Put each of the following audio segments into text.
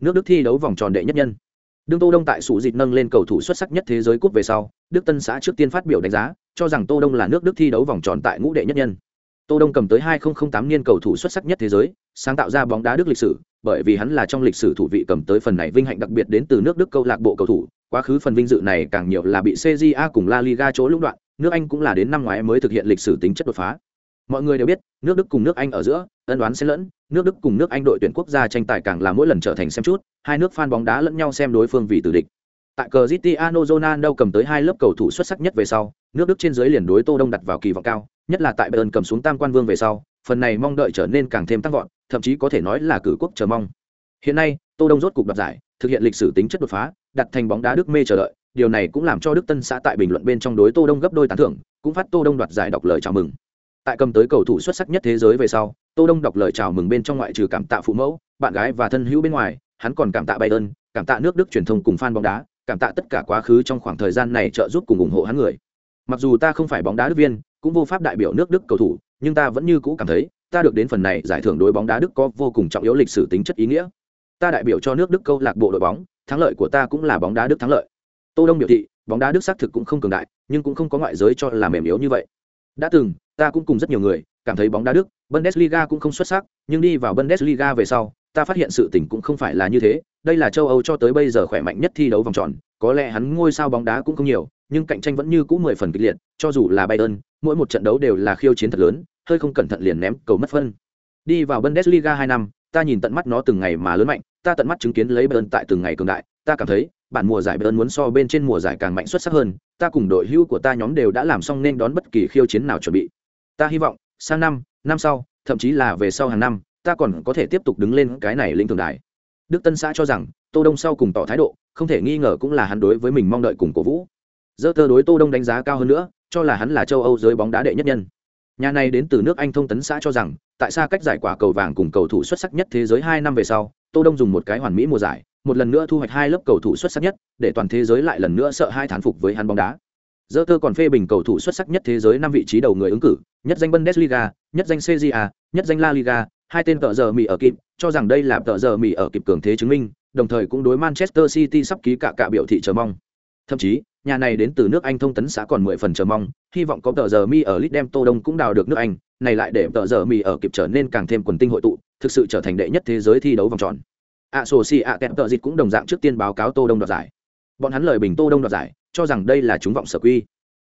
nước đức thi đấu vòng tròn đệ nhất nhân. Đương tô đông tại sủ dịch nâng lên cầu thủ xuất sắc nhất thế giới cúp về sau, đức tân xã trước tiên phát biểu đánh giá, cho rằng tô đông là nước đức thi đấu vòng tròn tại ngũ đệ nhất nhân. Tô đông cầm tới 2008 niên cầu thủ xuất sắc nhất thế giới, sáng tạo ra bóng đá đức lịch sử, bởi vì hắn là trong lịch sử thủ vị cầm tới phần này vinh hạnh đặc biệt đến từ nước đức câu lạc bộ cầu thủ, quá khứ phần vinh dự này càng nhiều là bị cja cùng la liga chỗ lũng đoạn, nước anh cũng là đến năm ngoái mới thực hiện lịch sử tính chất đột phá mọi người đều biết, nước đức cùng nước anh ở giữa, ân đoán xen lẫn, nước đức cùng nước anh đội tuyển quốc gia tranh tài càng là mỗi lần trở thành xem chút, hai nước fan bóng đá lẫn nhau xem đối phương vì tử địch. Tại cờ Cristiano Ronaldo cầm tới hai lớp cầu thủ xuất sắc nhất về sau, nước đức trên dưới liền đối tô đông đặt vào kỳ vọng cao, nhất là tại bayern cầm xuống tam quan vương về sau, phần này mong đợi trở nên càng thêm tăng vọt, thậm chí có thể nói là cử quốc chờ mong. Hiện nay, tô đông rốt cục đoạt giải, thực hiện lịch sử tính chất đột phá, đặt thành bóng đá đức mê chờ đợi, điều này cũng làm cho đức tân xã tại bình luận bên trong đối tô đông gấp đôi tán thưởng, cũng phát tô đông đoạt giải đọc lời chào mừng tại cầm tới cầu thủ xuất sắc nhất thế giới về sau, tô đông đọc lời chào mừng bên trong ngoại trừ cảm tạ phụ mẫu, bạn gái và thân hữu bên ngoài, hắn còn cảm tạ bayern cảm tạ nước đức truyền thông cùng fan bóng đá, cảm tạ tất cả quá khứ trong khoảng thời gian này trợ giúp cùng ủng hộ hắn người. Mặc dù ta không phải bóng đá đức viên, cũng vô pháp đại biểu nước đức cầu thủ, nhưng ta vẫn như cũ cảm thấy, ta được đến phần này giải thưởng đối bóng đá đức có vô cùng trọng yếu lịch sử tính chất ý nghĩa. Ta đại biểu cho nước đức câu lạc bộ đội bóng, thắng lợi của ta cũng là bóng đá đức thắng lợi. Tô đông biểu thị, bóng đá đức xác thực cũng không cường đại, nhưng cũng không có ngoại giới cho là mềm yếu như vậy. Đã từng ta cũng cùng rất nhiều người, cảm thấy bóng đá đức, bundesliga cũng không xuất sắc, nhưng đi vào bundesliga về sau, ta phát hiện sự tình cũng không phải là như thế. Đây là châu âu cho tới bây giờ khỏe mạnh nhất thi đấu vòng tròn, có lẽ hắn ngôi sao bóng đá cũng không nhiều, nhưng cạnh tranh vẫn như cũ mười phần kịch liệt, cho dù là bayern, mỗi một trận đấu đều là khiêu chiến thật lớn, hơi không cẩn thận liền ném cầu mất phân. Đi vào bundesliga hai năm, ta nhìn tận mắt nó từng ngày mà lớn mạnh, ta tận mắt chứng kiến lấy bayern tại từng ngày cường đại, ta cảm thấy, bản mùa giải bayern muốn so bên trên mùa giải càng mạnh xuất sắc hơn, ta cùng đội hữu của ta nhóm đều đã làm xong nên đón bất kỳ khiêu chiến nào chuẩn bị ta hy vọng, sang năm năm sau, thậm chí là về sau hàng năm, ta còn có thể tiếp tục đứng lên cái này linh thường đài. Đức tân xã cho rằng, tô đông sau cùng tỏ thái độ, không thể nghi ngờ cũng là hắn đối với mình mong đợi cùng cổ vũ. Dơ tơ đối tô đông đánh giá cao hơn nữa, cho là hắn là châu âu giới bóng đá đệ nhất nhân. Nhà này đến từ nước anh thông tấn xã cho rằng, tại sao cách giải quả cầu vàng cùng cầu thủ xuất sắc nhất thế giới hai năm về sau, tô đông dùng một cái hoàn mỹ mùa giải, một lần nữa thu hoạch hai lớp cầu thủ xuất sắc nhất, để toàn thế giới lại lần nữa sợ hai thán phục với hắn bóng đá. Dơ tơ còn phê bình cầu thủ xuất sắc nhất thế giới năm vị trí đầu người ứng cử nhất danh bundesliga nhất danh Serie A, nhất danh la liga hai tên tợ giờ mỹ ở kịp cho rằng đây là tợ giờ mỹ ở kịp cường thế chứng minh đồng thời cũng đối manchester city sắp ký cả cả biểu thị chờ mong. Thậm chí nhà này đến từ nước anh thông tấn xã còn mười phần chờ mong hy vọng có tợ giờ Mỹ ở Leeds đem tô đông cũng đào được nước anh này lại để tợ giờ Mỹ ở kịp trở nên càng thêm quần tinh hội tụ thực sự trở thành đệ nhất thế giới thi đấu vòng tròn. A sô tợ a dịch cũng đồng dạng trước tiên báo cáo tô đông đoạt giải. Bọn hắn lời bình tô đông đoạt giải cho rằng đây là chúng vọng sở quy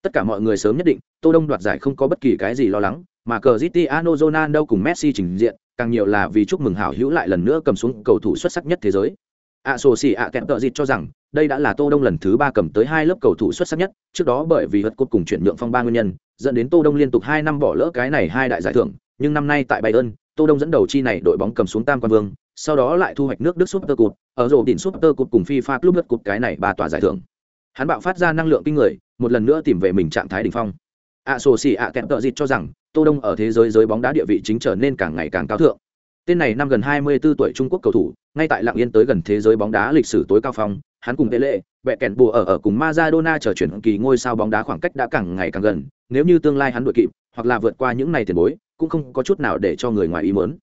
tất cả mọi người sớm nhất định, tô đông đoạt giải không có bất kỳ cái gì lo lắng, mà Cristiano Ronaldo cùng Messi trình diện, càng nhiều là vì chúc mừng hảo hữu lại lần nữa cầm xuống cầu thủ xuất sắc nhất thế giới. A sô si a kẹp tờ dịch cho rằng, đây đã là tô đông lần thứ ba cầm tới hai lớp cầu thủ xuất sắc nhất, trước đó bởi vì vật cốt cùng chuyển nhượng phong ba nguyên nhân, dẫn đến tô đông liên tục hai năm bỏ lỡ cái này hai đại giải thưởng, nhưng năm nay tại bayern, tô đông dẫn đầu chi này đội bóng cầm xuống tam quan vương, sau đó lại thu hoạch nước đức super cup, ở rổ đỉnh super cup cùng fifa club đất cup cái này ba tòa giải thưởng hắn bạo phát ra năng lượng kinh người một lần nữa tìm về mình trạng thái đỉnh phong ạ sổ xỉ ạ kẹp tợ dịt cho rằng tô đông ở thế giới giới bóng đá địa vị chính trở nên càng ngày càng cao thượng tên này năm gần 24 tuổi trung quốc cầu thủ ngay tại lạng yên tới gần thế giới bóng đá lịch sử tối cao phong hắn cùng Pele, vẹ kẹn bùa ở ở cùng Maradona trở chuyển kỳ ngôi sao bóng đá khoảng cách đã càng ngày càng gần, nếu như tương lai hắn đuổi kịp, hoặc là vượt qua những này tiền bối, cũng không có chút nào để cho người ngoài ý muốn.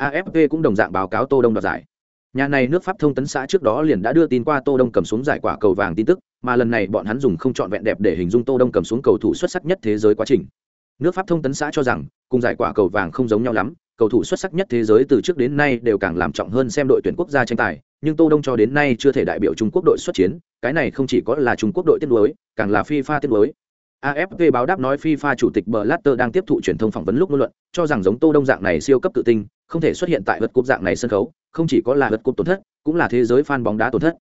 AFP cũng đồng dạng báo cáo Tô Đông đoạt giải. Nhà này nước Pháp thông tấn xã trước đó liền đã đưa tin qua Tô Đông cầm xuống giải quả cầu vàng tin tức, mà lần này bọn hắn dùng không chọn vẹn đẹp để hình dung Tô Đông cầm xuống cầu thủ xuất sắc nhất thế giới quá trình. Nước Pháp thông tấn xã cho rằng, cùng giải quả cầu vàng không giống nhau lắm, cầu thủ xuất sắc nhất thế giới từ trước đến nay đều càng làm trọng hơn xem đội tuyển quốc gia tranh tài, nhưng Tô Đông cho đến nay chưa thể đại biểu Trung Quốc đội xuất chiến, cái này không chỉ có là Trung Quốc đội tiết lối càng là FIFA tiết lối AFP báo đáp nói FIFA chủ tịch Blatter đang tiếp thụ truyền thông phỏng vấn lúc ngôn luận, cho rằng giống Tô Đông dạng này siêu cấp tự tinh, không thể xuất hiện tại vật cúp dạng này sân khấu, không chỉ có là vật cúp tổn thất, cũng là thế giới fan bóng đá tổn thất.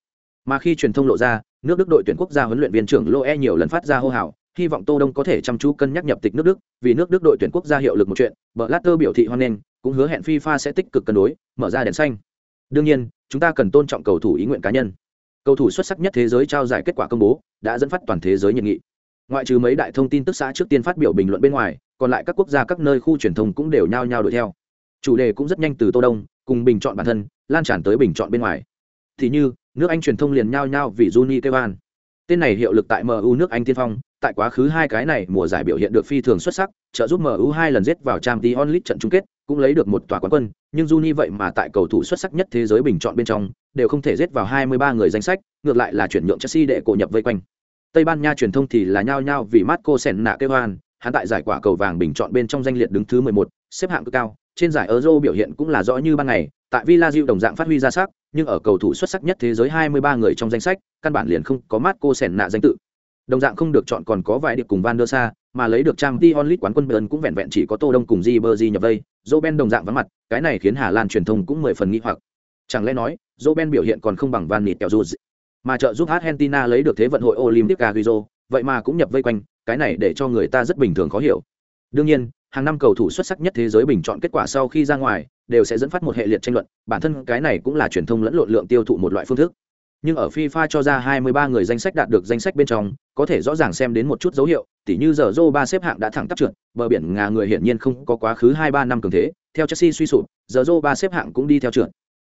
Mà khi truyền thông lộ ra, nước Đức đội tuyển quốc gia huấn luyện viên trưởng Loe nhiều lần phát ra hô hào, hy vọng Tô Đông có thể chăm chú cân nhắc nhập tịch nước Đức, vì nước Đức đội tuyển quốc gia hiệu lực một chuyện, Blatter biểu thị hoan nghênh, cũng hứa hẹn FIFA sẽ tích cực cân đối, mở ra đèn xanh. Đương nhiên, chúng ta cần tôn trọng cầu thủ ý nguyện cá nhân. Cầu thủ xuất sắc nhất thế giới trao giải kết quả công bố, đã dẫn phát toàn thế giới nhiệt nghị. Ngoại trừ mấy đại thông tin tức xã trước tiên phát biểu bình luận bên ngoài, còn lại các quốc gia các nơi khu truyền thông cũng đều nhao nhao đuổi theo. Chủ đề cũng rất nhanh từ Tô Đông, cùng bình chọn bản thân, lan tràn tới bình chọn bên ngoài. Thì như, nước Anh truyền thông liền nhao nhao vì Juni Kevan. Tên này hiệu lực tại MU nước Anh tiên phong, tại quá khứ hai cái này mùa giải biểu hiện được phi thường xuất sắc, trợ giúp MU hai lần giết vào Champions League trận chung kết, cũng lấy được một tòa quán quân, nhưng Juni vậy mà tại cầu thủ xuất sắc nhất thế giới bình chọn bên trong, đều không thể giết vào 23 người danh sách, ngược lại là chuyển nhượng Chelsea để cổ nhập vây quanh. Tây Ban Nha truyền thông thì là nhao nhao vì Marco Senna kêu an hắn tại giải quả cầu vàng bình chọn bên trong danh liệt đứng thứ 11, xếp hạng cực cao, trên giải Euro biểu hiện cũng là rõ như ban ngày, tại Villa Real đồng dạng phát huy ra sắc, nhưng ở cầu thủ xuất sắc nhất thế giới 23 người trong danh sách, căn bản liền không có Marco Senna danh tự. Đồng dạng không được chọn còn có vài điệp cùng Van der Sa, mà lấy được Champions League quán quân Bayern cũng vẹn vẹn chỉ có Tô Đông cùng Ribery nhập vây, Robben đồng dạng vắng mặt, cái này khiến Hà Lan truyền thông cũng mười phần nghi hoặc. Chẳng lẽ nói, Robben biểu hiện còn không bằng Van Nistelrooy, mà trợ giúp Argentina lấy được thế vận hội Olympic Rio, vậy mà cũng nhập vây quanh, cái này để cho người ta rất bình thường khó hiểu. Đương nhiên, hàng năm cầu thủ xuất sắc nhất thế giới bình chọn kết quả sau khi ra ngoài, đều sẽ dẫn phát một hệ liệt tranh luận, bản thân cái này cũng là truyền thông lẫn lộn lượng tiêu thụ một loại phương thức. Nhưng ở FIFA cho ra 23 người danh sách đạt được danh sách bên trong, có thể rõ ràng xem đến một chút dấu hiệu, tỉ như giờ Zô ba xếp hạng đã thẳng tắp trượt, bờ biển ngà người hiển nhiên không có quá khứ 2-3 năm cường thế, theo Chelsea suy sụp, giờ Zô ba xếp hạng cũng đi theo trượt.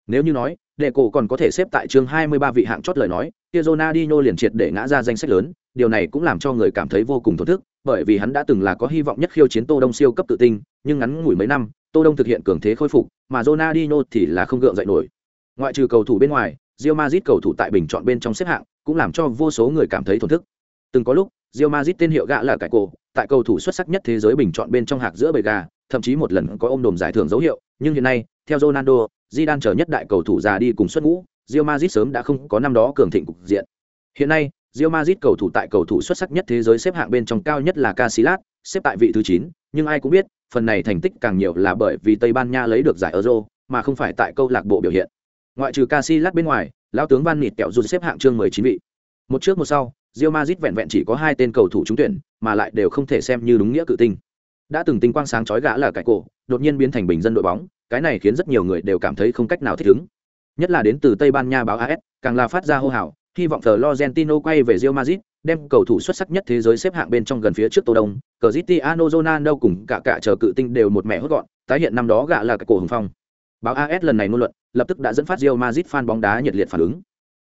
Nếu như nói, đệ cổ còn có thể xếp tại chương 23 vị hạng chót lời nói, kia Ronaldinho liền triệt để ngã ra danh sách lớn, điều này cũng làm cho người cảm thấy vô cùng thổn thức, bởi vì hắn đã từng là có hy vọng nhất khiêu chiến Tô Đông siêu cấp tự tin, nhưng ngắn ngủi mấy năm, Tô Đông thực hiện cường thế khôi phục, mà Ronaldinho thì là không gượng dậy nổi. Ngoại trừ cầu thủ bên ngoài, Real Madrid cầu thủ tại bình chọn bên trong xếp hạng, cũng làm cho vô số người cảm thấy thổn thức. Từng có lúc, Real Madrid tên hiệu gã là cải cổ, tại cầu thủ xuất sắc nhất thế giới bình chọn bên trong hạc giữa bầy gà, thậm chí một lần có ôm đồm giải thưởng dấu hiệu, nhưng hiện nay, theo Ronaldo, Zidane chờ nhất đại cầu thủ già đi cùng xuất ngũ, Real Madrid sớm đã không có năm đó cường thịnh cục diện. Hiện nay, Real Madrid cầu thủ tại cầu thủ xuất sắc nhất thế giới xếp hạng bên trong cao nhất là Casillas, xếp tại vị thứ 9, nhưng ai cũng biết, phần này thành tích càng nhiều là bởi vì Tây Ban Nha lấy được giải Euro, mà không phải tại câu lạc bộ biểu hiện. Ngoại trừ Casillas bên ngoài, lão tướng Van Nịt kẹo dù xếp hạng chương 19 vị. Một trước một sau, Real Madrid vẹn vẹn chỉ có hai tên cầu thủ trúng tuyển, mà lại đều không thể xem như đúng nghĩa cự tinh. Đã từng tinh quang sáng chói gã là cải cổ, đột nhiên biến thành bình dân đội bóng, cái này khiến rất nhiều người đều cảm thấy không cách nào thích ứng. Nhất là đến từ Tây Ban Nha báo AS, càng là phát ra hô hào, hy vọng Florentino quay về Real Madrid, đem cầu thủ xuất sắc nhất thế giới xếp hạng bên trong gần phía trước Tô Đông, Cristiano Ronaldo cùng cả cả chờ cự tinh đều một mẹ hốt gọn, tái hiện năm đó gã là cái cổ hùng phong. Báo AS lần này ngôn luận, lập tức đã dẫn phát Real Madrid fan bóng đá nhiệt liệt phản ứng.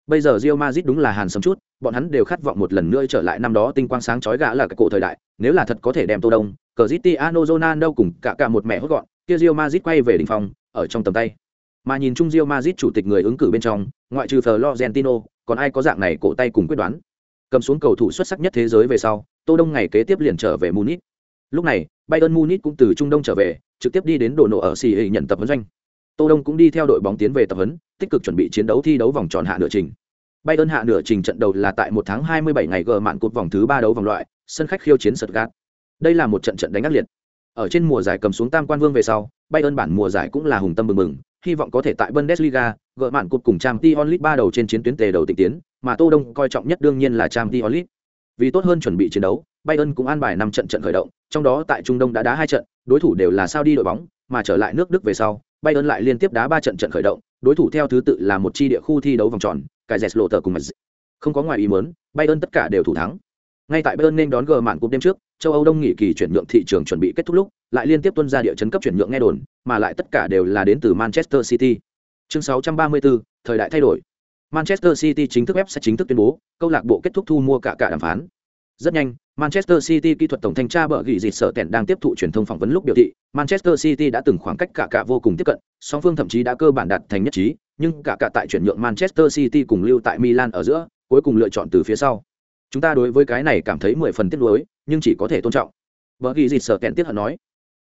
Bây giờ Real Madrid đúng là hàn sớm chút, bọn hắn đều khát vọng một lần nữa trở lại năm đó tinh quang sáng chói gã là cái cổ thời đại, nếu là thật có thể đem Tô Đông, Cristiano Ronaldo cùng cả cả một mẹ hốt gọn, kia Real Madrid quay về đỉnh phong, ở trong tầm tay. Mà nhìn chung Real Madrid chủ tịch người ứng cử bên trong, ngoại trừ Florentino, còn ai có dạng này cổ tay cùng quyết đoán. Cầm xuống cầu thủ xuất sắc nhất thế giới về sau, Tô Đông ngày kế tiếp liền trở về Munich. Lúc này, Bayern Munich cũng từ Trung Đông trở về, trực tiếp đi đến đồ nổ ở Sĩ nhận tập huấn doanh. Tô Đông cũng đi theo đội bóng tiến về tập huấn, tích cực chuẩn bị chiến đấu thi đấu vòng tròn hạ nửa trình. Bayern hạ nửa trình trận đầu là tại một tháng 27 ngày gờ mạn cột vòng thứ ba đấu vòng loại, sân khách khiêu chiến Stuttgart. Đây là một trận trận đánh ác liệt. Ở trên mùa giải cầm xuống tam quan vương về sau, Bayern bản mùa giải cũng là hùng tâm mừng mừng, hy vọng có thể tại Bundesliga, gỡ mạn cột cùng Champions League ba đầu trên chiến tuyến tề đầu tịnh tiến, mà Tô Đông coi trọng nhất đương nhiên là Champions League. Vì tốt hơn chuẩn bị chiến đấu, Bayern cũng an bài năm trận trận khởi động, trong đó tại Trung Đông đã đá hai trận, đối thủ đều là sao đi đội bóng, mà trở lại nước Đức về sau, Bayern lại liên tiếp đá ba trận trận khởi động, đối thủ theo thứ tự là một chi địa khu thi đấu vòng tròn, cái Zetloter cùng Mets. Không có ngoài ý muốn, Bayern tất cả đều thủ thắng. Ngay tại Bayern nên đón gờ mạn cúp đêm trước, châu Âu đông nghỉ kỳ chuyển nhượng thị trường chuẩn bị kết thúc lúc, lại liên tiếp tuân ra địa chấn cấp chuyển nhượng nghe đồn, mà lại tất cả đều là đến từ Manchester City. Chương 634, thời đại thay đổi. Manchester City chính thức web sẽ chính thức tuyên bố, câu lạc bộ kết thúc thu mua cả cả đàm phán. Rất nhanh, Manchester City kỹ thuật tổng thanh tra bợ gỉ dịt sợ tẹn đang tiếp thụ truyền thông phỏng vấn lúc biểu thị, Manchester City đã từng khoảng cách cả cả vô cùng tiếp cận, song phương thậm chí đã cơ bản đạt thành nhất trí, nhưng cả cả tại chuyển nhượng Manchester City cùng lưu tại Milan ở giữa, cuối cùng lựa chọn từ phía sau. Chúng ta đối với cái này cảm thấy mười phần tiếc nuối, nhưng chỉ có thể tôn trọng. Bợ gỉ dịt sợ tẹn tiếc hận nói.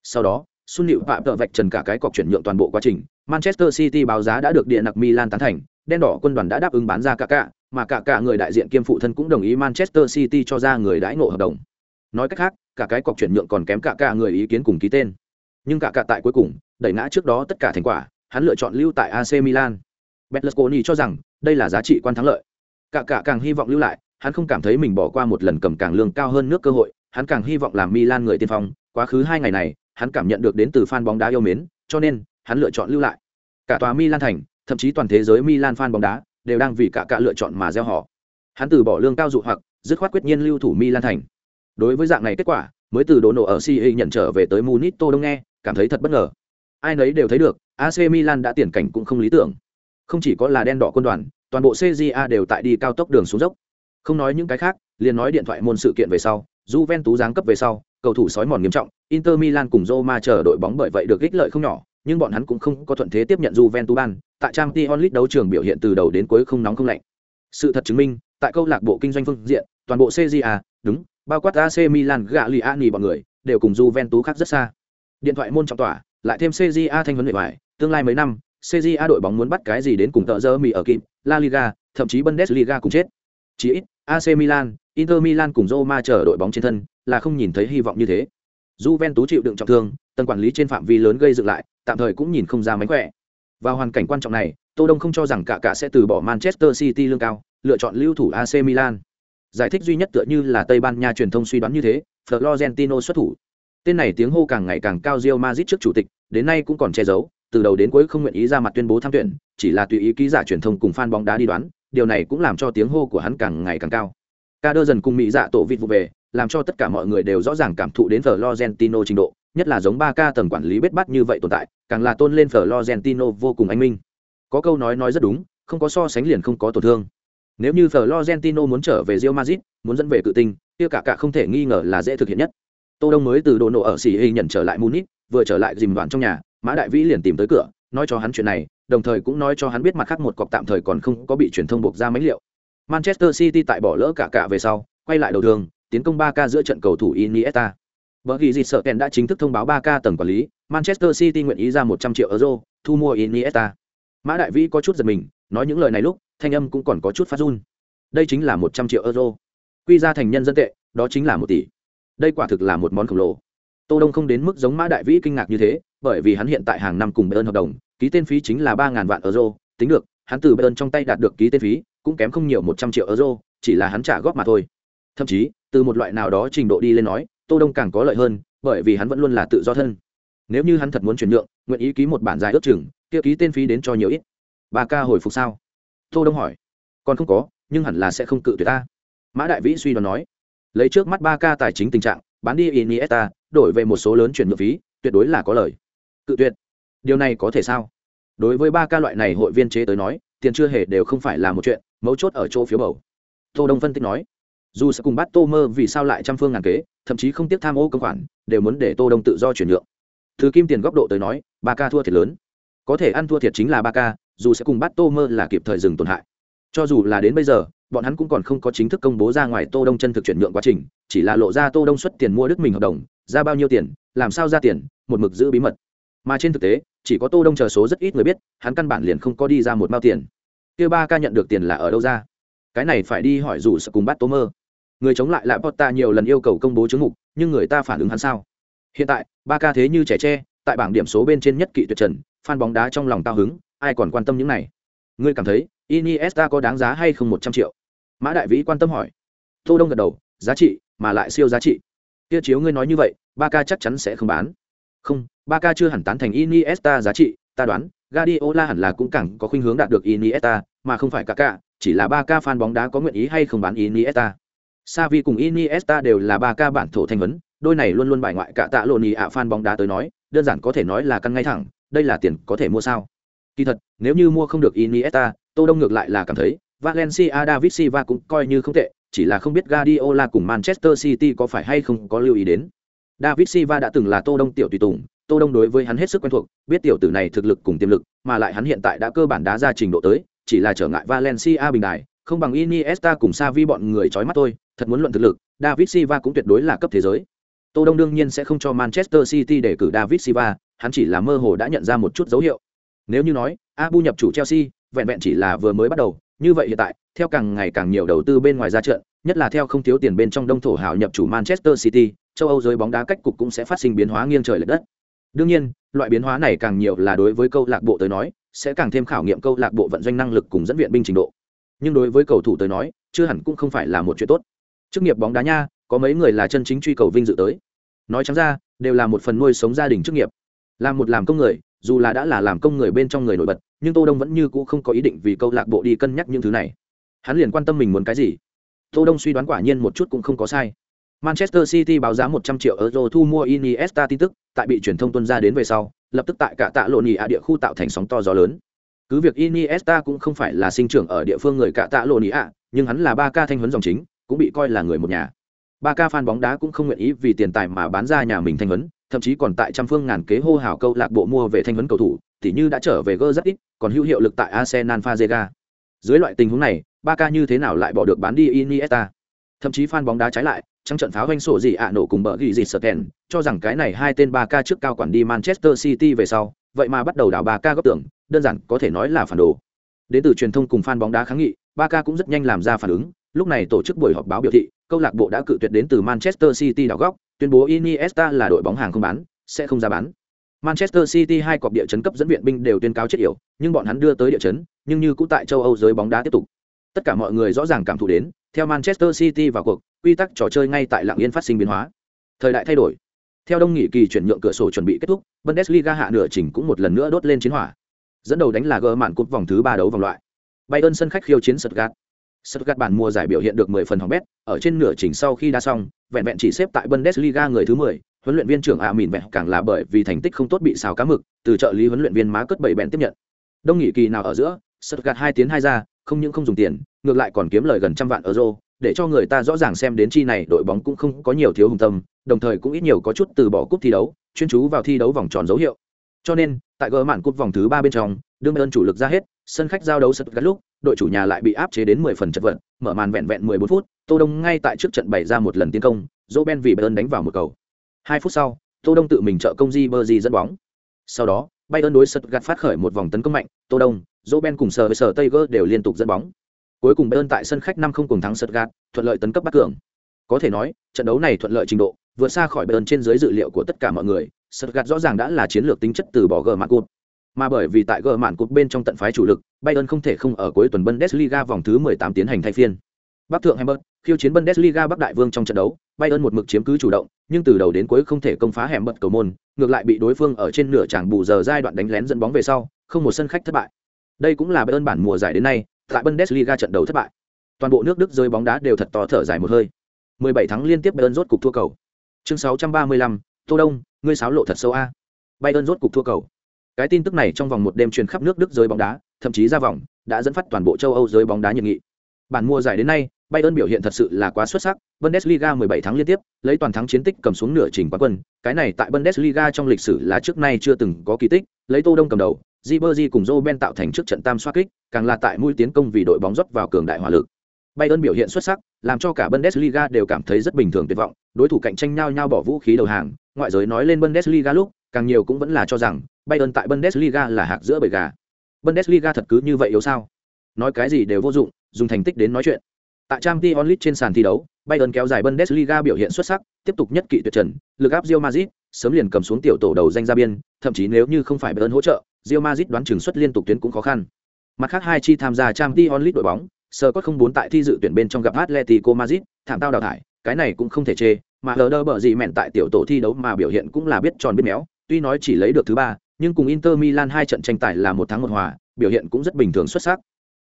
Sau đó, Sun Liễu Phạm tự vạch trần cả cái cọc chuyển nhượng toàn bộ quá trình, Manchester City báo giá đã được địa nặc Milan tán thành, đen đỏ quân đoàn đã đáp ứng bán ra cả cả, mà cả cả người đại diện kiêm phụ thân cũng đồng ý Manchester City cho ra người đãi ngộ hợp đồng. Nói cách khác, cả cái cọc chuyển nhượng còn kém cả cả người ý kiến cùng ký tên. Nhưng cả cả tại cuối cùng, đẩy ngã trước đó tất cả thành quả, hắn lựa chọn lưu tại AC Milan. Berlusconi cho rằng, đây là giá trị quan thắng lợi. Cả cả càng hy vọng lưu lại, hắn không cảm thấy mình bỏ qua một lần cầm càng lương cao hơn nước cơ hội, hắn càng hy vọng làm Milan người tiên phong, quá khứ hai ngày này, hắn cảm nhận được đến từ fan bóng đá yêu mến, cho nên, hắn lựa chọn lưu lại. Cả tòa Milan thành, thậm chí toàn thế giới Milan fan bóng đá đều đang vì cả cả lựa chọn mà gieo họ. Hắn từ bỏ lương cao dụ hoặc, dứt khoát quyết nhiên lưu thủ Milan thành. Đối với dạng này kết quả, mới từ đổ nổ ở CE nhận trở về tới Munich Tô Đông nghe, cảm thấy thật bất ngờ. Ai nấy đều thấy được, AC Milan đã tiền cảnh cũng không lý tưởng. Không chỉ có là đen đỏ quân đoàn, toàn bộ CJA đều tại đi cao tốc đường xuống dốc. Không nói những cái khác, liền nói điện thoại môn sự kiện về sau, Juventus giáng cấp về sau, cầu thủ sói mòn nghiêm trọng, Inter Milan cùng Roma chờ đội bóng bởi vậy được ích lợi không nhỏ, nhưng bọn hắn cũng không có thuận thế tiếp nhận Juventus ban, tại Champions League đấu trường biểu hiện từ đầu đến cuối không nóng không lạnh. Sự thật chứng minh, tại câu lạc bộ kinh doanh phương diện, toàn bộ CJA, đúng, bao quát AC Milan, Gagliani bọn người, đều cùng Juventus khác rất xa. Điện thoại môn trọng tỏa, lại thêm CJA thanh huấn luyện bài, tương lai mấy năm, CJA đội bóng muốn bắt cái gì đến cùng tợ giờ mì ở kịp, La Liga, thậm chí Bundesliga cũng chết. Chỉ ít, AC Milan, Inter Milan cùng Roma chờ đội bóng trên thân, là không nhìn thấy hy vọng như thế. Juventus chịu đựng trọng thương, tầng quản lý trên phạm vi lớn gây dựng lại, tạm thời cũng nhìn không ra mấy khỏe. Vào hoàn cảnh quan trọng này, Tô Đông không cho rằng cả cả sẽ từ bỏ Manchester City lương cao, lựa chọn lưu thủ AC Milan. Giải thích duy nhất tựa như là Tây Ban Nha truyền thông suy đoán như thế, Florentino xuất thủ. Tên này tiếng hô càng ngày càng cao Real Madrid trước chủ tịch, đến nay cũng còn che giấu, từ đầu đến cuối không nguyện ý ra mặt tuyên bố tham tuyển, chỉ là tùy ý ký giả truyền thông cùng fan bóng đá đi đoán, điều này cũng làm cho tiếng hô của hắn càng ngày càng cao. Ca đơ dần cùng mỹ dạ tổ vịt vụ về, làm cho tất cả mọi người đều rõ ràng cảm thụ đến Florentino trình độ, nhất là giống ba ca tầng quản lý bết bát như vậy tồn tại, càng là tôn lên Florentino vô cùng anh minh. Có câu nói nói rất đúng, không có so sánh liền không có tổn thương. Nếu như Florentino muốn trở về Real Madrid, muốn dẫn về cự tinh, kia cả cả không thể nghi ngờ là dễ thực hiện nhất. Tô Đông mới từ đồ nổ ở xỉ hình nhận trở lại Munich, vừa trở lại dìm đoạn trong nhà, Mã Đại Vĩ liền tìm tới cửa, nói cho hắn chuyện này, đồng thời cũng nói cho hắn biết mặt khác một cọc tạm thời còn không có bị truyền thông buộc ra mấy liệu. Manchester City tại bỏ lỡ cả cả về sau, quay lại đầu đường, tiến công 3K giữa trận cầu thủ Iniesta. Bởi vì gì sợ kèn đã chính thức thông báo 3K tầng quản lý, Manchester City nguyện ý ra 100 triệu euro thu mua Iniesta. Mã Đại Vĩ có chút giật mình, nói những lời này lúc, thanh âm cũng còn có chút phát run. Đây chính là 100 triệu euro. Quy ra thành nhân dân tệ, đó chính là 1 tỷ. Đây quả thực là một món khổng lồ. Tô Đông không đến mức giống Mã Đại Vĩ kinh ngạc như thế, bởi vì hắn hiện tại hàng năm cùng Bayern hợp đồng, ký tên phí chính là 3000 vạn euro, tính được, hắn từ Bayern trong tay đạt được ký tên phí, cũng kém không nhiều 100 triệu euro, chỉ là hắn trả góp mà thôi. Thậm chí, từ một loại nào đó trình độ đi lên nói, Tô Đông càng có lợi hơn, bởi vì hắn vẫn luôn là tự do thân. Nếu như hắn thật muốn chuyển nhượng, nguyện ý ký một bản dài ước chừng, kia ký tên phí đến cho nhiều ít. Bà ca hồi phục sao? Tô Đông hỏi. Còn không có, nhưng hẳn là sẽ không cự tuyệt ta. Mã Đại Vĩ suy đoán nói. Lấy trước mắt ba ca tài chính tình trạng, bán đi Iniesta, đổi về một số lớn chuyển nhượng phí, tuyệt đối là có lời. Cự tuyệt. Điều này có thể sao? Đối với ba ca loại này hội viên chế tới nói, tiền chưa hề đều không phải là một chuyện, mấu chốt ở chỗ phiếu bầu. Tô Đông phân tích nói, dù sẽ cùng bắt Tô Mơ vì sao lại trăm phương ngàn kế, thậm chí không tiếc tham ô công khoản, đều muốn để Tô Đông tự do chuyển nhượng. Thứ kim tiền góc độ tới nói, ba ca thua thiệt lớn. Có thể ăn thua thiệt chính là ba ca, dù sẽ cùng bắt Tô Mơ là kịp thời dừng tổn hại. Cho dù là đến bây giờ, bọn hắn cũng còn không có chính thức công bố ra ngoài Tô Đông chân thực chuyển nhượng quá trình, chỉ là lộ ra Tô Đông xuất tiền mua đức mình hợp đồng, ra bao nhiêu tiền, làm sao ra tiền, một mực giữ bí mật. Mà trên thực tế, chỉ có Tô Đông chờ số rất ít người biết, hắn căn bản liền không có đi ra một bao tiền. Kia ba ca nhận được tiền là ở đâu ra? Cái này phải đi hỏi dù sẽ cùng bắt Tô Mơ. Người chống lại lại Potta nhiều lần yêu cầu công bố chứng mục, nhưng người ta phản ứng hắn sao? Hiện tại, ba ca thế như trẻ tre, tại bảng điểm số bên trên nhất kỵ tuyệt trần, fan bóng đá trong lòng cao hứng, ai còn quan tâm những này? Ngươi cảm thấy, Iniesta có đáng giá hay không một trăm triệu? Mã Đại Vĩ quan tâm hỏi. Tô Đông gật đầu, giá trị, mà lại siêu giá trị. Kia chiếu ngươi nói như vậy, ba ca chắc chắn sẽ không bán. Không, ba ca chưa hẳn tán thành Iniesta giá trị, ta đoán, Guardiola hẳn là cũng càng có khuynh hướng đạt được Iniesta, mà không phải Kaká, chỉ là Barca fan bóng đá có nguyện ý hay không bán Iniesta. Xavi cùng Iniesta đều là ba ca bản thổ thanh vấn, đôi này luôn luôn bài ngoại cả tạ lộn ý ạ fan bóng đá tới nói, đơn giản có thể nói là căn ngay thẳng, đây là tiền có thể mua sao? Kỳ thật, nếu như mua không được Iniesta, Tô Đông ngược lại là cảm thấy, Valencia David Silva cũng coi như không tệ, chỉ là không biết Guardiola cùng Manchester City có phải hay không có lưu ý đến. David Silva đã từng là Tô Đông tiểu tùy tùng, Tô Đông đối với hắn hết sức quen thuộc, biết tiểu tử này thực lực cùng tiềm lực, mà lại hắn hiện tại đã cơ bản đá ra trình độ tới, chỉ là trở ngại Valencia bình đài, không bằng Iniesta cùng Xavi bọn người chói mắt tôi, thật muốn luận thực lực, David Silva cũng tuyệt đối là cấp thế giới. Tô Đông đương nhiên sẽ không cho Manchester City để cử David Silva, hắn chỉ là mơ hồ đã nhận ra một chút dấu hiệu. Nếu như nói, Abu nhập chủ Chelsea, vẹn vẹn chỉ là vừa mới bắt đầu, như vậy hiện tại, theo càng ngày càng nhiều đầu tư bên ngoài ra trận, nhất là theo không thiếu tiền bên trong đông thổ hảo nhập chủ Manchester City, châu Âu giới bóng đá cách cục cũng sẽ phát sinh biến hóa nghiêng trời lệch đất. Đương nhiên, loại biến hóa này càng nhiều là đối với câu lạc bộ tới nói, sẽ càng thêm khảo nghiệm câu lạc bộ vận doanh năng lực cùng dẫn viện binh trình độ. Nhưng đối với cầu thủ tới nói, chưa hẳn cũng không phải là một chuyện tốt. Chức nghiệp bóng đá nha, có mấy người là chân chính truy cầu vinh dự tới. Nói trắng ra, đều là một phần nuôi sống gia đình chức nghiệp. Làm một làm công người, dù là đã là làm công người bên trong người nổi bật, nhưng Tô Đông vẫn như cũ không có ý định vì câu lạc bộ đi cân nhắc những thứ này. Hắn liền quan tâm mình muốn cái gì. Tô Đông suy đoán quả nhiên một chút cũng không có sai. Manchester City báo giá 100 triệu euro thu mua Iniesta tin tức, tại bị truyền thông tuân ra đến về sau, lập tức tại cả tạ lộ nhì ạ địa khu tạo thành sóng to gió lớn. Cứ việc Iniesta cũng không phải là sinh trưởng ở địa phương người cả tạ lộ nhì ạ, nhưng hắn là ba ca thanh huấn dòng chính, cũng bị coi là người một nhà. Ba ca fan bóng đá cũng không nguyện ý vì tiền tài mà bán ra nhà mình thanh huấn, thậm chí còn tại trăm phương ngàn kế hô hào câu lạc bộ mua về thanh huấn cầu thủ tỉ như đã trở về gơ rất ít còn hữu hiệu lực tại arsenal fazega. Dưới loại tình huống này ba ca như thế nào lại bỏ được bán đi iniesta? Thậm chí fan bóng đá trái lại trong trận pháo doanh sổ gì ạ nổ cùng bờ ghi gì sợ kèn cho rằng cái này hai tên ba ca trước cao quản đi manchester city về sau vậy mà bắt đầu đảo ba ca góp tưởng đơn giản có thể nói là phản đồ. Đến từ truyền thông cùng fan bóng đá kháng nghị ba ca cũng rất nhanh làm ra phản ứng lúc này tổ chức buổi họp báo biểu thị, câu lạc bộ đã cự tuyệt đến từ manchester city đảo góc, tuyên bố iniesta là đội bóng hàng không bán, sẽ không ra bán. Manchester city hai cọp địa chấn cấp dẫn viện binh đều tuyên cáo chết yểu, nhưng bọn hắn đưa tới địa chấn, nhưng như cũ tại châu âu giới bóng đá tiếp tục. Tất cả mọi người rõ ràng cảm thụ đến, theo manchester city vào cuộc, quy tắc trò chơi ngay tại lạng yên phát sinh biến hóa. Thời đại thay đổi. Theo đông nghị kỳ chuyển nhượng cửa sổ chuẩn bị kết thúc, bundesliga hạ nửa chỉnh cũng một lần nữa đốt lên chiến hỏa. Dẫn đầu đánh là gỡ mạn cúp vòng thứ ba đấu vòng loại. Bayern sân khách khiêu chiến stuttgart stuttgart bản mùa giải biểu hiện được 10 phần hỏng bét ở trên nửa chỉnh sau khi đá xong vẹn vẹn chỉ xếp tại bundesliga người thứ 10, huấn luyện viên trưởng Amin vẹn càng là bởi vì thành tích không tốt bị xào cá mực từ trợ lý huấn luyện viên má cất bảy bẹn tiếp nhận. Đông nghị kỳ nào ở giữa stuttgart hai tiến hai ra không những không dùng tiền ngược lại còn kiếm lời gần trăm vạn euro để cho người ta rõ ràng xem đến chi này đội bóng cũng không có nhiều thiếu hùng tâm đồng thời cũng ít nhiều có chút từ bỏ cúp thi đấu chuyên chú vào thi đấu vòng tròn dấu hiệu. Cho nên tại gỡ mạn cúp vòng thứ ba bên trong đương ơn chủ lực ra hết sân khách giao đấu Stuttgart lúc đội chủ nhà lại bị áp chế đến 10 phần chật vật mở màn vẹn vẹn 14 phút tô đông ngay tại trước trận bày ra một lần tiến công Roben vì bayern đánh vào một cầu. 2 phút sau tô đông tự mình trợ công di dẫn bóng. Sau đó bayern đối sật gắt phát khởi một vòng tấn công mạnh tô đông Roben cùng sở với sở Tiger đều liên tục dẫn bóng. Cuối cùng bayern tại sân khách năm không cùng thắng sật gắt thuận lợi tấn cấp bắt cường. Có thể nói trận đấu này thuận lợi trình độ vượt xa khỏi bayern trên dưới dự liệu của tất cả mọi người. Sật gắt rõ ràng đã là chiến lược tính chất từ bỏ gờ mạng cột, mà bởi vì tại gờ mạn cột bên trong tận phái chủ lực bayern không thể không ở cuối tuần bundesliga vòng thứ 18 tiến hành thay phiên. Bắc thượng hamburg khiêu chiến bundesliga bắc đại vương trong trận đấu bayern một mực chiếm cứ chủ động nhưng từ đầu đến cuối không thể công phá hẻm bật cầu môn ngược lại bị đối phương ở trên nửa tràng bù giờ giai đoạn đánh lén dẫn bóng về sau không một sân khách thất bại. Đây cũng là bayern bản mùa giải đến nay tại bundesliga trận đấu thất bại. Toàn bộ nước đức rơi bóng đá đều thật to thở dài một hơi. 17 thắng liên tiếp bayern rốt cục thua cầu. Chương 635, tô đông ngươi sáo lộ thật sâu a. Bayern rốt cục thua cầu cái tin tức này trong vòng một đêm truyền khắp nước Đức giới bóng đá, thậm chí ra vòng, đã dẫn phát toàn bộ châu Âu giới bóng đá nhiệt nghị. Bản mùa giải đến nay, Bayern biểu hiện thật sự là quá xuất sắc, Bundesliga 17 tháng liên tiếp, lấy toàn thắng chiến tích cầm xuống nửa trình quán quân, cái này tại Bundesliga trong lịch sử là trước nay chưa từng có kỳ tích, lấy Tô Đông cầm đầu, Ribery cùng Robben tạo thành trước trận tam xoá kích, càng là tại mũi tiến công vì đội bóng rót vào cường đại hỏa lực. Bayern biểu hiện xuất sắc, làm cho cả Bundesliga đều cảm thấy rất bình thường tuyệt vọng, đối thủ cạnh tranh nhau nhau bỏ vũ khí đầu hàng, ngoại giới nói lên Bundesliga lúc, càng nhiều cũng vẫn là cho rằng Bayern tại Bundesliga là hạc giữa bầy gà. Bundesliga thật cứ như vậy yếu sao? Nói cái gì đều vô dụng, dùng thành tích đến nói chuyện. Tại Champions League trên sàn thi đấu, Bayern kéo dài Bundesliga biểu hiện xuất sắc, tiếp tục nhất kỵ tuyệt trần, lực áp Real Madrid, sớm liền cầm xuống tiểu tổ đầu danh ra biên, thậm chí nếu như không phải Bayern hỗ trợ, Real Madrid đoán chừng xuất liên tục tuyến cũng khó khăn. Mặt khác hai chi tham gia Champions League đội bóng, Scott không muốn tại thi dự tuyển bên trong gặp Atletico Madrid, thảm tao đào thải, cái này cũng không thể chê, mà lờ đơ bở gì mẹn tại tiểu tổ thi đấu mà biểu hiện cũng là biết tròn biết méo, tuy nói chỉ lấy được thứ ba, nhưng cùng Inter Milan hai trận tranh tài là một thắng một hòa, biểu hiện cũng rất bình thường xuất sắc.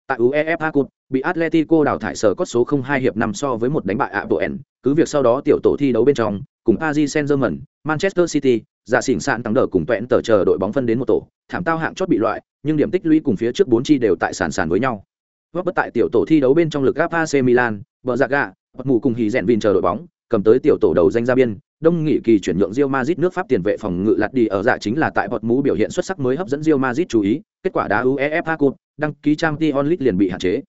Tại UEFA Cup, bị Atletico đào thải sở có số 02 hiệp 5 so với một đánh bại Apoel, cứ việc sau đó tiểu tổ thi đấu bên trong, cùng Paris Saint-Germain, Manchester City, giả xỉn sạn tăng đỡ cùng toẹn tờ chờ đội bóng phân đến một tổ, thảm tao hạng chót bị loại, nhưng điểm tích lũy cùng phía trước bốn chi đều tại sàn sàn với nhau. Góp bất tại tiểu tổ thi đấu bên trong lực gáp AC Milan, bờ giặc gà, bật mù cùng hì rèn vin chờ đội bóng, cầm tới tiểu tổ đầu danh ra biên, đông nghị kỳ chuyển nhượng Real Madrid nước Pháp tiền vệ phòng ngự lạt đi ở dạ chính là tại bọt mũ biểu hiện xuất sắc mới hấp dẫn Real Madrid chú ý, kết quả đá UEFA Cup, đăng ký Champions League liền bị hạn chế.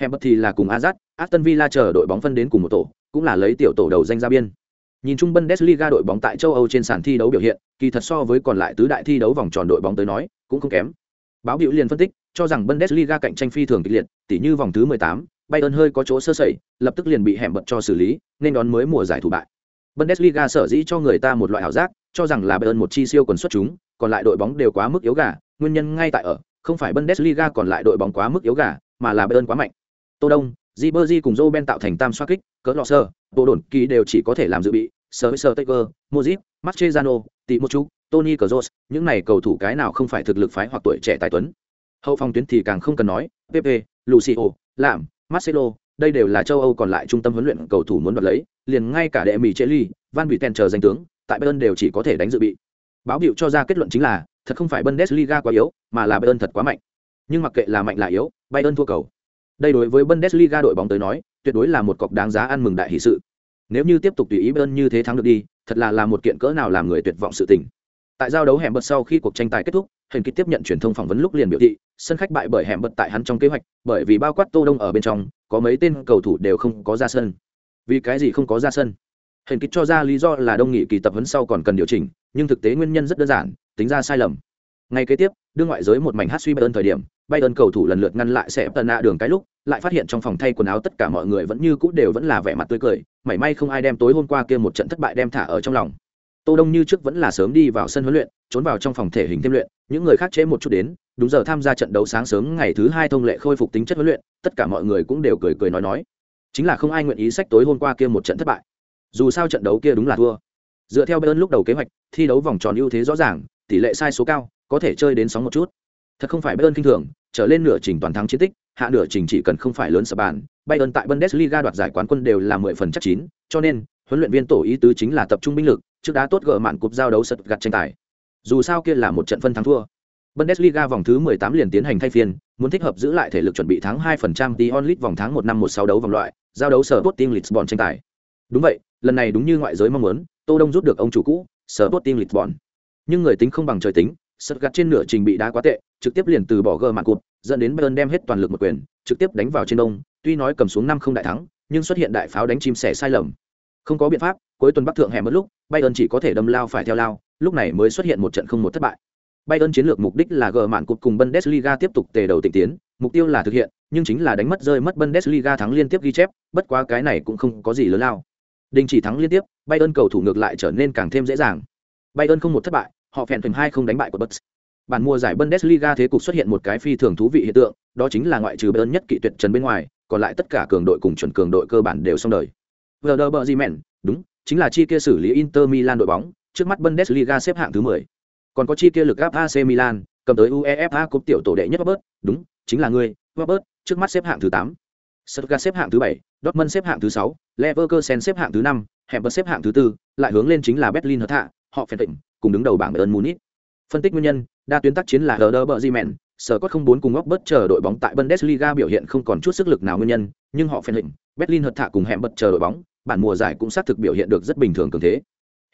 Hẻm bất thì là cùng Ajax, Aston Villa chờ đội bóng phân đến cùng một tổ, cũng là lấy tiểu tổ đầu danh ra biên. Nhìn chung Bundesliga đội bóng tại châu Âu trên sàn thi đấu biểu hiện, kỳ thật so với còn lại tứ đại thi đấu vòng tròn đội bóng tới nói, cũng không kém. Báo biểu liền phân tích, cho rằng Bundesliga cạnh tranh phi thường kịch liệt, tỉ như vòng thứ 18, Bayern hơi có chỗ sơ sẩy, lập tức liền bị hẻm bật cho xử lý, nên đón mới mùa giải thủ bại. Bundesliga sở dĩ cho người ta một loại ảo giác, cho rằng là Bayern một chi siêu quần xuất chúng, còn lại đội bóng đều quá mức yếu gà, nguyên nhân ngay tại ở, không phải Bundesliga còn lại đội bóng quá mức yếu gà, mà là Bayern quá mạnh. Tô Đông, Ribery cùng Robben tạo thành tam xoá kích, cỡ lọ sơ, bộ đồn kỳ đều chỉ có thể làm dự bị, sơ Tiger, Modric, Mascherano, Timochu, Tony Kroos, những này cầu thủ cái nào không phải thực lực phái hoặc tuổi trẻ tài tuấn. Hậu phòng tuyến thì càng không cần nói, Pepe, Lucio, Làm, Marcelo, đây đều là châu Âu còn lại trung tâm huấn luyện cầu thủ muốn đoạt lấy, liền ngay cả đệ mì Cheli, Van Buten chờ danh tướng, tại Bayern đều chỉ có thể đánh dự bị. Báo biểu cho ra kết luận chính là, thật không phải Bundesliga quá yếu, mà là Bayern thật quá mạnh. Nhưng mặc kệ là mạnh là yếu, Bayern thua cầu. Đây đối với Bundesliga đội bóng tới nói, tuyệt đối là một cọc đáng giá ăn mừng đại hỷ sự. Nếu như tiếp tục tùy ý Bayern như thế thắng được đi, thật là là một kiện cỡ nào làm người tuyệt vọng sự tình tại giao đấu hẻm bật sau khi cuộc tranh tài kết thúc hình kịch tiếp nhận truyền thông phỏng vấn lúc liền biểu thị, sân khách bại bởi hẻm bật tại hắn trong kế hoạch, bởi vì bao quát tô đông ở bên trong, có mấy tên cầu thủ đều không có ra sân. Vì cái gì không có ra sân? Hình kịch cho ra lý do là đông nghị kỳ tập huấn sau còn cần điều chỉnh, nhưng thực tế nguyên nhân rất đơn giản, tính ra sai lầm. Ngay kế tiếp, đưa ngoại giới một mảnh hát suy bayern thời điểm, bayern cầu thủ lần lượt ngăn lại sẽ tần nạ đường cái lúc, lại phát hiện trong phòng thay quần áo tất cả mọi người vẫn như cũ đều vẫn là vẻ mặt tươi cười, mảy may không ai đem tối hôm qua kia một trận thất bại đem thả ở trong lòng tô đông như trước vẫn là sớm đi vào sân huấn luyện, trốn vào trong phòng thể hình thêm luyện, những người khác chế một chút đến, đúng giờ tham gia trận đấu sáng sớm ngày thứ hai thông lệ khôi phục tính chất huấn luyện, tất cả mọi người cũng đều cười cười nói nói. Chính là không ai nguyện ý sách tối hôm qua kia một trận thất bại. Dù sao trận đấu kia đúng là thua. Dựa theo bayern lúc đầu kế hoạch, thi đấu vòng tròn ưu thế rõ ràng, tỷ lệ sai số cao, có thể chơi đến sóng một chút. Thật không phải bayern kinh thường, trở lên nửa trình toàn thắng chiến tích, hạ nửa trình chỉ cần không phải lớn sập bàn, bayern tại bundesliga đoạt giải quán quân đều là mười phần chắc chín, cho nên huấn luyện viên tổ ý tứ chính là tập trung binh lực trước đá tốt gỡ mạn cúp giao đấu sật gặt tranh tài dù sao kia là một trận phân thắng thua Bundesliga vòng thứ 18 liền tiến hành thay phiên, muốn thích hợp giữ lại thể lực chuẩn bị thắng 2% Dion League vòng tháng 1 năm 16 đấu vòng loại, giao đấu sở Sporting Lisbon tranh tài. Đúng vậy, lần này đúng như ngoại giới mong muốn, Tô Đông rút được ông chủ cũ, sở Sporting Lisbon. Nhưng người tính không bằng trời tính, sật gạt trên nửa trình bị đá quá tệ, trực tiếp liền từ bỏ gờ mạn cụt, dẫn đến Bayern đem hết toàn lực một quyền, trực tiếp đánh vào trên đông, tuy nói cầm xuống năm không đại thắng, nhưng xuất hiện đại pháo đánh chim sẻ sai lầm. Không có biện pháp, cuối tuần Bắc thượng hẹn mất lúc, Bayern chỉ có thể đâm lao phải theo lao, lúc này mới xuất hiện một trận không một thất bại. Bayern chiến lược mục đích là gỡ mạn cục cùng Bundesliga tiếp tục tề đầu tịnh tiến, mục tiêu là thực hiện, nhưng chính là đánh mất rơi mất Bundesliga thắng liên tiếp ghi chép, bất quá cái này cũng không có gì lớn lao. Đình chỉ thắng liên tiếp, Bayern cầu thủ ngược lại trở nên càng thêm dễ dàng. Bayern không một thất bại, họ phèn thuyền hai không đánh bại của Bucks. Bản mùa giải Bundesliga thế cục xuất hiện một cái phi thường thú vị hiện tượng, đó chính là ngoại trừ Bayern nhất kỵ tuyệt trần bên ngoài, còn lại tất cả cường đội cùng chuẩn cường đội cơ bản đều xong đời. Werder Bremen, đúng, chính là chi kia xử lý Inter Milan đội bóng, trước mắt Bundesliga xếp hạng thứ 10. Còn có chi kia lực áp AC Milan, cầm tới UEFA cúp tiểu tổ đệ nhất Robert, đúng, chính là ngươi, Robert, trước mắt xếp hạng thứ 8. Stuttgart xếp hạng thứ 7, Dortmund xếp hạng thứ 6, Leverkusen xếp hạng thứ 5, Hamburg xếp hạng thứ 4, lại hướng lên chính là Berlin Hertha, họ phèn tịnh, cùng đứng đầu bảng Bayern Munich. Phân tích nguyên nhân, đa tuyến tác chiến là Herder sở cốt không bốn cùng góc bất chờ đội bóng tại Bundesliga biểu hiện không còn chút sức lực nào nguyên nhân, nhưng họ phèn định, Berlin hợt thạ cùng hẻm bật chờ đội bóng, bản mùa giải cũng xác thực biểu hiện được rất bình thường cường thế.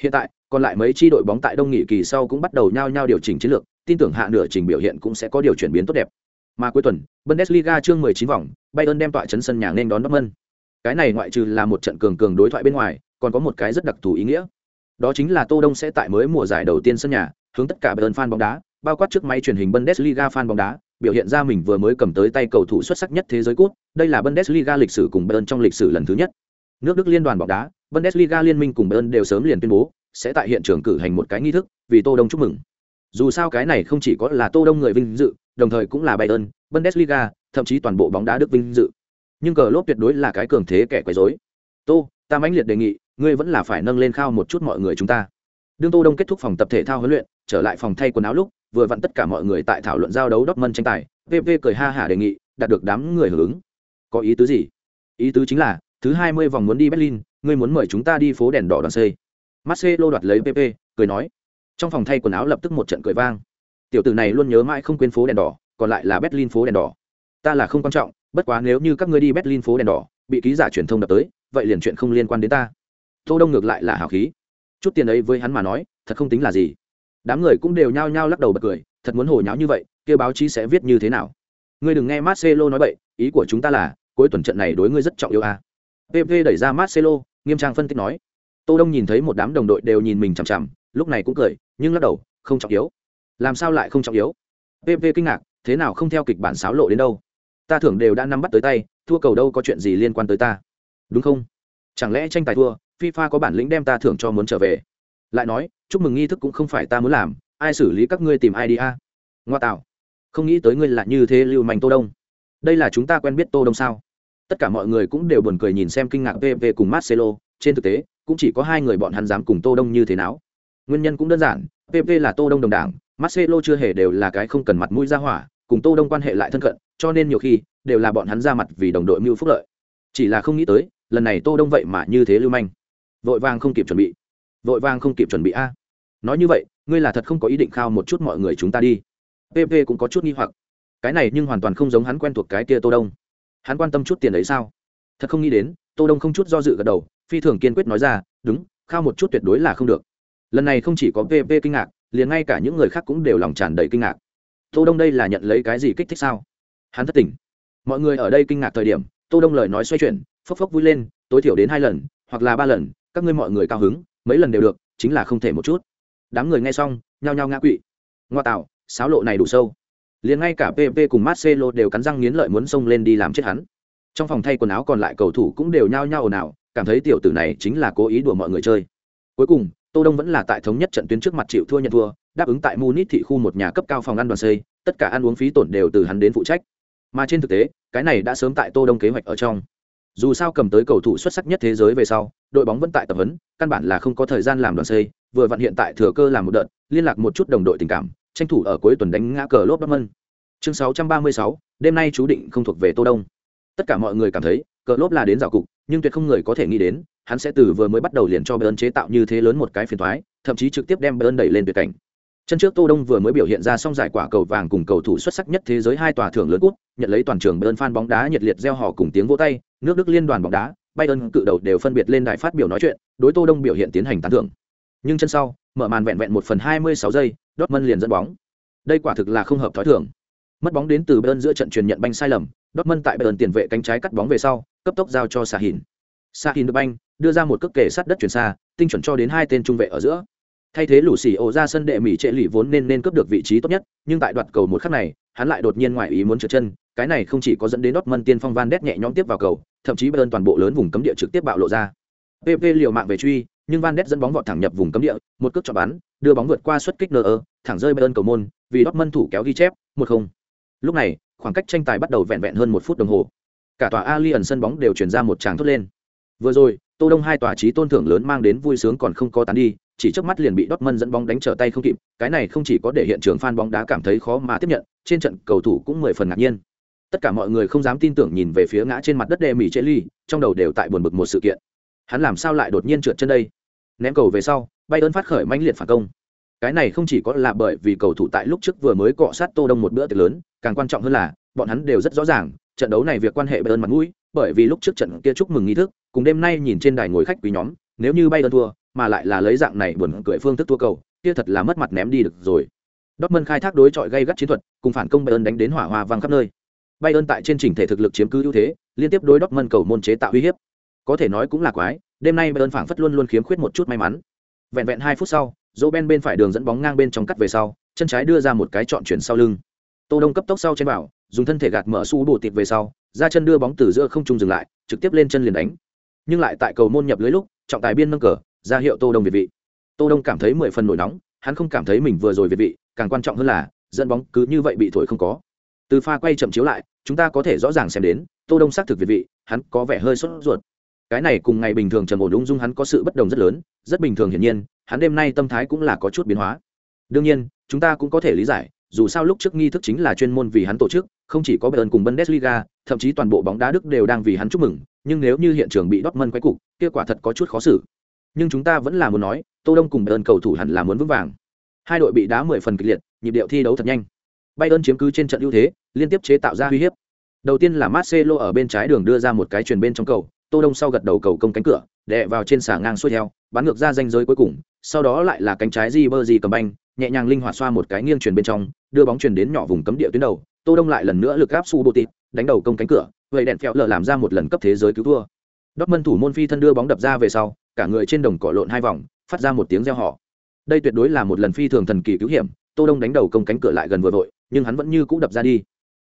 Hiện tại, còn lại mấy chi đội bóng tại đông nghị kỳ sau cũng bắt đầu nhao nhao điều chỉnh chiến lược, tin tưởng hạ nửa trình biểu hiện cũng sẽ có điều chuyển biến tốt đẹp. Mà cuối tuần, Bundesliga chương 19 vòng, Bayern đem tọa trấn sân nhà nên đón Dortmund. Cái này ngoại trừ là một trận cường cường đối thoại bên ngoài, còn có một cái rất đặc thù ý nghĩa. Đó chính là Tô Đông sẽ tại mới mùa giải đầu tiên sân nhà, hướng tất cả Bayern fan bóng đá, bao quát trước máy truyền hình Bundesliga fan bóng đá, biểu hiện ra mình vừa mới cầm tới tay cầu thủ xuất sắc nhất thế giới cút, đây là Bundesliga lịch sử cùng Bayern trong lịch sử lần thứ nhất. Nước Đức liên đoàn bóng đá, Bundesliga liên minh cùng Bayern đều sớm liền tuyên bố sẽ tại hiện trường cử hành một cái nghi thức, vì Tô Đông chúc mừng. Dù sao cái này không chỉ có là Tô Đông người vinh dự, đồng thời cũng là Bayern, Bundesliga, thậm chí toàn bộ bóng đá Đức vinh dự. Nhưng cờ lốp tuyệt đối là cái cường thế kẻ quấy rối. Tô, ta mãnh liệt đề nghị, ngươi vẫn là phải nâng lên khao một chút mọi người chúng ta. Đương Tô Đông kết thúc phòng tập thể thao huấn luyện, trở lại phòng thay quần áo lúc, vừa vặn tất cả mọi người tại thảo luận giao đấu Dortmund tranh tài, VV cười ha hả đề nghị, đạt được đám người hưởng ứng. Có ý tứ gì? Ý tứ chính là, thứ 20 vòng muốn đi Berlin, ngươi muốn mời chúng ta đi phố đèn đỏ đoàn xây. Marcelo đoạt lấy pp, cười nói. Trong phòng thay quần áo lập tức một trận cười vang. Tiểu tử này luôn nhớ mãi không quên phố đèn đỏ, còn lại là Berlin phố đèn đỏ. Ta là không quan trọng, bất quá nếu như các ngươi đi Berlin phố đèn đỏ, bị ký giả truyền thông đập tới, vậy liền chuyện không liên quan đến ta. Tô Đông ngược lại là hào khí. Chút tiền ấy với hắn mà nói, thật không tính là gì đám người cũng đều nhao nhao lắc đầu bật cười thật muốn hồi nháo như vậy kia báo chí sẽ viết như thế nào ngươi đừng nghe marcelo nói bậy ý của chúng ta là cuối tuần trận này đối ngươi rất trọng yếu à pp đẩy ra marcelo, nghiêm trang phân tích nói. Tô đông nhìn thấy một đám đồng đội đều nhìn mình chằm chằm, lúc này cũng cười, nhưng lắc đầu, không trọng yếu. Làm sao lại không trọng yếu? Pp kinh ngạc, thế nào không theo kịch bản xáo lộ đến đâu? Ta thưởng đều đã nắm bắt tới tay, thua cầu đâu có chuyện gì liên quan tới ta. Đúng không? Chẳng lẽ tranh tài thua, fifa có bản lĩnh đem ta thưởng cho muốn trở về? Lại nói, chúc mừng nghi thức cũng không phải ta muốn làm, ai xử lý các ngươi tìm ai đi a? Ngoa tạo. Không nghĩ tới ngươi là như thế lưu manh tô đông. Đây là chúng ta quen biết tô đông sao? Tất cả mọi người cũng đều buồn cười nhìn xem kinh ngạc pv cùng marcelo, trên thực tế, cũng chỉ có hai người bọn hắn dám cùng tô đông như thế nào. Nguyên nhân cũng đơn giản pv là tô đông đồng đảng, marcelo chưa hề đều là cái không cần mặt mũi ra hỏa, cùng tô đông quan hệ lại thân cận, cho nên nhiều khi, đều là bọn hắn ra mặt vì đồng đội mưu phúc lợi. Chỉ là không nghĩ tới, lần này tô đông vậy mà như thế lưu manh. Vội vàng không kịp chuẩn bị. Vội vàng không kịp chuẩn bị a. Nói như vậy, ngươi là thật không có ý định khao một chút mọi người chúng ta đi. Pv cũng có chút nghi hoặc. Cái này nhưng hoàn toàn không giống hắn quen thuộc cái kia tô đông hắn quan tâm chút tiền ấy sao? Thật không nghĩ đến, tô đông không chút do dự gật đầu, phi thường kiên quyết nói ra, đúng, khao một chút tuyệt đối là không được. Lần này không chỉ có pp kinh ngạc, liền ngay cả những người khác cũng đều lòng tràn đầy kinh ngạc. Tô đông đây là nhận lấy cái gì kích thích sao? Hắn thất tỉnh mọi người ở đây kinh ngạc thời điểm, tô đông lời nói xoay chuyển, phốc phốc vui lên, tối thiểu đến hai lần, hoặc là ba lần, các ngươi mọi người cao hứng, mấy lần đều được, chính là không thể một chút. Đám người nghe xong, nhao nhao ngã quỵ. Ngoa tạo sáo lộ này đủ sâu liền ngay cả pp cùng marcelo đều cắn răng nghiến lợi muốn xông lên đi làm chết hắn. Trong phòng thay quần áo còn lại cầu thủ cũng đều nhao nhao ồn ào, cảm thấy tiểu tử này chính là cố ý đùa mọi người chơi. Cuối cùng, tô đông vẫn là tại thống nhất trận tuyến trước mặt chịu thua nhận thua, đáp ứng tại munich thị khu một nhà cấp cao phòng ăn đoàn xây, tất cả ăn uống phí tổn đều từ hắn đến phụ trách. Mà trên thực tế, cái này đã sớm tại tô đông kế hoạch ở trong. Dù sao cầm tới cầu thủ xuất sắc nhất thế giới về sau, đội bóng vẫn tại tập huấn, căn bản là không có thời gian làm đoàn xây, vừa vặn hiện tại thừa cơ làm một đợt, liên lạc một chút đồng đội tình cảm tranh thủ ở cuối tuần đánh ngã cờ lốp Dortmund. Chương 636, đêm nay chú định không thuộc về Tô Đông. Tất cả mọi người cảm thấy, cờ lốp là đến giảo cục, nhưng tuyệt không người có thể nghĩ đến, hắn sẽ từ vừa mới bắt đầu liền cho Bayern chế tạo như thế lớn một cái phiền toái, thậm chí trực tiếp đem Bayern đẩy lên tuyệt cảnh. Chân trước Tô Đông vừa mới biểu hiện ra xong giải quả cầu vàng cùng cầu thủ xuất sắc nhất thế giới hai tòa thưởng lớn quốc, nhận lấy toàn trường Bayern fan bóng đá nhiệt liệt reo hò cùng tiếng vỗ tay, nước Đức liên đoàn bóng đá, Bayern cự đầu đều phân biệt lên đài phát biểu nói chuyện, đối Tô Đông biểu hiện tiến hành tán thưởng. Nhưng chân sau, mở màn vẹn vẹn một phần hai mươi sáu giây, Dortmund liền dẫn bóng. Đây quả thực là không hợp thói thường. Mất bóng đến từ Bayern giữa trận truyền nhận banh sai lầm, Dortmund tại Bayern tiền vệ cánh trái cắt bóng về sau, cấp tốc giao cho Sahin. Sahin được banh, đưa ra một cước kề sát đất chuyển xa, tinh chuẩn cho đến hai tên trung vệ ở giữa. Thay thế lũ xì ổ ra sân đệ mỹ trệ Lỷ vốn nên nên cướp được vị trí tốt nhất, nhưng tại đoạt cầu một khắc này, hắn lại đột nhiên ngoại ý muốn trượt chân, cái này không chỉ có dẫn đến Dortmund tiên phong Van Ness nhẹ nhõm tiếp vào cầu, thậm chí Bayern toàn bộ lớn vùng cấm địa trực tiếp bạo lộ ra. PP liều mạng về truy, nhưng Van Ness dẫn bóng vọt thẳng nhập vùng cấm địa, một cước cho bắn, đưa bóng vượt qua xuất kích nơ thẳng rơi Bayern cầu môn, vì Dortmund thủ kéo ghi chép, 1-0. Lúc này, khoảng cách tranh tài bắt đầu vẹn vẹn hơn một phút đồng hồ. Cả tòa Allianz sân bóng đều truyền ra một tràng thốt lên. Vừa rồi, Tô Đông hai tòa trí tôn thưởng lớn mang đến vui sướng còn không có tán đi, chỉ trước mắt liền bị Dortmund dẫn bóng đánh trở tay không kịp, cái này không chỉ có để hiện trường fan bóng đá cảm thấy khó mà tiếp nhận, trên trận cầu thủ cũng mười phần ngạc nhiên. Tất cả mọi người không dám tin tưởng nhìn về phía ngã trên mặt đất đè mỉ ly, trong đầu đều tại buồn bực một sự kiện. Hắn làm sao lại đột nhiên trượt chân đây? Ném cầu về sau, Bayern phát khởi mãnh liệt phản công. Cái này không chỉ có là bởi vì cầu thủ tại lúc trước vừa mới cọ sát Tô Đông một bữa tiệc lớn, càng quan trọng hơn là, bọn hắn đều rất rõ ràng, trận đấu này việc quan hệ Bayern mặt mũi, bởi vì lúc trước trận kia chúc mừng nghi thức, cùng đêm nay nhìn trên đài ngồi khách quý nhóm, nếu như Bayern thua, mà lại là lấy dạng này buồn cười phương thức thua cầu, kia thật là mất mặt ném đi được rồi. Dortmund khai thác đối chọi gây gắt chiến thuật, cùng phản công Bayern đánh đến hỏa hoa vang khắp nơi. Bayern tại trên trình thể thực lực chiếm cứ ưu thế, liên tiếp đối Dortmund cầu môn chế tạo uy hiếp. Có thể nói cũng là quái, đêm nay Bayern phảng phất luôn luôn khiếm khuyết một chút may mắn. Vẹn vẹn hai phút sau, Roben bên phải đường dẫn bóng ngang bên trong cắt về sau, chân trái đưa ra một cái chọn chuyển sau lưng. Tô Đông cấp tốc sau trên bảo, dùng thân thể gạt mở su bổ tịt về sau, ra chân đưa bóng từ giữa không trung dừng lại, trực tiếp lên chân liền đánh. Nhưng lại tại cầu môn nhập lưới lúc, trọng tài biên nâng cờ, ra hiệu Tô Đông việt vị. Tô Đông cảm thấy mười phần nổi nóng, hắn không cảm thấy mình vừa rồi việt vị, càng quan trọng hơn là, dẫn bóng cứ như vậy bị thổi không có. Từ pha quay chậm chiếu lại, chúng ta có thể rõ ràng xem đến, Tô Đông xác thực việt vị, hắn có vẻ hơi sốt ruột. Cái này cùng ngày bình thường trầm ổn ung dung hắn có sự bất đồng rất lớn, rất bình thường hiển nhiên, hắn đêm nay tâm thái cũng là có chút biến hóa. Đương nhiên, chúng ta cũng có thể lý giải, dù sao lúc trước nghi thức chính là chuyên môn vì hắn tổ chức, không chỉ có Bayern cùng Bundesliga, thậm chí toàn bộ bóng đá Đức đều đang vì hắn chúc mừng, nhưng nếu như hiện trường bị Dortmund quấy cục, kết quả thật có chút khó xử. Nhưng chúng ta vẫn là muốn nói, Tô Đông cùng Bayern cầu thủ hẳn là muốn vững vàng. Hai đội bị đá 10 phần kịch liệt, nhịp điệu thi đấu thật nhanh. Bayern chiếm cứ trên trận ưu thế, liên tiếp chế tạo ra uy hiếp. Đầu tiên là Marcelo ở bên trái đường đưa ra một cái chuyền bên trong cầu, Tô Đông sau gật đầu cầu công cánh cửa, đè vào trên xà ngang xuôi theo, bắn ngược ra danh giới cuối cùng, sau đó lại là cánh trái di bờ di cầm banh, nhẹ nhàng linh hoạt xoa một cái nghiêng chuyển bên trong, đưa bóng chuyển đến nhỏ vùng cấm địa tuyến đầu, Tô Đông lại lần nữa lực áp su bộ tịt, đánh đầu công cánh cửa, vậy đèn phèo lờ làm ra một lần cấp thế giới cứu thua. mân thủ môn phi thân đưa bóng đập ra về sau, cả người trên đồng cỏ lộn hai vòng, phát ra một tiếng reo hò. Đây tuyệt đối là một lần phi thường thần kỳ cứu hiểm, Tô Đông đánh đầu công cánh cửa lại gần vừa vội, nhưng hắn vẫn như cũ đập ra đi.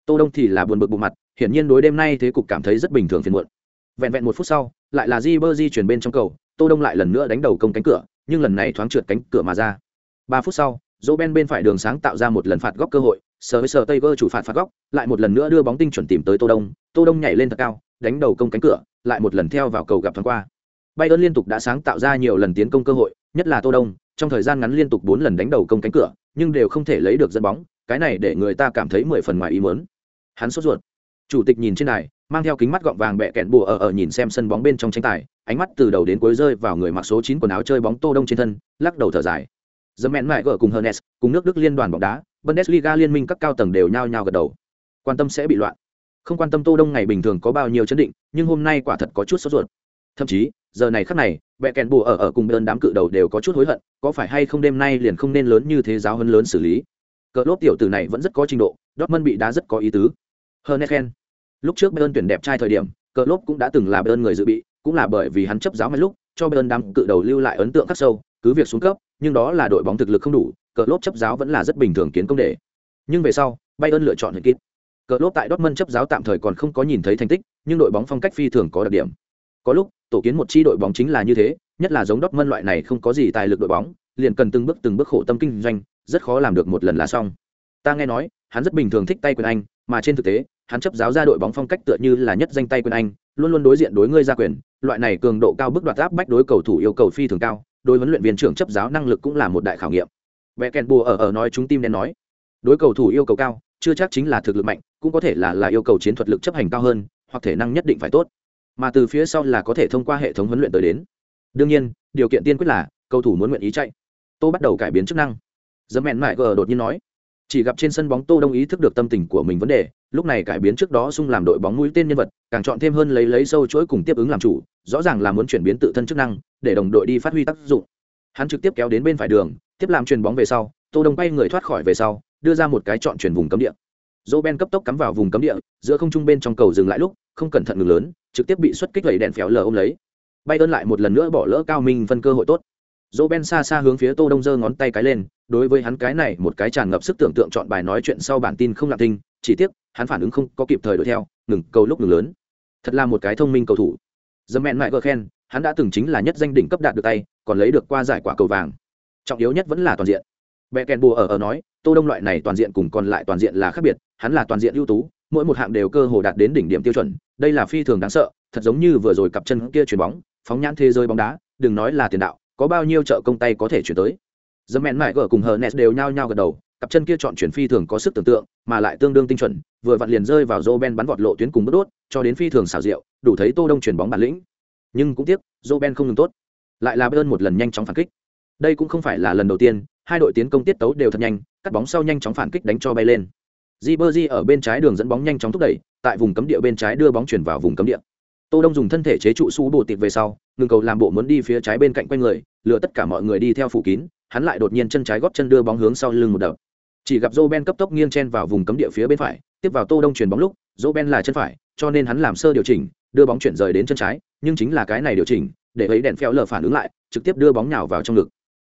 Tô Đông thì là buồn bực bụng mặt, hiển nhiên đối đêm nay thế cục cảm thấy rất bình thường phiền muộn. Vẹn vẹn một phút sau, lại là Ribery chuyển bên trong cầu, Tô Đông lại lần nữa đánh đầu công cánh cửa, nhưng lần này thoáng trượt cánh cửa mà ra. Ba phút sau, Roben bên phải đường sáng tạo ra một lần phạt góc cơ hội, sờ với sờ Taylor chủ phạt phạt góc, lại một lần nữa đưa bóng tinh chuẩn tìm tới Tô Đông, Tô Đông nhảy lên thật cao, đánh đầu công cánh cửa, lại một lần theo vào cầu gặp thoáng qua. Bayern liên tục đã sáng tạo ra nhiều lần tiến công cơ hội, nhất là Tô Đông, trong thời gian ngắn liên tục bốn lần đánh đầu công cánh cửa, nhưng đều không thể lấy được dẫn bóng, cái này để người ta cảm thấy mười phần ngoài ý muốn. Hắn sốt ruột. Chủ tịch nhìn trên này, mang theo kính mắt gọng vàng bẹ kẹn bùa ở ở nhìn xem sân bóng bên trong tranh tài, ánh mắt từ đầu đến cuối rơi vào người mặc số 9 quần áo chơi bóng Tô Đông trên thân, lắc đầu thở dài. Dẫm mẹn mại gở cùng Hernes, cùng nước Đức liên đoàn bóng đá, Bundesliga liên minh các cao tầng đều nhao nhao gật đầu. Quan tâm sẽ bị loạn. Không quan tâm Tô Đông ngày bình thường có bao nhiêu chấn định, nhưng hôm nay quả thật có chút sốt ruột. Thậm chí, giờ này khắc này bẹ kèn bùa ở ở cùng bên đám cự đầu đều có chút hối hận có phải hay không đêm nay liền không nên lớn như thế giáo hơn lớn xử lý cờ lốp tiểu tử này vẫn rất có trình độ dortmund bị đá rất có ý tứ hơn lúc trước bayern tuyển đẹp trai thời điểm cờ lốp cũng đã từng là bayern người dự bị, cũng là bởi vì hắn chấp giáo mấy lúc, cho bayern đám cự đầu lưu lại ấn tượng khắc sâu, cứ việc xuống cấp, nhưng đó là đội bóng thực lực không đủ cờ lốp chấp giáo vẫn là rất bình thường kiến công để nhưng về sau, bayern lựa chọn hình kít cờ lốp tại dortmund chấp giáo tạm thời còn không có nhìn thấy thành tích, nhưng đội bóng phong cách phi thường có đặc điểm. Có lúc, tổ kiến một chi đội bóng chính là như thế, nhất là giống Dortmund loại này không có gì tài lực đội bóng, liền cần từng bước từng bước khổ tâm kinh doanh, rất khó làm được một lần là xong. Ta nghe nói, hắn rất bình thường thích tay quyền anh, mà trên thực tế hắn chấp giáo ra đội bóng phong cách tựa như là nhất danh tay quyền anh, luôn luôn đối diện đối ngươi ra quyền, loại này cường độ cao bức đoạt áp bách đối cầu thủ yêu cầu phi thường cao, đối huấn luyện viên trưởng chấp giáo năng lực cũng là một đại khảo nghiệm. Vẽ kèn bùa ở ở nói chúng tim đen nói, đối cầu thủ yêu cầu cao, chưa chắc chính là thực lực mạnh, cũng có thể là là yêu cầu chiến thuật lực chấp hành cao hơn, hoặc thể năng nhất định phải tốt. Mà từ phía sau là có thể thông qua hệ thống huấn luyện tới đến. Đương nhiên, điều kiện tiên quyết là, cầu thủ muốn nguyện ý chạy. Tôi bắt đầu cải biến chức năng. Dấm mẹn mại gờ đột nhiên nói chỉ gặp trên sân bóng tô đông ý thức được tâm tình của mình vấn đề, lúc này cải biến trước đó sung làm đội bóng mũi tên nhân vật, càng chọn thêm hơn lấy lấy sâu chuỗi cùng tiếp ứng làm chủ, rõ ràng là muốn chuyển biến tự thân chức năng, để đồng đội đi phát huy tác dụng. Hắn trực tiếp kéo đến bên phải đường, tiếp làm chuyền bóng về sau, tô đông bay người thoát khỏi về sau, đưa ra một cái chọn chuyển vùng cấm địa. Dô ben cấp tốc cắm vào vùng cấm địa, giữa không trung bên trong cầu dừng lại lúc, không cẩn thận ngừng lớn, trực tiếp bị xuất kích vẩy đèn phéo lờ ôm lấy. Bay ơn lại một lần nữa bỏ lỡ cao minh phân cơ hội tốt dỗ ben xa xa hướng phía tô đông giơ ngón tay cái lên, đối với hắn cái này một cái tràn ngập sức tưởng tượng chọn bài nói chuyện sau bản tin không lạc tinh chỉ tiếc, hắn phản ứng không có kịp thời đuổi theo, ngừng cầu lúc ngừng lớn. Thật là một cái thông minh cầu thủ. Dâm mẹn mại gờ khen, hắn đã từng chính là nhất danh đỉnh cấp đạt được tay, còn lấy được qua giải quả cầu vàng. Trọng yếu nhất vẫn là toàn diện. Bẹ kèn bùa ở ở nói, tô đông loại này toàn diện cùng còn lại toàn diện là khác biệt, hắn là toàn diện ưu tú, mỗi một hạng đều cơ hồ đạt đến đỉnh điểm tiêu chuẩn, đây là phi thường đáng sợ, thật giống như vừa rồi cặp chân kia chuyền bóng, phóng nhãn thế giới bóng đá, đừng nói là tiền đạo có bao nhiêu trợ công tay có thể chuyển tới. Dâm mẹn mãi gờ cùng hờ nes đều nhao nhao gật đầu cặp chân kia chọn chuyển phi thường có sức tưởng tượng mà lại tương đương tinh chuẩn vừa vặn liền rơi vào dô ben bắn vọt lộ tuyến cùng bất đốt cho đến phi thường xảo diệu đủ thấy tô đông chuyển bóng bản lĩnh. Nhưng cũng tiếc dô ben không ngừng tốt. Lại là bơn một lần nhanh chóng phản kích. Đây cũng không phải là lần đầu tiên hai đội tiến công tiết tấu đều thật nhanh cắt bóng sau nhanh chóng phản kích đánh cho bay lên. Ribery ở bên trái đường dẫn bóng nhanh chóng thúc đẩy, tại vùng cấm địa bên trái đưa bóng chuyển vào vùng cấm địa. Tô Đông dùng thân thể chế trụ su bồ tịt về sau, ngừng cầu làm bộ muốn đi phía trái bên cạnh quanh người, lừa tất cả mọi người đi theo phủ kín, hắn lại đột nhiên chân trái góp chân đưa bóng hướng sau lưng một đập. Chỉ gặp Roben cấp tốc nghiêng chen vào vùng cấm địa phía bên phải, tiếp vào Tô Đông chuyển bóng lúc, Roben là chân phải, cho nên hắn làm sơ điều chỉnh, đưa bóng chuyển rời đến chân trái, nhưng chính là cái này điều chỉnh, để ấy đèn phèo lờ phản ứng lại, trực tiếp đưa bóng nhào vào trong ngực.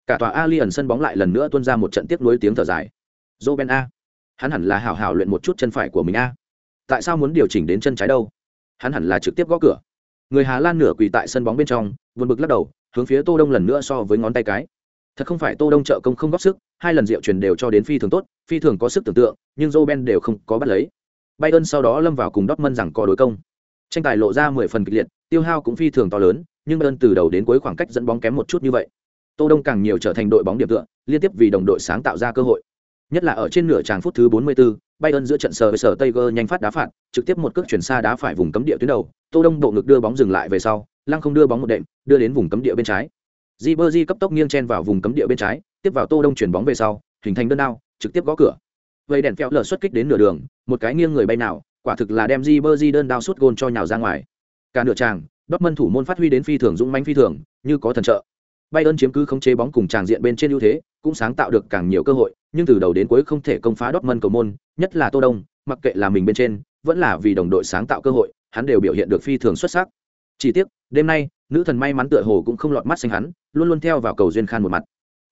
Cả tòa ali ẩn sân bóng lại lần nữa tuôn ra một trận tiếp nối tiếng thở dài. Roben a hắn hẳn là hảo hảo luyện một chút chân phải của mình a tại sao muốn điều chỉnh đến chân trái đâu hắn hẳn là trực tiếp gõ cửa. Người hà lan nửa quỳ tại sân bóng bên trong vượt bực lắc đầu, hướng phía tô đông lần nữa so với ngón tay cái. Thật không phải tô đông trợ công không góp sức, hai lần rượu truyền đều cho đến phi thường tốt, phi thường có sức tưởng tượng, nhưng joe ben đều không có bắt lấy. Bayern sau đó lâm vào cùng dortmund rằng có đối công. Tranh tài lộ ra mười phần kịch liệt, tiêu hao cũng phi thường to lớn, nhưng bayern từ đầu đến cuối khoảng cách dẫn bóng kém một chút như vậy. Tô đông càng nhiều trở thành đội bóng điểm tựa, liên tiếp vì đồng đội sáng tạo ra cơ hội. Nhất là ở trên nửa tràng phút thứ 44, Bayern giữa trận sờ với sở Tiger nhanh phát đá phạt, trực tiếp một cước chuyển xa đá phải vùng cấm địa tuyến đầu, Tô Đông độ ngực đưa bóng dừng lại về sau, lăng không đưa bóng một đệm, đưa đến vùng cấm địa bên trái. Ribery cấp tốc nghiêng chen vào vùng cấm địa bên trái, tiếp vào Tô Đông chuyển bóng về sau, hình thành đơn đao, trực tiếp gõ cửa. Vây đèn phèo lở xuất kích đến nửa đường, một cái nghiêng người bay nào, quả thực là đem Ribery đơn đao sút gôn cho nhào ra ngoài. Cả nửa tràng, Dortmund thủ môn phát huy đến phi thường dũng mãnh phi thường, như có thần trợ. Bayern chiếm cứ khống chế bóng cùng tràng diện bên trên ưu thế, cũng sáng tạo được càng nhiều cơ hội, nhưng từ đầu đến cuối không thể công phá Dortmund cầu môn, nhất là Tô Đông, mặc kệ là mình bên trên, vẫn là vì đồng đội sáng tạo cơ hội, hắn đều biểu hiện được phi thường xuất sắc. Chỉ tiếc, đêm nay, nữ thần may mắn tựa hồ cũng không lọt mắt xanh hắn, luôn luôn theo vào cầu duyên khan một mặt.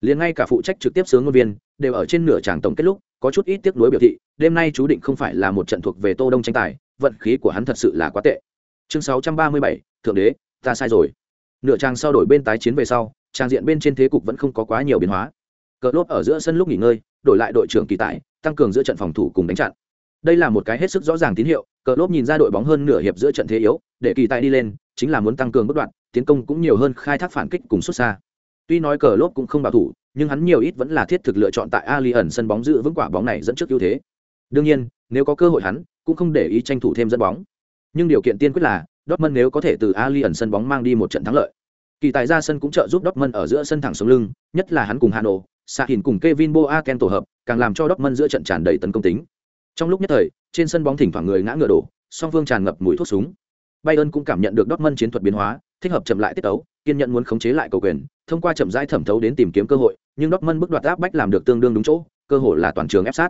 Liền ngay cả phụ trách trực tiếp sướng ngôn viên, đều ở trên nửa tràng tổng kết lúc, có chút ít tiếc nuối biểu thị, đêm nay chú định không phải là một trận thuộc về Tô Đông tranh tài, vận khí của hắn thật sự là quá tệ. Chương 637, thượng đế, ta sai rồi. Nửa trang sau đổi bên tái chiến về sau, trang diện bên trên thế cục vẫn không có quá nhiều biến hóa cờ lốp ở giữa sân lúc nghỉ ngơi đổi lại đội trưởng kỳ tài tăng cường giữa trận phòng thủ cùng đánh chặn đây là một cái hết sức rõ ràng tín hiệu cờ lốp nhìn ra đội bóng hơn nửa hiệp giữa trận thế yếu để kỳ tài đi lên chính là muốn tăng cường bất đoạn tiến công cũng nhiều hơn khai thác phản kích cùng xuất xa tuy nói cờ lốp cũng không bảo thủ nhưng hắn nhiều ít vẫn là thiết thực lựa chọn tại ali ẩn sân bóng giữ vững quả bóng này dẫn trước ưu thế đương nhiên nếu có cơ hội hắn cũng không để ý tranh thủ thêm dẫn bóng nhưng điều kiện tiên quyết là Dortmund nếu có thể từ Ali ẩn sân bóng mang đi một trận thắng lợi. Kỳ tài ra sân cũng trợ giúp Dortmund ở giữa sân thẳng xuống lưng, nhất là hắn cùng Hà Nội xạ Hình cùng Kevin Boateng tổ hợp, càng làm cho Dortmund giữa trận tràn đầy tấn công tính. Trong lúc nhất thời, trên sân bóng thỉnh thoảng người ngã ngựa đổ, song phương tràn ngập mùi thuốc súng. Bayern cũng cảm nhận được Dortmund chiến thuật biến hóa, thích hợp chậm lại tiết tấu kiên nhẫn muốn khống chế lại cầu quyền thông qua chậm rãi thẩm thấu đến tìm kiếm cơ hội nhưng Dortmund bức đoạt áp bách làm được tương đương đúng chỗ cơ hội là toàn trường ép sát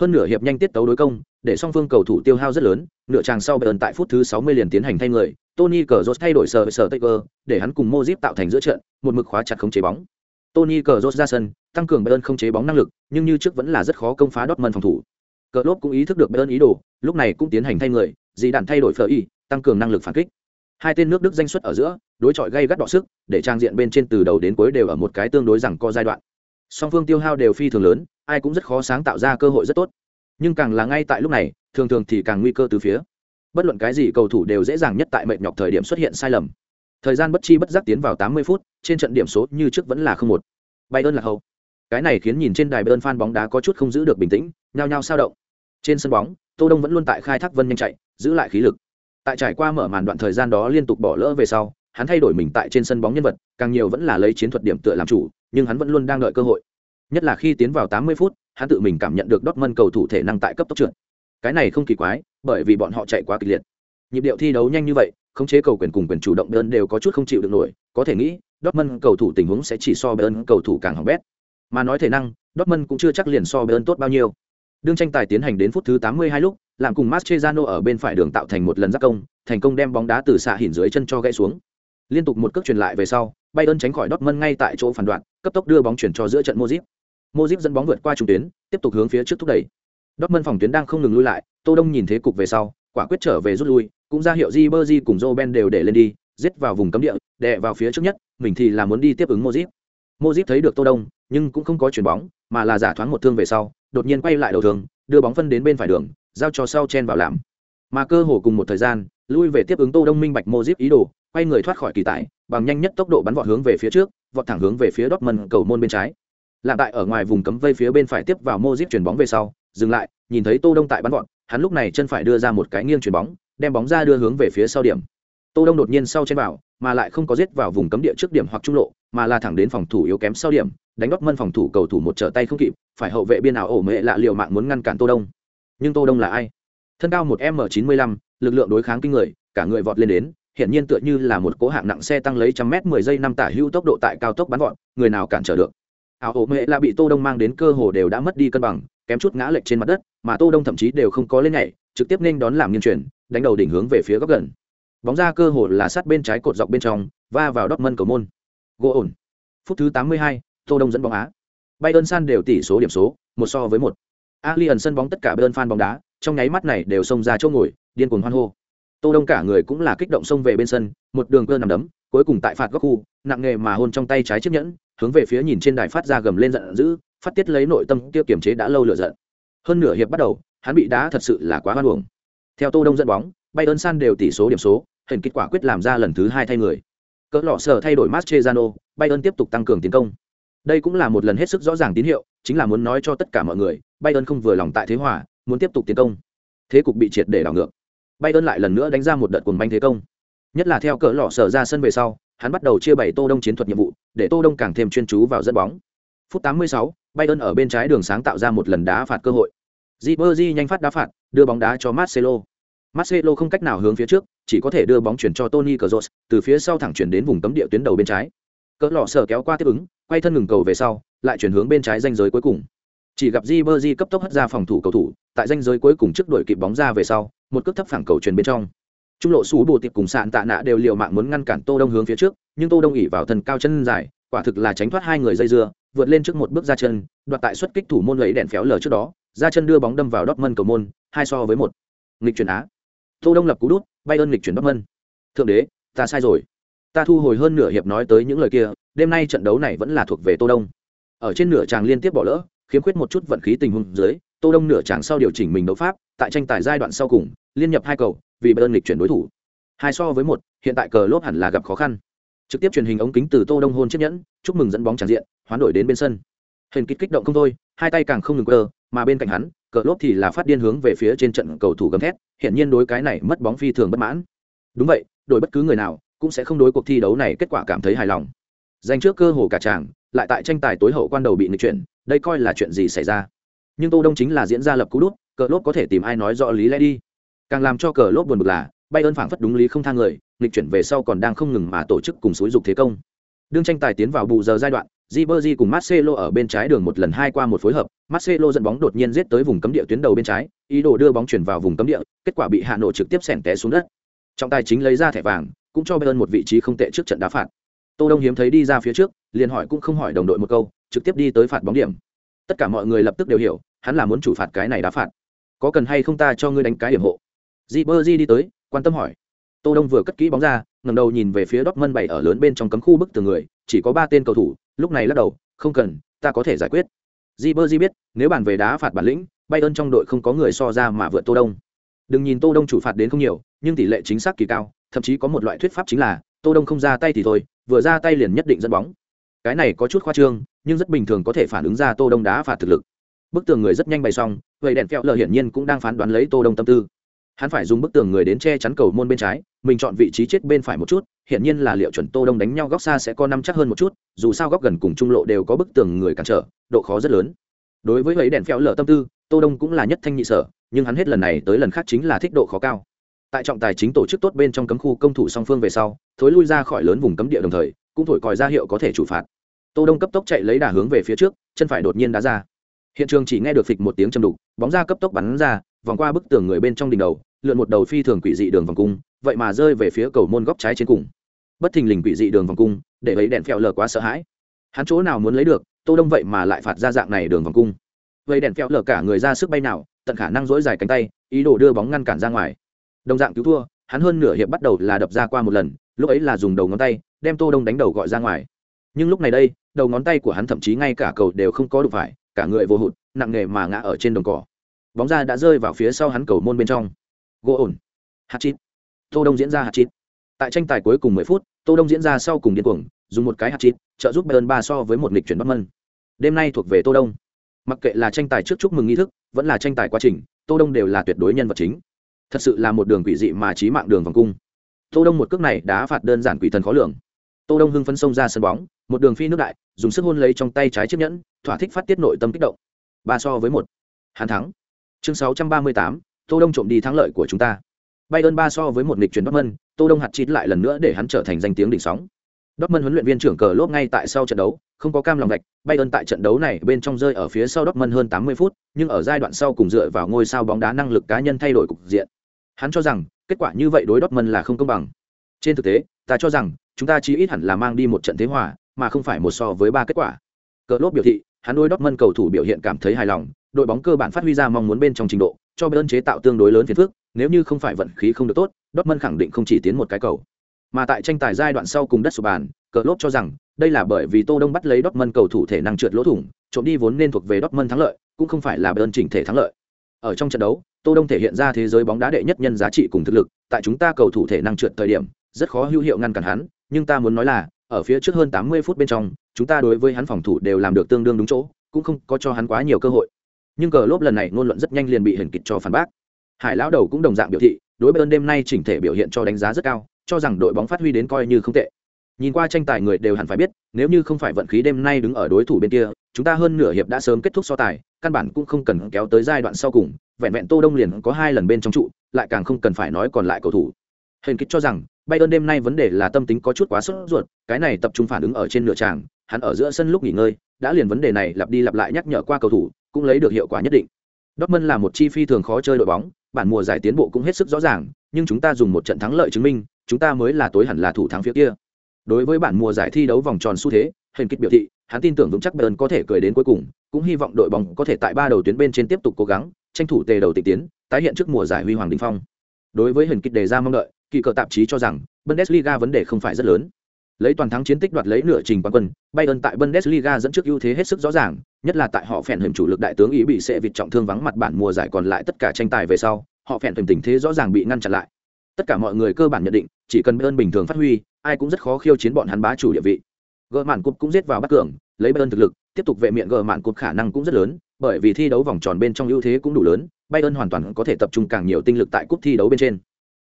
hơn nửa hiệp nhanh tiết tấu đối công để song phương cầu thủ tiêu hao rất lớn nửa chàng sau Bayern tại phút thứ 60 liền tiến hành thay người Tony Cazorla thay đổi sở sở Taker để hắn cùng Modric tạo thành giữa trận một mực khóa chặt khống chế bóng Tony Cazorla ra sân, tăng cường Bayern không chế bóng năng lực, nhưng như trước vẫn là rất khó công phá Dortmund phòng thủ. Klopp cũng ý thức được Bayern ý đồ, lúc này cũng tiến hành thay người dì đạn thay đổi phở y tăng cường năng lực phản kích. Hai tên nước đức danh xuất ở giữa, đối chọi gây gắt đọ sức, để trang diện bên trên từ đầu đến cuối đều ở một cái tương đối rằng co giai đoạn. Song phương tiêu hao đều phi thường lớn, ai cũng rất khó sáng tạo ra cơ hội rất tốt. Nhưng càng là ngay tại lúc này, thường thường thì càng nguy cơ từ phía. Bất luận cái gì cầu thủ đều dễ dàng nhất tại mệt nhọc thời điểm xuất hiện sai lầm thời gian bất chi bất giác tiến vào 80 phút, trên trận điểm số như trước vẫn là không một. Bay ơn là hậu. Cái này khiến nhìn trên đài bayern fan bóng đá có chút không giữ được bình tĩnh, nhao nhao sao động. Trên sân bóng, tô đông vẫn luôn tại khai thác vân nhanh chạy, giữ lại khí lực. Tại trải qua mở màn đoạn thời gian đó liên tục bỏ lỡ về sau, hắn thay đổi mình tại trên sân bóng nhân vật, càng nhiều vẫn là lấy chiến thuật điểm tựa làm chủ, nhưng hắn vẫn luôn đang đợi cơ hội. Nhất là khi tiến vào 80 phút, hắn tự mình cảm nhận được Dortmund cầu thủ thể năng tại cấp tốc trượt. Cái này không kỳ quái, bởi vì bọn họ chạy quá kịch liệt nhịp điệu thi đấu nhanh như vậy, khống chế cầu quyền cùng quyền chủ động đơn đều có chút không chịu được nổi. Có thể nghĩ, Dortmund cầu thủ tình huống sẽ chỉ so Bayern cầu thủ càng hỏng bét. Mà nói thể năng, Dortmund cũng chưa chắc liền so Bayern tốt bao nhiêu. Đương tranh tài tiến hành đến phút thứ 82 lúc, làm cùng Mascherano ở bên phải đường tạo thành một lần giáp công, thành công đem bóng đá từ xạ hỉn dưới chân cho gãy xuống. Liên tục một cước truyền lại về sau, Bayern tránh khỏi Dortmund ngay tại chỗ phản đoạn, cấp tốc đưa bóng chuyển cho giữa trận Modric. Modric dẫn bóng vượt qua trung tuyến, tiếp tục hướng phía trước thúc đẩy. Dortmund phòng tuyến đang không ngừng lui lại, Tô Đông nhìn thế cục về sau, quả quyết trở về rút lui cũng ra hiệu Jibberjee cùng Robben đều để lên đi giết vào vùng cấm địa đè vào phía trước nhất mình thì là muốn đi tiếp ứng Mojip. Mojip thấy được Tô Đông nhưng cũng không có chuyển bóng mà là giả thoáng một thương về sau đột nhiên quay lại đầu thường đưa bóng phân đến bên phải đường giao cho sau chen vào làm mà cơ hồ cùng một thời gian lui về tiếp ứng tô đông minh bạch Mojip ý đồ quay người thoát khỏi kỳ tại, bằng nhanh nhất tốc độ bắn vọt hướng về phía trước vọt thẳng hướng về phía Dortmund cầu môn bên trái làm tại ở ngoài vùng cấm vây phía bên phải tiếp vào Mojip díp chuyển bóng về sau dừng lại nhìn thấy tô đông tại bắn vọt hắn lúc này chân phải đưa ra một cái nghiêng chuyển bóng đem bóng ra đưa hướng về phía sau điểm. Tô đông đột nhiên sau trên vào, mà lại không có giết vào vùng cấm địa trước điểm hoặc trung lộ, mà là thẳng đến phòng thủ yếu kém sau điểm, đánh góp mân phòng thủ cầu thủ một trở tay không kịp, phải hậu vệ biên ảo ổ mệ lạ liệu mạng muốn ngăn cản tô đông. Nhưng tô đông là ai? Thân cao một m chín mươi lăm, lực lượng đối kháng kinh người, cả người vọt lên đến hiện nhiên tựa như là một cố hạng nặng xe tăng lấy trăm mét mười giây năm tả hữu tốc độ tại cao tốc bắn vọt, người nào cản trở được. Ảo ổ mệ lạ bị tô đông mang đến cơ hồ đều đã mất đi cân bằng, kém chút ngã lệch trên mặt đất, mà tô đông thậm chí đều không có lên nhảy, trực tiếp nên đón làm nghiên chuyển đánh đầu đỉnh hướng về phía góc gần. Bóng ra cơ hội là sát bên trái cột dọc bên trong, va vào đốt mân cầu môn. Gỗ ổn. Phút thứ tám mươi hai, tô đông dẫn bóng á. Bayern san đều tỷ số điểm số, một so với một. Alien sân bóng tất cả bayern fan bóng đá, trong nháy mắt này đều xông ra chỗ ngồi, điên cuồng hoan hô. Tô đông cả người cũng là kích động xông về bên sân, một đường cơ nằm đấm, cuối cùng tại phạt góc khu, nặng nghề mà hôn trong tay trái chiếc nhẫn, hướng về phía nhìn trên đài phát ra gầm lên giận dữ, phát tiết lấy nội tâm tiêu kiềm chế đã lâu lửa giận. Hơn nửa hiệp bắt đầu, hắn bị đá thật sự là quá hoan hồng theo tô đông dẫn bóng bayern san đều tỷ số điểm số hình kết quả quyết làm ra lần thứ hai thay người cỡ lọ sở thay đổi Mascherano, Bayern tiếp tục tăng cường tiến công. Đây cũng là một lần hết sức rõ ràng tín hiệu, chính là muốn nói cho tất cả mọi người, Bayern không vừa lòng tại thế hòa, muốn tiếp tục tiến công. Thế cục bị triệt để đảo ngược. Bayern lại lần nữa đánh ra một đợt cuồng banh thế công. Nhất là theo cỡ lọ sở ra sân về sau, hắn bắt đầu chia bảy Tô Đông chiến thuật nhiệm vụ, để Tô Đông càng thêm chuyên chú vào dẫn bóng. Phút 86, Bayern ở bên trái đường sáng tạo ra một lần đá phạt cơ hội. Ribery nhanh phát đá phạt, đưa bóng đá cho Marcelo. Marcelo không cách nào hướng phía trước, chỉ có thể đưa bóng chuyển cho Tony Kroos, từ phía sau thẳng chuyển đến vùng cấm địa tuyến đầu bên trái. Cỡ lọ sở kéo qua tiếp ứng, quay thân ngừng cầu về sau, lại chuyển hướng bên trái danh giới cuối cùng. Chỉ gặp Ribery cấp tốc hất ra phòng thủ cầu thủ, tại danh giới cuối cùng trước đuổi kịp bóng ra về sau, một cước thấp phẳng cầu truyền bên trong. Trung lộ sú bổ tiệp cùng sạn tạ nạ đều liều mạng muốn ngăn cản Tô Đông hướng phía trước, nhưng Tô Đông ỉ vào thân cao chân dài, quả thực là tránh thoát hai người dây dưa, vượt lên trước một bước ra chân, đoạt tại xuất kích thủ môn lấy đèn phéo lở trước đó, ra chân đưa bóng đâm vào Dortmund cầu môn, hai so với một. Nghịch chuyển á. Tô đông lập cú đút bay ơn lịch chuyển bắc mân thượng đế ta sai rồi. Ta thu hồi hơn nửa hiệp nói tới những lời kia đêm nay trận đấu này vẫn là thuộc về tô đông. Ở trên nửa tràng liên tiếp bỏ lỡ khiếm khuyết một chút vận khí tình huống dưới tô đông nửa tràng sau điều chỉnh mình đấu pháp tại tranh tài giai đoạn sau cùng liên nhập hai cầu vì bay ơn lịch chuyển đối thủ. Hai so với một hiện tại cờ lốp hẳn là gặp khó khăn. Trực tiếp truyền hình ống kính từ tô đông hôn chiếc nhẫn chúc mừng dẫn bóng tràn diện hoán đổi đến bên sân. Hình kích kích động không thôi hai tay càng không ngừng quơ mà bên cạnh hắn cờ lốp thì là phát điên hướng về phía trên trận cầu thủ gầm thét hiện nhiên đối cái này mất bóng phi thường bất mãn. Đúng vậy đổi bất cứ người nào cũng sẽ không đối cuộc thi đấu này kết quả cảm thấy hài lòng. Giành trước cơ hồ cả chàng lại tại tranh tài tối hậu quan đầu bị nghịch chuyển đây coi là chuyện gì xảy ra? Nhưng tô đông chính là diễn ra lập cú đút cờ lốp có thể tìm ai nói rõ lý lẽ đi. Càng làm cho cờ lốp buồn bực là ơn phảng phất đúng lý không thang người, nghịch chuyển về sau còn đang không ngừng mà tổ chức cùng suối dục thế công. Đương tranh tài tiến vào bù giờ giai đoạn, Ribery cùng Marcelo ở bên trái đường một lần hai qua một phối hợp, Marcelo dẫn bóng đột nhiên giết tới vùng cấm địa tuyến đầu bên trái, ý đồ đưa bóng chuyển vào vùng cấm địa, kết quả bị Hà Nội trực tiếp sèn té xuống đất. Trọng tài chính lấy ra thẻ vàng, cũng cho Bayern một vị trí không tệ trước trận đá phạt. Tô Đông hiếm thấy đi ra phía trước, liền hỏi cũng không hỏi đồng đội một câu, trực tiếp đi tới phạt bóng điểm. Tất cả mọi người lập tức đều hiểu, hắn là muốn chủ phạt cái này đá phạt. Có cần hay không ta cho ngươi đánh cái điểm hộ? Ribery đi tới, quan tâm hỏi. Tô Đông vừa cất kỹ bóng ra, ngẩng đầu nhìn về phía Dortmund bảy ở lớn bên trong cấm khu bức tường người, chỉ có ba tên cầu thủ, lúc này lắc đầu, không cần, ta có thể giải quyết. Ribery biết, nếu bàn về đá phạt bản lĩnh, Bayern trong đội không có người so ra mà vượt Tô Đông. Đừng nhìn Tô Đông chủ phạt đến không nhiều, nhưng tỷ lệ chính xác kỳ cao, thậm chí có một loại thuyết pháp chính là, Tô Đông không ra tay thì thôi, vừa ra tay liền nhất định dẫn bóng. Cái này có chút khoa trương, nhưng rất bình thường có thể phản ứng ra Tô Đông đá phạt thực lực. Bức tường người rất nhanh bày xong, vậy đèn phèo lờ hiển nhiên cũng đang phán đoán lấy Tô Đông tâm tư hắn phải dùng bức tường người đến che chắn cầu môn bên trái, mình chọn vị trí chết bên phải một chút hiện nhiên là liệu chuẩn tô đông đánh nhau góc xa sẽ có năm chắc hơn một chút, dù sao góc gần cùng trung lộ đều có bức tường người cản trở, độ khó rất lớn. Đối với ấy đèn phèo lở tâm tư, tô đông cũng là nhất thanh nhị sở, nhưng hắn hết lần này tới lần khác chính là thích độ khó cao. Tại trọng tài chính tổ chức tốt bên trong cấm khu công thủ song phương về sau, thối lui ra khỏi lớn vùng cấm địa đồng thời, cũng thổi còi ra hiệu có thể chủ phạt. Tô đông cấp tốc chạy lấy đà hướng về phía trước, chân phải đột nhiên đá ra. Hiện trường chỉ nghe được phịch một tiếng châm đục, bóng ra cấp tốc bắn ra, vòng qua bức tường người bên trong đỉnh đầu lượn một đầu phi thường quỷ dị đường vòng cung, vậy mà rơi về phía cầu môn góc trái trên cùng. Bất thình lình quỷ dị đường vòng cung, để ấy đèn phèo lờ quá sợ hãi. Hắn chỗ nào muốn lấy được, tô đông vậy mà lại phạt ra dạng này đường vòng cung. Vậy đèn phèo lờ cả người ra sức bay nào, tận khả năng dỗi dài cánh tay, ý đồ đưa bóng ngăn cản ra ngoài. Đồng dạng cứu thua, hắn hơn nửa hiệp bắt đầu là đập ra qua một lần, lúc ấy là dùng đầu ngón tay, đem tô đông đánh đầu gọi ra ngoài. Nhưng lúc này đây, đầu ngón tay của hắn thậm chí ngay cả cầu đều không có đụng phải, cả người vô hụt, nặng nề mà ngã ở trên đồng cỏ. Bóng ra đã rơi vào phía sau hắn cầu môn bên trong gỗ ổn. Hạt chít. Tô đông diễn ra hạt chít. Tại tranh tài cuối cùng 10 phút tô đông diễn ra sau cùng điên cuồng dùng một cái hạt chít trợ giúp bayern ba so với một lịch chuyển bất mân. Đêm nay thuộc về tô đông. Mặc kệ là tranh tài trước chúc mừng nghi thức vẫn là tranh tài quá trình tô đông đều là tuyệt đối nhân vật chính. Thật sự là một đường quỷ dị mà trí mạng đường vòng cung. Tô đông một cước này đá phạt đơn giản quỷ thần khó lường. Tô đông hưng phấn xông ra sân bóng một đường phi nước đại dùng sức hôn lấy trong tay trái chiếc nhẫn thỏa thích phát tiết nội tâm kích động. Ba so với một. Hắn thắng. Chương 638, tô đông trộm đi thắng lợi của chúng ta bayern ba so với một nghịch chuyển dortmund tô đông hạt chít lại lần nữa để hắn trở thành danh tiếng đỉnh sóng Dortmund huấn luyện viên trưởng cờ lốp ngay tại sau trận đấu, không có cam lòng gạch, Bayern tại trận đấu này bên trong rơi ở phía sau Dortmund hơn 80 phút, nhưng ở giai đoạn sau cùng dựa vào ngôi sao bóng đá năng lực cá nhân thay đổi cục diện. Hắn cho rằng, kết quả như vậy đối Dortmund là không công bằng. Trên thực tế, ta cho rằng, chúng ta chỉ ít hẳn là mang đi một trận thế hòa, mà không phải một so với ba kết quả. Cờ lốp biểu thị, hắn đối Dortmund cầu thủ biểu hiện cảm thấy hài lòng, đội bóng cơ bản phát huy ra mong muốn bên trong trình độ, cho Bayern chế tạo tương đối lớn phiền phức, nếu như không phải vận khí không được tốt, Dortmund khẳng định không chỉ tiến một cái cầu. Mà tại tranh tài giai đoạn sau cùng đất sụp bàn, cờ lốp cho rằng, đây là bởi vì Tô Đông bắt lấy Dortmund cầu thủ thể năng trượt lỗ thủng, trộm đi vốn nên thuộc về Dortmund thắng lợi, cũng không phải là Bayern chỉnh thể thắng lợi. Ở trong trận đấu, Tô Đông thể hiện ra thế giới bóng đá đệ nhất nhân giá trị cùng thực lực, tại chúng ta cầu thủ thể năng trượt thời điểm, rất khó hữu hiệu ngăn cản hắn, nhưng ta muốn nói là, ở phía trước hơn 80 phút bên trong, chúng ta đối với hắn phòng thủ đều làm được tương đương đúng chỗ, cũng không có cho hắn quá nhiều cơ hội. Nhưng cờ lốp lần này ngôn luận rất nhanh liền bị hình kịch cho phản bác. Hải lão đầu cũng đồng dạng biểu thị, đối với ơn đêm nay chỉnh thể biểu hiện cho đánh giá rất cao, cho rằng đội bóng phát huy đến coi như không tệ. Nhìn qua tranh tài người đều hẳn phải biết, nếu như không phải vận khí đêm nay đứng ở đối thủ bên kia, chúng ta hơn nửa hiệp đã sớm kết thúc so tài, căn bản cũng không cần kéo tới giai đoạn sau cùng, vẹn vẹn tô đông liền có hai lần bên trong trụ, lại càng không cần phải nói còn lại cầu thủ. Hình kích cho rằng, bay ơn đêm nay vấn đề là tâm tính có chút quá sốt ruột, cái này tập trung phản ứng ở trên nửa tràng, hắn ở giữa sân lúc nghỉ ngơi, đã liền vấn đề này lặp đi lặp lại nhắc nhở qua cầu thủ cũng lấy được hiệu quả nhất định Dortmund là một chi phi thường khó chơi đội bóng, bản mùa giải tiến bộ cũng hết sức rõ ràng, nhưng chúng ta dùng một trận thắng lợi chứng minh, chúng ta mới là tối hẳn là thủ thắng phía kia. Đối với bản mùa giải thi đấu vòng tròn xu thế, Hình Kịch biểu thị, hắn tin tưởng vững chắc Bayern có thể cười đến cuối cùng, cũng hy vọng đội bóng có thể tại ba đầu tuyến bên trên tiếp tục cố gắng, tranh thủ tề đầu tịch tiến, tái hiện trước mùa giải huy hoàng đỉnh phong. Đối với Hình Kịch đề ra mong đợi, kỳ cờ tạp chí cho rằng Bundesliga vấn đề không phải rất lớn. Lấy toàn thắng chiến tích đoạt lấy nửa trình quán quân, Bayern tại Bundesliga dẫn trước ưu thế hết sức rõ ràng, nhất là tại họ phèn hình chủ lực đại tướng ý bị sẽ vịt trọng thương vắng mặt bản mùa giải còn lại tất cả tranh tài về sau, họ phèn hình tình thế rõ ràng bị ngăn chặn lại. Tất cả mọi người cơ bản nhận định, chỉ cần Bayern bình thường phát huy, ai cũng rất khó khiêu chiến bọn hắn bá chủ địa vị. Gờ mạn cúp cũng giết vào bắt cường, lấy Bayern thực lực, tiếp tục vệ miệng gờ mạn cúp khả năng cũng rất lớn, bởi vì thi đấu vòng tròn bên trong ưu thế cũng đủ lớn, Bayern hoàn toàn có thể tập trung càng nhiều tinh lực tại cúp thi đấu bên trên.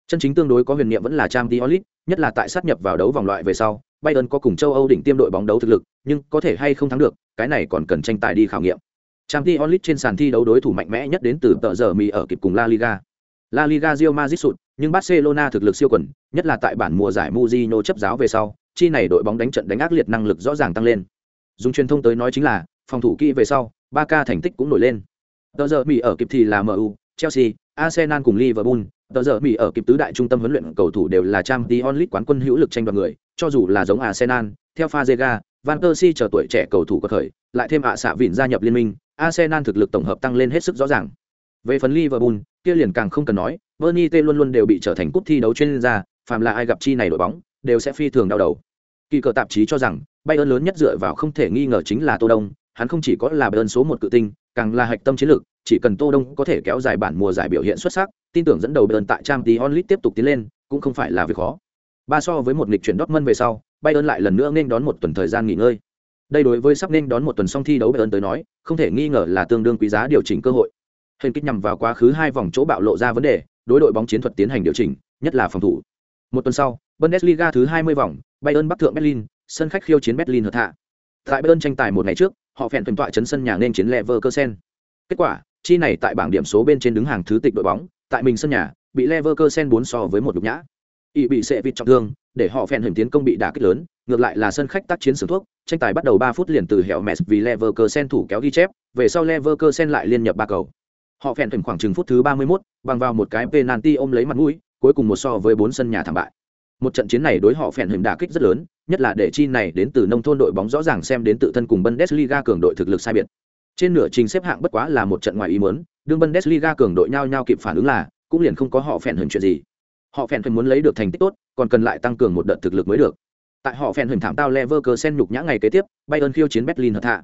Chân chính tương đối có huyền niệm vẫn là Trang Diolit, nhất là tại sát nhập vào đấu vòng loại về sau, Bayern có cùng châu Âu đỉnh tiêm đội bóng đấu thực lực, nhưng có thể hay không thắng được, cái này còn cần tranh tài đi khảo nghiệm. Champions League trên sàn thi đấu đối thủ mạnh mẽ nhất đến từ tờ giờ mì ở kịp cùng La Liga. La Liga Real Madrid sụt, nhưng Barcelona thực lực siêu quần, nhất là tại bản mùa giải Mourinho chấp giáo về sau, chi này đội bóng đánh trận đánh ác liệt năng lực rõ ràng tăng lên. Dùng truyền thông tới nói chính là, phòng thủ kỹ về sau, Barca thành tích cũng nổi lên. Tờ giờ mì ở kịp thì là MU, Chelsea, Arsenal cùng Liverpool, tờ giờ Mỹ ở kịp tứ đại trung tâm huấn luyện cầu thủ đều là Champions onlit quán quân hữu lực tranh đoạt người, cho dù là giống Arsenal, theo Fazega, Van Persie chờ tuổi trẻ cầu thủ có khởi, lại thêm ạ xạ vịn gia nhập liên minh, Arsenal thực lực tổng hợp tăng lên hết sức rõ ràng. Về phần Liverpool, kia liền càng không cần nói, Bernie T luôn luôn đều bị trở thành cúp thi đấu chuyên gia, phàm là ai gặp chi này đội bóng, đều sẽ phi thường đau đầu. Kỳ cờ tạp chí cho rằng, Bayern lớn nhất dựa vào không thể nghi ngờ chính là Tô Đông, hắn không chỉ có là Bayern số một cự tinh, càng là hạch tâm chiến lược, chỉ cần Tô Đông có thể kéo dài bản mùa giải biểu hiện xuất sắc, tin tưởng dẫn đầu Bayern tại Champions League tiếp tục tiến lên, cũng không phải là việc khó. Ba so với một nghịch chuyển Dortmund về sau, Bayern lại lần nữa nên đón một tuần thời gian nghỉ ngơi. Đây đối với sắp nên đón một tuần xong thi đấu Bayern tới nói, không thể nghi ngờ là tương đương quý giá điều chỉnh cơ hội. Hình kích nhằm vào quá khứ hai vòng chỗ bạo lộ ra vấn đề, đối đội bóng chiến thuật tiến hành điều chỉnh, nhất là phòng thủ. Một tuần sau, Bundesliga thứ 20 vòng, Bayern bắc thượng Berlin, sân khách khiêu chiến Berlin hợp hạ. Tại Bayern tranh tài một ngày trước, họ phèn tuần tọa chấn sân nhà nên chiến Leverkusen. Kết quả, chi này tại bảng điểm số bên trên đứng hàng thứ tịch đội bóng, tại mình sân nhà, bị Leverkusen 4 so với một đục nhã. Y bị sẽ vịt trọng thương, để họ phèn hình tiến công bị đả kích lớn, ngược lại là sân khách tác chiến sử thuốc, tranh tài bắt đầu 3 phút liền từ hẻo mẹ vì Leverkusen thủ kéo ghi chép, về sau Leverkusen lại liên nhập ba cầu. Họ phèn thỉnh khoảng chừng phút thứ 31, bằng vào một cái penalty ôm lấy mặt mũi, cuối cùng một so với 4 sân nhà thảm bại. Một trận chiến này đối họ phèn hình đả kích rất lớn, nhất là để chi này đến từ nông thôn đội bóng rõ ràng xem đến tự thân cùng Bundesliga cường đội thực lực sai biệt. Trên nửa trình xếp hạng bất quá là một trận ngoài ý muốn, đương Bundesliga cường đội nhau nhau kịp phản ứng là, cũng liền không có họ phèn hưởng chuyện gì. Họ phèn hình muốn lấy được thành tích tốt, còn cần lại tăng cường một đợt thực lực mới được. Tại họ phèn hưởng thảm tao Leverkusen nhục nhã ngày kế tiếp, Bayern khiêu chiến Berlin hợp hạ.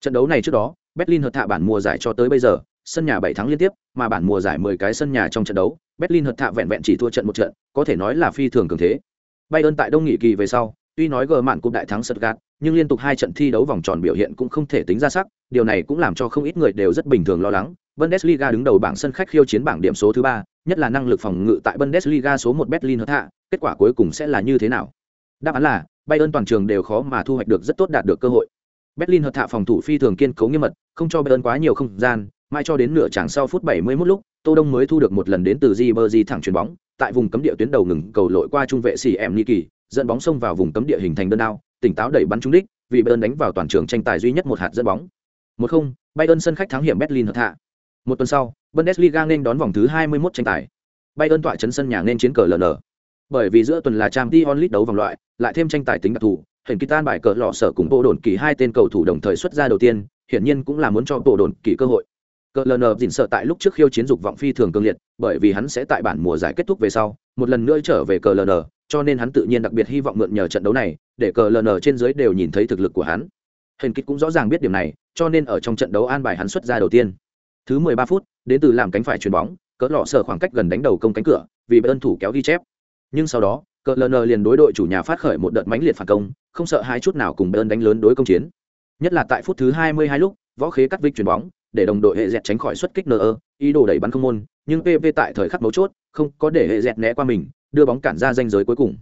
Trận đấu này trước đó, Berlin hợp hạ bản mùa giải cho tới bây giờ, sân nhà 7 thắng liên tiếp, mà bản mùa giải 10 cái sân nhà trong trận đấu, Berlin hợt hạ vẹn vẹn chỉ thua trận một trận, có thể nói là phi thường cường thế. Bayern tại đông nghị kỳ về sau, tuy nói gờ mạn cúp đại thắng Stuttgart, nhưng liên tục hai trận thi đấu vòng tròn biểu hiện cũng không thể tính ra sắc, điều này cũng làm cho không ít người đều rất bình thường lo lắng. Bundesliga đứng đầu bảng sân khách khiêu chiến bảng điểm số thứ ba, nhất là năng lực phòng ngự tại Bundesliga số một Berlin hợp hạ, kết quả cuối cùng sẽ là như thế nào? Đáp án là, Bayern toàn trường đều khó mà thu hoạch được rất tốt đạt được cơ hội. Berlin hợp hạ phòng thủ phi thường kiên cố nghiêm mật, không cho Bayern quá nhiều không gian, mai cho đến nửa chặng sau phút 71 lúc, Tô Đông mới thu được một lần đến từ Ribery thẳng chuyền bóng, tại vùng cấm địa tuyến đầu ngừng cầu lội qua trung vệ sĩ em Niki, dẫn bóng xông vào vùng cấm địa hình thành đơn đao, tỉnh táo đẩy bắn trúng đích, vì Bayern đánh vào toàn trường tranh tài duy nhất một hạt dẫn bóng. 1-0, Bayern sân khách thắng hiểm Berlin hợp hạ. Một tuần sau, Bundesliga nên đón vòng thứ 21 tranh tài. Bayern tọa trấn sân nhà nên chiến cờ LN. Bởi vì giữa tuần là Champions League đấu vòng loại, lại thêm tranh tài tính đặc thù, Huyền kỳ tan bài cờ lọ sở cùng bộ đồn kỳ hai tên cầu thủ đồng thời xuất ra đầu tiên, hiển nhiên cũng là muốn cho bộ đồn kỳ cơ hội. Cờ LN dịn sợ tại lúc trước khiêu chiến dục vọng phi thường cường liệt, bởi vì hắn sẽ tại bản mùa giải kết thúc về sau, một lần nữa trở về cờ LN, cho nên hắn tự nhiên đặc biệt hy vọng mượn nhờ trận đấu này, để cờ LN trên dưới đều nhìn thấy thực lực của hắn. Huyền kích cũng rõ ràng biết điểm này, cho nên ở trong trận đấu an bài hắn xuất ra đầu tiên. Thứ 13 phút, đến từ làm cánh phải chuyền bóng, cỡ lọ sở khoảng cách gần đánh đầu công cánh cửa, vì bên thủ kéo ghi chép. Nhưng sau đó, cỡ ln liền đối đội chủ nhà phát khởi một đợt mãnh liệt phản công không sợ hai chút nào cùng bên đánh lớn đối công chiến nhất là tại phút thứ hai mươi hai lúc võ khế cắt vích chuyền bóng để đồng đội hệ dẹt tránh khỏi xuất kích nơ ý đồ đẩy bắn không môn nhưng pv tại thời khắc mấu chốt không có để hệ dẹt né qua mình đưa bóng cản ra danh giới cuối cùng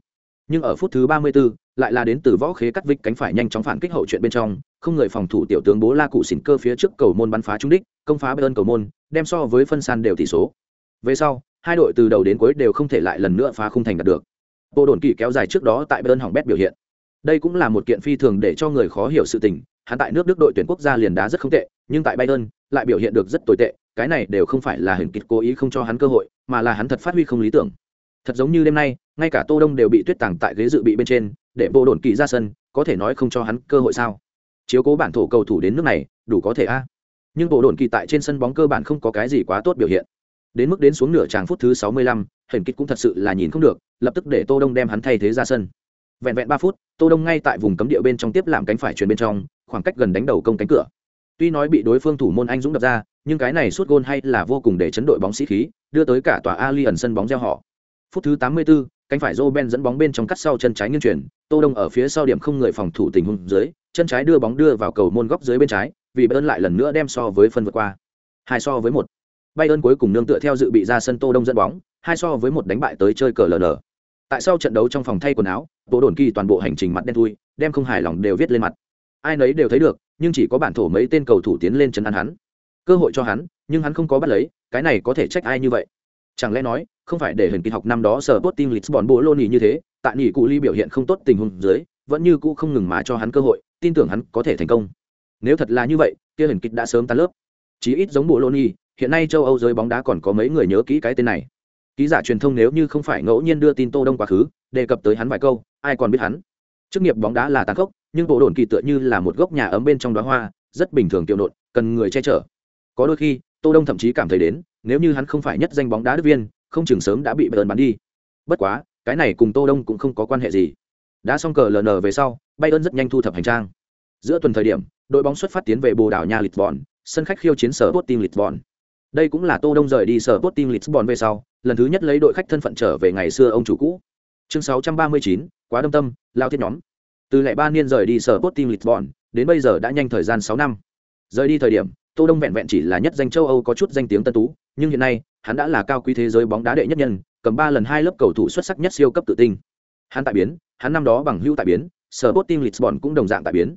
nhưng ở phút thứ ba mươi 34, lại là đến từ võ khế cắt vích cánh phải nhanh chóng phản kích hậu chuyện bên trong không người phòng thủ tiểu tướng bố la cụ xỉn cơ phía trước cầu môn bắn phá trúng đích công phá bên cầu môn đem so với phân san đều tỷ số. Về sau hai đội từ đầu đến cuối đều không thể lại lần nữa phá khung thành đạt được. Bộ đồn kỳ kéo dài trước đó tại bên hỏng bét biểu hiện. Đây cũng là một kiện phi thường để cho người khó hiểu sự tình hắn tại nước đức đội tuyển quốc gia liền đá rất không tệ nhưng tại bayern lại biểu hiện được rất tồi tệ cái này đều không phải là hình kịch cố ý không cho hắn cơ hội mà là hắn thật phát huy không lý tưởng thật giống như đêm nay ngay cả tô đông đều bị tuyết tàng tại ghế dự bị bên trên để bộ đồn kỳ ra sân có thể nói không cho hắn cơ hội sao? Chiếu cố bản thổ cầu thủ đến nước này đủ có thể a. Nhưng bộ đồn kỳ tại trên sân bóng cơ bản không có cái gì quá tốt biểu hiện. Đến mức đến xuống nửa tràng phút thứ 65, hình kích cũng thật sự là nhìn không được lập tức để tô đông đem hắn thay thế ra sân. Vẹn vẹn ba phút tô đông ngay tại vùng cấm địa bên trong tiếp làm cánh phải chuyển bên trong khoảng cách gần đánh đầu công cánh cửa. Tuy nói bị đối phương thủ môn anh dũng đập ra nhưng cái này suốt gôn hay là vô cùng để chấn đội bóng sĩ khí đưa tới cả tòa ali ẩn sân bóng gieo họ phút thứ 84, cánh phải Roben dẫn bóng bên trong cắt sau chân trái nghiêng chuyển, Tô Đông ở phía sau điểm không người phòng thủ tình huống dưới, chân trái đưa bóng đưa vào cầu môn góc dưới bên trái, vì Bayern lại lần nữa đem so với phân vượt qua. Hai so với một. Bayern cuối cùng nương tựa theo dự bị ra sân Tô Đông dẫn bóng, hai so với một đánh bại tới chơi cờ lờ. tại sau trận đấu trong phòng thay quần áo bộ đồn kỳ toàn bộ hành trình mặt đen thui đem không hài lòng đều viết lên mặt ai nấy đều thấy được nhưng chỉ có bản thổ mấy tên cầu thủ tiến lên chân ăn hắn cơ hội cho hắn nhưng hắn không có bắt lấy cái này có thể trách ai như vậy chẳng lẽ nói, không phải để hình kỳ học năm đó sở tốt tim lisbon bố lô như thế, tại nỉ cụ ly biểu hiện không tốt tình huống dưới, vẫn như cũ không ngừng mà cho hắn cơ hội, tin tưởng hắn có thể thành công. Nếu thật là như vậy, kia hình kịch đã sớm tan lớp. Chí ít giống bộ lô hiện nay châu âu giới bóng đá còn có mấy người nhớ kỹ cái tên này. Ký giả truyền thông nếu như không phải ngẫu nhiên đưa tin tô đông quá khứ, đề cập tới hắn vài câu, ai còn biết hắn? Chức nghiệp bóng đá là tàn khốc, nhưng bộ đồn kỳ tựa như là một gốc nhà ấm bên trong đóa hoa, rất bình thường tiểu nộn, cần người che chở. Có đôi khi tô đông thậm chí cảm thấy đến nếu như hắn không phải nhất danh bóng đá đức viên không chừng sớm đã bị bayern bắn đi bất quá cái này cùng tô đông cũng không có quan hệ gì đã xong cờ ln về sau bayern rất nhanh thu thập hành trang giữa tuần thời điểm đội bóng xuất phát tiến về bồ đảo Nha lisbon sân khách khiêu chiến sở Sporting Lisbon. Đây cũng là Tô Đông rời đi sở Sporting Lisbon về sau, lần thứ nhất lấy đội khách thân phận trở về ngày xưa ông chủ cũ. Chương 639, quá đông tâm, lao thiết nhóm. Từ lẻ ba niên rời đi sở Sporting Lisbon, đến bây giờ đã nhanh thời gian 6 năm. Rời đi thời điểm, Tô Đông vẹn vẹn chỉ là nhất danh châu Âu có chút danh tiếng tân tú, nhưng hiện nay, hắn đã là cao quý thế giới bóng đá đệ nhất nhân, cầm ba lần hai lớp cầu thủ xuất sắc nhất siêu cấp tự tinh. Hắn tại biến, hắn năm đó bằng hữu tại biến, sở bot team Lisbon cũng đồng dạng tại biến.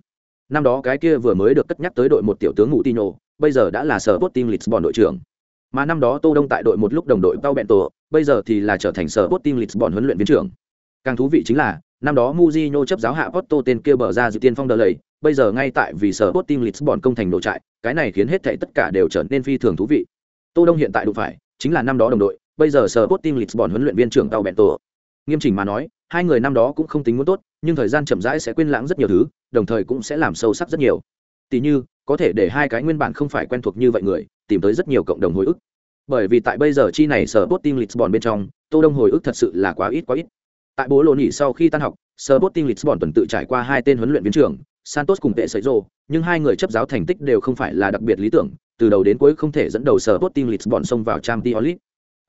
Năm đó cái kia vừa mới được cất nhắc tới đội một tiểu tướng ngụ tino bây giờ đã là sở bot team lisbon đội trưởng. Mà năm đó tô đông tại đội một lúc đồng đội bao bẹn tổ bây giờ thì là trở thành sở bot team lisbon huấn luyện viên trưởng. Càng thú vị chính là năm đó Mujinho chấp giáo hạ Porto tên kia bờ ra dự tiên phong đờ lầy, bây giờ ngay tại vì sở bot team lisbon công thành nổ trại, cái này khiến hết thảy tất cả đều trở nên phi thường thú vị. Tô đông hiện tại đủ phải, chính là năm đó đồng đội, bây giờ sở bot team lisbon huấn luyện viên trưởng tao bẹn tổ nghiêm chỉnh mà nói, hai người năm đó cũng không tính muốn tốt, nhưng thời gian chậm rãi sẽ quên lãng rất nhiều thứ, đồng thời cũng sẽ làm sâu sắc rất nhiều. Tỷ như, có thể để hai cái nguyên bản không phải quen thuộc như vậy người, tìm tới rất nhiều cộng đồng hồi ức. Bởi vì tại bây giờ chi này sở bot team lisbon bên trong, tô đông hồi ức thật sự là quá ít quá ít tại bố lô nhỉ sau khi tan học sở lisbon tuần tự trải qua hai tên huấn luyện viên trưởng santos cùng tệ sấy rô nhưng hai người chấp giáo thành tích đều không phải là đặc biệt lý tưởng từ đầu đến cuối không thể dẫn đầu sở lisbon xông vào trang t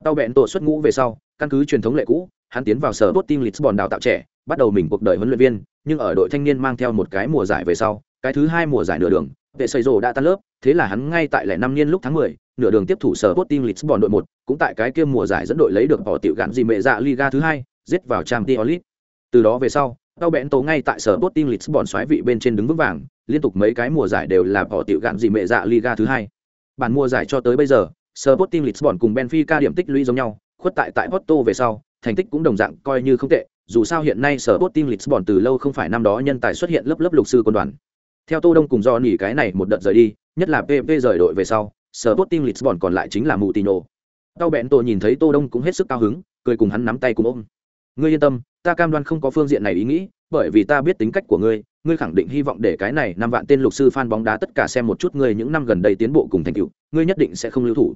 tàu bẹn tổ xuất ngũ về sau căn cứ truyền thống lệ cũ hắn tiến vào sở Sporting Lisbon đào tạo trẻ, bắt đầu mình cuộc đời huấn luyện viên, nhưng ở đội thanh niên mang theo một cái mùa giải về sau, cái thứ hai mùa giải nửa đường, vệ xây rồ đã tan lớp, thế là hắn ngay tại lẻ năm niên lúc tháng 10, nửa đường tiếp thủ sở Sporting Lisbon đội một, cũng tại cái kia mùa giải dẫn đội lấy được bỏ tiểu gạn gì mẹ dạ Liga thứ hai, giết vào trang diolit. Từ đó về sau, Tao bẽn tố ngay tại sở Sporting Lisbon xoáy vị bên trên đứng vững vàng, liên tục mấy cái mùa giải đều là bỏ tiểu gạn gì mẹ dạ Liga thứ hai. Bản mùa giải cho tới bây giờ, Sporting Lisbon cùng Benfica điểm tích lũy giống nhau, khuất tại tại Porto về sau, thành tích cũng đồng dạng coi như không tệ dù sao hiện nay sở bot lisbon từ lâu không phải năm đó nhân tài xuất hiện lớp lớp lục sư quân đoàn. Theo tô đông cùng do nghỉ cái này một đợt rời đi nhất là pp rời đội về sau sở bot lisbon còn lại chính là mutino tao bẹn tổ nhìn thấy tô đông cũng hết sức cao hứng cười cùng hắn nắm tay cùng ôm ngươi yên tâm ta cam đoan không có phương diện này ý nghĩ bởi vì ta biết tính cách của ngươi ngươi khẳng định hy vọng để cái này năm vạn tên lục sư fan bóng đá tất cả xem một chút ngươi những năm gần đây tiến bộ cùng thành tựu ngươi nhất định sẽ không lưu thủ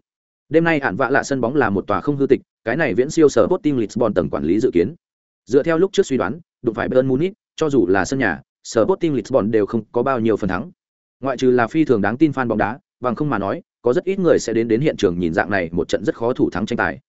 đêm nay hạn vạ lạ sân bóng là một tòa không hư tịch cái này viễn siêu sở Sporting Lisbon tầng quản lý dự kiến. Dựa theo lúc trước suy đoán, đụng phải Bayern Munich, cho dù là sân nhà, sở Sporting Lisbon đều không có bao nhiêu phần thắng. Ngoại trừ là phi thường đáng tin fan bóng đá, bằng không mà nói, có rất ít người sẽ đến đến hiện trường nhìn dạng này một trận rất khó thủ thắng tranh tài.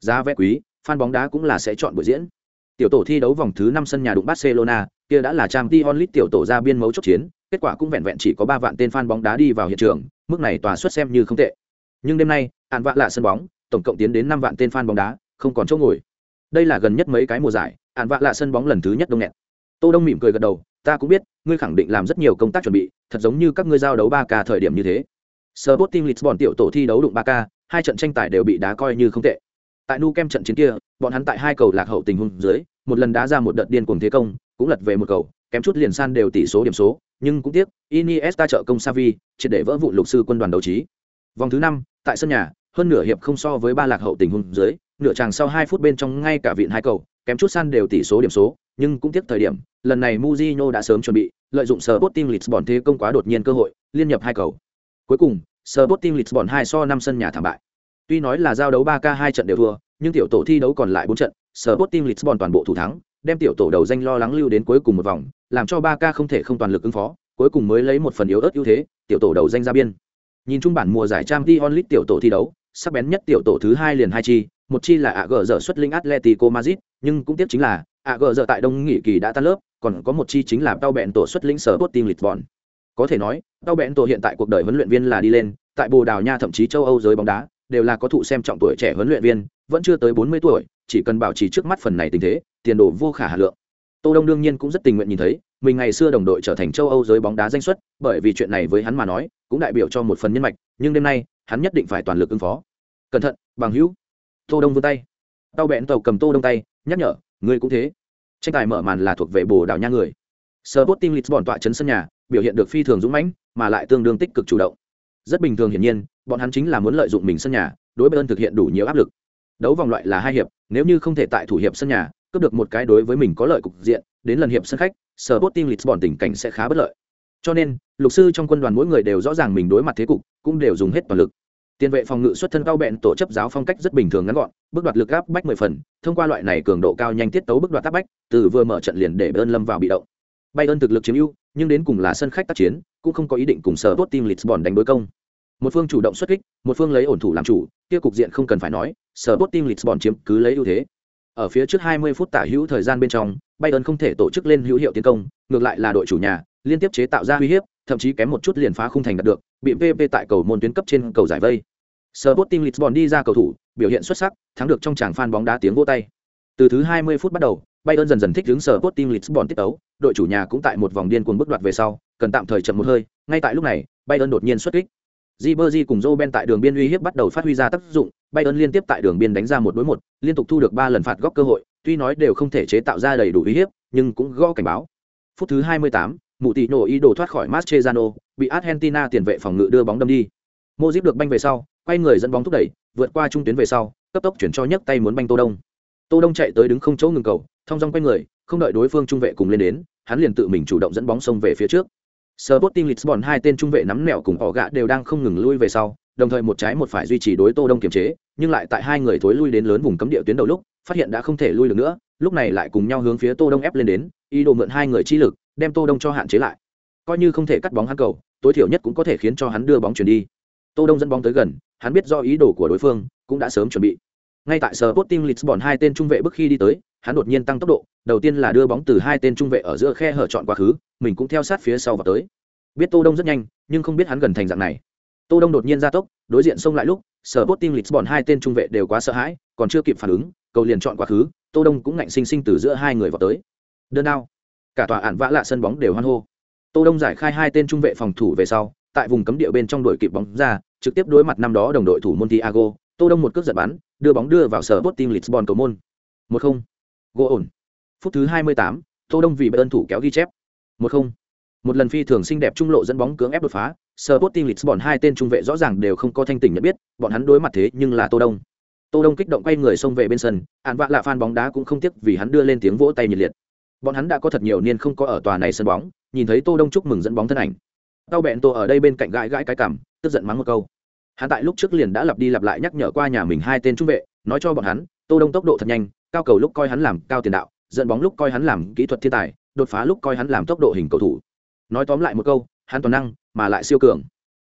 Giá vé quý, fan bóng đá cũng là sẽ chọn buổi diễn. Tiểu tổ thi đấu vòng thứ 5 sân nhà đụng Barcelona, kia đã là Champions League tiểu tổ ra biên mấu chốt chiến, kết quả cũng vẹn vẹn chỉ có 3 vạn tên fan bóng đá đi vào hiện trường, mức này tòa suất xem như không tệ. Nhưng đêm nay, án vạ lạ sân bóng, tổng cộng tiến đến năm vạn tên fan bóng đá, không còn chỗ ngồi. Đây là gần nhất mấy cái mùa giải, án vạ lạ sân bóng lần thứ nhất đông nghẹt. Tô Đông mỉm cười gật đầu, ta cũng biết, ngươi khẳng định làm rất nhiều công tác chuẩn bị, thật giống như các ngươi giao đấu 3K thời điểm như thế. Sporting Lisbon tiểu tổ thi đấu đụng 3K, hai trận tranh tài đều bị đá coi như không tệ. Tại nu kem trận chiến kia, bọn hắn tại hai cầu lạc hậu tình huống dưới, một lần đá ra một đợt điên cuồng thế công, cũng lật về một cầu, kém chút liền san đều tỷ số điểm số, nhưng cũng tiếc, Iniesta trợ công Savi, chỉ để vỡ vụ lục sư quân đoàn đấu trí. Vòng thứ năm, tại sân nhà, hơn nửa hiệp không so với ba lạc hậu tình huống dưới, nửa chàng sau hai phút bên trong ngay cả vịn hai cầu, kém chút san đều tỷ số điểm số, nhưng cũng tiếc thời điểm, lần này Mujino đã sớm chuẩn bị, lợi dụng Sporting Lisbon thế công quá đột nhiên cơ hội, liên nhập hai cầu. Cuối cùng, Sporting Lisbon hai so năm sân nhà thảm bại. Tuy nói là giao đấu 3K hai trận đều thua, nhưng tiểu tổ thi đấu còn lại bốn trận, Sporting Lisbon toàn bộ thủ thắng, đem tiểu tổ đầu danh lo lắng lưu đến cuối cùng một vòng, làm cho 3K không thể không toàn lực ứng phó, cuối cùng mới lấy một phần yếu ớt ưu thế, tiểu tổ đầu danh ra biên. Nhìn chung bản mùa giải Champions League tiểu tổ thi đấu, sắc bén nhất tiểu tổ thứ hai liền hai chi, một chi là AG giờ xuất linh Atletico Madrid, nhưng cũng tiếp chính là AG giờ tại đông Nghị kỳ đã tan lớp, còn có một chi chính là Tao Bẹn tổ xuất linh Sporting Lisbon. Có thể nói, Tao Bẹn tổ hiện tại cuộc đời huấn luyện viên là đi lên, tại Bồ Đào Nha thậm chí châu Âu giới bóng đá, đều là có thụ xem trọng tuổi trẻ huấn luyện viên, vẫn chưa tới 40 tuổi, chỉ cần bảo trì trước mắt phần này tình thế, tiền đồ vô khả hà lượng. Tô Đông đương nhiên cũng rất tình nguyện nhìn thấy, mình ngày xưa đồng đội trở thành châu Âu giới bóng đá danh xuất, bởi vì chuyện này với hắn mà nói, cũng đại biểu cho một phần nhân mạch, nhưng đêm nay, hắn nhất định phải toàn lực ứng phó. Cẩn thận bằng hữu. Tô đông vươn tay. Tao bẹn tàu cầm tô đông tay nhắc nhở ngươi cũng thế. Tranh tài mở màn là thuộc về bồ đào nha người. Sporting Lisbon tọa chấn sân nhà biểu hiện được phi thường dũng mãnh mà lại tương đương tích cực chủ động. Rất bình thường hiển nhiên bọn hắn chính là muốn lợi dụng mình sân nhà, đối bayern thực hiện đủ nhiều áp lực. Đấu vòng loại là hai hiệp, nếu như không thể tại thủ hiệp sân nhà, cướp được một cái đối với mình có lợi cục diện, đến lần hiệp sân khách sở bot team Lisbon tình cảnh sẽ khá bất lợi. Cho nên, lục sư trong quân đoàn mỗi người đều rõ ràng mình đối mặt thế cục, cũng đều dùng hết toàn lực. Tiền vệ phòng ngự xuất thân cao bẹn tổ chấp giáo phong cách rất bình thường ngắn gọn, bước đoạt lực áp bách mười phần, thông qua loại này cường độ cao nhanh tiết tấu bước đoạt áp bách, từ vừa mở trận liền để bayern lâm vào bị động. Bayern thực lực chiếm ưu, nhưng đến cùng là sân khách tác chiến, cũng không có ý định cùng sở tốt team lisbon đánh đối công một phương chủ động xuất kích một phương lấy ổn thủ làm chủ kia cục diện không cần phải nói sở bot team lisbon chiếm cứ lấy ưu thế ở phía trước 20 phút tả hữu thời gian bên trong bayern không thể tổ chức lên hữu hiệu tiến công ngược lại là đội chủ nhà liên tiếp chế tạo ra uy hiếp thậm chí kém một chút liền phá khung thành đạt được bị pp tại cầu môn tuyến cấp trên cầu giải vây Sporting Lisbon đi ra cầu thủ, biểu hiện xuất sắc, thắng được trong tràng fan bóng đá tiếng vỗ tay. Từ thứ 20 phút bắt đầu, Bayern dần dần thích ứng team Lisbon tiếp tấu, đội chủ nhà cũng tại một vòng điên cuồng bước đoạt về sau, cần tạm thời chậm một hơi, ngay tại lúc này, Bayern đột nhiên xuất kích. Ribery cùng Robben tại đường biên uy hiếp bắt đầu phát huy ra tác dụng, Bayern liên tiếp tại đường biên đánh ra một đối một, liên tục thu được 3 lần phạt góc cơ hội, tuy nói đều không thể chế tạo ra đầy đủ uy hiếp, nhưng cũng gõ cảnh báo. Phút thứ 28, Mụ tỷ nổ ý đồ thoát khỏi Mascherano, bị Argentina tiền vệ phòng ngự đưa bóng đâm đi. Modric được banh về sau, quay người dẫn bóng thúc đẩy vượt qua trung tuyến về sau cấp tốc chuyển cho nhấc tay muốn banh tô đông tô đông chạy tới đứng không chỗ ngừng cầu thông dong quay người không đợi đối phương trung vệ cùng lên đến hắn liền tự mình chủ động dẫn bóng xông về phía trước Sporting Lisbon hai tên trung vệ nắm nẹo cùng họ gạ đều đang không ngừng lui về sau, đồng thời một trái một phải duy trì đối tô đông kiềm chế, nhưng lại tại hai người thối lui đến lớn vùng cấm địa tuyến đầu lúc, phát hiện đã không thể lui được nữa, lúc này lại cùng nhau hướng phía tô đông ép lên đến, ý đồ mượn hai người chi lực, đem tô đông cho hạn chế lại. Coi như không thể cắt bóng hắn cầu, tối thiểu nhất cũng có thể khiến cho hắn đưa bóng chuyển đi. Tô đông dẫn bóng tới gần, hắn biết do ý đồ của đối phương, cũng đã sớm chuẩn bị. Ngay tại Sporting Lisbon hai tên trung vệ bước khi đi tới, hắn đột nhiên tăng tốc độ, đầu tiên là đưa bóng từ hai tên trung vệ ở giữa khe hở chọn quá khứ mình cũng theo sát phía sau vào tới biết tô đông rất nhanh nhưng không biết hắn gần thành dạng này tô đông đột nhiên ra tốc đối diện xông lại lúc sở Sporting Lisbon hai tên trung vệ đều quá sợ hãi còn chưa kịp phản ứng cầu liền chọn quá khứ tô đông cũng ngạnh sinh sinh từ giữa hai người vào tới đơn đao cả tòa ản vã lạ sân bóng đều hoan hô tô đông giải khai hai tên trung vệ phòng thủ về sau tại vùng cấm địa bên trong đội kịp bóng ra, trực tiếp đối mặt năm đó đồng đội thủ Montiago, Tô Đông một cước giật bắn, đưa bóng đưa vào sở Sporting Lisbon cầu môn. 1-0. Gỗ ổn. Phút thứ 28, Tô Đông vì ơn thủ kéo ghi chép. 1-0. Một lần phi thường xinh đẹp trung lộ dẫn bóng cưỡng ép đột phá, Serbotin lịch bọn hai tên trung vệ rõ ràng đều không có thanh tỉnh nhận biết, bọn hắn đối mặt thế nhưng là Tô Đông. Tô Đông kích động quay người xông về bên sân, ạn vạ là fan bóng đá cũng không tiếc vì hắn đưa lên tiếng vỗ tay nhiệt liệt. Bọn hắn đã có thật nhiều niên không có ở tòa này sân bóng, nhìn thấy Tô Đông chúc mừng dẫn bóng thân ảnh, tao bẹn tô ở đây bên cạnh gãi gãi cái cảm tức giận mắng một câu hắn tại lúc trước liền đã lặp đi lặp lại nhắc nhở qua nhà mình hai tên trung vệ nói cho bọn hắn tô đông tốc độ thật nhanh cao cầu lúc coi hắn làm cao tiền đạo dẫn bóng lúc coi hắn làm kỹ thuật thiên tài đột phá lúc coi hắn làm tốc độ hình cầu thủ. Nói tóm lại một câu, hắn toàn năng, mà lại siêu cường.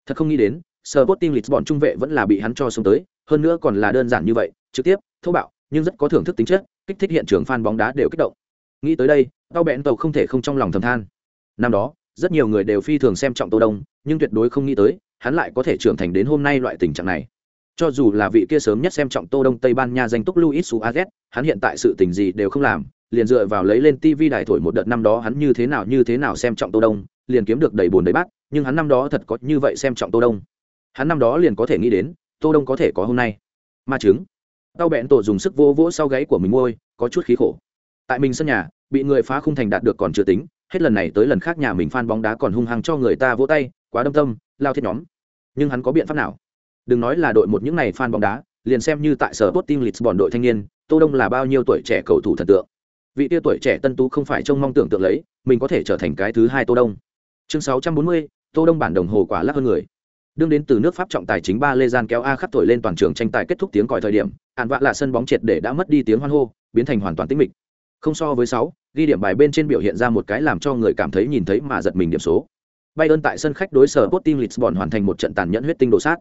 Thật không nghĩ đến, Sporting Lisbon trung vệ vẫn là bị hắn cho xuống tới, hơn nữa còn là đơn giản như vậy, trực tiếp, thô bạo, nhưng rất có thưởng thức tính chất, kích thích hiện trường fan bóng đá đều kích động. Nghĩ tới đây Đao bẹn tàu không thể không trong lòng thầm than. Năm đó, rất nhiều người đều phi thường xem trọng tô đông, nhưng tuyệt đối không nghĩ tới, hắn lại có thể trưởng thành đến hôm nay loại tình trạng này. Cho dù là vị kia sớm nhất xem trọng tô đông tây ban nha danh túc luis suarez, hắn hiện tại sự tình gì đều không làm liền dựa vào lấy lên tv đài thổi một đợt năm đó hắn như thế nào như thế nào xem trọng tô đông, liền kiếm được đầy buồn đầy bát, nhưng hắn năm đó thật có như vậy xem trọng tô đông. Hắn năm đó liền có thể nghĩ đến, tô đông có thể có hôm nay. Ma chứng tao bẹn tổ dùng sức vô vỗ sau gáy của mình môi có chút khí khổ. Tại mình sân nhà, bị người phá khung thành đạt được còn chưa tính, hết lần này tới lần khác nhà mình fan bóng đá còn hung hăng cho người ta vỗ tay, quá đâm tâm, lao thiết nhóm. Nhưng hắn có biện pháp nào? Đừng nói là đội một những này fan bóng đá, liền xem như tại sở Sporting Lisbon đội thanh niên, tô đông là bao nhiêu tuổi trẻ cầu thủ thần tượng vị tia tuổi trẻ tân tú không phải trông mong tưởng tượng lấy mình có thể trở thành cái thứ hai tô đông. Chương 640, tô đông bản đồng hồ quả lắc hơn người. Đương đến từ nước pháp trọng tài chính ba lê gian kéo a khắc thổi lên toàn trường tranh tài kết thúc tiếng còi thời điểm ạn vạ là sân bóng triệt để đã mất đi tiếng hoan hô biến thành hoàn toàn tĩnh mịch. Không so với sáu ghi điểm bài bên trên biểu hiện ra một cái làm cho người cảm thấy nhìn thấy mà giật mình điểm số. Bayern tại sân khách đối sở Sporting Lisbon hoàn thành một trận tàn nhẫn huyết tinh đồ sát.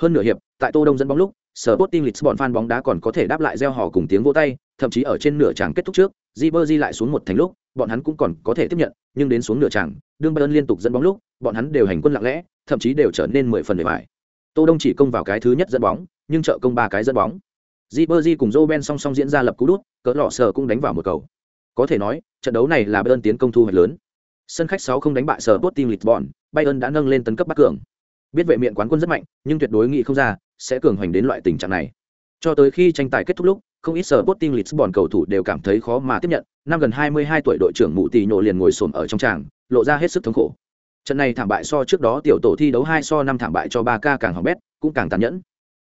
Hơn nửa hiệp, tại Tô Đông dẫn bóng lúc, sở Sporting Lisbon fan bóng đá còn có thể đáp lại reo hò cùng tiếng vỗ tay, thậm chí ở trên nửa tràng kết thúc trước, Ribery lại xuống một thành lúc, bọn hắn cũng còn có thể tiếp nhận, nhưng đến xuống nửa tràng, đương Bayern liên tục dẫn bóng lúc, bọn hắn đều hành quân lặng lẽ, thậm chí đều trở nên mười phần bề bại. Tô Đông chỉ công vào cái thứ nhất dẫn bóng, nhưng trợ công ba cái dẫn bóng. Ribery cùng Roben song song diễn ra lập cú đút, cỡ lọ sở cũng đánh vào một cầu. Có thể nói, trận đấu này là Bayern tiến công thu hoạch lớn. Sân khách sáu không đánh bại sở Sporting Lisbon, Bayern đã nâng lên tấn cấp bắc cường. Biết vệ miệng quán quân rất mạnh, nhưng tuyệt đối nghĩ không ra sẽ cường hoành đến loại tình trạng này. Cho tới khi tranh tài kết thúc lúc, không ít sở Sporting Lisbon cầu thủ đều cảm thấy khó mà tiếp nhận, năm gần 22 tuổi đội trưởng Mụ Tỷ Nhổ liền ngồi xổm ở trong tràng, lộ ra hết sức thống khổ. Trận này thảm bại so trước đó tiểu tổ thi đấu 2 so 5 thảm bại cho 3K càng hỏng bét, cũng càng tàn nhẫn.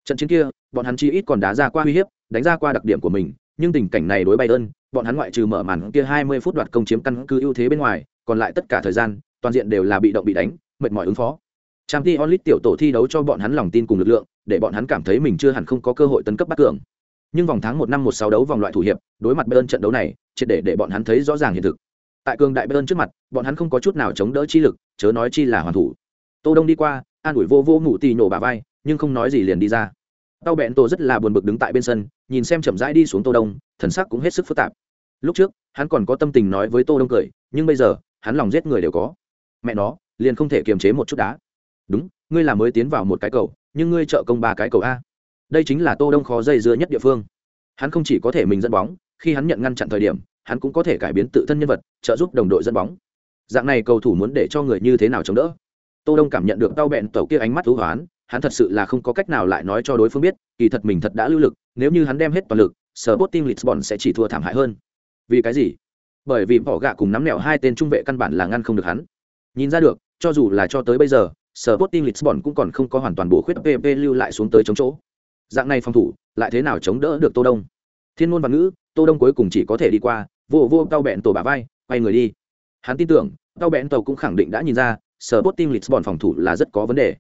Trận chiến kia, bọn hắn chi ít còn đá ra qua uy hiếp, đánh ra qua đặc điểm của mình, nhưng tình cảnh này đối Bayern, bọn hắn ngoại trừ mở màn kia 20 phút đoạt công chiếm căn cứ ưu thế bên ngoài, còn lại tất cả thời gian, toàn diện đều là bị động bị đánh, mệt mỏi ứng phó. Champions League tiểu tổ thi đấu cho bọn hắn lòng tin cùng lực lượng, để bọn hắn cảm thấy mình chưa hẳn không có cơ hội tấn cấp bắt cường. Nhưng vòng tháng một năm một sáu đấu vòng loại thủ hiệp, đối mặt Bayern trận đấu này, triệt để để bọn hắn thấy rõ ràng hiện thực. Tại cường đại Bayern trước mặt, bọn hắn không có chút nào chống đỡ chi lực, chớ nói chi là hoàn thủ. Tô Đông đi qua, an ủi vô vô ngủ tì nổ bà vai, nhưng không nói gì liền đi ra. Tao bẹn Tô rất là buồn bực đứng tại bên sân, nhìn xem chậm rãi đi xuống Tô Đông, thần sắc cũng hết sức phức tạp. Lúc trước, hắn còn có tâm tình nói với Tô Đông cười, nhưng bây giờ, hắn lòng giết người đều có. Mẹ nó, liền không thể kiềm chế một chút đá. Đúng, ngươi là mới tiến vào một cái cầu, nhưng ngươi trợ công ba cái cầu a. Đây chính là Tô Đông khó dây dưa nhất địa phương. Hắn không chỉ có thể mình dẫn bóng, khi hắn nhận ngăn chặn thời điểm, hắn cũng có thể cải biến tự thân nhân vật, trợ giúp đồng đội dẫn bóng. Dạng này cầu thủ muốn để cho người như thế nào chống đỡ? Tô Đông cảm nhận được đau bẹn tẩu kia ánh mắt thú hoán, hắn thật sự là không có cách nào lại nói cho đối phương biết, kỳ thật mình thật đã lưu lực, nếu như hắn đem hết toàn lực, sở bot team Lisbon sẽ chỉ thua thảm hại hơn. Vì cái gì? Bởi vì bỏ gạ cùng nắm nẻo hai tên trung vệ căn bản là ngăn không được hắn. Nhìn ra được, cho dù là cho tới bây giờ, sở bot team Lisbon cũng còn không có hoàn toàn bổ khuyết PP lưu lại xuống tới chống chỗ. Dạng này phòng thủ, lại thế nào chống đỡ được Tô Đông? Thiên ngôn văn ngữ, Tô Đông cuối cùng chỉ có thể đi qua, vô vô tao bẹn tổ bà vai, quay người đi. Hắn tin tưởng, tao bẹn tổ cũng khẳng định đã nhìn ra, sở Sporting Lisbon phòng thủ là rất có vấn đề.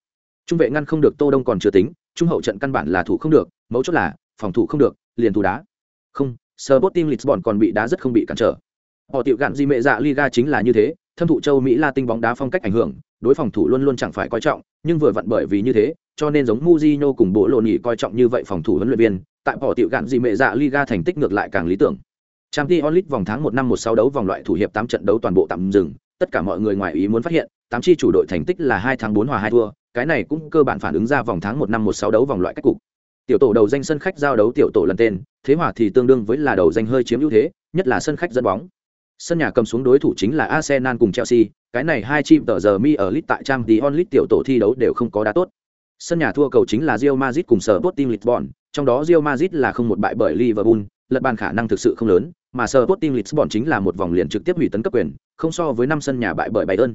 Trung vệ ngăn không được Tô Đông còn chưa tính, trung hậu trận căn bản là thủ không được, mấu chốt là phòng thủ không được, liền thủ đá. Không, sở Sporting Lisbon còn bị đá rất không bị cản trở. Họ tiểu gạn di mẹ dạ Liga chính là như thế, thâm thụ châu Mỹ la tinh bóng đá phong cách ảnh hưởng, đối phòng thủ luôn luôn chẳng phải coi trọng, nhưng vừa vặn bởi vì như thế, cho nên giống Mujinho cùng bộ lộn nhị coi trọng như vậy phòng thủ huấn luyện viên, tại bỏ tiểu gạn gì mẹ dạ Liga thành tích ngược lại càng lý tưởng. Champions League vòng tháng 1 năm 16 đấu vòng loại thủ hiệp 8 trận đấu toàn bộ tạm dừng, tất cả mọi người ngoài ý muốn phát hiện, tám chi chủ đội thành tích là 2 tháng 4 hòa 2 thua, cái này cũng cơ bản phản ứng ra vòng tháng 1 năm 16 đấu vòng loại cách cục. Tiểu tổ đầu danh sân khách giao đấu tiểu tổ lần tên, thế hòa thì tương đương với là đầu danh hơi chiếm ưu thế, nhất là sân khách dẫn bóng. Sân nhà cầm xuống đối thủ chính là Arsenal cùng Chelsea, cái này hai chim tờ giờ mi ở lit tại Champions League tiểu tổ thi đấu đều không có đá tốt. Sân nhà thua cầu chính là Real Madrid cùng sở Sporting Lisbon, trong đó Real Madrid là không một bại bởi Liverpool, lật bàn khả năng thực sự không lớn, mà sở Sporting Lisbon chính là một vòng liền trực tiếp hủy tấn cấp quyền, không so với năm sân nhà bại bởi Bayern.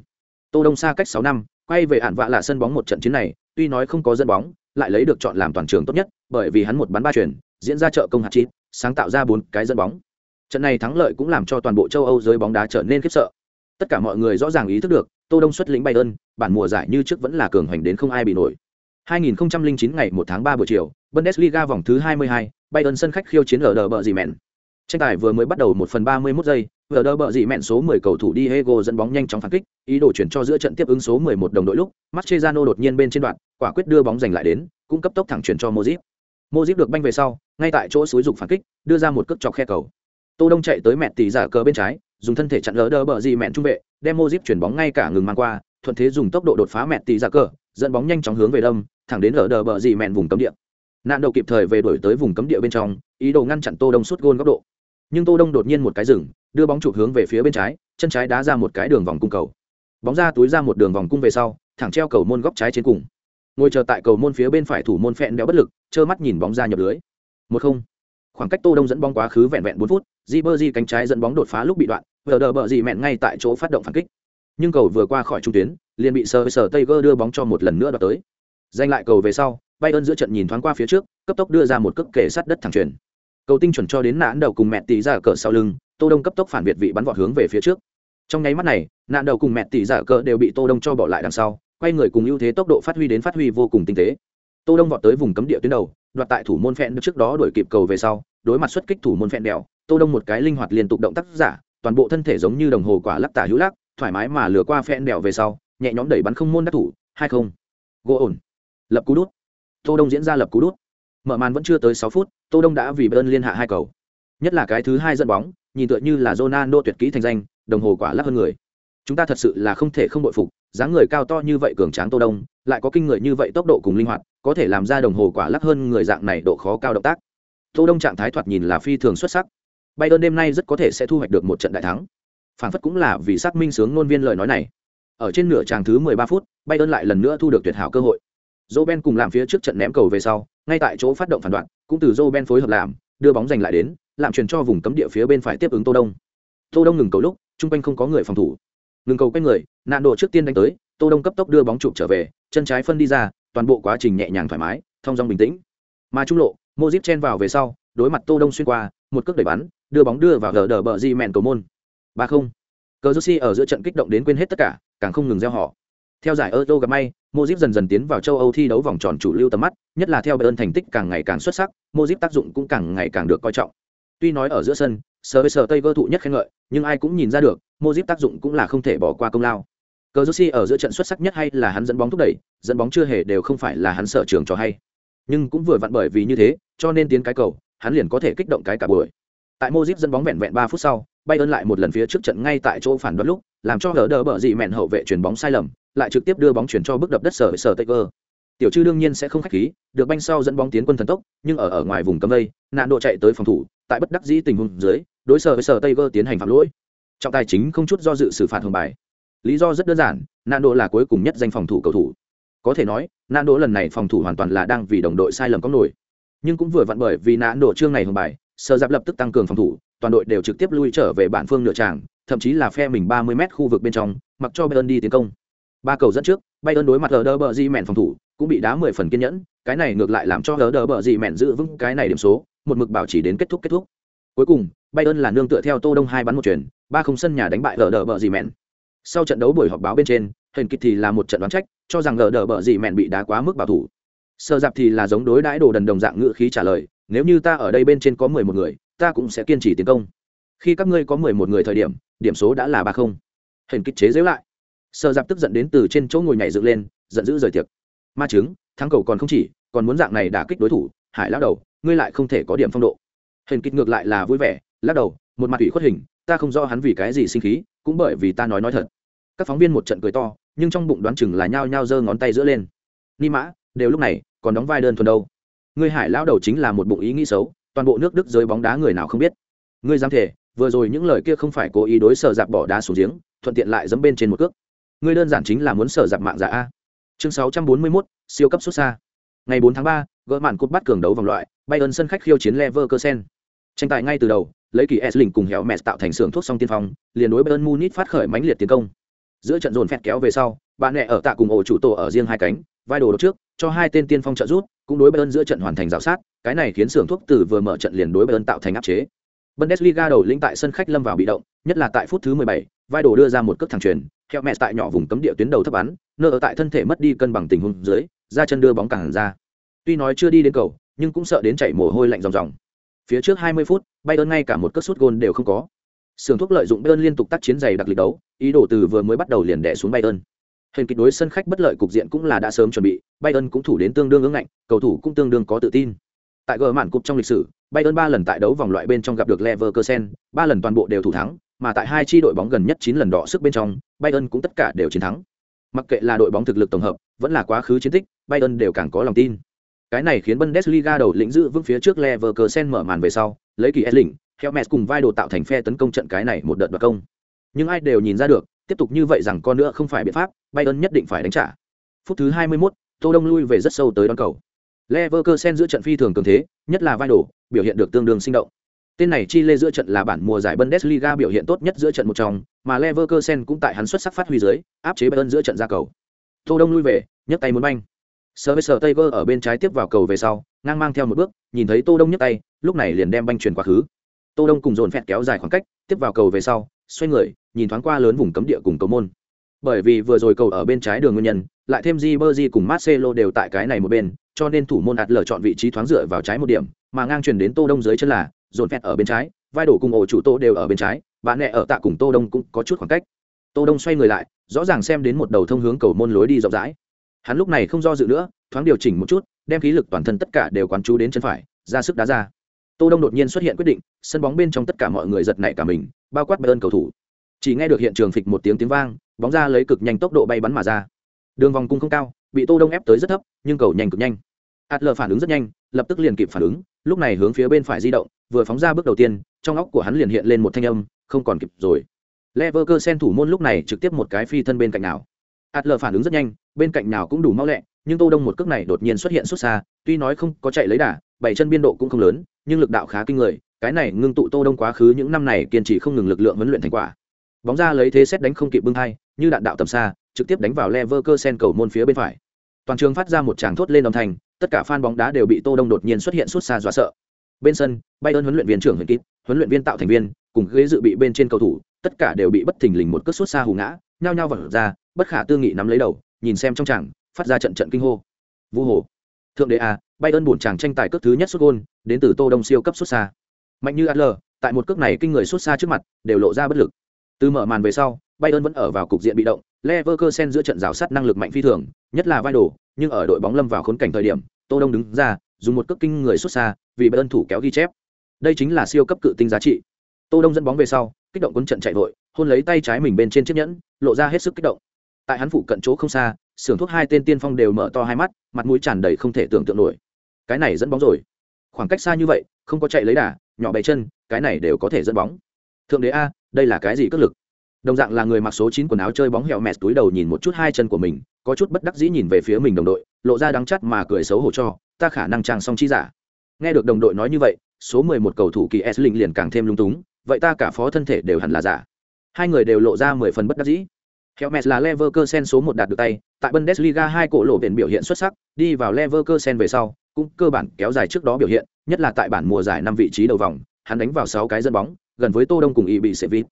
Tô Đông xa cách 6 năm, quay về ản vạ là sân bóng một trận chiến này, tuy nói không có dân bóng, lại lấy được chọn làm toàn trường tốt nhất, bởi vì hắn một bắn ba chuyển, diễn ra trợ công hạt chín, sáng tạo ra bốn cái dân bóng. Trận này thắng lợi cũng làm cho toàn bộ châu Âu giới bóng đá trở nên khiếp sợ. Tất cả mọi người rõ ràng ý thức được, Tô Đông xuất lĩnh Bayern, bản mùa giải như trước vẫn là cường hành đến không ai bị nổi. 2009 ngày 1 tháng 3 buổi chiều, Bundesliga vòng thứ 22, Bayern sân khách khiêu chiến LD bờ gì mẹn. Tranh tài vừa mới bắt đầu 1 phần 31 giây, LD bờ gì mẹn số 10 cầu thủ Diego dẫn bóng nhanh chóng phản kích, ý đồ chuyển cho giữa trận tiếp ứng số 11 đồng đội lúc, Mascherano đột nhiên bên trên đoạn, quả quyết đưa bóng giành lại đến, cung cấp tốc thẳng chuyển cho Modric. Modric được banh về sau, ngay tại chỗ suối dục phản kích, đưa ra một cước chọc khe cầu. Tô Đông chạy tới mẹ tỷ giả cờ bên trái, dùng thân thể chặn LD bờ gì mẹn trung vệ, đem Modric chuyển bóng ngay cả ngừng mang qua, thuận thế dùng tốc độ đột phá mẹ tỷ giả cờ, dẫn bóng nhanh chóng hướng về đông, thẳng đến LD bờ dì mẹn vùng cấm địa. Nạn đầu kịp thời về đổi tới vùng cấm địa bên trong ý đồ ngăn chặn tô đông suốt gôn góc độ. Nhưng tô đông đột nhiên một cái rừng đưa bóng chụp hướng về phía bên trái chân trái đá ra một cái đường vòng cung cầu. Bóng ra túi ra một đường vòng cung về sau thẳng treo cầu môn góc trái trên cùng. Ngồi chờ tại cầu môn phía bên phải thủ môn phẹn béo bất lực trơ mắt nhìn bóng ra nhập lưới. Một không. Khoảng cách tô đông dẫn bóng quá khứ vẹn vẹn bốn phút di bơ di cánh trái dẫn bóng đột phá lúc bị đoạn vờ đờ bờ dì mẹn ngay tại chỗ phát động phản kích. Nhưng cầu vừa qua khỏi trung tuyến liền bị sờ sờ tây gơ đưa bóng cho một lần nữa đoạt tới giành lại cầu về sau bay ơn giữa trận nhìn thoáng qua phía trước, cấp tốc đưa ra một cước kề sát đất thẳng truyền. Cầu tinh chuẩn cho đến nạn đầu cùng mẹ tỷ giả cờ sau lưng, Tô Đông cấp tốc phản việt vị bắn vọt hướng về phía trước. Trong nháy mắt này, nạn đầu cùng mẹ tỷ giả cờ đều bị Tô Đông cho bỏ lại đằng sau, quay người cùng ưu thế tốc độ phát huy đến phát huy vô cùng tinh tế. Tô Đông vọt tới vùng cấm địa tuyến đầu, đoạt tại thủ môn phèn được trước đó đuổi kịp cầu về sau, đối mặt xuất kích thủ môn phèn đèo, Tô Đông một cái linh hoạt liên tục động tác giả, toàn bộ thân thể giống như đồng hồ quả lắc tả hữu lắc, thoải mái mà lừa qua phèn đèo về sau, nhẹ nhõm đẩy bắn không môn đắc thủ, hai không. Gỗ ổn. Lập cú đút. Tô đông diễn ra lập cú đút. Mở màn vẫn chưa tới sáu phút tô đông đã vì bơn liên hạ hai cầu. Nhất là cái thứ hai dẫn bóng nhìn tựa như là Ronaldo tuyệt kỹ thành danh đồng hồ quả lắc hơn người. Chúng ta thật sự là không thể không bội phục dáng người cao to như vậy cường tráng tô đông lại có kinh người như vậy tốc độ cùng linh hoạt có thể làm ra đồng hồ quả lắc hơn người dạng này độ khó cao động tác. Tô đông trạng thái thoạt nhìn là phi thường xuất sắc. Bay đơn đêm nay rất có thể sẽ thu hoạch được một trận đại thắng. Phản phất cũng là vì xác minh sướng ngôn viên lời nói này ở trên nửa tràng thứ 13 phút bay lại lần nữa thu được tuyệt hảo cơ hội Roben cùng làm phía trước trận ném cầu về sau, ngay tại chỗ phát động phản đoạn, cũng từ Roben phối hợp làm, đưa bóng giành lại đến, làm chuyển cho vùng cấm địa phía bên phải tiếp ứng Tô Đông. Tô Đông ngừng cầu lúc, trung quanh không có người phòng thủ. Ngừng cầu quay người, nạn độ trước tiên đánh tới, Tô Đông cấp tốc đưa bóng chụp trở về, chân trái phân đi ra, toàn bộ quá trình nhẹ nhàng thoải mái, thông dong bình tĩnh. Mà trung lộ, Modric chen vào về sau, đối mặt Tô Đông xuyên qua, một cước đẩy bắn, đưa bóng đưa vào gờ đờ bờ di mẹn cầu môn. Ba không. Cờ ở giữa trận kích động đến quên hết tất cả, càng không ngừng gieo họ. Theo giải Euro gặp may, Modric dần dần tiến vào châu Âu thi đấu vòng tròn chủ lưu tầm mắt, nhất là theo Bayern thành tích càng ngày càng xuất sắc, Modric tác dụng cũng càng ngày càng được coi trọng. Tuy nói ở giữa sân, sờ tây vơ thụ nhất khen ngợi, nhưng ai cũng nhìn ra được, Modric tác dụng cũng là không thể bỏ qua công lao. Cờ ở giữa trận xuất sắc nhất hay là hắn dẫn bóng thúc đẩy, dẫn bóng chưa hề đều không phải là hắn sở trường cho hay. Nhưng cũng vừa vặn bởi vì như thế, cho nên tiến cái cầu, hắn liền có thể kích động cái cả buổi. Tại Modric dẫn bóng vẹn vẹn 3 phút sau, Bayern lại một lần phía trước trận ngay tại chỗ phản đoán lúc, làm cho hở đỡ bờ dị mẹn hậu vệ chuyển bóng sai lầm, lại trực tiếp đưa bóng chuyển cho bước đập đất sở sở Taker. Tiểu Trư đương nhiên sẽ không khách khí, được banh sau dẫn bóng tiến quân thần tốc, nhưng ở ở ngoài vùng cấm đây nạn độ chạy tới phòng thủ, tại bất đắc dĩ tình huống dưới, đối sở với sở Taker tiến hành phạm lỗi. Trọng tài chính không chút do dự xử phạt hưởng bài. Lý do rất đơn giản, nạn độ là cuối cùng nhất danh phòng thủ cầu thủ. Có thể nói, nạn độ lần này phòng thủ hoàn toàn là đang vì đồng đội sai lầm có nổi. Nhưng cũng vừa vặn bởi vì nạn độ chương này hưởng bài, sở giáp lập tức tăng cường phòng thủ, toàn đội đều trực tiếp lui trở về bản phương nửa tràng, thậm chí là phe mình 30 mét khu vực bên trong, mặc cho Bayern đi tiến công. Ba cầu dẫn trước, Bayern đối mặt Lder mẹn phòng thủ, cũng bị đá 10 phần kiên nhẫn, cái này ngược lại làm cho Lder mẹn giữ vững cái này điểm số, một mực bảo trì đến kết thúc kết thúc. Cuối cùng, Bayern là nương tựa theo Tô Đông hai bắn một chuyển, ba không sân nhà đánh bại Lder mẹn. Sau trận đấu buổi họp báo bên trên, hình kịch thì là một trận đoán trách, cho rằng Lder mẹn bị đá quá mức bảo thủ. Sơ dạp thì là giống đối đãi đồ đần đồng dạng ngữ khí trả lời, nếu như ta ở đây bên trên có 11 người, ta cũng sẽ kiên trì tiến công. Khi các ngươi có mười một người thời điểm điểm số đã là ba không. Hình kích chế dễu lại. Sợ giáp tức giận đến từ trên chỗ ngồi nhảy dựng lên, giận dữ rời tiệc. Ma chứng thắng cầu còn không chỉ, còn muốn dạng này đả kích đối thủ, hải lắc đầu, ngươi lại không thể có điểm phong độ. Hình kích ngược lại là vui vẻ, lắc đầu, một mặt ủy khuất hình, ta không rõ hắn vì cái gì sinh khí, cũng bởi vì ta nói nói thật. Các phóng viên một trận cười to, nhưng trong bụng đoán chừng là nhao nhao giơ ngón tay giữa lên. Ni mã, đều lúc này, còn đóng vai đơn thuần đâu? Ngươi hải lao đầu chính là một bụng ý nghĩ xấu toàn bộ nước đức giới bóng đá người nào không biết. Ngươi dám thể vừa rồi những lời kia không phải cố ý đối sở dạp bỏ đá xuống giếng thuận tiện lại dẫm bên trên một cước. Ngươi đơn giản chính là muốn sở dạp mạng giả a. Chương 641, siêu cấp xuất xa. Ngày 4 tháng 3, gỡ màn cúp bắt cường đấu vòng loại bayern sân khách khiêu chiến leverkusen. Tranh tài ngay từ đầu lấy kỳ Esling cùng hẻo mẹ tạo thành xưởng thuốc song tiên phong liền đối bayern munich phát khởi mãnh liệt tiến công. Giữa trận dồn phẹt kéo về sau bạn nẹ ở tạ cùng ổ chủ tổ ở riêng hai cánh vai đồ trước cho hai tên tiên phong trợ rút cũng đối bayern giữa trận hoàn thành rào sát cái này khiến xưởng thuốc từ vừa mở trận liền đối bayern tạo thành áp chế Bundesliga đầu lĩnh tại sân khách lâm vào bị động, nhất là tại phút thứ 17, vai đồ đưa ra một cước thẳng truyền, theo mẹ tại nhỏ vùng cấm địa tuyến đầu thấp bắn, nợ ở tại thân thể mất đi cân bằng tình huống dưới, ra chân đưa bóng cản ra. Tuy nói chưa đi đến cầu, nhưng cũng sợ đến chảy mồ hôi lạnh ròng ròng. Phía trước 20 phút, Bayern ngay cả một cước sút gôn đều không có. Sưởng thuốc lợi dụng Bayern liên tục tác chiến dày đặc lịch đấu, ý đồ từ vừa mới bắt đầu liền đè xuống Bayern. Hình kịch đối sân khách bất lợi cục diện cũng là đã sớm chuẩn bị, Bayern cũng thủ đến tương đương ứng ngạnh, cầu thủ cũng tương đương có tự tin. Tại gờ mạn cục trong lịch sử, Bayern ba lần tại đấu vòng loại bên trong gặp được Leverkusen, ba lần toàn bộ đều thủ thắng, mà tại hai chi đội bóng gần nhất chín lần đỏ sức bên trong, Bayern cũng tất cả đều chiến thắng. Mặc kệ là đội bóng thực lực tổng hợp, vẫn là quá khứ chiến tích, Bayern đều càng có lòng tin. Cái này khiến Bundesliga đầu lĩnh giữ vững phía trước Leverkusen mở màn về sau, lấy kỳ Edling, Helmes cùng vai đồ tạo thành phe tấn công trận cái này một đợt đoạt công. Nhưng ai đều nhìn ra được, tiếp tục như vậy rằng con nữa không phải biện pháp, Bayern nhất định phải đánh trả. Phút thứ 21, Tô Đông lui về rất sâu tới đón cầu. Leverkusen giữa trận phi thường cường thế, nhất là vai đổ, biểu hiện được tương đương sinh động. Tên này chi lê giữa trận là bản mùa giải Bundesliga biểu hiện tốt nhất giữa trận một trong, mà Leverkusen cũng tại hắn xuất sắc phát huy dưới, áp chế Bayern giữa trận ra cầu. Tô Đông lui về, nhấc tay muốn banh. Service Tiger ở bên trái tiếp vào cầu về sau, ngang mang theo một bước, nhìn thấy Tô Đông nhấc tay, lúc này liền đem banh truyền quá khứ. Tô Đông cùng dồn phẹt kéo dài khoảng cách, tiếp vào cầu về sau, xoay người, nhìn thoáng qua lớn vùng cấm địa cùng cầu môn. Bởi vì vừa rồi cầu ở bên trái đường nguyên nhân, lại thêm Ribery cùng Marcelo đều tại cái này một bên, cho nên thủ môn ạt lờ chọn vị trí thoáng dựa vào trái một điểm, mà ngang truyền đến tô đông dưới chân là, dồn vẹt ở bên trái, vai đổ cùng ổ chủ tô đều ở bên trái bạn nẹ ở tạ cùng tô đông cũng có chút khoảng cách. Tô đông xoay người lại, rõ ràng xem đến một đầu thông hướng cầu môn lối đi rộng rãi. Hắn lúc này không do dự nữa, thoáng điều chỉnh một chút, đem khí lực toàn thân tất cả đều quán chú đến chân phải, ra sức đá ra. Tô đông đột nhiên xuất hiện quyết định, sân bóng bên trong tất cả mọi người giật nảy cả mình, bao quát bayern cầu thủ. Chỉ nghe được hiện trường phịch một tiếng tiếng vang, bóng ra lấy cực nhanh tốc độ bay bắn mà ra. Đường vòng cung không cao, bị tô đông ép tới rất thấp, nhưng cầu nhanh cực nhanh. Adler phản ứng rất nhanh, lập tức liền kịp phản ứng, lúc này hướng phía bên phải di động, vừa phóng ra bước đầu tiên, trong óc của hắn liền hiện lên một thanh âm, không còn kịp rồi. Leverkusen thủ môn lúc này trực tiếp một cái phi thân bên cạnh nào. Adler phản ứng rất nhanh, bên cạnh nào cũng đủ mau lẹ, nhưng tô đông một cước này đột nhiên xuất hiện xuất xa tuy nói không có chạy lấy đà bảy chân biên độ cũng không lớn nhưng lực đạo khá kinh người cái này ngưng tụ tô đông quá khứ những năm này kiên trì không ngừng lực lượng huấn luyện thành quả bóng ra lấy thế xét đánh không kịp bưng hai như đạn đạo tầm xa trực tiếp đánh vào Leverkusen cầu môn phía bên phải toàn trường phát ra một tràng thốt lên âm thanh, tất cả fan bóng đá đều bị tô đông đột nhiên xuất hiện suốt xa dọa sợ. Bên sân, bayern huấn luyện viên trưởng huyền kít huấn luyện viên tạo thành viên, cùng ghế dự bị bên trên cầu thủ, tất cả đều bị bất thình lình một cước suốt xa hù ngã, nhao nhao vật ra, bất khả tư nghị nắm lấy đầu, nhìn xem trong tràng, phát ra trận trận kinh hô. Vu hồ. Thượng đế a ơn buồn chàng tranh tài cước thứ nhất xuất gôn, đến từ tô đông siêu cấp xuất xa. Mạnh như adler, tại một cước này kinh người xuất xa trước mặt, đều lộ ra bất lực. Từ mở màn về sau, bayern vẫn ở vào cục diện bị động leverkusen giữa trận rào sắt năng lực mạnh phi thường, nhất là vai đồ, nhưng ở đội bóng lâm vào khốn cảnh thời điểm, tô đông đứng ra, dùng một cước kinh người xuất xa, vì bayern thủ kéo ghi chép. Đây chính là siêu cấp cự tinh giá trị. Tô đông dẫn bóng về sau, kích động cuốn trận chạy vội, hôn lấy tay trái mình bên trên chiếc nhẫn, lộ ra hết sức kích động. Tại hắn phụ cận chỗ không xa sưởng thuốc hai tên tiên phong đều mở to hai mắt, mặt mũi tràn đầy không thể tưởng tượng nổi. Cái này dẫn bóng rồi. Khoảng cách xa như vậy, không có chạy lấy đà, nhỏ bày chân, cái này đều có thể dẫn bóng. Thượng đế a, đây là cái gì cất lực? Đồng dạng là người mặc số chín quần áo chơi bóng hẹo mẹt túi đầu nhìn một chút hai chân của mình có chút bất đắc dĩ nhìn về phía mình đồng đội lộ ra đắng chắt mà cười xấu hổ cho ta khả năng trang song chi giả. Nghe được đồng đội nói như vậy số mười một cầu thủ kỳ s linh liền càng thêm lung túng vậy ta cả phó thân thể đều hẳn là giả. Hai người đều lộ ra mười phần bất đắc dĩ. Helmes là Leverkusen số một đạt được tay, tại Bundesliga hai cổ lộ biển biểu hiện xuất sắc, đi vào Leverkusen về sau, cũng cơ bản kéo dài trước đó biểu hiện, nhất là tại bản mùa giải năm vị trí đầu vòng, hắn đánh vào sáu cái dẫn bóng, gần với Tô Đông cùng y bị Sevilla.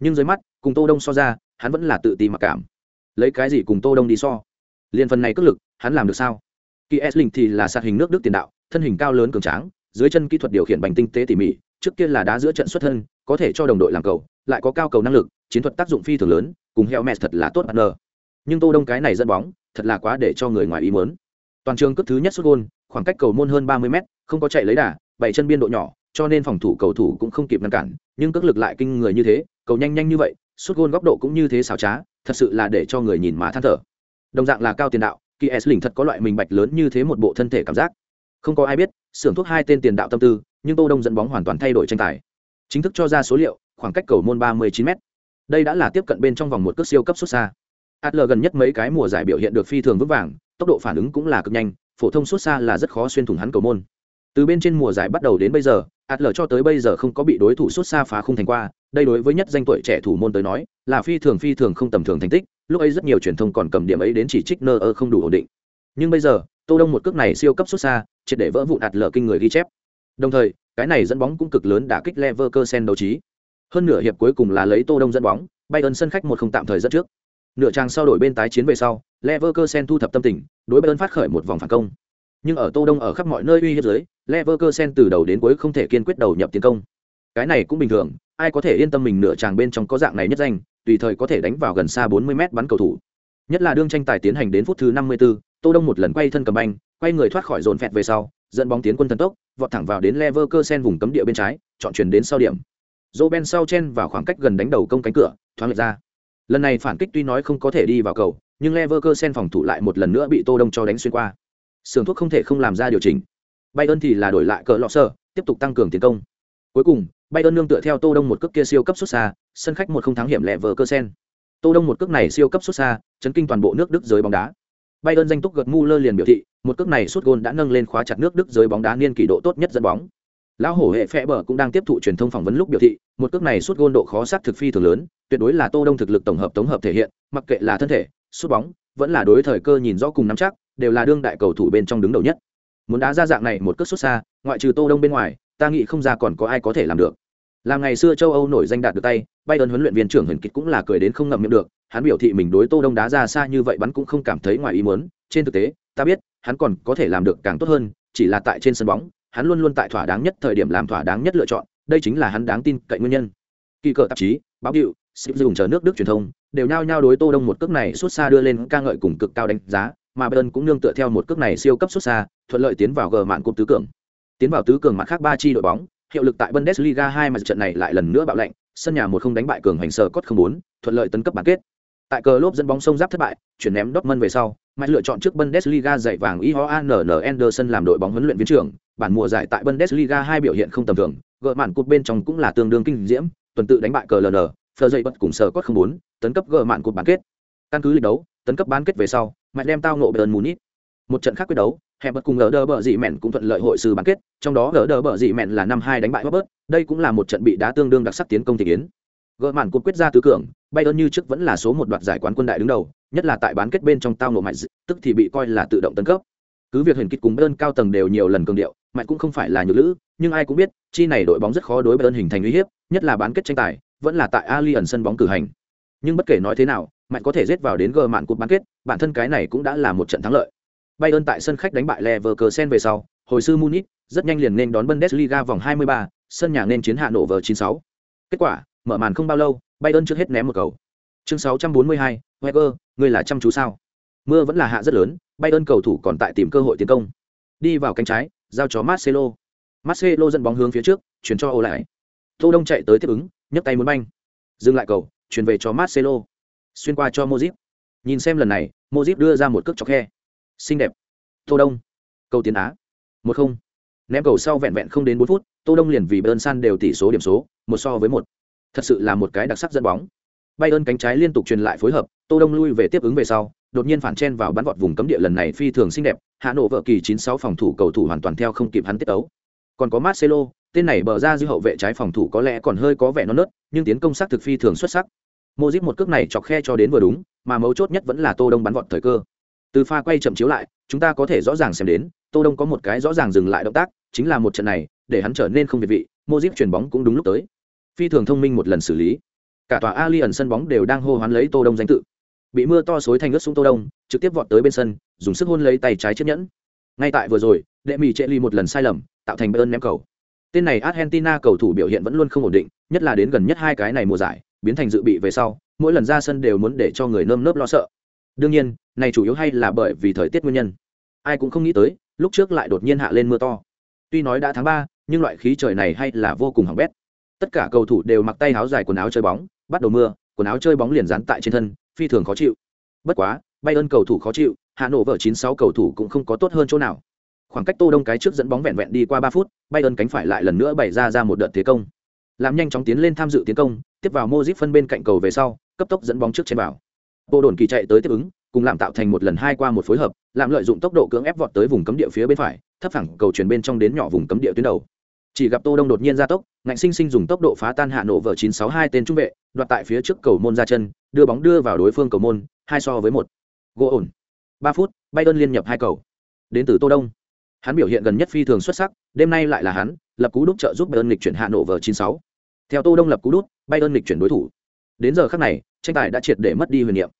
Nhưng dưới mắt, cùng Tô Đông so ra, hắn vẫn là tự ti mặc cảm. Lấy cái gì cùng Tô Đông đi so? Liên phần này cất lực, hắn làm được sao? Kỳ Esling thì là sát hình nước Đức tiền đạo, thân hình cao lớn cường tráng, dưới chân kỹ thuật điều khiển bành tinh tế tỉ mỉ, trước kia là đá giữa trận xuất thân, có thể cho đồng đội làm cầu, lại có cao cầu năng lực, chiến thuật tác dụng phi thường lớn, cùng heo mẹ thật là tốt bất ngờ nhưng tô đông cái này dẫn bóng thật là quá để cho người ngoài ý muốn toàn trường cấp thứ nhất xuất gôn khoảng cách cầu môn hơn ba mươi mét không có chạy lấy đà bảy chân biên độ nhỏ cho nên phòng thủ cầu thủ cũng không kịp ngăn cản nhưng cước lực lại kinh người như thế cầu nhanh nhanh như vậy suốt gôn góc độ cũng như thế xảo trá, thật sự là để cho người nhìn má than thở. Đồng dạng là cao tiền đạo kỳ s lình thật có loại mình bạch lớn như thế một bộ thân thể cảm giác. Không có ai biết, xưởng thuốc hai tên tiền đạo tâm tư, nhưng tô đông dẫn bóng hoàn toàn thay đổi tranh tài. Chính thức cho ra số liệu, khoảng cách cầu môn ba mươi chín m đây đã là tiếp cận bên trong vòng một cước siêu cấp xuất xa. Adler gần nhất mấy cái mùa giải biểu hiện được phi thường vững vàng, tốc độ phản ứng cũng là cực nhanh, phổ thông xuất xa là rất khó xuyên thủng hắn cầu môn. Từ bên trên mùa giải bắt đầu đến bây giờ, adler cho tới bây giờ không có bị đối thủ xuất xa phá không thành qua đây đối với nhất danh tuổi trẻ thủ môn tới nói là phi thường phi thường không tầm thường thành tích lúc ấy rất nhiều truyền thông còn cầm điểm ấy đến chỉ trích nơ ơ không đủ ổn định nhưng bây giờ tô đông một cước này siêu cấp xuất xa triệt để vỡ vụn adler kinh người ghi chép đồng thời cái này dẫn bóng cũng cực lớn đã kích leverkusen đấu trí hơn nửa hiệp cuối cùng là lấy Tô Đông dẫn bóng, Bayern sân khách một không tạm thời dẫn trước. Nửa trang sau đổi bên tái chiến về sau, Leverkusen thu thập tâm tình, đối Bayern phát khởi một vòng phản công. Nhưng ở Tô Đông ở khắp mọi nơi uy hiếp dưới, Leverkusen từ đầu đến cuối không thể kiên quyết đầu nhập tiến công. Cái này cũng bình thường, ai có thể yên tâm mình nửa tràng bên trong có dạng này nhất danh, tùy thời có thể đánh vào gần xa 40m bắn cầu thủ. Nhất là đương tranh tài tiến hành đến phút thứ 54, Tô Đông một lần quay thân cầm banh, quay người thoát khỏi dồn phẹt về sau, dẫn bóng tiến quân thần tốc, vọt thẳng vào đến Leverkusen vùng cấm địa bên trái, chọn chuyển đến sau điểm. Dô ben sau chen vào khoảng cách gần đánh đầu công cánh cửa thoáng lệch ra. Lần này phản kích tuy nói không có thể đi vào cầu nhưng leverkusen phòng thủ lại một lần nữa bị tô đông cho đánh xuyên qua. Sườn thuốc không thể không làm ra điều chỉnh. Bayern thì là đổi lại cờ lọ sơ tiếp tục tăng cường tiến công cuối cùng, bayern nương tựa theo tô đông một cước kia siêu cấp xuất xa, sân khách một không thắng hiểm leverkusen tô đông một cước này siêu cấp xuất xa, chấn kinh toàn bộ nước đức giới bóng đá. Bayern danh túc gật mu lơ liền biểu thị, một cước này suốt gôn đã nâng lên khóa chặt nước đức giới bóng đá niên kỷ độ tốt nhất dẫn bóng. Lão hổ hệ phe bờ cũng đang tiếp thụ truyền thông phỏng vấn lúc biểu thị, một cước này suốt gôn độ khó sát thực phi thường lớn, tuyệt đối là tô đông thực lực tổng hợp tổng hợp thể hiện, mặc kệ là thân thể, sút bóng, vẫn là đối thời cơ nhìn rõ cùng nắm chắc, đều là đương đại cầu thủ bên trong đứng đầu nhất. Muốn đá ra dạng này một cước xuất xa, ngoại trừ tô đông bên ngoài ta nghĩ không ra còn có ai có thể làm được. Làm ngày xưa châu âu nổi danh đạt được tay bay ơn huấn luyện viên trưởng huyền kịch cũng là cười đến không ngậm miệng được, hắn biểu thị mình đối tô đông đá ra xa như vậy bắn cũng không cảm thấy ngoài ý muốn, trên thực tế, ta biết, hắn còn có thể làm được càng tốt hơn, chỉ là tại trên sân bóng, hắn luôn luôn tại thỏa đáng nhất thời điểm làm thỏa đáng nhất lựa chọn, đây chính là hắn đáng tin cậy nguyên nhân. Kỳ cờ tạp chí, báo hiệu sự dùng chờ nước đức truyền thông, đều nhao nhao đối tô đông một cước này xuất xa đưa lên ca ngợi cùng cực cao đánh giá, mà bayern cũng nương tựa theo một cước này siêu cấp xuất xa, thuận lợi tiến vào gờ mạn cúp tứ cường tiến vào tứ cường mặt khác ba chi đội bóng hiệu lực tại bundesliga hai mà trận này lại lần nữa bạo lệnh sân nhà một không đánh bại cường hành sở cốt không bốn thuận lợi tấn cấp bán kết tại cờ lốp dẫn bóng sông giáp thất bại chuyển ném Dortmund về sau mãi lựa chọn trước Bundesliga dạy vàng Johann Anderson làm đội bóng huấn luyện viên trưởng bản mùa giải tại Bundesliga hai biểu hiện không tầm thường, gỡ mạn cột bên trong cũng là tương đương kinh diễm, tuần tự đánh bại CLN, Phờ dậy bật cùng sở cốt không bốn, tấn cấp gỡ mạn cột bán kết. Căn cứ lịch đấu, tấn cấp bán kết về sau, mãi đem tao nộ bern Munich. một trận khác quyết đấu hẹp bật cùng ở đờ bờ dị mẹn cũng thuận lợi hội sư bán kết, trong đó ở đờ bờ dị mẹn là năm hai đánh bại bớt đây cũng là một trận bị đá tương đương đặc sắc tiến công thể kiến. Gỡ màn cuộc quyết ra tứ cường, bayern như trước vẫn là số một đoạt giải quán quân đại đứng đầu, nhất là tại bán kết bên trong tao nổ mạnh tức thì bị coi là tự động tấn cấp. Cứ việc hình kịch cùng bayern cao tầng đều nhiều lần cường điệu mạnh cũng không phải là nhược lữ, nhưng ai cũng biết, chi này đội bóng rất khó đối bayern hình thành uy hiếp, nhất là bán kết tranh tài, vẫn là tại Allianz sân bóng cử hành. Nhưng bất kể nói thế nào mạnh có thể rết vào đến gờ mạn cuộc bán kết, bản thân cái này cũng đã là một trận thắng lợi bayern tại sân khách đánh bại leverkusen về sau hồi sư munich rất nhanh liền nên đón bundesliga vòng 23, sân nhà nên chiến hạ nổ vở 96. kết quả mở màn không bao lâu bayern trước hết ném một cầu. Chương 642, Wenger, ngươi là chăm chú sao? Mưa vẫn là hạ rất lớn bayern cầu thủ còn tại tìm cơ hội tiến công. Đi vào cánh trái giao cho marcelo. Marcelo dẫn bóng hướng phía trước chuyển cho ô lại tô đông chạy tới tiếp ứng nhấc tay muốn banh. Dừng lại cầu chuyển về cho marcelo. Xuyên qua cho Modric. nhìn xem lần này Modric đưa ra một cước chọc khe xinh đẹp. Tô đông. Cầu tiến á. Một không. Ném cầu sau vẹn vẹn không đến bốn phút, tô đông liền vì bơn san đều tỷ số điểm số, một so với một. Thật sự là một cái đặc sắc dẫn bóng. Bay ơn cánh trái liên tục truyền lại phối hợp, tô đông lui về tiếp ứng về sau, đột nhiên phản chen vào bắn vọt vùng cấm địa lần này phi thường xinh đẹp, hạ nội vợ kỳ 96 phòng thủ cầu thủ hoàn toàn theo không kịp hắn tiết tấu. Còn có marcelo, tên này bờ ra dư hậu vệ trái phòng thủ có lẽ còn hơi có vẻ non nớt, nhưng tiến công sắc thực phi thường xuất sắc. Mô một cước này chọc khe cho đến vừa đúng, mà mấu chốt nhất vẫn là tô đông bắn vọt thời cơ từ pha quay chậm chiếu lại, chúng ta có thể rõ ràng xem đến, tô đông có một cái rõ ràng dừng lại động tác, chính là một trận này, để hắn trở nên không việt vị mô díp chuyền bóng cũng đúng lúc tới. Phi thường thông minh một lần xử lý. Cả tòa ali ẩn sân bóng đều đang hô hoán lấy tô đông danh tự. Bị mưa to xối thành ướt xuống tô đông, trực tiếp vọt tới bên sân, dùng sức hôn lấy tay trái chiếc nhẫn. Ngay tại vừa rồi, đệ mỹ trệ ly một lần sai lầm, tạo thành bayern ném cầu. Tên này argentina cầu thủ biểu hiện vẫn luôn không ổn định, nhất là đến gần nhất hai cái này mùa giải, biến thành dự bị về sau, mỗi lần ra sân đều muốn để cho người nơm nớp lo sợ đương nhiên, này chủ yếu hay là bởi vì thời tiết nguyên nhân. Ai cũng không nghĩ tới, lúc trước lại đột nhiên hạ lên mưa to. Tuy nói đã tháng ba, nhưng loại khí trời này hay là vô cùng hỏng bét. Tất cả cầu thủ đều mặc tay áo dài quần áo chơi bóng, bắt đầu mưa, quần áo chơi bóng liền dán tại trên thân, phi thường khó chịu. Bất quá bay ơn cầu thủ khó chịu, hà nội vở chín sáu cầu thủ cũng không có tốt hơn chỗ nào. Khoảng cách tô đông cái trước dẫn bóng vẹn vẹn đi qua ba phút bay ơn cánh phải lại lần nữa bày ra ra một đợt thế công. Làm nhanh chóng tiến lên tham dự tiến công, tiếp vào mozip phân bên cạnh cầu về sau, cấp tốc dẫn bóng trước trên bảo bộ đồn kỳ chạy tới tiếp ứng, cùng làm tạo thành một lần hai qua một phối hợp làm lợi dụng tốc độ cưỡng ép vọt tới vùng cấm địa phía bên phải, thấp phẳng cầu chuyển bên trong đến nhỏ vùng cấm địa tuyến đầu. Chỉ gặp tô đông đột nhiên ra tốc, ngạnh sinh sinh dùng tốc độ phá tan hạ nổ vở 962 tên trung vệ, đoạt tại phía trước cầu môn ra chân, đưa bóng đưa vào đối phương cầu môn, hai so với một. Gỗ ổn. Ba phút bay đơn liên nhập hai cầu. Đến từ tô đông. Hắn biểu hiện gần nhất phi thường xuất sắc, đêm nay lại là hắn, lập cú đúc trợ giúp bayern lịch chuyển hạ nổ vở 96 theo tô đông lập cú đúc bayern lịch chuyển đối thủ. Đến giờ khắc này, tranh tài đã triệt để mất đi huyền niệm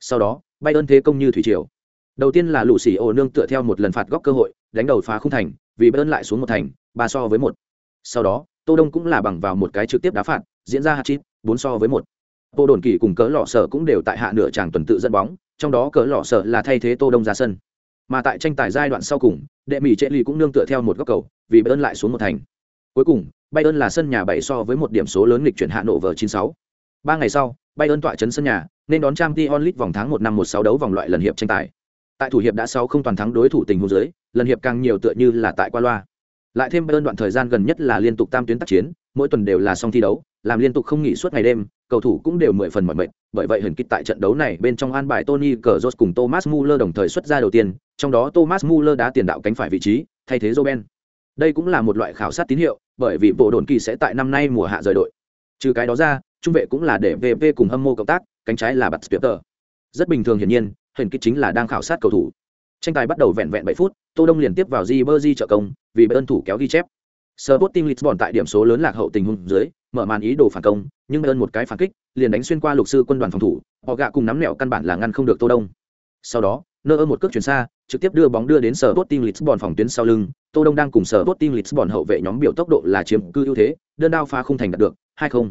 sau đó, bay ơn thế công như thủy triều. Đầu tiên là lũ xì ổ nương tựa theo một lần phạt góc cơ hội, đánh đầu phá không thành, vì bayern lại xuống một thành, ba so với một. Sau đó, tô đông cũng là bằng vào một cái trực tiếp đá phạt, diễn ra hạt chít bốn so với một. Bộ đồn kỳ cùng cỡ lọ sở cũng đều tại hạ nửa tràng tuần tự dẫn bóng, trong đó cỡ lọ sở là thay thế tô đông ra sân. Mà tại tranh tài giai đoạn sau cùng, đệ mỹ trệ lì cũng nương tựa theo một góc cầu, vì bayern lại xuống một thành. Cuối cùng bayern là sân nhà bảy so với một điểm số lớn lịch chuyển hạ nổ vở 96. ba ngày sau bayern tọa chấn sân nhà nên đón trang t onlit vòng tháng một năm một sáu đấu vòng loại lần hiệp tranh tài. Tại thủ hiệp đã sáu không toàn thắng đối thủ tình huống dưới, lần hiệp càng nhiều tựa như là tại qua loa. Lại thêm bayern đoạn thời gian gần nhất là liên tục tam tuyến tác chiến, mỗi tuần đều là xong thi đấu, làm liên tục không nghỉ suốt ngày đêm, cầu thủ cũng đều mười phần mọi mệt. Bởi vậy hình kích tại trận đấu này bên trong an bài tony cờ cùng thomas muller đồng thời xuất ra đầu tiên, trong đó thomas muller đã tiền đạo cánh phải vị trí, thay thế joben đây cũng là một loại khảo sát tín hiệu, bởi vì bộ đồn kỳ sẽ tại năm nay mùa hạ rời đội. Trừ cái đó ra, trung vệ cũng là để vp cùng hâm mộ cộng tác cánh trái là bật tuyệt rất bình thường hiển nhiên hình kích chính là đang khảo sát cầu thủ tranh tài bắt đầu vẹn vẹn bảy phút tô đông liền tiếp vào di bơ di trợ công vì bên thủ kéo ghi chép Sporting Lisbon tại điểm số lớn lạc hậu tình huống dưới, mở màn ý đồ phản công, nhưng ơn một cái phản kích, liền đánh xuyên qua lục sư quân đoàn phòng thủ, họ gạ cùng nắm nẹo căn bản là ngăn không được Tô Đông. Sau đó, nơ ơn một cước chuyển xa, trực tiếp đưa bóng đưa đến Sporting Lisbon phòng tuyến sau lưng, Tô Đông đang cùng Sporting Lisbon hậu vệ nhóm biểu tốc độ là chiếm cư ưu thế, đơn đao phá không thành đạt được, 2-0.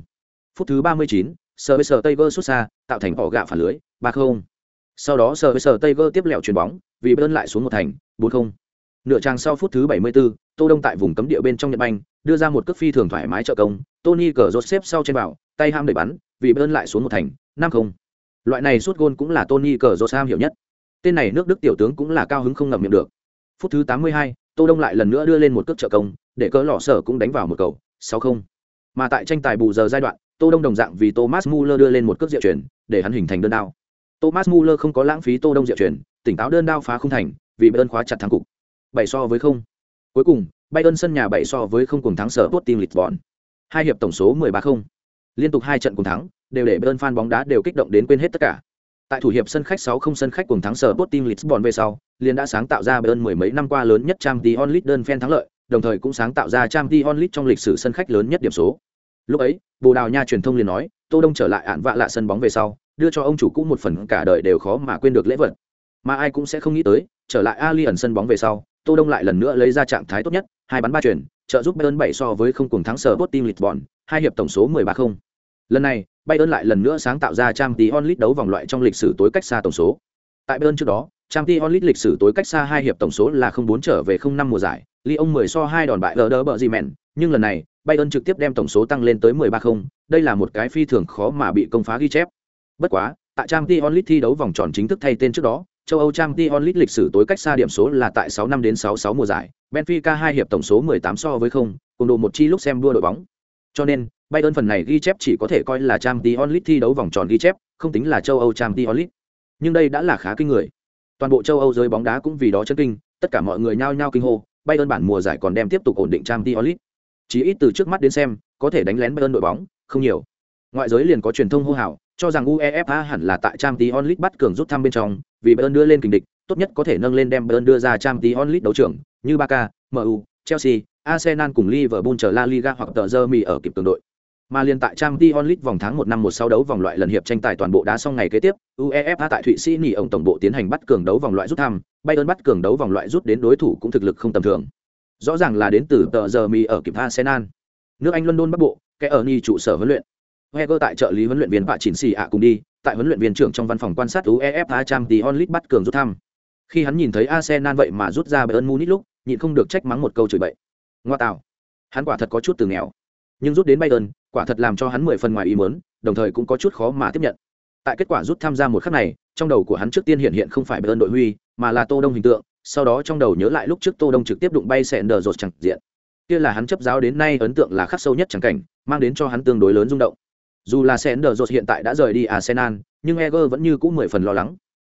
Phút thứ 39, sờ với sờ tay vơ xuất xa, tạo thành họ gạ phản lưới, 3-0. Sau đó sờ với sờ tay vơ tiếp lẹo chuyền bóng, vì bơn lại xuống một thành, 4-0. Nửa trang sau phút thứ 74, Tô Đông tại vùng cấm địa bên trong Nhật Banh, đưa ra một cước phi thường thoải mái trợ công, Tony cờ rốt xếp sau trên bảo, tay ham đẩy bắn, vì bơn lại xuống một thành, 5-0. Loại này suốt gôn cũng là Tony cờ rốt ham hiểu nhất. Tên này nước Đức tiểu tướng cũng là cao hứng không ngậm miệng được. Phút thứ 82, Tô Đông lại lần nữa đưa lên một cước trợ công, để cỡ lọ sở cũng đánh vào một cầu, 6-0. Mà tại tranh tài bù giờ giai đoạn, Tô Đông đồng dạng vì Thomas Muller đưa lên một cước diệu chuyển, để hắn hình thành đơn đao. Thomas Muller không có lãng phí Tô Đông diệu chuyển, tỉnh táo đơn đao phá không thành, vì Bayern khóa chặt thắng cục. 7 so với không. Cuối cùng, Bayern sân nhà 7 so với không cùng thắng sở Sporting Lisbon. Hai hiệp tổng số 13-0. Liên tục hai trận cùng thắng, đều để Bayern fan bóng đá đều kích động đến quên hết tất cả. Tại thủ hiệp sân khách 6-0 sân khách cùng thắng sở Sporting Lisbon về sau, liền đã sáng tạo ra Bayern mười mấy năm qua lớn nhất Champions League đơn fan thắng lợi, đồng thời cũng sáng tạo ra Champions League trong lịch sử sân khách lớn nhất điểm số. Lúc ấy, Bồ Đào Nha truyền thông liền nói, Tô Đông trở lại ạn vạ lạ sân bóng về sau, đưa cho ông chủ cũ một phần cả đời đều khó mà quên được lễ vật. Mà ai cũng sẽ không nghĩ tới, trở lại ali ẩn sân bóng về sau, Tô Đông lại lần nữa lấy ra trạng thái tốt nhất, hai bắn ba chuyển, trợ giúp Bayern bảy so với không cùng thắng sở Sporting Lisbon, hai hiệp tổng số 13-0. Lần này, Bayern lại lần nữa sáng tạo ra trang tí onlit đấu vòng loại trong lịch sử tối cách xa tổng số. Tại Bayern trước đó, trang tí onlit lịch sử tối cách xa hai hiệp tổng số là 04 trở về 05 mùa giải, Lyon 10 so 2 đòn bại Werder Bremen, nhưng lần này, Bayern trực tiếp đem tổng số tăng lên tới 13-0, đây là một cái phi thường khó mà bị công phá ghi chép. Bất quá, tại Champions League thi đấu vòng tròn chính thức thay tên trước đó, châu Âu Champions League lịch sử tối cách xa điểm số là tại 6 năm đến 66 mùa giải, Benfica hai hiệp tổng số 18 so với 0, cùng độ một chi lúc xem đua đội bóng. Cho nên, Bayern phần này ghi chép chỉ có thể coi là Champions League thi đấu vòng tròn ghi chép, không tính là châu Âu Champions League. Nhưng đây đã là khá kinh người. Toàn bộ châu Âu giới bóng đá cũng vì đó chấn kinh, tất cả mọi người nhao nhao kinh hô, Bayern bản mùa giải còn đem tiếp tục ổn định Champions League. Chỉ ít từ trước mắt đến xem, có thể đánh lén Bayern đội bóng, không nhiều. Ngoại giới liền có truyền thông hô hào, cho rằng UEFA hẳn là tại Champions League bắt cường rút thăm bên trong, vì Bayern đưa lên kình địch, tốt nhất có thể nâng lên đem Bayern đưa ra Champions League đấu trưởng, như Barca, MU, Chelsea, Arsenal cùng Liverpool chờ La Liga hoặc tờ Jeremy ở kịp tương đội. Mà liên tại Champions League vòng tháng 1 năm 16 đấu vòng loại lần hiệp tranh tài toàn bộ đá xong ngày kế tiếp, UEFA tại Thụy Sĩ nghỉ ông tổng bộ tiến hành bắt cường đấu vòng loại rút thăm, Bayern bắt cường đấu vòng loại rút đến đối thủ cũng thực lực không tầm thường. Rõ ràng là đến từ tờ Jeremy ở kịp Arsenal. Nước Anh London Bắc Bộ, kẻ ở ni trụ sở huấn luyện. Heger tại trợ lý huấn luyện viên Vạ Chỉnh xì ạ cùng đi, tại huấn luyện viên trưởng trong văn phòng quan sát UEFA trang Champions onlit bắt cường rút thăm. Khi hắn nhìn thấy Arsenal vậy mà rút ra Bayern Munich lúc, nhịn không được trách mắng một câu chửi bậy. Ngoa tạo, hắn quả thật có chút từ nghèo, nhưng rút đến Bayern, quả thật làm cho hắn mười phần ngoài ý muốn, đồng thời cũng có chút khó mà tiếp nhận. Tại kết quả rút tham gia một khắc này, trong đầu của hắn trước tiên hiện hiện không phải Bayern đội huy, mà là Tô Đông hình tượng, sau đó trong đầu nhớ lại lúc trước Tô Đông trực tiếp đụng bay sẹn đờ rột chẳng diện. Kia là hắn chấp giáo đến nay ấn tượng là khắc sâu nhất chẳng cảnh, mang đến cho hắn tương đối lớn rung động. Dù là sẹn đờ rột hiện tại đã rời đi Arsenal, nhưng Eger vẫn như cũ mười phần lo lắng.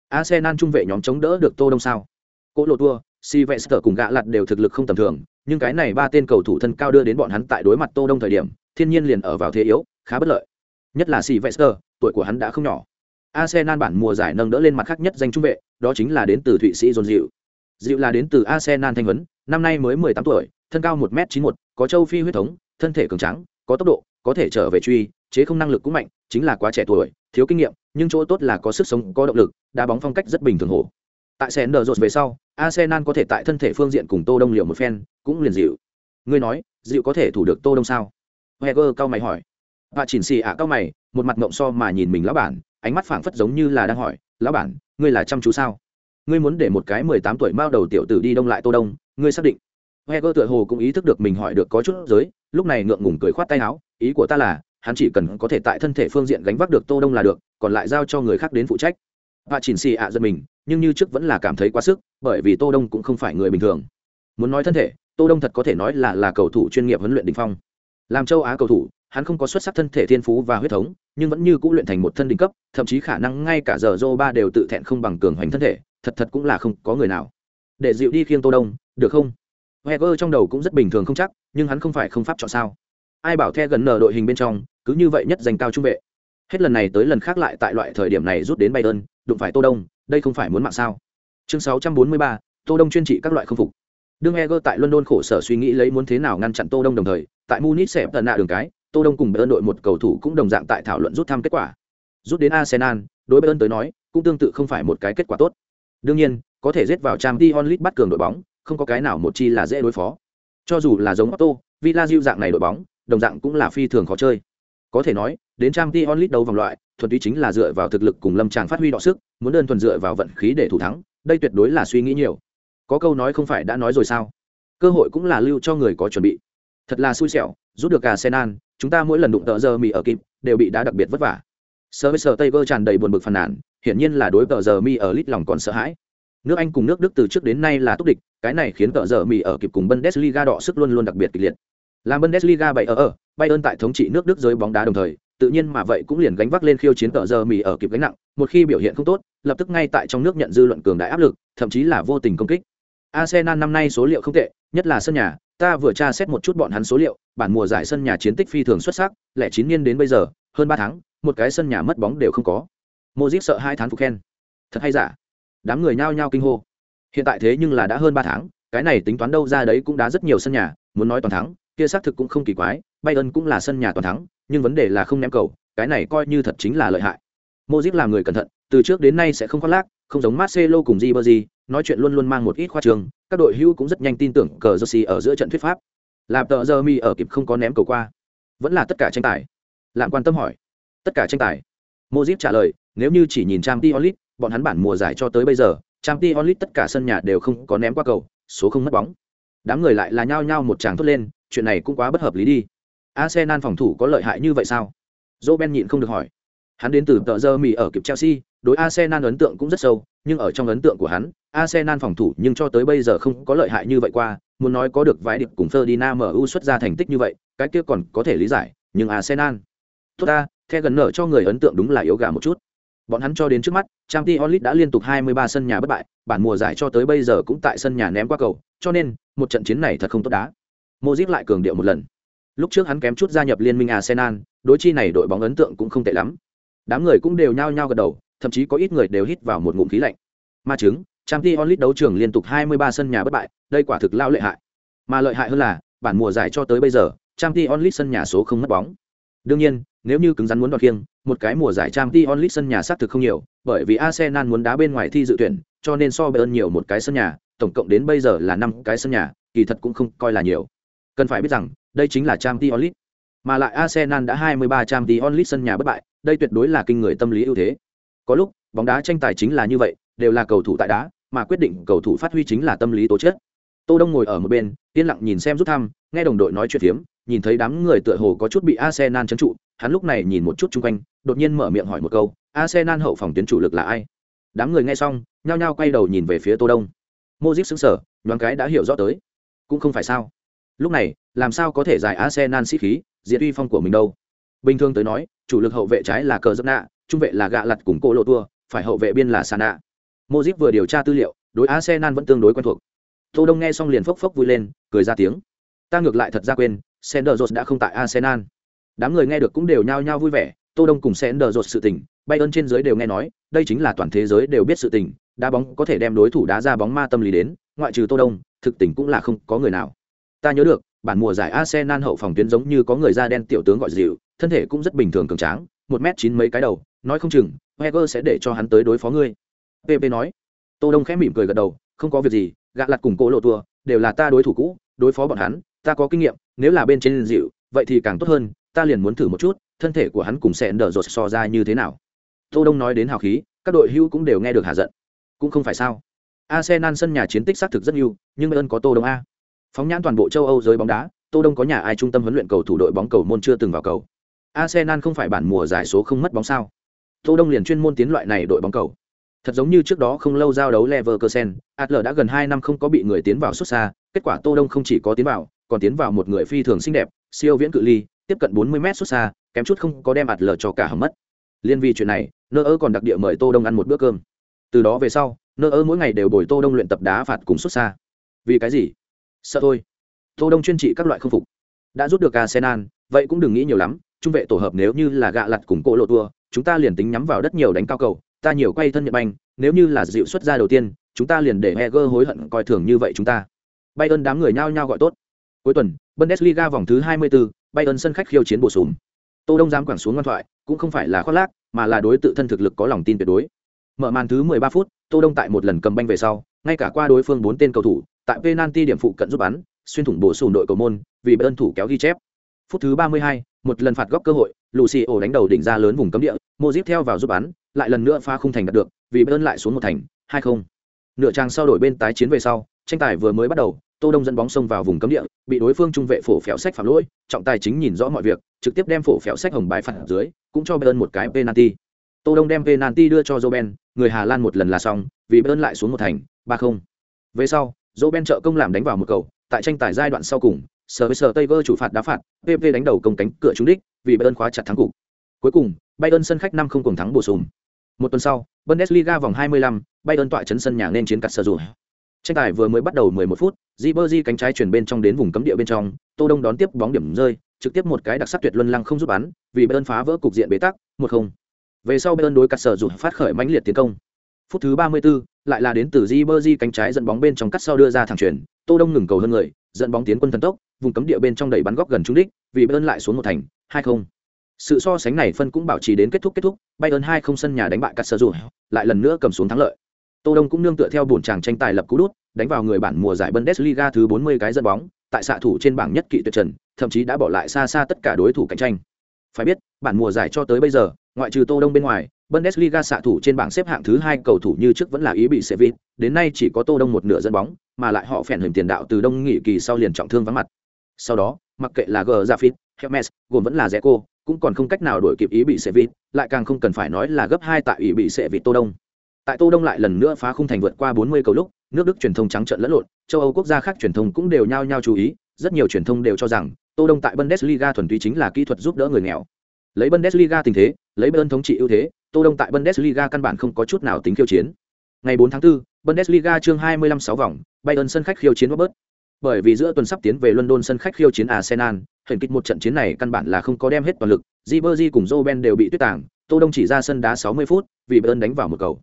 Arsenal trung vệ nhóm chống đỡ được Tô Đông sao? Cố lộ tua, Sylvester cùng gạ lặt đều thực lực không tầm thường, nhưng cái này ba tên cầu thủ thân cao đưa đến bọn hắn tại đối mặt Tô Đông thời điểm, thiên nhiên liền ở vào thế yếu, khá bất lợi. Nhất là Sylvester, tuổi của hắn đã không nhỏ. Arsenal bản mùa giải nâng đỡ lên mặt khác nhất danh trung vệ, đó chính là đến từ Thụy Sĩ John Dịu. Dịu là đến từ Arsenal thanh vấn, năm nay mới 18 tuổi, thân cao 1m91, có châu phi huyết thống, thân thể cường tráng, có tốc độ, có thể trở về truy, chế không năng lực cũng mạnh, chính là quá trẻ tuổi, thiếu kinh nghiệm, nhưng chỗ tốt là có sức sống, có động lực, đá bóng phong cách rất bình thường hổ. Tại Sender rột về sau, Arsenal có thể tại thân thể phương diện cùng Tô Đông liều một phen, cũng liền dịu. Ngươi nói, dịu có thể thủ được Tô Đông sao? Heger cao mày hỏi. Và chỉnh xì ạ cao mày, một mặt ngậm so mà nhìn mình lão bản, ánh mắt phảng phất giống như là đang hỏi, lão bản, ngươi là chăm chú sao? Ngươi muốn để một cái 18 tuổi mao đầu tiểu tử đi đông lại Tô Đông, ngươi xác định? Heger tựa hồ cũng ý thức được mình hỏi được có chút giới, lúc này ngượng ngùng cười khoát tay áo, ý của ta là, hắn chỉ cần có thể tại thân thể phương diện gánh vác được Tô Đông là được, còn lại giao cho người khác đến phụ trách. Và chỉnh xì ạ giật mình, nhưng như trước vẫn là cảm thấy quá sức, bởi vì Tô Đông cũng không phải người bình thường. Muốn nói thân thể, Tô Đông thật có thể nói là là cầu thủ chuyên nghiệp huấn luyện đỉnh phong. Làm châu Á cầu thủ, hắn không có xuất sắc thân thể thiên phú và huyết thống, nhưng vẫn như cũ luyện thành một thân đỉnh cấp, thậm chí khả năng ngay cả giờ Zoro ba đều tự thẹn không bằng cường hoành thân thể, thật thật cũng là không có người nào. Để dịu đi khiêng Tô Đông, được không? Heger trong đầu cũng rất bình thường không chắc, nhưng hắn không phải không pháp chọn sao? Ai bảo The gần nở đội hình bên trong, cứ như vậy nhất giành cao trung vệ. Hết lần này tới lần khác lại tại loại thời điểm này rút đến bay ơn, đụng phải Tô Đông, đây không phải muốn mạng sao? Chương 643, Tô Đông chuyên trị các loại không phục. Đương heger tại London khổ sở suy nghĩ lấy muốn thế nào ngăn chặn Tô Đông đồng thời, tại Munich sẽ tận nạ đường cái, Tô Đông cùng Bayern đội một cầu thủ cũng đồng dạng tại thảo luận rút thăm kết quả. Rút đến Arsenal, đối Bayern tới nói, cũng tương tự không phải một cái kết quả tốt. Đương nhiên, có thể giết vào Champions Onlit bắt cường đội bóng, không có cái nào một chi là dễ đối phó. Cho dù là giống Otto, Villa Diu dạng này đội bóng, đồng dạng cũng là phi thường khó chơi. Có thể nói, đến Champions Onlit đấu vòng loại, thuần túy chính là dựa vào thực lực cùng lâm tràng phát huy đọ sức, muốn đơn thuần dựa vào vận khí để thủ thắng, đây tuyệt đối là suy nghĩ nhiều. Có câu nói không phải đã nói rồi sao? Cơ hội cũng là lưu cho người có chuẩn bị. Thật là xui xẻo, rút được cả Senan, chúng ta mỗi lần đụng tợ giờ mì ở kịp, đều bị đá đặc biệt vất vả. Service Tiger tràn đầy buồn bực phàn nàn, hiển nhiên là đối tờ giờ mi ở lít lòng còn sợ hãi. Nước Anh cùng nước Đức từ trước đến nay là túc địch, cái này khiến tờ giờ mi ở kịp cùng Bundesliga đọ sức luôn luôn đặc biệt kịch liệt. Làm Bundesliga bảy ở ở, Bayern tại thống trị nước Đức giới bóng đá đồng thời, tự nhiên mà vậy cũng liền gánh vác lên khiêu chiến tờ giờ mì ở kịp gánh nặng một khi biểu hiện không tốt lập tức ngay tại trong nước nhận dư luận cường đại áp lực thậm chí là vô tình công kích. Arsenal năm nay số liệu không tệ, nhất là sân nhà, ta vừa tra xét một chút bọn hắn số liệu, bản mùa giải sân nhà chiến tích phi thường xuất sắc, lẻ chín niên đến bây giờ, hơn ba tháng, một cái sân nhà mất bóng đều không có. Modric sợ hai tháng phục khen. Thật hay giả? Đám người nhao nhao kinh hô. Hiện tại thế nhưng là đã hơn ba tháng, cái này tính toán đâu ra đấy cũng đã rất nhiều sân nhà, muốn nói toàn thắng, kia xác thực cũng không kỳ quái, Bayern cũng là sân nhà toàn thắng, nhưng vấn đề là không ném cầu, cái này coi như thật chính là lợi hại. Modric làm người cẩn thận, từ trước đến nay sẽ không khoác lác, không giống Marcelo cùng Ribery, nói chuyện luôn luôn mang một ít khoa trương, các đội hữu cũng rất nhanh tin tưởng cờ Jersey ở giữa trận thuyết pháp. Làm tợ giờ mi ở kịp không có ném cầu qua, vẫn là tất cả tranh tài. Làm quan tâm hỏi, tất cả tranh tài. Modric trả lời, nếu như chỉ nhìn Champions League, bọn hắn bản mùa giải cho tới bây giờ, Champions League tất cả sân nhà đều không có ném qua cầu, số không mất bóng. Đám người lại là nhao nhao một tràng thốt lên, chuyện này cũng quá bất hợp lý đi. Arsenal phòng thủ có lợi hại như vậy sao? Roben nhịn không được hỏi. Hắn đến từ tờ giờ mì ở kịp Chelsea, đối Arsenal ấn tượng cũng rất sâu, nhưng ở trong ấn tượng của hắn, Arsenal phòng thủ nhưng cho tới bây giờ không có lợi hại như vậy qua, muốn nói có được vài điệp cùng Ferdinand MU xuất ra thành tích như vậy, cái kia còn có thể lý giải, nhưng Arsenal. Tốt ta, The gần nở cho người ấn tượng đúng là yếu gà một chút. Bọn hắn cho đến trước mắt, Champions League đã liên tục 23 sân nhà bất bại, bản mùa giải cho tới bây giờ cũng tại sân nhà ném qua cầu, cho nên, một trận chiến này thật không tốt đá. Modric lại cường điệu một lần. Lúc trước hắn kém chút gia nhập liên minh Arsenal, đối chi này đội bóng ấn tượng cũng không tệ lắm. Đám người cũng đều nhao nhao gật đầu, thậm chí có ít người đều hít vào một ngụm khí lạnh. Ma chứng, Champions League đấu trường liên tục 23 sân nhà bất bại, đây quả thực lao lợi hại. Mà lợi hại hơn là, bản mùa giải cho tới bây giờ, Champions League sân nhà số không mất bóng. Đương nhiên, nếu như cứng rắn muốn đoạt kiêng, một cái mùa giải Champions League sân nhà xác thực không nhiều, bởi vì Arsenal muốn đá bên ngoài thi dự tuyển, cho nên so Bayern nhiều một cái sân nhà, tổng cộng đến bây giờ là 5 cái sân nhà, kỳ thật cũng không coi là nhiều. Cần phải biết rằng, đây chính là Champions League. Mà lại Arsenal đã 23 Champions League sân nhà bất bại, đây tuyệt đối là kinh người tâm lý ưu thế. Có lúc, bóng đá tranh tài chính là như vậy, đều là cầu thủ tại đá, mà quyết định cầu thủ phát huy chính là tâm lý tố chất. Tô Đông ngồi ở một bên, yên lặng nhìn xem rút thăm, nghe đồng đội nói chuyện phiếm, nhìn thấy đám người tựa hồ có chút bị Arsenal trấn trụ, hắn lúc này nhìn một chút xung quanh, đột nhiên mở miệng hỏi một câu, Arsenal hậu phòng tuyến chủ lực là ai? Đám người nghe xong, nhao nhao quay đầu nhìn về phía Tô Đông. Modric sững sờ, nhoáng cái đã hiểu rõ tới. Cũng không phải sao? Lúc này, làm sao có thể giải Arsenal sĩ khí, diệt uy phong của mình đâu? Bình thường tới nói, chủ lực hậu vệ trái là cờ Dập nạ, trung vệ là gạ lật cùng cô lộ tua, phải hậu vệ biên là Sana. Modric vừa điều tra tư liệu, đối Arsenal vẫn tương đối quen thuộc. Tô Đông nghe xong liền phốc phốc vui lên, cười ra tiếng. Ta ngược lại thật ra quên, Sanders đã không tại Arsenal. Đám người nghe được cũng đều nhao nhao vui vẻ, Tô Đông cùng Sanders sự tình, Bayern trên dưới đều nghe nói, đây chính là toàn thế giới đều biết sự tình, đá bóng có thể đem đối thủ đá ra bóng ma tâm lý đến, ngoại trừ Tô Đông, thực tình cũng là không có người nào. Ta nhớ được, bản mùa giải Arsenal hậu phòng tuyến giống như có người da đen tiểu tướng gọi dịu, thân thể cũng rất bình thường cường tráng, một m chín mấy cái đầu, nói không chừng, Wenger sẽ để cho hắn tới đối phó ngươi. PP nói. Tô Đông khẽ mỉm cười gật đầu, không có việc gì, gạ lật cùng cố lộ tua, đều là ta đối thủ cũ, đối phó bọn hắn, ta có kinh nghiệm, nếu là bên trên dịu, vậy thì càng tốt hơn, ta liền muốn thử một chút, thân thể của hắn cùng sẽ nở rột so ra như thế nào. Tô Đông nói đến hào khí, các đội hưu cũng đều nghe được hạ giận. Cũng không phải sao. Arsenal sân nhà chiến tích xác thực rất nhiều, nhưng ơn có Tô Đông a. Phóng nhãn toàn bộ châu Âu giới bóng đá, Tô Đông có nhà ai trung tâm huấn luyện cầu thủ đội bóng cầu môn chưa từng vào cầu. Arsenal không phải bản mùa giải số không mất bóng sao? Tô Đông liền chuyên môn tiến loại này đội bóng cầu. Thật giống như trước đó không lâu giao đấu Leverkusen, Atl đã gần 2 năm không có bị người tiến vào xuất xa, kết quả Tô Đông không chỉ có tiến vào, còn tiến vào một người phi thường xinh đẹp, siêu viễn cự ly, tiếp cận 40 mét xuất xa, kém chút không có đem ạt lở cho cả hầm mất. Liên vì chuyện này, Nơ ơ còn đặc địa mời Tô Đông ăn một bữa cơm. Từ đó về sau, Nơ ơ mỗi ngày đều bồi Tô Đông luyện tập đá phạt cùng xuất xa. Vì cái gì? Sợ thôi. Tô Đông chuyên trị các loại không phục. Đã rút được Arsenal, vậy cũng đừng nghĩ nhiều lắm, trung vệ tổ hợp nếu như là gạ lật cùng cô lộ tua, chúng ta liền tính nhắm vào đất nhiều đánh cao cầu, ta nhiều quay thân nhận banh, nếu như là dịu xuất ra đầu tiên, chúng ta liền để Heger hối hận coi thường như vậy chúng ta. Bayern đám người nhao nhao gọi tốt. Cuối tuần, Bundesliga vòng thứ 24, Bayern sân khách khiêu chiến bổ sung. Tô Đông dám quẳng xuống ngoan thoại, cũng không phải là khoác lác, mà là đối tự thân thực lực có lòng tin tuyệt đối. Mở màn thứ 13 phút, Tô Đông tại một lần cầm banh về sau, ngay cả qua đối phương bốn tên cầu thủ, tại penalty điểm phụ cận giúp bắn, xuyên thủng bổ sung đội cầu môn, vì Bayern thủ kéo ghi chép. Phút thứ 32, một lần phạt góc cơ hội, Lucio đánh đầu đỉnh ra lớn vùng cấm địa, Modric theo vào giúp bắn, lại lần nữa pha khung thành đạt được, vì Bayern lại xuống một thành, 2-0. Nửa trang sau đổi bên tái chiến về sau, tranh tài vừa mới bắt đầu, Tô Đông dẫn bóng xông vào vùng cấm địa, bị đối phương trung vệ phổ phèo sách phạm lỗi, trọng tài chính nhìn rõ mọi việc, trực tiếp đem phổ phèo sách hồng bài phạt dưới, cũng cho Bayern một cái penalty. Tô Đông đem penalty đưa cho Roben, người Hà Lan một lần là xong, vì Bayern lại xuống một thành, 3-0. Về sau, Roben trợ công làm đánh vào một cầu, tại tranh tài giai đoạn sau cùng, sở với sở chủ phạt đá phạt, PP đánh đầu công cánh cửa trúng đích, vì Bayern khóa chặt thắng cục. Cuối cùng, Bayern sân khách năm không cùng thắng bổ sung. Một tuần sau, Bundesliga vòng 25, Bayern tọa chấn sân nhà nên chiến cắt sở dù. Tranh tài vừa mới bắt đầu 11 phút, Ribery cánh trái chuyển bên trong đến vùng cấm địa bên trong, Tô Đông đón tiếp bóng điểm rơi, trực tiếp một cái đặc sắc tuyệt luân lăng không giúp bắn, vì Bayern phá vỡ cục diện bế tắc, 1-0. Về sau Bayern đối cắt sở dù phát khởi mãnh liệt tiến công. Phút thứ 34, lại là đến từ Ribery cánh trái dẫn bóng bên trong cắt sau đưa ra thẳng chuyển, Tô Đông ngừng cầu hơn người, dẫn bóng tiến quân thần tốc, vùng cấm địa bên trong đẩy bắn góc gần trúng đích, vì Bayern lại xuống một thành, 2-0. Sự so sánh này phân cũng bảo trì đến kết thúc kết thúc, Bayern 2-0 sân nhà đánh bại cắt sở dù, lại lần nữa cầm xuống thắng lợi. Tô Đông cũng nương tựa theo bổn chàng tranh tài lập cú đút, đánh vào người bản mùa giải Bundesliga thứ 40 cái dẫn bóng, tại xạ thủ trên bảng nhất kỵ tuyệt trần, thậm chí đã bỏ lại xa xa tất cả đối thủ cạnh tranh. Phải biết, bản mùa giải cho tới bây giờ, ngoại trừ Tô Đông bên ngoài, Bundesliga xạ thủ trên bảng xếp hạng thứ hai cầu thủ như trước vẫn là ý bị Sevilla, đến nay chỉ có Tô Đông một nửa dẫn bóng, mà lại họ phèn hình tiền đạo từ đông nghỉ kỳ sau liền trọng thương vắng mặt. Sau đó, mặc kệ là G Hermes, gồm vẫn là Zeko, cũng còn không cách nào đổi kịp ý bị Sevilla, lại càng không cần phải nói là gấp hai tại ý bị Sevilla Tô Đông. Tại Tô Đông lại lần nữa phá khung thành vượt qua 40 cầu lúc, nước Đức truyền thông trắng trợn lẫn lộn, châu Âu quốc gia khác truyền thông cũng đều nhao nhao chú ý, rất nhiều truyền thông đều cho rằng Tô Đông tại Bundesliga thuần túy chính là kỹ thuật giúp đỡ người nghèo. Lấy Bundesliga tình thế, lấy Bayern thống trị ưu thế, Tô Đông tại Bundesliga căn bản không có chút nào tính khiêu chiến. Ngày 4 tháng 4, Bundesliga chương 25 6 vòng, Bayern sân khách khiêu chiến Robert. Bởi vì giữa tuần sắp tiến về London sân khách khiêu chiến Arsenal, hình kịch một trận chiến này căn bản là không có đem hết toàn lực, Ribery cùng Robben đều bị tuyết tàng, Tô Đông chỉ ra sân đá 60 phút, vì Bayern đánh vào một cầu.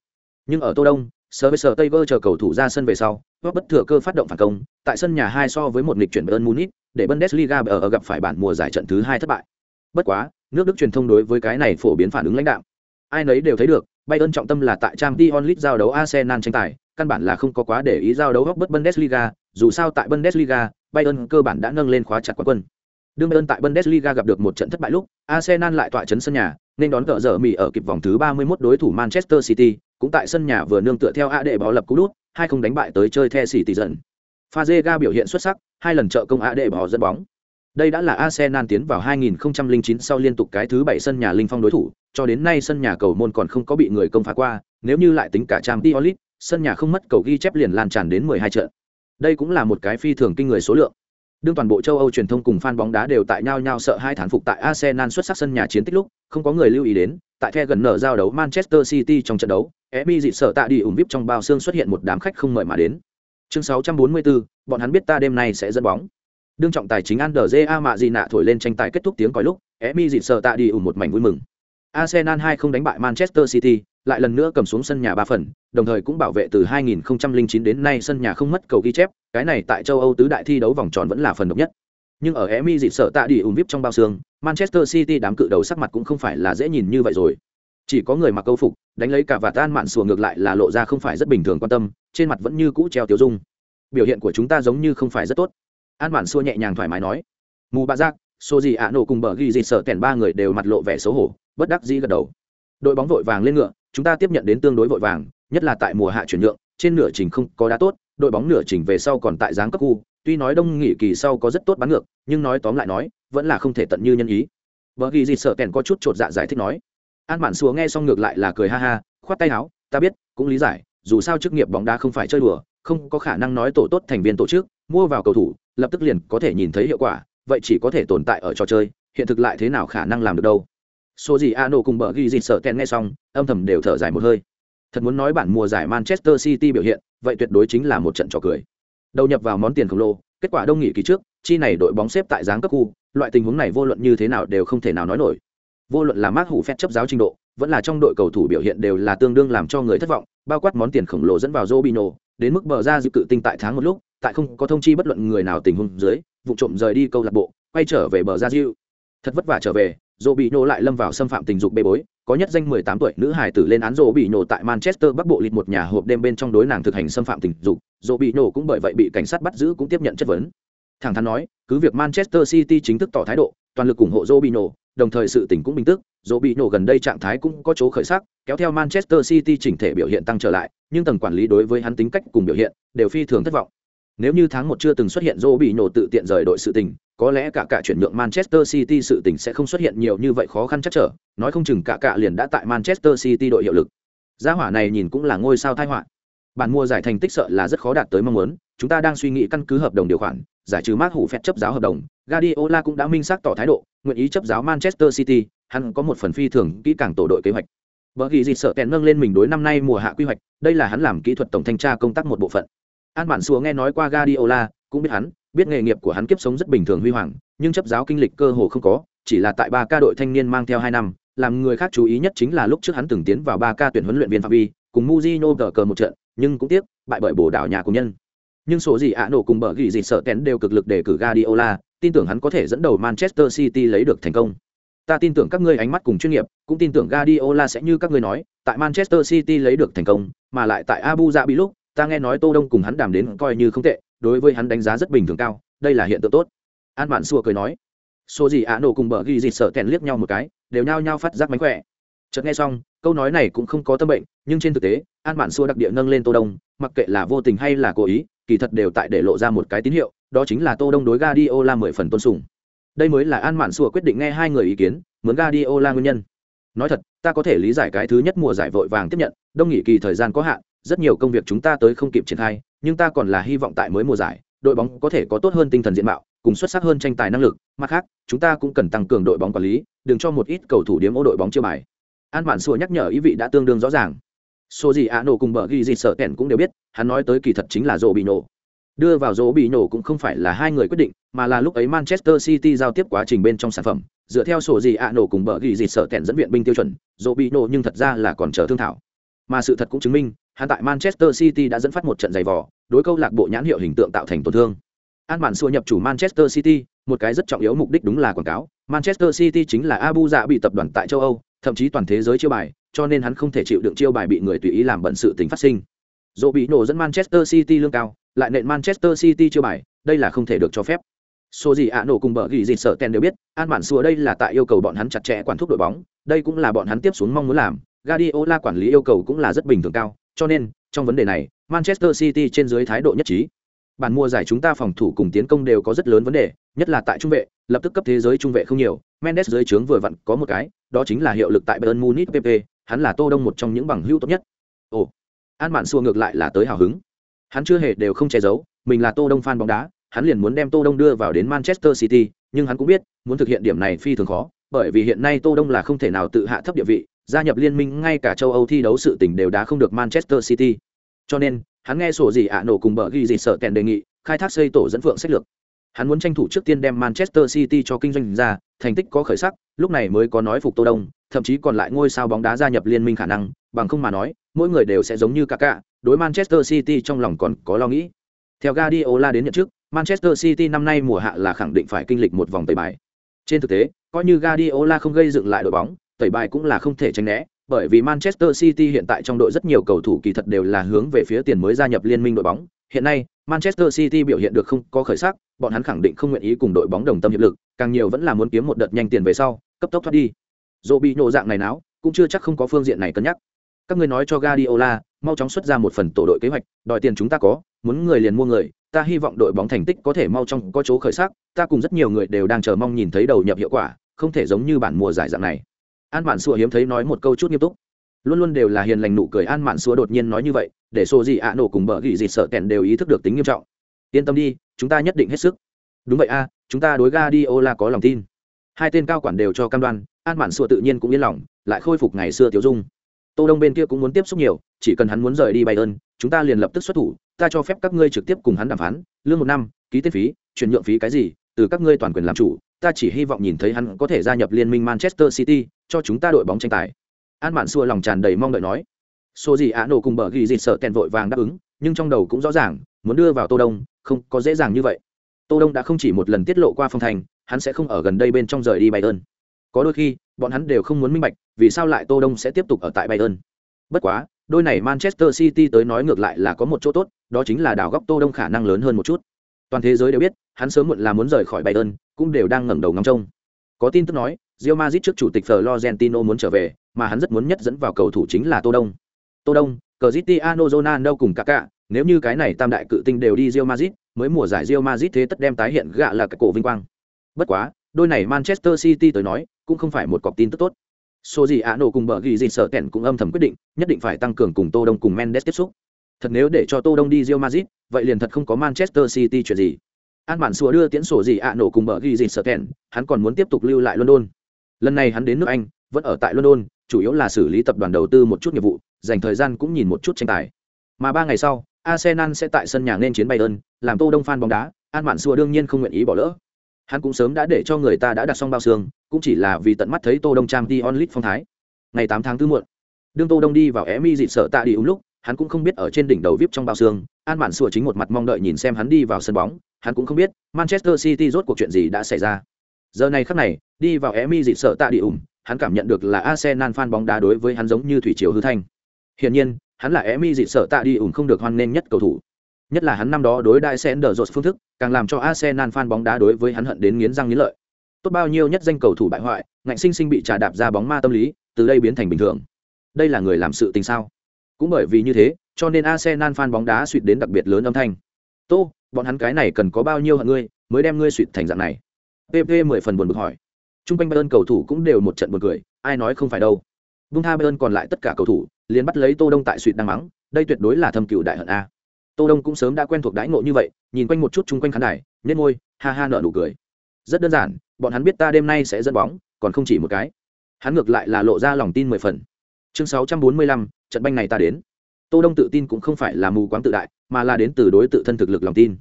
Nhưng ở Tô Đông, Service Taylor chờ cầu thủ ra sân về sau, góp bất thừa cơ phát động phản công, tại sân nhà hai so với một nghịch chuyển bern Munich, để Bundesliga ở gặp phải bản mùa giải trận thứ hai thất bại. Bất quá, nước Đức truyền thông đối với cái này phổ biến phản ứng lãnh đạo. Ai nấy đều thấy được, Bayern trọng tâm là tại trang t onlit giao đấu Arsenal tranh tài, căn bản là không có quá để ý giao đấu góp bất Bundesliga, dù sao tại Bundesliga, Bayern cơ bản đã nâng lên khóa chặt quán quân. Đương Bayern tại Bundesliga gặp được một trận thất bại lúc, Arsenal lại tọa chấn sân nhà, nên đón cỡ dở mì ở kịp vòng thứ 31 đối thủ Manchester City, cũng tại sân nhà vừa nương tựa theo A đệ bỏ lập cú đút, hai không đánh bại tới chơi The City dần. ga biểu hiện xuất sắc, hai lần trợ công A đệ bỏ dẫn bóng. Đây đã là Arsenal tiến vào 2009 sau liên tục cái thứ bảy sân nhà linh phong đối thủ, cho đến nay sân nhà cầu môn còn không có bị người công phá qua, nếu như lại tính cả trang League, sân nhà không mất cầu ghi chép liền lan tràn đến 12 trận. Đây cũng là một cái phi thường kinh người số lượng. Đương toàn bộ châu Âu truyền thông cùng fan bóng đá đều tại nhau nhau sợ hai thán phục tại Arsenal xuất sắc sân nhà chiến tích lúc, không có người lưu ý đến, tại the gần nở giao đấu Manchester City trong trận đấu, Emi dị sợ tạ đi ủng vip trong bao xương xuất hiện một đám khách không mời mà đến. Chương 644, bọn hắn biết ta đêm nay sẽ dẫn bóng. Đương trọng tài chính Anderja mạ gì nạ thổi lên tranh tài kết thúc tiếng còi lúc, Emi dị sợ tạ đi ủng một mảnh vui mừng. Arsenal 2 không đánh bại Manchester City, lại lần nữa cầm xuống sân nhà ba phần, đồng thời cũng bảo vệ từ 2009 đến nay sân nhà không mất cầu ghi chép, cái này tại châu Âu tứ đại thi đấu vòng tròn vẫn là phần độc nhất. Nhưng ở Emi dị sợ tạ đi ủng vip trong bao xương, Manchester City đám cự đầu sắc mặt cũng không phải là dễ nhìn như vậy rồi. Chỉ có người mặc câu phục, đánh lấy cả và tan mạn sùa ngược lại là lộ ra không phải rất bình thường quan tâm, trên mặt vẫn như cũ treo tiêu dung. Biểu hiện của chúng ta giống như không phải rất tốt. An mạn sùa nhẹ nhàng thoải mái nói. Mù bạ giác, số gì ạ nổ cùng bờ ghi gì sợ kèn ba người đều mặt lộ vẻ xấu hổ, bất đắc dĩ gật đầu. Đội bóng vội vàng lên ngựa, chúng ta tiếp nhận đến tương đối vội vàng, nhất là tại mùa hạ chuyển nhượng, trên nửa trình không có đá tốt, đội bóng nửa trình về sau còn tại dáng cấp khu, tuy nói đông nghỉ kỳ sau có rất tốt bán ngược, nhưng nói tóm lại nói, vẫn là không thể tận như nhân ý. Bờ ghi gì sợ kèn có chút trột dạ giải thích nói. An Mạn Xúa nghe xong ngược lại là cười ha ha, khoát tay áo, ta biết, cũng lý giải, dù sao chức nghiệp bóng đá không phải chơi đùa, không có khả năng nói tổ tốt thành viên tổ chức, mua vào cầu thủ, lập tức liền có thể nhìn thấy hiệu quả, vậy chỉ có thể tồn tại ở trò chơi, hiện thực lại thế nào khả năng làm được đâu. Số gì Ano cùng bờ ghi gì sợ ten nghe xong, âm thầm đều thở dài một hơi. Thật muốn nói bản mùa giải Manchester City biểu hiện, vậy tuyệt đối chính là một trận trò cười. Đầu nhập vào món tiền khổng lồ, kết quả đông nghị kỳ trước, chi này đội bóng xếp tại dáng cấp khu, loại tình huống này vô luận như thế nào đều không thể nào nói nổi. Vô luận là mác Hủ phép chấp giáo trình độ, vẫn là trong đội cầu thủ biểu hiện đều là tương đương làm cho người thất vọng, bao quát món tiền khổng lồ dẫn vào Robinho, đến mức bờ ra dự cự tinh tại tháng một lúc, tại không có thông chi bất luận người nào tình huống dưới, vụ trộm rời đi câu lạc bộ, quay trở về bờ ra diệu. Thật vất vả trở về, Robinho lại lâm vào xâm phạm tình dục bê bối, có nhất danh 18 tuổi nữ hài tử lên án Robinho tại Manchester Bắc Bộ lịch một nhà hộp đêm bên trong đối nàng thực hành xâm phạm tình dục, Robinho cũng bởi vậy bị cảnh sát bắt giữ cũng tiếp nhận chất vấn. Thẳng thắn nói, cứ việc Manchester City chính thức tỏ thái độ, toàn lực ủng hộ Robinho, đồng thời sự tình cũng bình tức, Nổ gần đây trạng thái cũng có chỗ khởi sắc, kéo theo Manchester City chỉnh thể biểu hiện tăng trở lại, nhưng tầng quản lý đối với hắn tính cách cùng biểu hiện đều phi thường thất vọng. Nếu như tháng một chưa từng xuất hiện Robinho tự tiện rời đội sự tình, có lẽ cả cả chuyển nhượng Manchester City sự tình sẽ không xuất hiện nhiều như vậy khó khăn chắc trở, nói không chừng cả cả liền đã tại Manchester City đội hiệu lực. Gia hỏa này nhìn cũng là ngôi sao tai họa. Bản mua giải thành tích sợ là rất khó đạt tới mong muốn, chúng ta đang suy nghĩ căn cứ hợp đồng điều khoản, giải trừ Mark hủ phép chấp giáo hợp đồng, Guardiola cũng đã minh xác tỏ thái độ, nguyện ý chấp giáo Manchester City, hắn có một phần phi thường kỹ càng tổ đội kế hoạch. Bởi vì gì sợ kèn nâng lên mình đối năm nay mùa hạ quy hoạch đây là hắn làm kỹ thuật tổng thanh tra công tác một bộ phận an bản xua nghe nói qua Guardiola cũng biết hắn biết nghề nghiệp của hắn kiếp sống rất bình thường huy hoàng nhưng chấp giáo kinh lịch cơ hồ không có chỉ là tại ba ca đội thanh niên mang theo hai năm làm người khác chú ý nhất chính là lúc trước hắn từng tiến vào ba ca tuyển huấn luyện viên Fabi cùng Mujino cờ cờ một trận nhưng cũng tiếc bại bởi bồ đảo nhà của nhân nhưng số gì ạ nổ cùng bờ ghi gì sợ kén đều cực lực để cử Guardiola, tin tưởng hắn có thể dẫn đầu Manchester City lấy được thành công. Ta tin tưởng các ngươi ánh mắt cùng chuyên nghiệp, cũng tin tưởng Guardiola sẽ như các ngươi nói, tại Manchester City lấy được thành công, mà lại tại Abu Dhabi lúc, ta nghe nói Tô Đông cùng hắn đàm đến coi như không tệ, đối với hắn đánh giá rất bình thường cao, đây là hiện tượng tốt. An mạn Sùa cười nói. Số gì ạ nổ cùng bờ ghi dịt sợ kèn liếc nhau một cái, đều nhao nhao phát giác mánh khỏe. Chợt nghe xong, câu nói này cũng không có tâm bệnh, nhưng trên thực tế, an mạn Sùa đặc địa nâng lên tô đông, mặc kệ là vô tình hay là cố ý kỳ thật đều tại để lộ ra một cái tín hiệu, đó chính là tô đông đối Guardiola mười phần tôn sùng. Đây mới là an mạn xua quyết định nghe hai người ý kiến, muốn Guardiola nguyên nhân. Nói thật, ta có thể lý giải cái thứ nhất mùa giải vội vàng tiếp nhận, đông nghỉ kỳ thời gian có hạn, rất nhiều công việc chúng ta tới không kịp triển khai, nhưng ta còn là hy vọng tại mới mùa giải, đội bóng có thể có tốt hơn tinh thần diện mạo, cùng xuất sắc hơn tranh tài năng lực, mặt khác, chúng ta cũng cần tăng cường đội bóng quản lý, đừng cho một ít cầu thủ điếm ô đội bóng chưa bài. An Mạn xua nhắc nhở ý vị đã tương đương rõ ràng số gì ạ nổ cùng bờ ghi gì sợ kèn cũng đều biết hắn nói tới kỳ thật chính là rổ bị nổ. Đưa vào rổ bị nổ cũng không phải là hai người quyết định mà là lúc ấy manchester city giao tiếp quá trình bên trong sản phẩm. Dựa theo sổ gì ạ nổ cùng bờ ghi gì sợ kèn dẫn viện binh tiêu chuẩn rổ bị nổ nhưng thật ra là còn chờ thương thảo. Mà sự thật cũng chứng minh hắn tại manchester city đã dẫn phát một trận giày vò đối câu lạc bộ nhãn hiệu hình tượng tạo thành tổn thương. An bản xua nhập chủ Manchester City, một cái rất trọng yếu mục đích đúng là quảng cáo. Manchester City chính là Abu Dạ bị tập đoàn tại châu Âu, thậm chí toàn thế giới chiêu bài, cho nên hắn không thể chịu đựng chiêu bài bị người tùy ý làm bận sự tình phát sinh. Dỗ bị nổ dẫn Manchester City lương cao, lại nện Manchester City chiêu bài, đây là không thể được cho phép. Số gì ạ nổ cùng bờ ghi gì sợ ten đều biết, An bản xua đây là tại yêu cầu bọn hắn chặt chẽ quản thúc đội bóng, đây cũng là bọn hắn tiếp xuống mong muốn làm. Guardiola quản lý yêu cầu cũng là rất bình thường cao, cho nên trong vấn đề này, Manchester City trên dưới thái độ nhất trí bản mùa giải chúng ta phòng thủ cùng tiến công đều có rất lớn vấn đề nhất là tại trung vệ lập tức cấp thế giới trung vệ không nhiều mendes dưới trướng vừa vặn có một cái đó chính là hiệu lực tại bayern munich pp hắn là tô đông một trong những bằng hữu tốt nhất. Ồ, an mạn xua ngược lại là tới hào hứng. Hắn chưa hề đều không che giấu, mình là tô đông fan bóng đá, hắn liền muốn đem tô đông đưa vào đến manchester city, nhưng hắn cũng biết, muốn thực hiện điểm này phi thường khó, bởi vì hiện nay tô đông là không thể nào tự hạ thấp địa vị, gia nhập liên minh ngay cả châu âu thi đấu sự tình đều đã không được manchester city. Cho nên, hắn nghe sổ gì ạ nổ cùng bờ ghi gì sợ kèn đề nghị, khai thác xây tổ dẫn phượng sách lược hắn muốn tranh thủ trước tiên đem manchester city cho kinh doanh ra, thành tích có khởi sắc, lúc này mới có nói phục tô đông, thậm chí còn lại ngôi sao bóng đá gia nhập liên minh khả năng, bằng không mà nói, mỗi người đều sẽ giống như cả cả đối manchester city trong lòng còn có lo nghĩ. Theo guardiola đến nhận trước manchester city năm nay mùa hạ là khẳng định phải kinh lịch một vòng tẩy bài. Trên thực tế, coi như guardiola không gây dựng lại đội bóng, tẩy bài cũng là không thể tránh né bởi vì Manchester City hiện tại trong đội rất nhiều cầu thủ kỳ thật đều là hướng về phía tiền mới gia nhập liên minh đội bóng. Hiện nay, Manchester City biểu hiện được không có khởi sắc, bọn hắn khẳng định không nguyện ý cùng đội bóng đồng tâm hiệp lực, càng nhiều vẫn là muốn kiếm một đợt nhanh tiền về sau, cấp tốc thoát đi. Dù bị nổ dạng này náo, cũng chưa chắc không có phương diện này cân nhắc. Các ngươi nói cho Guardiola, mau chóng xuất ra một phần tổ đội kế hoạch, đòi tiền chúng ta có, muốn người liền mua người, ta hy vọng đội bóng thành tích có thể mau chóng có chỗ khởi sắc, ta cùng rất nhiều người đều đang chờ mong nhìn thấy đầu nhập hiệu quả, không thể giống như bản mùa giải dạng này an mạn xua hiếm thấy nói một câu chút nghiêm túc. Luôn luôn đều là hiền lành nụ cười an mạn xua đột nhiên nói như vậy, để xô gì ạ nổ cùng bờ gỉ gì sợ kèn đều ý thức được tính nghiêm trọng. Yên tâm đi, chúng ta nhất định hết sức. Đúng vậy a, chúng ta đối ga đi ô là có lòng tin. Hai tên cao quản đều cho cam đoan, an mạn xua tự nhiên cũng yên lòng, lại khôi phục ngày xưa tiểu dung. Tô đông bên kia cũng muốn tiếp xúc nhiều, chỉ cần hắn muốn rời đi bay ơn chúng ta liền lập tức xuất thủ, ta cho phép các ngươi trực tiếp cùng hắn đàm phán, lương một năm, ký tên phí, chuyển nhượng phí cái gì, từ các ngươi toàn quyền làm chủ ta chỉ hy vọng nhìn thấy hắn có thể gia nhập liên minh manchester city, cho chúng ta đội bóng tranh tài. An mạn xua lòng tràn đầy mong đợi nói. Số gì Á nổ cùng bờ ghi gì sợ tèn vội vàng đáp ứng, nhưng trong đầu cũng rõ ràng, muốn đưa vào tô đông, không có dễ dàng như vậy. Tô đông đã không chỉ một lần tiết lộ qua phong thành, hắn sẽ không ở gần đây bên trong rời đi bayern. Có đôi khi, bọn hắn đều không muốn minh bạch, vì sao lại tô đông sẽ tiếp tục ở tại bayern. Bất quá, đôi này manchester city tới nói ngược lại là có một chỗ tốt, đó chính là đào góc tô đông khả năng lớn hơn một chút. Toàn thế giới đều biết, hắn sớm muộn là muốn rời khỏi bayern cũng đều đang ngẩng đầu ngắm trông có tin tức nói Real Madrid trước chủ tịch Florentino muốn trở về, mà hắn rất muốn nhất dẫn vào cầu thủ chính là Tô Đông. Tô Đông, Cristiano Ronaldo cùng Kaká, nếu như cái này tam đại cự tinh đều đi Real Madrid, mới mùa giải Real Madrid thế tất đem tái hiện gạ là cái cổ vinh quang. Bất quá, đôi này Manchester City tới nói, cũng không phải một cọc tin tức tốt. Số gì Ano cùng bờ ghi gì sợ kèn cũng âm thầm quyết định, nhất định phải tăng cường cùng Tô Đông cùng Mendes tiếp xúc. Thật nếu để cho Tô Đông đi Real Madrid, vậy liền thật không có Manchester City chuyện gì. An bản Sùa đưa tiễn sổ gì ạ nổ cùng bờ ghi gì sợ kèn, hắn còn muốn tiếp tục lưu lại London. Lần này hắn đến nước anh vẫn ở tại london chủ yếu là xử lý tập đoàn đầu tư một chút nghiệp vụ dành thời gian cũng nhìn một chút tranh tài. Mà ba ngày sau arsenal sẽ tại sân nhà nên chiến bayern làm tô đông fan bóng đá an mạn xua đương nhiên không nguyện ý bỏ lỡ. Hắn cũng sớm đã để cho người ta đã đặt xong bao xương cũng chỉ là vì tận mắt thấy tô đông trang t onlit phong thái. Ngày tám tháng tư muộn đương tô đông đi vào emi dịp sợ tạ đi úng lúc hắn cũng không biết ở trên đỉnh đầu vip trong bao xương an mạn xua chính một mặt mong đợi nhìn xem hắn đi vào sân bóng hắn cũng không biết manchester city rốt cuộc chuyện gì đã xảy ra giờ này khắc này đi vào emi dị sợ tạ đi ủng hắn cảm nhận được là arsenal fan bóng đá đối với hắn giống như thủy triều hư thanh hiển nhiên hắn là emi dị sợ tạ đi ủng không được hoan nghênh nhất cầu thủ nhất là hắn năm đó đối đại Sẽn đờ dột phương thức, càng làm cho Arsenal fan bóng đá đối với hắn hận đến nghiến răng nghiến lợi. Tốt bao nhiêu nhất danh cầu thủ bại hoại, ngạnh sinh sinh bị trà đạp ra bóng ma tâm lý, từ đây biến thành bình thường. Đây là người làm sự tình sao? Cũng bởi vì như thế, cho nên Arsenal fan bóng đá suýt đến đặc biệt lớn âm thanh. "Tô, bọn hắn cái này cần có bao nhiêu hận ngươi, mới đem ngươi suýt thành dạng này?" PP 10 phần buồn bực hỏi. Trung quanh Bayern cầu thủ cũng đều một trận buồn cười, ai nói không phải đâu. Bung tha Bayern còn lại tất cả cầu thủ, liền bắt lấy Tô Đông tại suýt đang mắng, đây tuyệt đối là thâm cựu đại hận a tô đông cũng sớm đã quen thuộc đãi ngộ như vậy nhìn quanh một chút chung quanh khán đài nhếch môi ha ha nở nụ cười rất đơn giản bọn hắn biết ta đêm nay sẽ dẫn bóng còn không chỉ một cái hắn ngược lại là lộ ra lòng tin mười phần chương sáu trăm bốn mươi lăm, trận banh này ta đến. Tô đông tự tin cũng không phải là mù quáng tự đại, mà là đến từ đối tự thân thực lực lòng tin.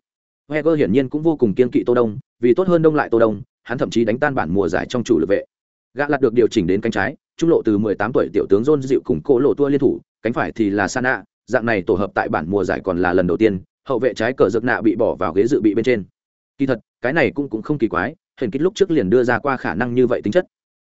Heger hiển nhiên cũng vô cùng kiên kỵ tô đông, vì tốt hơn đông lại tô đông, hắn thậm chí đánh tan bản mùa giải trong chủ lực vệ. Gã lật được điều chỉnh đến cánh trái, trung lộ từ 18 tuổi tiểu tướng John dịu cùng cỗ lộ tua liên thủ, cánh phải thì là Sana, dạng này tổ hợp tại bản mùa giải còn là lần đầu tiên, hậu vệ trái cờ giật nạ bị bỏ vào ghế dự bị bên trên. Kỳ thật, cái này cũng cũng không kỳ quái, hình kích lúc trước liền đưa ra qua khả năng như vậy tính chất.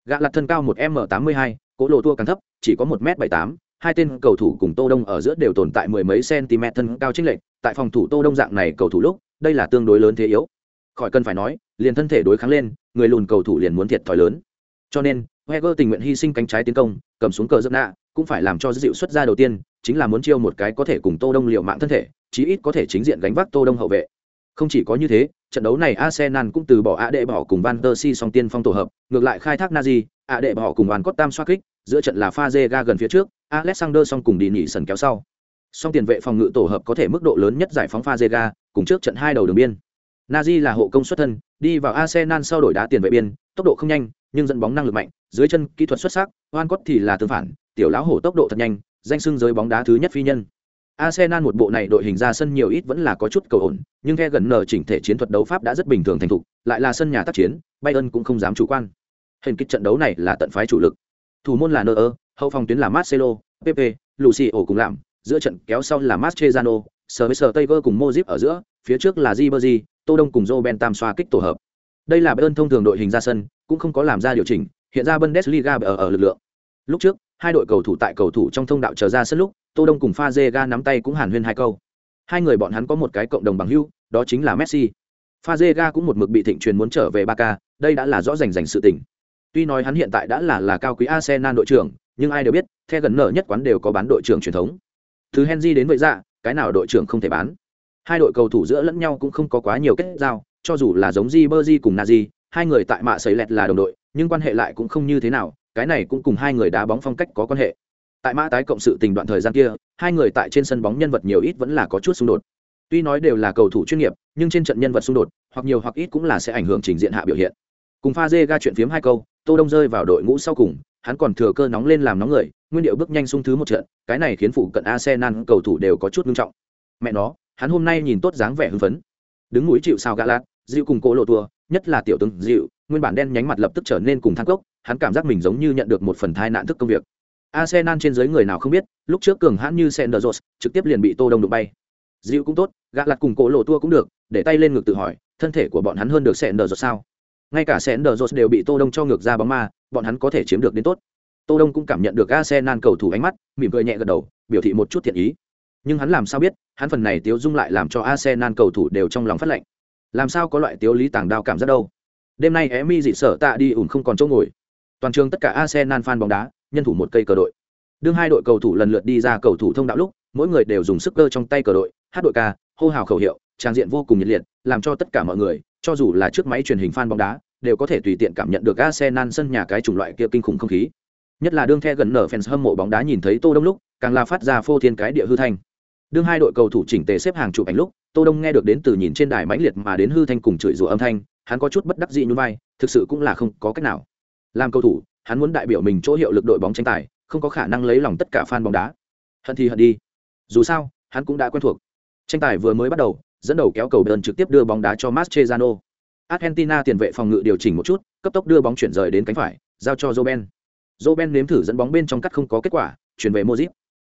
Gã lật thân cao một m tám mươi hai cỗ lộ tua càng thấp, chỉ có một m bảy tám, hai tên cầu thủ cùng tô đông ở giữa đều tồn tại mười mấy cm thân cao chính lệch, tại phòng thủ tô đông dạng này cầu thủ lúc, đây là tương đối lớn thế yếu. Khỏi cần phải nói, liền thân thể đối kháng lên, người lùn cầu thủ liền muốn thiệt thòi lớn. Cho nên Heger tình nguyện hy sinh cánh trái tiến công, cầm xuống cờ giật nạ, cũng phải làm cho dịu xuất ra đầu tiên, chính là muốn chiêu một cái có thể cùng tô đông liệu mạng thân thể, chí ít có thể chính diện gánh vác tô đông hậu vệ. Không chỉ có như thế, trận đấu này arsenal cũng từ bỏ ạ đệ bỏ cùng van der si song tiên phong tổ hợp, ngược lại khai thác nazi ạ đệ bỏ cùng hoàn cốt tam xoa kích giữa trận là pha ga gần phía trước alexander song cùng đi nhị sần kéo sau song tiền vệ phòng ngự tổ hợp có thể mức độ lớn nhất giải phóng pha ga cùng trước trận hai đầu đường biên nazi là hộ công xuất thân đi vào arsenal sau đổi đá tiền vệ biên tốc độ không nhanh nhưng dẫn bóng năng lực mạnh dưới chân kỹ thuật xuất sắc oan cốt thì là tương phản tiểu lão hổ tốc độ thật nhanh danh sưng giới bóng đá thứ nhất phi nhân. Arsenal một bộ này đội hình ra sân nhiều ít vẫn là có chút cầu ổn, nhưng theo gần nở chỉnh thể chiến thuật đấu pháp đã rất bình thường thành thục, lại là sân nhà tác chiến, Bayern cũng không dám chủ quan. Hình kích trận đấu này là tận phái chủ lực. Thủ môn là Neuer, hậu phòng tuyến là Marcelo, Pepe, Lucio cùng làm, giữa trận kéo sau là Mascherano, Sergio Taylor cùng Modric ở giữa, phía trước là Ribery, Tô Đông cùng Roben Tam xoa kích tổ hợp. Đây là Bayern thông thường đội hình ra sân, cũng không có làm ra điều chỉnh, hiện ra Bundesliga ở ở lực lượng. Lúc trước, hai đội cầu thủ tại cầu thủ trong thông đạo chờ ra sân lúc tô đông cùng pha dê ga nắm tay cũng hàn huyên hai câu hai người bọn hắn có một cái cộng đồng bằng hưu đó chính là messi pha dê ga cũng một mực bị thịnh truyền muốn trở về ba đây đã là rõ rành rành sự tình tuy nói hắn hiện tại đã là là cao quý arsenal đội trưởng, nhưng ai đều biết theo gần nợ nhất quán đều có bán đội trưởng truyền thống. Thứ henry đến vậy dạ cái nào đội trưởng không thể bán? Hai đội cầu thủ giữa lẫn nhau cũng không có quá nhiều kết giao, cho dù là giống di cùng nazi, hai người tại mạ sấy lẹt là đồng đội, nhưng quan hệ lại cũng không như thế nào, cái này cũng cùng hai người đá bóng phong cách có quan hệ. Tại mã tái cộng sự tình đoạn thời gian kia, hai người tại trên sân bóng nhân vật nhiều ít vẫn là có chút xung đột. Tuy nói đều là cầu thủ chuyên nghiệp, nhưng trên trận nhân vật xung đột, hoặc nhiều hoặc ít cũng là sẽ ảnh hưởng trình diện hạ biểu hiện cùng pha dê ga chuyện phiếm hai câu tô đông rơi vào đội ngũ sau cùng hắn còn thừa cơ nóng lên làm nóng người nguyên điệu bước nhanh sung thứ một trận cái này khiến phụ cận arsenal cầu thủ đều có chút nghiêm trọng. Mẹ nó hắn hôm nay nhìn tốt dáng vẻ hưng phấn. Đứng núi chịu sao gã lạt, dịu cùng cố lộ tua nhất là tiểu tướng dịu nguyên bản đen nhánh mặt lập tức trở nên cùng thang cốc hắn cảm giác mình giống như nhận được một phần thai nạn thức công việc. Arsenal trên dưới người nào không biết lúc trước cường hãn như sender trực tiếp liền bị tô đông đụng bay. Dịu cũng tốt gã lạt cùng cỗ lộ tua cũng được để tay lên ngực tự hỏi thân thể của bọn hắn hơn được sender sao? Ngay cả sender đều bị tô đông cho ngược ra bóng ma, bọn hắn có thể chiếm được đến tốt. Tô đông cũng cảm nhận được arsenal cầu thủ ánh mắt, mỉm cười nhẹ gật đầu, biểu thị một chút thiện ý. Nhưng hắn làm sao biết, hắn phần này tiếu dung lại làm cho arsenal cầu thủ đều trong lòng phát lệnh. Làm sao có loại tiếu lý tàng đao cảm giác đâu? Đêm nay Emi dị sở tạ đi ủn không còn chỗ ngồi. Toàn trường tất cả Arsenal fan bóng đá, nhân thủ một cây cờ đội. Đương hai đội cầu thủ lần lượt đi ra cầu thủ thông đạo lúc, mỗi người đều dùng sức cơ trong tay cờ đội. Hát đội ca, hô hào khẩu hiệu trang diện vô cùng nhiệt liệt, làm cho tất cả mọi người, cho dù là trước máy truyền hình fan bóng đá, đều có thể tùy tiện cảm nhận được Arsenal sân nhà cái chủng loại kia kinh khủng không khí. Nhất là đương the gần nở fans hâm mộ bóng đá nhìn thấy tô đông lúc, càng là phát ra phô thiên cái địa hư thanh. Đương hai đội cầu thủ chỉnh tề xếp hàng chụp ảnh lúc, tô đông nghe được đến từ nhìn trên đài mãnh liệt mà đến hư thanh cùng chửi rủa âm thanh, hắn có chút bất đắc dĩ nhún vai, thực sự cũng là không có cách nào. Làm cầu thủ, hắn muốn đại biểu mình chỗ hiệu lực đội bóng tranh tài, không có khả năng lấy lòng tất cả fan bóng đá. Hận thì hận đi. Dù sao, hắn cũng đã quen thuộc. Tranh tài vừa mới bắt đầu dẫn đầu kéo cầu đơn trực tiếp đưa bóng đá cho Mascherano. Argentina tiền vệ phòng ngự điều chỉnh một chút, cấp tốc đưa bóng chuyển rời đến cánh phải, giao cho Roben. Roben nếm thử dẫn bóng bên trong cắt không có kết quả, chuyển về Modric.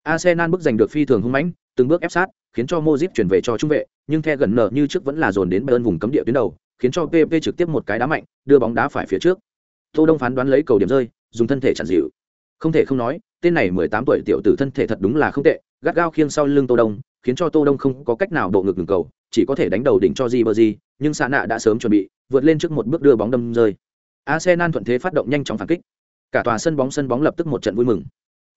Arsenal bước giành được phi thường hung mãnh, từng bước ép sát, khiến cho Modric chuyển về cho trung vệ, nhưng the gần nở như trước vẫn là dồn đến bên vùng cấm địa tuyến đầu, khiến cho PP trực tiếp một cái đá mạnh, đưa bóng đá phải phía trước. Tô Đông phán đoán lấy cầu điểm rơi, dùng thân thể chặn dịu. Không thể không nói, tên này 18 tuổi tiểu tử thân thể thật đúng là không tệ, gắt gao khiêng sau lưng Tô Đông, khiến cho Tô Đông không có cách nào độ ngực ngừng cầu, chỉ có thể đánh đầu đỉnh cho Ribery, nhưng Sa nạ đã sớm chuẩn bị, vượt lên trước một bước đưa bóng đâm rơi. Arsenal thuận thế phát động nhanh chóng phản kích. Cả tòa sân bóng sân bóng lập tức một trận vui mừng.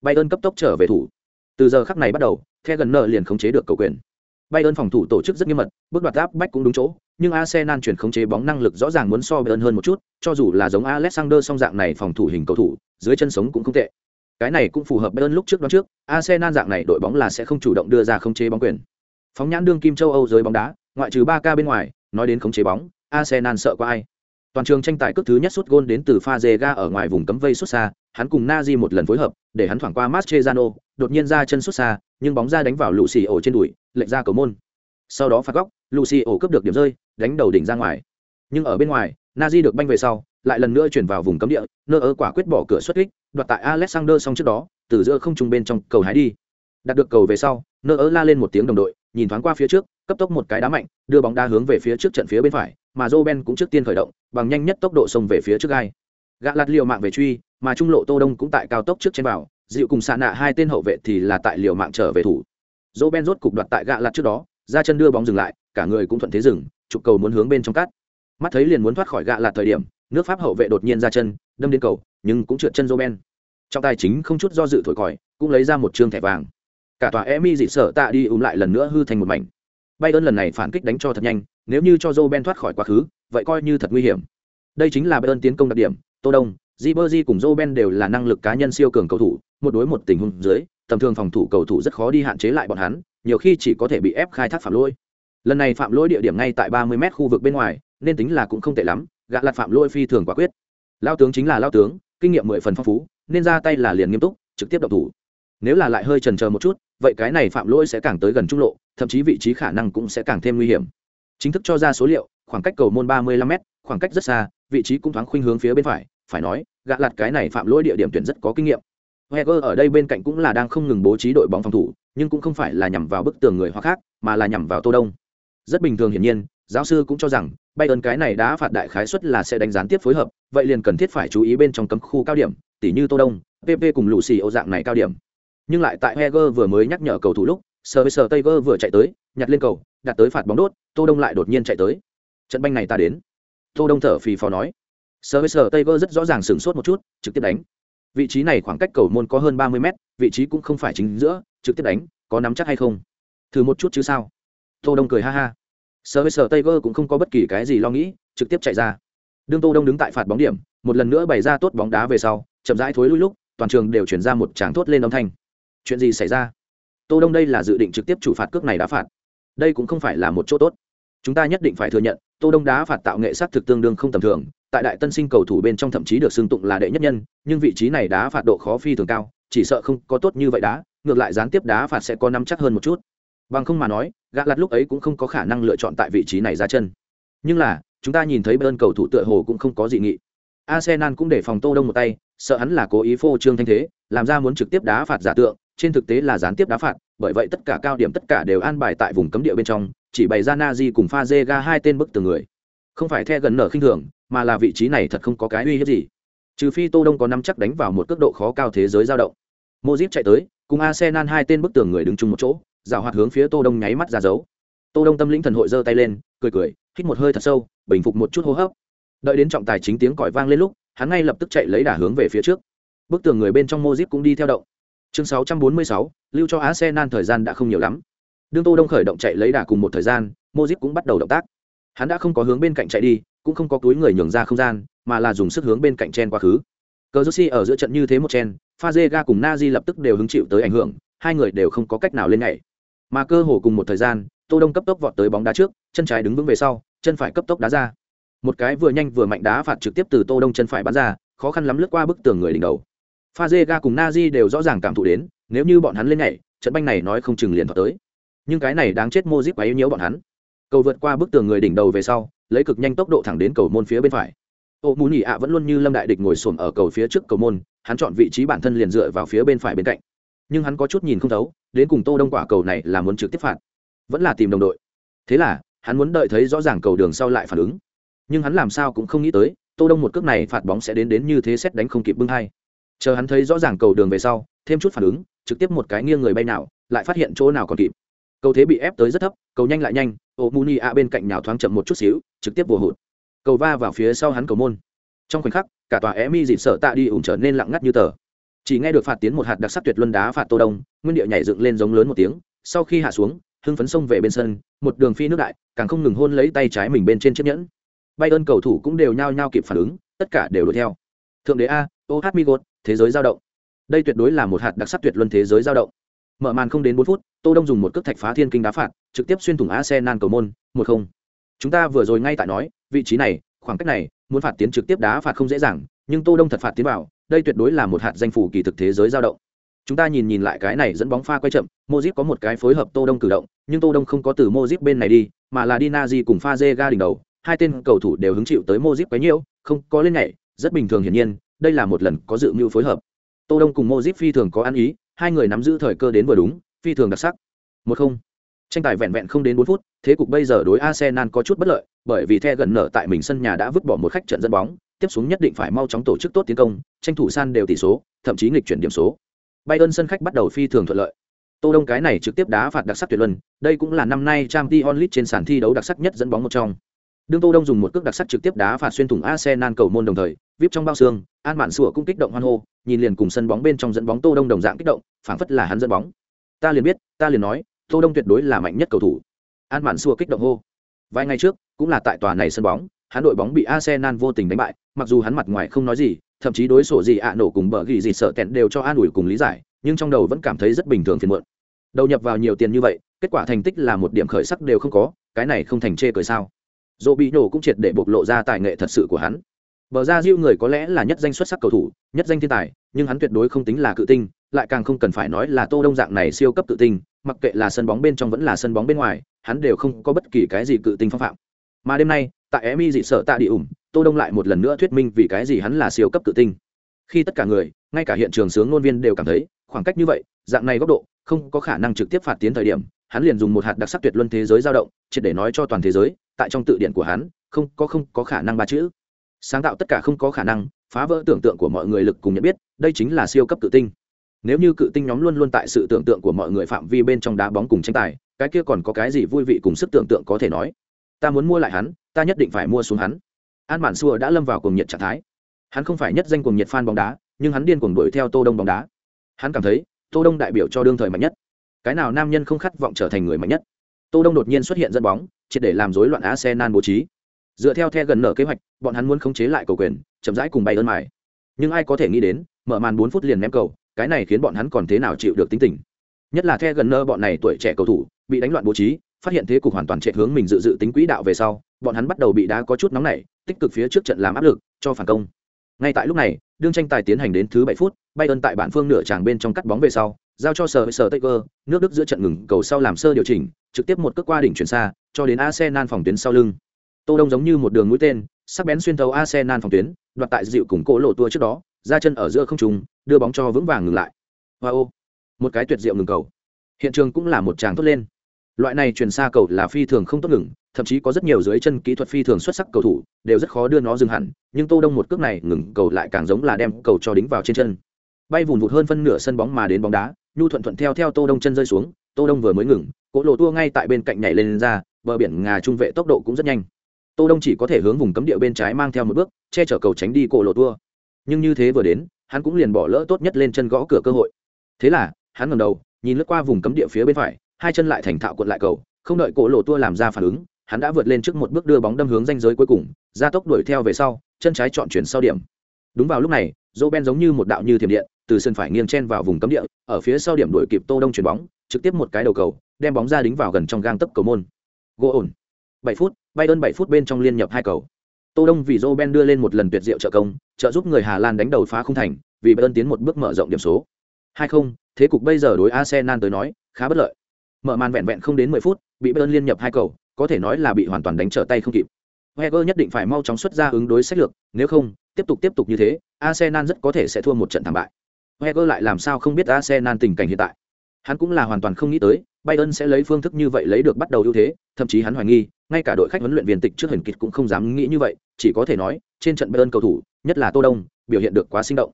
Bayern cấp tốc trở về thủ. Từ giờ khắc này bắt đầu, The gần nợ liền khống chế được cầu quyền. Bayern phòng thủ tổ chức rất nghiêm mật, bước đoạt áp bách cũng đúng chỗ, nhưng Arsenal chuyển khống chế bóng năng lực rõ ràng muốn so Bayern hơn một chút, cho dù là giống Alexander song dạng này phòng thủ hình cầu thủ, dưới chân sống cũng không tệ. Cái này cũng phù hợp Bayern lúc trước đó trước, Arsenal dạng này đội bóng là sẽ không chủ động đưa ra khống chế bóng quyền. Phóng nhãn đương kim châu Âu giới bóng đá, ngoại trừ 3K bên ngoài, nói đến khống chế bóng, Arsenal sợ qua ai? Toàn trường tranh tài cước thứ nhất sút gôn đến từ pha Fazega ở ngoài vùng cấm vây xuất xa, hắn cùng Nazi một lần phối hợp, để hắn thoảng qua Mascherano, đột nhiên ra chân xuất xa, nhưng bóng ra đánh vào Lucio trên đùi, lệch ra cầu môn. Sau đó phạt góc, Lucio cướp được điểm rơi, đánh đầu đỉnh ra ngoài. Nhưng ở bên ngoài, Nazi được banh về sau, lại lần nữa chuyển vào vùng cấm địa, nơ ơ quả quyết bỏ cửa xuất kích, đoạt tại Alexander xong trước đó, từ giữa không trung bên trong cầu hái đi. Đạt được cầu về sau, nơ ơ la lên một tiếng đồng đội, nhìn thoáng qua phía trước, cấp tốc một cái đá mạnh, đưa bóng đá hướng về phía trước trận phía bên phải, mà Roben cũng trước tiên khởi động, bằng nhanh nhất tốc độ xông về phía trước gai. Gã lạt liều mạng về truy, mà trung lộ Tô Đông cũng tại cao tốc trước trên vào, dịu cùng xạ nạ hai tên hậu vệ thì là tại liều mạng trở về thủ. Roben rốt cục đoạt tại gã lạt trước đó, ra chân đưa bóng dừng lại, cả người cũng thuận thế dừng, trục cầu muốn hướng bên trong cắt. Mắt thấy liền muốn thoát khỏi gã lạt thời điểm, nước Pháp hậu vệ đột nhiên ra chân, đâm đến cầu, nhưng cũng trượt chân Roben. Trong tài chính không chút do dự thổi còi, cũng lấy ra một trương thẻ vàng. Cả tòa Emi dị sợ tạ đi ùm lại lần nữa hư thành một mảnh. Bay ơn lần này phản kích đánh cho thật nhanh, nếu như cho Roben thoát khỏi quá khứ, vậy coi như thật nguy hiểm. Đây chính là Bay ơn tiến công đặc điểm, Tô Đông, Ribery cùng Roben đều là năng lực cá nhân siêu cường cầu thủ, một đối một tình huống dưới, tầm thường phòng thủ cầu thủ rất khó đi hạn chế lại bọn hắn, nhiều khi chỉ có thể bị ép khai thác phạm lỗi. Lần này phạm lỗi địa điểm ngay tại 30m khu vực bên ngoài, nên tính là cũng không tệ lắm, gã lạt phạm lỗi phi thường quả quyết. Lao tướng chính là lao tướng, kinh nghiệm mười phần phong phú, nên ra tay là liền nghiêm túc, trực tiếp động thủ. Nếu là lại hơi chần chờ một chút, vậy cái này phạm lỗi sẽ càng tới gần trung lộ, thậm chí vị trí khả năng cũng sẽ càng thêm nguy hiểm. Chính thức cho ra số liệu, khoảng cách cầu môn 35m, khoảng cách rất xa, vị trí cũng thoáng khuynh hướng phía bên phải, phải nói, gã lạt cái này phạm lỗi địa điểm tuyển rất có kinh nghiệm. Heger ở đây bên cạnh cũng là đang không ngừng bố trí đội bóng phòng thủ, nhưng cũng không phải là nhằm vào bức tường người hoặc khác, mà là nhằm vào Tô Đông. Rất bình thường hiển nhiên, giáo sư cũng cho rằng bay ơn cái này đã phạt đại khái suất là sẽ đánh gián tiếp phối hợp, vậy liền cần thiết phải chú ý bên trong cấm khu cao điểm, tỉ như Tô Đông, PP cùng lũ xì ô dạng này cao điểm. Nhưng lại tại Heger vừa mới nhắc nhở cầu thủ lúc, Sir Tager vừa chạy tới, nhặt lên cầu, đặt tới phạt bóng đốt, Tô Đông lại đột nhiên chạy tới. Trận banh này ta đến. Tô Đông thở phì phò nói. Sir Tager rất rõ ràng sửng sốt một chút, trực tiếp đánh. Vị trí này khoảng cách cầu môn có hơn 30 mét, vị trí cũng không phải chính giữa, trực tiếp đánh, có nắm chắc hay không? Thử một chút chứ sao? Tô Đông cười ha ha. Sir Tiger cũng không có bất kỳ cái gì lo nghĩ, trực tiếp chạy ra. Đương Tô Đông đứng tại phạt bóng điểm, một lần nữa bày ra tốt bóng đá về sau, chậm rãi thối lui lúc, toàn trường đều chuyển ra một tràng thốt lên âm thanh. Chuyện gì xảy ra? Tô Đông đây là dự định trực tiếp chủ phạt cước này đá phạt. Đây cũng không phải là một chỗ tốt. Chúng ta nhất định phải thừa nhận, Tô Đông đá phạt tạo nghệ sắc thực tương đương không tầm thường, tại đại tân sinh cầu thủ bên trong thậm chí được xưng tụng là đệ nhất nhân, nhưng vị trí này đá phạt độ khó phi thường cao, chỉ sợ không có tốt như vậy đá, ngược lại gián tiếp đá phạt sẽ có nắm chắc hơn một chút. Bằng không mà nói, gạ lặt lúc ấy cũng không có khả năng lựa chọn tại vị trí này ra chân. Nhưng là, chúng ta nhìn thấy bên cầu thủ tựa hồ cũng không có gì nghị. Arsenal cũng để phòng Tô Đông một tay, sợ hắn là cố ý phô trương thanh thế, làm ra muốn trực tiếp đá phạt giả tượng, trên thực tế là gián tiếp đá phạt, bởi vậy tất cả cao điểm tất cả đều an bài tại vùng cấm địa bên trong, chỉ bày ra Nazi cùng Fazega hai tên bức tường người. Không phải the gần nở khinh thường, mà là vị trí này thật không có cái uy hiếp gì. Trừ phi Tô Đông có nắm chắc đánh vào một cước độ khó cao thế giới giao động. Modric chạy tới, cùng Arsenal hai tên bức tường người đứng chung một chỗ, dạo hoạt hướng phía Tô Đông nháy mắt ra dấu. Tô Đông tâm lĩnh thần hội giơ tay lên, cười cười, hít một hơi thật sâu, bình phục một chút hô hấp. Đợi đến trọng tài chính tiếng còi vang lên lúc, hắn ngay lập tức chạy lấy đà hướng về phía trước. Bức tường người bên trong Modric cũng đi theo động. Chương 646, lưu cho Arsenal thời gian đã không nhiều lắm. Đương Tô Đông khởi động chạy lấy đà cùng một thời gian, Modric cũng bắt đầu động tác. Hắn đã không có hướng bên cạnh chạy đi, cũng không có túi người nhường ra không gian, mà là dùng sức hướng bên cạnh chen quá khứ. Cờ ở giữa trận như thế một chen, Fazega cùng Nazi lập tức đều hứng chịu tới ảnh hưởng, hai người đều không có cách nào lên nhảy. Mà cơ hồ cùng một thời gian, Tô Đông cấp tốc vọt tới bóng đá trước, chân trái đứng vững về sau, chân phải cấp tốc đá ra. Một cái vừa nhanh vừa mạnh đá phạt trực tiếp từ Tô Đông chân phải bắn ra, khó khăn lắm lướt qua bức tường người đỉnh đầu. Pha dê ga cùng na di đều rõ ràng cảm thụ đến nếu như bọn hắn lên nhảy trận banh này nói không chừng liền thoát tới. Nhưng cái này đáng chết mô díp quá yếu nhiễu bọn hắn. Cầu vượt qua bức tường người đỉnh đầu về sau lấy cực nhanh tốc độ thẳng đến cầu môn phía bên phải. Ô mù nhị ạ vẫn luôn như lâm đại địch ngồi xổm ở cầu phía trước cầu môn hắn chọn vị trí bản thân liền dựa vào phía bên phải bên cạnh nhưng hắn có chút nhìn không thấu, đến cùng tô đông quả cầu này là muốn trực tiếp phạt, vẫn là tìm đồng đội. Thế là, hắn muốn đợi thấy rõ ràng cầu đường sau lại phản ứng. Nhưng hắn làm sao cũng không nghĩ tới, tô đông một cước này phạt bóng sẽ đến đến như thế xét đánh không kịp bưng hai. Chờ hắn thấy rõ ràng cầu đường về sau, thêm chút phản ứng, trực tiếp một cái nghiêng người bay nào, lại phát hiện chỗ nào còn kịp. Cầu thế bị ép tới rất thấp, cầu nhanh lại nhanh ô muni a bên cạnh nhào thoáng chậm một chút xíu, trực tiếp vừa hụt. Cầu va vào phía sau hắn cầu môn. Trong khoảnh khắc, cả tòa é mi dịp sợ tạ đi ủng trở nên lặng ngắt như tờ chỉ nghe được phạt tiến một hạt đặc sắc tuyệt luân đá phạt tô đông, nguyên địa nhảy dựng lên giống lớn một tiếng, sau khi hạ xuống, hưng phấn xông về bên sân, một đường phi nước đại, càng không ngừng hôn lấy tay trái mình bên trên chiếc nhẫn. Bay ơn cầu thủ cũng đều nhao nhao kịp phản ứng, tất cả đều đuổi theo. Thượng đế a oh mi gột thế giới giao động. Đây tuyệt đối là một hạt đặc sắc tuyệt luân thế giới giao động. Mở màn không đến bốn phút, tô đông dùng một cước thạch phá thiên kinh đá phạt, trực tiếp xuyên thủng arsenal cầu môn, một không. Chúng ta vừa rồi ngay tại nói, vị trí này, khoảng cách này, muốn phạt tiến trực tiếp đá phạt không dễ dàng, nhưng tô đông thật phạt tiến vào đây tuyệt đối là một hạt danh phủ kỳ thực thế giới giao động. Chúng ta nhìn nhìn lại cái này dẫn bóng pha quay chậm mozip có một cái phối hợp tô đông cử động, nhưng tô đông không có từ mozip bên này đi, mà là đi nazi cùng pha dê ga đỉnh đầu. Hai tên cầu thủ đều hứng chịu tới mozip quấy nhiễu, không có lên nhảy, rất bình thường hiển nhiên, đây là một lần có dự mưu phối hợp. Tô đông cùng mozip phi thường có ăn ý, hai người nắm giữ thời cơ đến vừa đúng, phi thường đặc sắc. Một không. Tranh tài vẹn vẹn không đến bốn phút, thế cục bây giờ đối arsenal có chút bất lợi, bởi vì the gần nở tại mình sân nhà đã vứt bỏ một khách trận dẫn bóng tiếp xuống nhất định phải mau chóng tổ chức tốt tiến công, tranh thủ san đều tỷ số, thậm chí nghịch chuyển điểm số. Bayern sân khách bắt đầu phi thường thuận lợi. Tô đông cái này trực tiếp đá phạt đặc sắc tuyệt luân, đây cũng là năm nay Champions League trên sàn thi đấu đặc sắc nhất dẫn bóng một trong. Đương tô đông dùng một cước đặc sắc trực tiếp đá phạt xuyên thủng arsenal cầu môn đồng thời, vip trong bao xương, an mạn sủa cũng kích động hoan hô, nhìn liền cùng sân bóng bên trong dẫn bóng tô đông đồng dạng kích động, phảng phất là hắn dẫn bóng. Ta liền biết, ta liền nói, tô đông tuyệt đối là mạnh nhất cầu thủ. An mạn sủa kích động hô. Vài ngày trước, cũng là tại tòa này sân bóng hắn đội bóng bị arsenal vô tình đánh bại, mặc dù hắn mặt ngoài không nói gì, thậm chí đối sổ gì ạ nổ cùng bở gỉ gì sợ tẹn đều cho an ủi cùng lý giải, nhưng trong đầu vẫn cảm thấy rất bình thường phiền muộn. Đầu nhập vào nhiều tiền như vậy, kết quả thành tích là một điểm khởi sắc đều không có, cái này không thành chê cười sao. Robinho bị nổ cũng triệt để bộc lộ ra tài nghệ thật sự của hắn. Bờ ra diêu người có lẽ là nhất danh xuất sắc cầu thủ, nhất danh thiên tài, nhưng hắn tuyệt đối không tính là cự tinh, lại càng không cần phải nói là tô đông dạng này siêu cấp cự tinh, mặc kệ là sân bóng bên trong vẫn là sân bóng bên ngoài, hắn đều không có bất kỳ cái gì cự tinh phong phạm. Mà đêm nay tại emi dị sợ tạ đi ủng tô đông lại một lần nữa thuyết minh vì cái gì hắn là siêu cấp cự tinh. Khi tất cả người, ngay cả hiện trường sướng ngôn viên đều cảm thấy, khoảng cách như vậy, dạng này góc độ, không có khả năng trực tiếp phạt tiến thời điểm, hắn liền dùng một hạt đặc sắc tuyệt luân thế giới dao động, triệt để nói cho toàn thế giới, tại trong tự điển của hắn, không có không có khả năng ba chữ. Sáng tạo tất cả không có khả năng, phá vỡ tưởng tượng của mọi người lực cùng nhận biết, đây chính là siêu cấp cự tinh. Nếu như cự tinh nhóm luôn luôn tại sự tưởng tượng của mọi người phạm vi bên trong đá bóng cùng tranh tài, cái kia còn có cái gì vui vị cùng sức tưởng tượng có thể nói? Ta muốn mua lại hắn, ta nhất định phải mua xuống hắn. An mạn xua đã lâm vào cuồng nhiệt trạng thái. Hắn không phải nhất danh cuồng nhiệt fan bóng đá, nhưng hắn điên cuồng đuổi theo tô đông bóng đá. Hắn cảm thấy, tô đông đại biểu cho đương thời mạnh nhất. Cái nào nam nhân không khát vọng trở thành người mạnh nhất? Tô đông đột nhiên xuất hiện dẫn bóng, triệt để làm rối loạn arsenal bố trí. Dựa theo the gần nở kế hoạch, bọn hắn muốn khống chế lại cầu quyền, chậm rãi cùng bay ơn mài. Nhưng ai có thể nghĩ đến, mở màn bốn phút liền ném cầu, cái này khiến bọn hắn còn thế nào chịu được tính tình? Nhất là the gần nơ bọn này tuổi trẻ cầu thủ, bị đánh loạn bố trí phát hiện thế cục hoàn toàn chạy hướng mình dự dự tính quỹ đạo về sau, bọn hắn bắt đầu bị đá có chút nóng nảy, tích cực phía trước trận làm áp lực, cho phản công. Ngay tại lúc này, đương tranh tài tiến hành đến thứ bảy phút bay ơn tại bản phương nửa tràng bên trong cắt bóng về sau, giao cho sở sở tây cơ nước đức giữa trận ngừng cầu sau làm sơ điều chỉnh, trực tiếp một cước qua đỉnh chuyển xa, cho đến arsenal phòng tuyến sau lưng. Tô đông giống như một đường mũi tên, sắc bén xuyên thấu arsenal phòng tuyến, đoạt tại dịu cùng cỗ lộ tua trước đó, ra chân ở giữa không trung, đưa bóng cho vững vàng ngừng lại. Wow một cái tuyệt diệu ngừng cầu. Hiện trường cũng là một tràng tốt lên loại này chuyển xa cầu là phi thường không tốt ngừng thậm chí có rất nhiều dưới chân kỹ thuật phi thường xuất sắc cầu thủ đều rất khó đưa nó dừng hẳn nhưng tô đông một cước này ngừng cầu lại càng giống là đem cầu cho đính vào trên chân. Bay vùn vụt hơn phân nửa sân bóng mà đến bóng đá nhu thuận thuận theo theo tô đông chân rơi xuống tô đông vừa mới ngừng cỗ lộ tua ngay tại bên cạnh nhảy lên, lên ra bờ biển ngà trung vệ tốc độ cũng rất nhanh. Tô đông chỉ có thể hướng vùng cấm địa bên trái mang theo một bước che chở cầu tránh đi cỗ lộ tua. Nhưng như thế vừa đến hắn cũng liền bỏ lỡ tốt nhất lên chân gõ cửa cơ hội. Thế là hắn ngẩng đầu nhìn lướt qua vùng cấm địa phía bên phải hai chân lại thành thạo cuộn lại cầu không đợi cỗ lộ tua làm ra phản ứng hắn đã vượt lên trước một bước đưa bóng đâm hướng danh giới cuối cùng gia tốc đuổi theo về sau chân trái chọn chuyển sau điểm đúng vào lúc này dỗ ben giống như một đạo như thiểm điện từ sân phải nghiêng chen vào vùng cấm địa ở phía sau điểm đuổi kịp tô đông chuyển bóng trực tiếp một cái đầu cầu đem bóng ra đính vào gần trong gang tấp cầu môn gỗ ổn bảy phút bay ơn bảy phút bên trong liên nhập hai cầu Tô Đông vì Roben đưa lên một lần tuyệt diệu trợ công, trợ giúp người Hà Lan đánh đầu phá không thành, vì Bayern tiến một bước mở rộng điểm số. 2-0, thế cục bây giờ đối Arsenal tới nói, khá bất lợi. Mở màn vẹn vẹn không đến 10 phút, bị Bayern liên nhập hai cầu, có thể nói là bị hoàn toàn đánh trở tay không kịp. Wenger nhất định phải mau chóng xuất ra ứng đối sách lược, nếu không, tiếp tục tiếp tục như thế, Arsenal rất có thể sẽ thua một trận thảm bại. Wenger lại làm sao không biết Arsenal tình cảnh hiện tại. Hắn cũng là hoàn toàn không nghĩ tới, Bayern sẽ lấy phương thức như vậy lấy được bắt đầu ưu thế, thậm chí hắn hoài nghi, ngay cả đội khách huấn luyện viên tịch trước hình kịch cũng không dám nghĩ như vậy, chỉ có thể nói, trên trận Bayern cầu thủ, nhất là Tô Đông, biểu hiện được quá sinh động.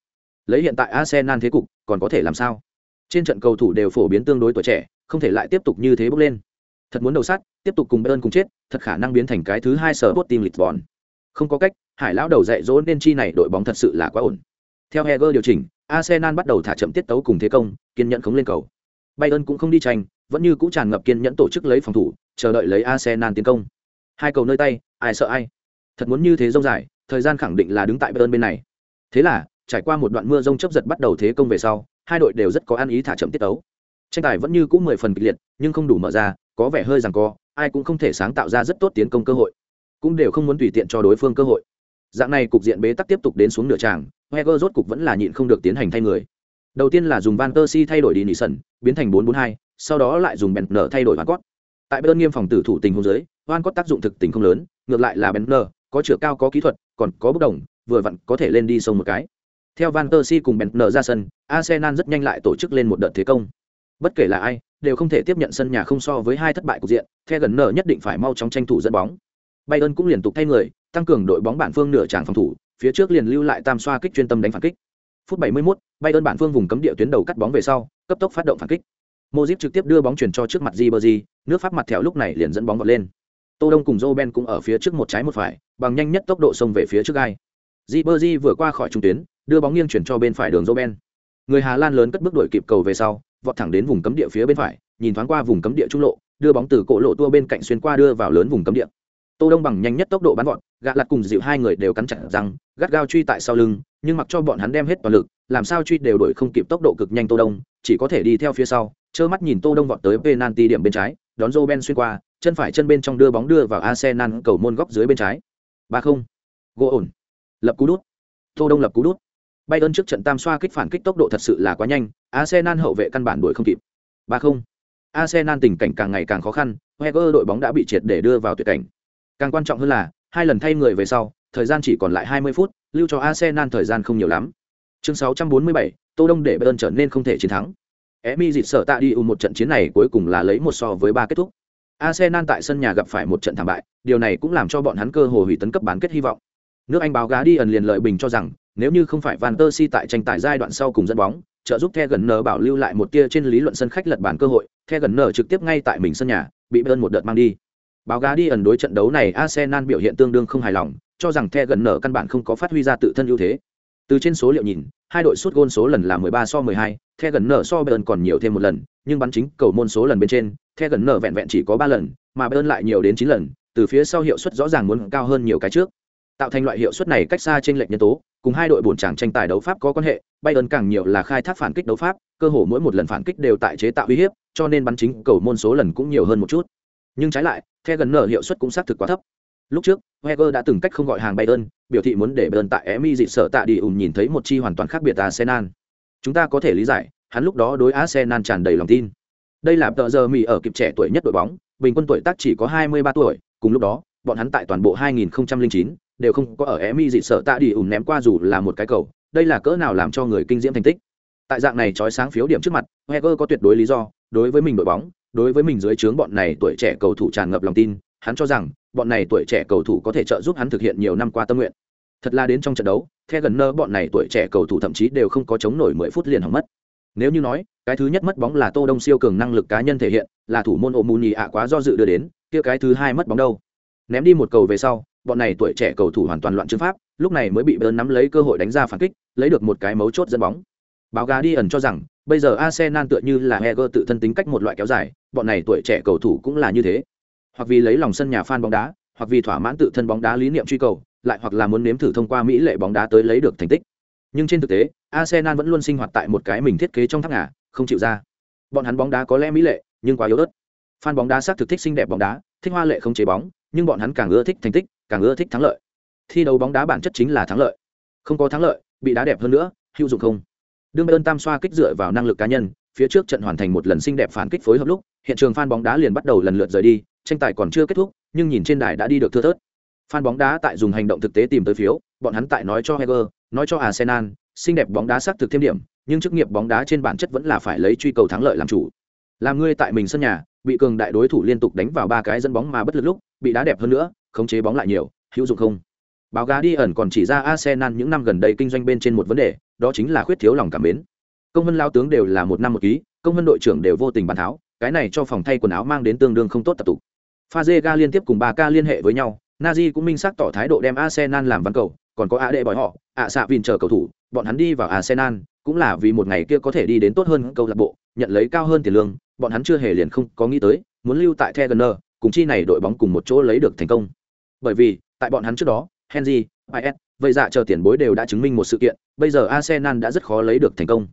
Lấy hiện tại Arsenal thế cục, còn có thể làm sao? Trên trận cầu thủ đều phổ biến tương đối tuổi trẻ, không thể lại tiếp tục như thế bốc lên. Thật muốn đầu sát, tiếp tục cùng Bayern cùng chết, thật khả năng biến thành cái thứ hai sở Sporting Lisbon. Không có cách, Hải lão đầu dạy dỗ nên chi này đội bóng thật sự là quá ổn. Theo Heger điều chỉnh, Arsenal bắt đầu thả chậm tiết tấu cùng thế công, kiên nhẫn khống lên cầu. Bayern cũng không đi tranh, vẫn như cũ tràn ngập kiên nhẫn tổ chức lấy phòng thủ, chờ đợi lấy Arsenal tiến công. Hai cầu nơi tay, ai sợ ai. Thật muốn như thế rông dài, thời gian khẳng định là đứng tại Bayern bên này. Thế là, trải qua một đoạn mưa rông chớp giật bắt đầu thế công về sau, hai đội đều rất có ăn ý thả chậm tiết tấu. Tranh tài vẫn như cũ mười phần kịch liệt, nhưng không đủ mở ra, có vẻ hơi rằng co, ai cũng không thể sáng tạo ra rất tốt tiến công cơ hội, cũng đều không muốn tùy tiện cho đối phương cơ hội. Dạng này cục diện bế tắc tiếp tục đến xuống nửa tràng, Heger rốt cục vẫn là nhịn không được tiến hành thay người. Đầu tiên là dùng Van Persie thay đổi đi Nison, biến thành 442, sau đó lại dùng Bentner thay đổi Van cót Tại bên nghiêm phòng tử thủ tình hôn dưới, Van cót tác dụng thực tình không lớn, ngược lại là Bentner, có chiều cao có kỹ thuật, còn có bốc đồng, vừa vặn có thể lên đi sông một cái. Theo Van Persie cùng Bentner ra sân, Arsenal rất nhanh lại tổ chức lên một đợt thế công. Bất kể là ai, đều không thể tiếp nhận sân nhà không so với hai thất bại cục diện, The gần nở nhất định phải mau chóng tranh thủ dẫn bóng. Bayern cũng liên tục thay người, tăng cường đội bóng bản phương nửa tràng phòng thủ, phía trước liền lưu lại tam xoa kích chuyên tâm đánh phản kích. Phút 71, Bayern bản phương vùng cấm địa tuyến đầu cắt bóng về sau, cấp tốc phát động phản kích. Modric trực tiếp đưa bóng chuyển cho trước mặt Ribery, nước pháp mặt thẹo lúc này liền dẫn bóng vọt lên. Tô Đông cùng Roben cũng ở phía trước một trái một phải, bằng nhanh nhất tốc độ xông về phía trước gai. Ribery vừa qua khỏi trung tuyến, đưa bóng nghiêng chuyển cho bên phải đường Roben. Người Hà Lan lớn cất bước đuổi kịp cầu về sau, vọt thẳng đến vùng cấm địa phía bên phải, nhìn thoáng qua vùng cấm địa trung lộ, đưa bóng từ cổ lộ tua bên cạnh xuyên qua đưa vào lớn vùng cấm địa. Tô Đông bằng nhanh nhất tốc độ bắn vọt, gạ lật cùng dịu hai người đều cắn chặt răng, gắt gao truy tại sau lưng, nhưng mặc cho bọn hắn đem hết toàn lực, làm sao truy đều đuổi không kịp tốc độ cực nhanh Tô Đông, chỉ có thể đi theo phía sau, trơ mắt nhìn Tô Đông vọt tới penalty điểm bên trái, đón Roben xuyên qua, chân phải chân bên trong đưa bóng đưa vào Arsenal cầu môn góc dưới bên trái. 3-0. Gỗ ổn. Lập cú đút. Tô Đông lập cú đút. Bayern trước trận tam xoa kích phản kích tốc độ thật sự là quá nhanh, Arsenal hậu vệ căn bản đuổi không kịp. 3-0. Arsenal tình cảnh càng ngày càng khó khăn, Wenger đội bóng đã bị triệt để đưa vào tuyệt cảnh. Càng quan trọng hơn là, hai lần thay người về sau, thời gian chỉ còn lại 20 phút, lưu cho Arsenal thời gian không nhiều lắm. Chương 647, Tô Đông để Bayern trở nên không thể chiến thắng. Emi dịt sở tạ đi ù một trận chiến này cuối cùng là lấy một so với ba kết thúc. Arsenal tại sân nhà gặp phải một trận thảm bại, điều này cũng làm cho bọn hắn cơ hồ hủy tấn cấp bán kết hy vọng. Nước Anh báo gá đi ẩn liền lợi bình cho rằng, nếu như không phải Van der Si tại tranh tài giai đoạn sau cùng dẫn bóng, trợ giúp The gần nở bảo lưu lại một tia trên lý luận sân khách lật bàn cơ hội, The gần nở trực tiếp ngay tại mình sân nhà, bị Bayern một đợt mang đi. Báo gá đi ẩn đối trận đấu này Arsenal biểu hiện tương đương không hài lòng, cho rằng The gần nở căn bản không có phát huy ra tự thân ưu thế. Từ trên số liệu nhìn, hai đội sút gôn số lần là 13 so 12, The gần nở so Bayern còn nhiều thêm một lần, nhưng bắn chính cầu môn số lần bên trên, The gần nở vẹn vẹn chỉ có 3 lần, mà Bayern lại nhiều đến 9 lần, từ phía sau hiệu suất rõ ràng muốn cao hơn nhiều cái trước. Tạo thành loại hiệu suất này cách xa trên lệnh nhân tố, cùng hai đội bổn chàng tranh tài đấu pháp có quan hệ, Bayern càng nhiều là khai thác phản kích đấu pháp, cơ hồ mỗi một lần phản kích đều tại chế tạo uy hiếp, cho nên bắn chính cầu môn số lần cũng nhiều hơn một chút. Nhưng trái lại, The gần nở hiệu suất cũng xác thực quá thấp. Lúc trước, heger đã từng cách không gọi hàng Bayern, biểu thị muốn để Bayern tại Emi dị sở tạ đi ùn nhìn thấy một chi hoàn toàn khác biệt Arsenal. Chúng ta có thể lý giải, hắn lúc đó đối Arsenal tràn đầy lòng tin. Đây là tờ giờ mỹ ở kịp trẻ tuổi nhất đội bóng, bình quân tuổi tác chỉ có 23 tuổi, cùng lúc đó, bọn hắn tại toàn bộ 2009 đều không có ở Emi dị sợ tạ đi ủn ném qua dù là một cái cầu, đây là cỡ nào làm cho người kinh diễm thành tích. Tại dạng này chói sáng phiếu điểm trước mặt, Heger có tuyệt đối lý do, đối với mình đội bóng, đối với mình dưới trướng bọn này tuổi trẻ cầu thủ tràn ngập lòng tin, hắn cho rằng bọn này tuổi trẻ cầu thủ có thể trợ giúp hắn thực hiện nhiều năm qua tâm nguyện. Thật là đến trong trận đấu, The gần nơ bọn này tuổi trẻ cầu thủ thậm chí đều không có chống nổi 10 phút liền hỏng mất. Nếu như nói, cái thứ nhất mất bóng là Tô Đông siêu cường năng lực cá nhân thể hiện, là thủ môn Omuni ạ quá do dự đưa đến, kia cái thứ hai mất bóng đâu. Ném đi một cầu về sau, bọn này tuổi trẻ cầu thủ hoàn toàn loạn chương pháp, lúc này mới bị Bayern nắm lấy cơ hội đánh ra phản kích, lấy được một cái mấu chốt dẫn bóng. Báo gà đi ẩn cho rằng, bây giờ Arsenal tựa như là Heger tự thân tính cách một loại kéo dài, bọn này tuổi trẻ cầu thủ cũng là như thế. Hoặc vì lấy lòng sân nhà fan bóng đá, hoặc vì thỏa mãn tự thân bóng đá lý niệm truy cầu, lại hoặc là muốn nếm thử thông qua mỹ lệ bóng đá tới lấy được thành tích. Nhưng trên thực tế, Arsenal vẫn luôn sinh hoạt tại một cái mình thiết kế trong tháp ngà, không chịu ra. Bọn hắn bóng đá có lẽ mỹ lệ, nhưng quá yếu ớt. Fan bóng đá xác thực thích xinh đẹp bóng đá, thích hoa lệ không chế bóng, nhưng bọn hắn càng ưa thích thành tích, càng ưa thích thắng lợi. thi đấu bóng đá bản chất chính là thắng lợi. Không có thắng lợi, bị đá đẹp hơn nữa, hữu dụng không? Đương bayern tam xoa kích dựa vào năng lực cá nhân, phía trước trận hoàn thành một lần xinh đẹp phản kích phối hợp lúc, hiện trường fan bóng đá liền bắt đầu lần lượt rời đi, tranh tài còn chưa kết thúc, nhưng nhìn trên đài đã đi được thưa thớt. Fan bóng đá tại dùng hành động thực tế tìm tới phiếu, bọn hắn tại nói cho heger, nói cho arsenal, xinh đẹp bóng đá xác thực thêm điểm, nhưng chức nghiệp bóng đá trên bản chất vẫn là phải lấy truy cầu thắng lợi làm chủ. Làm ngươi tại mình sân nhà, bị cường đại đối thủ liên tục đánh vào ba cái dẫn bóng mà bất lực lúc, bị đá đẹp hơn nữa khống chế bóng lại nhiều hữu dụng không? Báo giá đi ẩn còn chỉ ra arsenal những năm gần đây kinh doanh bên trên một vấn đề đó chính là khuyết thiếu lòng cảm mến. Công vân lao tướng đều là một năm một ký công vân đội trưởng đều vô tình bàn tháo cái này cho phòng thay quần áo mang đến tương đương không tốt tập tụ. pha liên tiếp cùng ba ca liên hệ với nhau nazi cũng minh xác tỏ thái độ đem arsenal làm văn cầu còn có a đệ bỏi họ ạ xạ vin chờ cầu thủ bọn hắn đi vào arsenal cũng là vì một ngày kia có thể đi đến tốt hơn câu lạc bộ nhận lấy cao hơn tiền lương bọn hắn chưa hề liền không có nghĩ tới muốn lưu tại Thegener, cùng chi này đội bóng cùng một chỗ lấy được thành công bởi vì tại bọn hắn trước đó henry is vậy dạ chờ tiền bối đều đã chứng minh một sự kiện bây giờ arsenal đã rất khó lấy được thành công.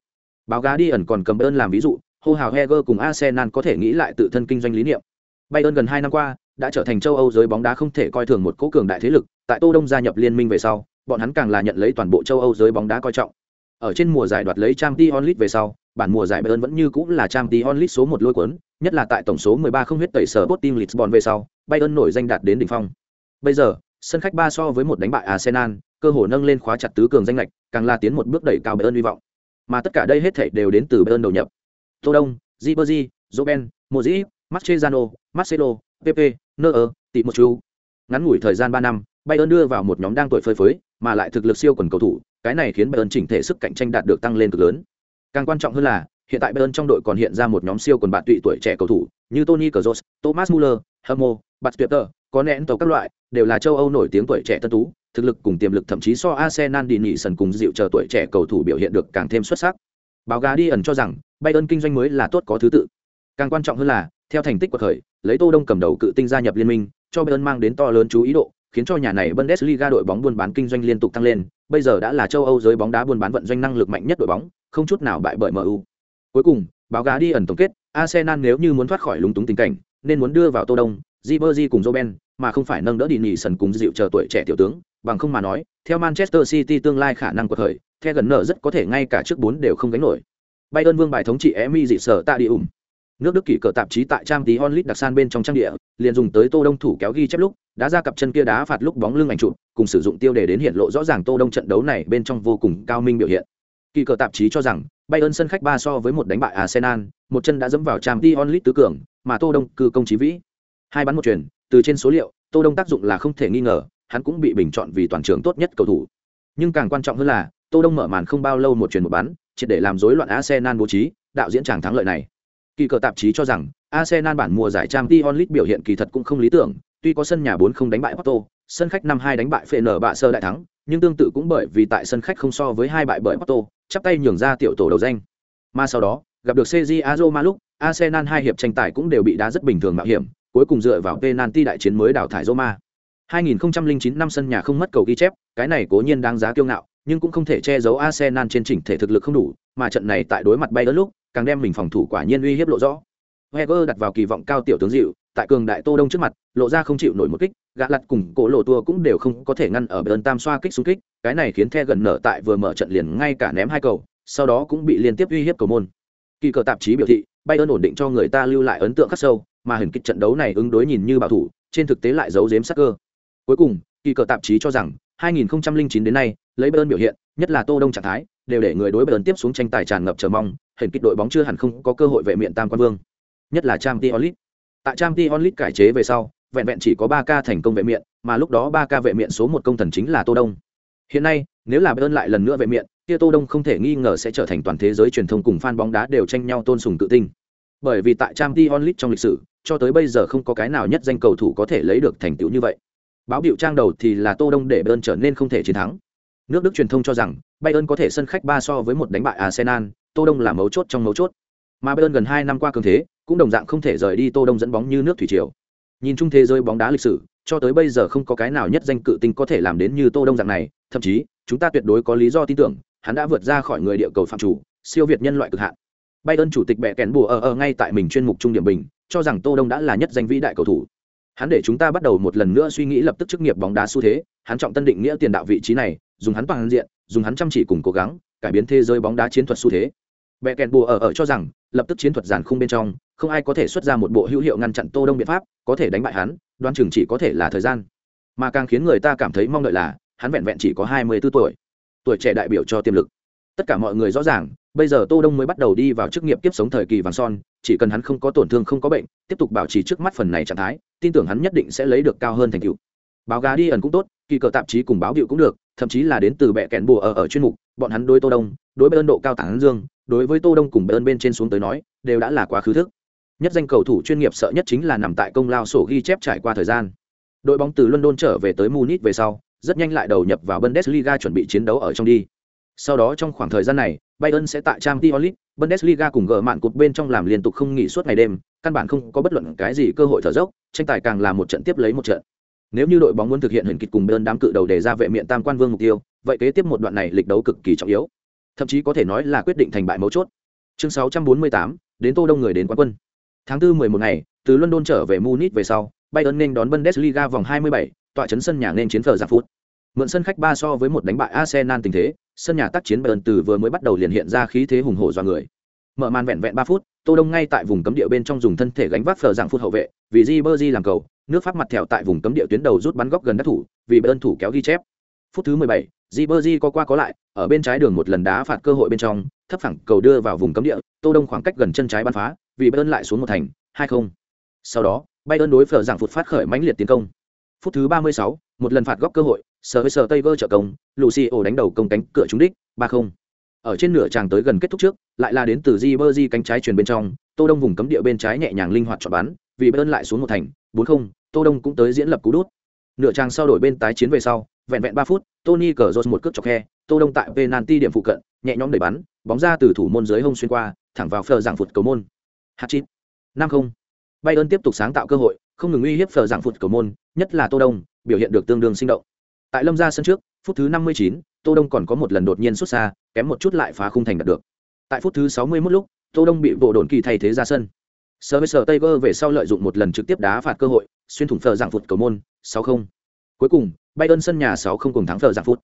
Báo giá đi ẩn còn cầm ơn làm ví dụ hô hào heger cùng arsenal có thể nghĩ lại tự thân kinh doanh lý niệm. Bayern gần hai năm qua đã trở thành châu âu giới bóng đá không thể coi thường một cố cường đại thế lực tại tô đông gia nhập liên minh về sau bọn hắn càng là nhận lấy toàn bộ châu âu giới bóng đá coi trọng. Ở trên mùa giải đoạt lấy Champions League về sau, bản mùa giải Bayern vẫn như cũng là Champions League số một lôi cuốn, nhất là tại tổng số 13 không huyết tẩy sở Sporting Lisbon về sau, Bayern nổi danh đạt đến đỉnh phong. Bây giờ, sân khách ba so với một đánh bại Arsenal, cơ hội nâng lên khóa chặt tứ cường danh lệch, càng là tiến một bước đẩy cao Bayern hy vọng. Mà tất cả đây hết thảy đều đến từ Bayern đầu nhập. Tô Đông, Ribery, Robben, Modric, Mascherano, Marcelo, Pepe, Neuer, Timochu. Ngắn ngủi thời gian ba năm, Bayern đưa vào một nhóm đang tuổi phơi phới, mà lại thực lực siêu quần cầu thủ, cái này khiến Bayern chỉnh thể sức cạnh tranh đạt được tăng lên cực lớn. Càng quan trọng hơn là, hiện tại Bayern trong đội còn hiện ra một nhóm siêu quần bạn tụy tuổi trẻ cầu thủ, như Tony Kroos, Thomas Muller, Hamo, Bart Peter, có nén tàu các loại, đều là châu Âu nổi tiếng tuổi trẻ tân tú, thực lực cùng tiềm lực thậm chí so Arsenal đi nhị sân cùng dịu chờ tuổi trẻ cầu thủ biểu hiện được càng thêm xuất sắc. Báo gá đi ẩn cho rằng, Bayern kinh doanh mới là tốt có thứ tự. Càng quan trọng hơn là, theo thành tích của khởi, lấy Tô Đông cầm đầu cự tinh gia nhập liên minh, cho Bayern mang đến to lớn chú ý độ, khiến cho nhà này Bundesliga đội bóng buôn bán kinh doanh liên tục tăng lên, bây giờ đã là châu Âu giới bóng đá buôn bán vận doanh năng lực mạnh nhất đội bóng, không chút nào bại bởi MU. Cuối cùng, báo gá đi ẩn tổng kết, Arsenal nếu như muốn thoát khỏi lúng túng tình cảnh, nên muốn đưa vào Tô Đông, Ribery cùng Robben, mà không phải nâng đỡ đi nhị sần cùng dịu chờ tuổi trẻ tiểu tướng, bằng không mà nói, theo Manchester City tương lai khả năng của thời, theo gần nợ rất có thể ngay cả trước bốn đều không gánh nổi. Bayern vương bài thống trị Emi dị sở tại đi ủng. Nước đức kỷ cờ tạp chí tại trang tí onlit đặc san bên trong trang địa liền dùng tới tô đông thủ kéo ghi chép lúc đã ra cặp chân kia đá phạt lúc bóng lưng ảnh chụp cùng sử dụng tiêu đề đến hiện lộ rõ ràng tô đông trận đấu này bên trong vô cùng cao minh biểu hiện. Kỳ cờ tạp chí cho rằng bayern sân khách ba so với một đánh bại arsenal một chân đã dẫm vào trang tí onlit tứ cường mà tô đông cư công chí vĩ hai bắn một truyền từ trên số liệu tô đông tác dụng là không thể nghi ngờ hắn cũng bị bình chọn vì toàn trường tốt nhất cầu thủ nhưng càng quan trọng hơn là tô đông mở màn không bao lâu một truyền một bắn chỉ để làm rối loạn arsenal bố trí đạo diễn chàng thắng lợi này Kỳ cờ tạp chí cho rằng Arsenal bản mùa giải Champions League biểu hiện kỳ thật cũng không lý tưởng, tuy có sân nhà 4 không đánh bại Porto, sân khách 5-2 đánh bại FN bạ sơ đại thắng, nhưng tương tự cũng bởi vì tại sân khách không so với hai bại bởi Porto, chắp tay nhường ra tiểu tổ đầu danh. Mà sau đó, gặp được cg Roma lúc, Arsenal hai hiệp tranh tài cũng đều bị đá rất bình thường mạo hiểm, cuối cùng dựa vào penalty đại chiến mới đào thải Roma. 2009 năm sân nhà không mất cầu ghi chép, cái này cố nhiên đáng giá kiêu ngạo, nhưng cũng không thể che giấu Arsenal trên chỉnh thể thực lực không đủ, mà trận này tại đối mặt Bayern lúc, càng đem mình phòng thủ quả nhiên uy hiếp lộ rõ. Wenger đặt vào kỳ vọng cao tiểu tướng dịu, tại cường đại Tô Đông trước mặt, lộ ra không chịu nổi một kích, gã lật cùng cổ lộ tua cũng đều không có thể ngăn ở bên tam xoa kích xuống kích, cái này khiến The gần nở tại vừa mở trận liền ngay cả ném hai cầu, sau đó cũng bị liên tiếp uy hiếp cầu môn. Kỳ cờ tạp chí biểu thị, Bayern ổn định cho người ta lưu lại ấn tượng khắc sâu, mà hình kích trận đấu này ứng đối nhìn như bảo thủ, trên thực tế lại giấu giếm sắc cơ. Cuối cùng, kỳ cờ tạp chí cho rằng, 2009 đến nay, lấy Bayern biểu hiện, nhất là Tô Đông trạng thái, đều để người đối Bayern tiếp xuống tranh tài tràn ngập chờ mong, hình kích đội bóng chưa hẳn không có cơ hội vệ miệng tam quan vương. Nhất là trang League. Tại trang League cải chế về sau, vẹn vẹn chỉ có 3 ca thành công vệ miệng, mà lúc đó 3 ca vệ miệng số một công thần chính là Tô Đông. Hiện nay, nếu là Bayern lại lần nữa vệ miệng, kia Tô Đông không thể nghi ngờ sẽ trở thành toàn thế giới truyền thông cùng fan bóng đá đều tranh nhau tôn sùng tự tin. Bởi vì tại trang League trong lịch sử, cho tới bây giờ không có cái nào nhất danh cầu thủ có thể lấy được thành tựu như vậy. Báo biểu trang đầu thì là Tô Đông để Bayern trở nên không thể chiến thắng. Nước Đức truyền thông cho rằng Bayern có thể sân khách 3 so với một đánh bại Arsenal, Tô Đông là mấu chốt trong mấu chốt. Mà Bayern gần 2 năm qua cường thế, cũng đồng dạng không thể rời đi Tô Đông dẫn bóng như nước thủy triều. Nhìn chung thế giới bóng đá lịch sử, cho tới bây giờ không có cái nào nhất danh cự tinh có thể làm đến như Tô Đông dạng này, thậm chí, chúng ta tuyệt đối có lý do tin tưởng, hắn đã vượt ra khỏi người địa cầu phạm chủ, siêu việt nhân loại cực hạn. Bayern chủ tịch bẻ kèn bùa ở ở ngay tại mình chuyên mục trung điểm bình, cho rằng Tô Đông đã là nhất danh vĩ đại cầu thủ. hắn để chúng ta bắt đầu một lần nữa suy nghĩ lập tức chức nghiệp bóng đá xu thế hắn trọng tân định nghĩa tiền đạo vị trí này dùng hắn toàn diện dùng hắn chăm chỉ cùng cố gắng cải biến thế giới bóng đá chiến thuật xu thế. Bẹ kèn bùa ở ở cho rằng lập tức chiến thuật giàn khung bên trong không ai có thể xuất ra một bộ hữu hiệu ngăn chặn tô đông biện pháp có thể đánh bại hắn đoan chừng chỉ có thể là thời gian. Mà càng khiến người ta cảm thấy mong đợi là hắn vẹn vẹn chỉ có hai mươi 24 tuổi. Tuổi trẻ đại biểu cho tiềm lực. Tất cả mọi người rõ ràng bây giờ tô đông mới bắt đầu đi vào chức nghiệp tiếp sống thời kỳ vàng son, chỉ cần hắn không có tổn thương, không có bệnh, tiếp tục bảo trì trước mắt phần này trạng thái, tin tưởng hắn nhất định sẽ lấy được cao hơn thành tựu. Báo gà đi ẩn cũng tốt, kỳ cờ tạp chí cùng báo hiệu cũng được, thậm chí là đến từ bệ kẹn bùa ở ở chuyên mục, bọn hắn đối tô đông, đối với ơn độ cao tảng dương, đối với tô đông cùng bệ ơn bên trên xuống tới nói, đều đã là quá khứ thức. Nhất danh cầu thủ chuyên nghiệp sợ nhất chính là nằm tại công lao sổ ghi chép trải qua thời gian. Đội bóng từ london trở về tới munich về sau, rất nhanh lại đầu nhập vào bundesliga chuẩn bị chiến đấu ở trong đi sau đó trong khoảng thời gian này bayern sẽ tại Champions League, bundesliga cùng gỡ mạn cục bên trong làm liên tục không nghỉ suốt ngày đêm căn bản không có bất luận cái gì cơ hội thở dốc tranh tài càng là một trận tiếp lấy một trận. Nếu như đội bóng muốn thực hiện hình kịch cùng bayern đám cự đầu để ra vệ miện tam quan vương mục tiêu vậy kế tiếp một đoạn này lịch đấu cực kỳ trọng yếu. Thậm chí có thể nói là quyết định thành bại mấu chốt. Chương 648, đến tô đông người đến quán quân. Tháng 4 11 ngày từ london trở về munich về sau bayern nên đón bundesliga vòng 27, tọa trấn sân nhà nên chiến phở giặc phút. Mượn sân khách ba so với một đánh bại arsenal tình thế sân nhà tác chiến bayern từ vừa mới bắt đầu liền hiện ra khí thế hùng hổ do người. Mở màn vẹn vẹn ba phút tô đông ngay tại vùng cấm địa bên trong dùng thân thể gánh vác phở dạng phút hậu vệ vì di bơ làm cầu nước pháp mặt thẹo tại vùng cấm địa tuyến đầu rút bắn góc gần đất thủ vì bayern thủ kéo ghi chép. Phút thứ 17, di bơ có qua có lại ở bên trái đường một lần đá phạt cơ hội bên trong thấp phẳng cầu đưa vào vùng cấm địa tô đông khoảng cách gần chân trái bắn phá vì bayern lại xuống một thành hai không. Sau đó bayern đối phở dạng phút phát khởi mãnh liệt tiến công. Phút thứ 36, một lần phạt góc cơ hội sờ với sờ tây vơ trợ công lucio đánh đầu công cánh cửa trúng đích, ba không. Ở trên nửa tràng tới gần kết thúc trước, lại là đến từ di bơ di cánh trái truyền bên trong, tô đông vùng cấm địa bên trái nhẹ nhàng linh hoạt chọn bắn, vì bơn lại xuống một thành, bốn không, tô đông cũng tới diễn lập cú đút. Nửa tràng sau đổi bên tái chiến về sau, vẹn vẹn ba phút, tony cờ rột một cước chọc khe, tô đông tại penalty điểm phụ cận, nhẹ nhõm đẩy bắn, bóng ra từ thủ môn dưới hông xuyên qua, thẳng vào phờ giảng phụt cầu môn. Hạt chít năm không. Bayern tiếp tục sáng tạo cơ hội, không ngừng uy hiếp phờ giảng phụt cầu môn, nhất là tô đông, biểu hiện được tương đương sinh động tại lâm ra sân trước phút thứ 59, tô đông còn có một lần đột nhiên xuất xa kém một chút lại phá khung thành đạt được. Tại phút thứ 61 lúc tô đông bị bộ đồn kỳ thay thế ra sân. Sơ với sở tây về sau lợi dụng một lần trực tiếp đá phạt cơ hội xuyên thủng phờ dạng phụt cầu môn 6-0. cuối cùng bayern sân nhà 6-0 cùng thắng phờ dạng phụt.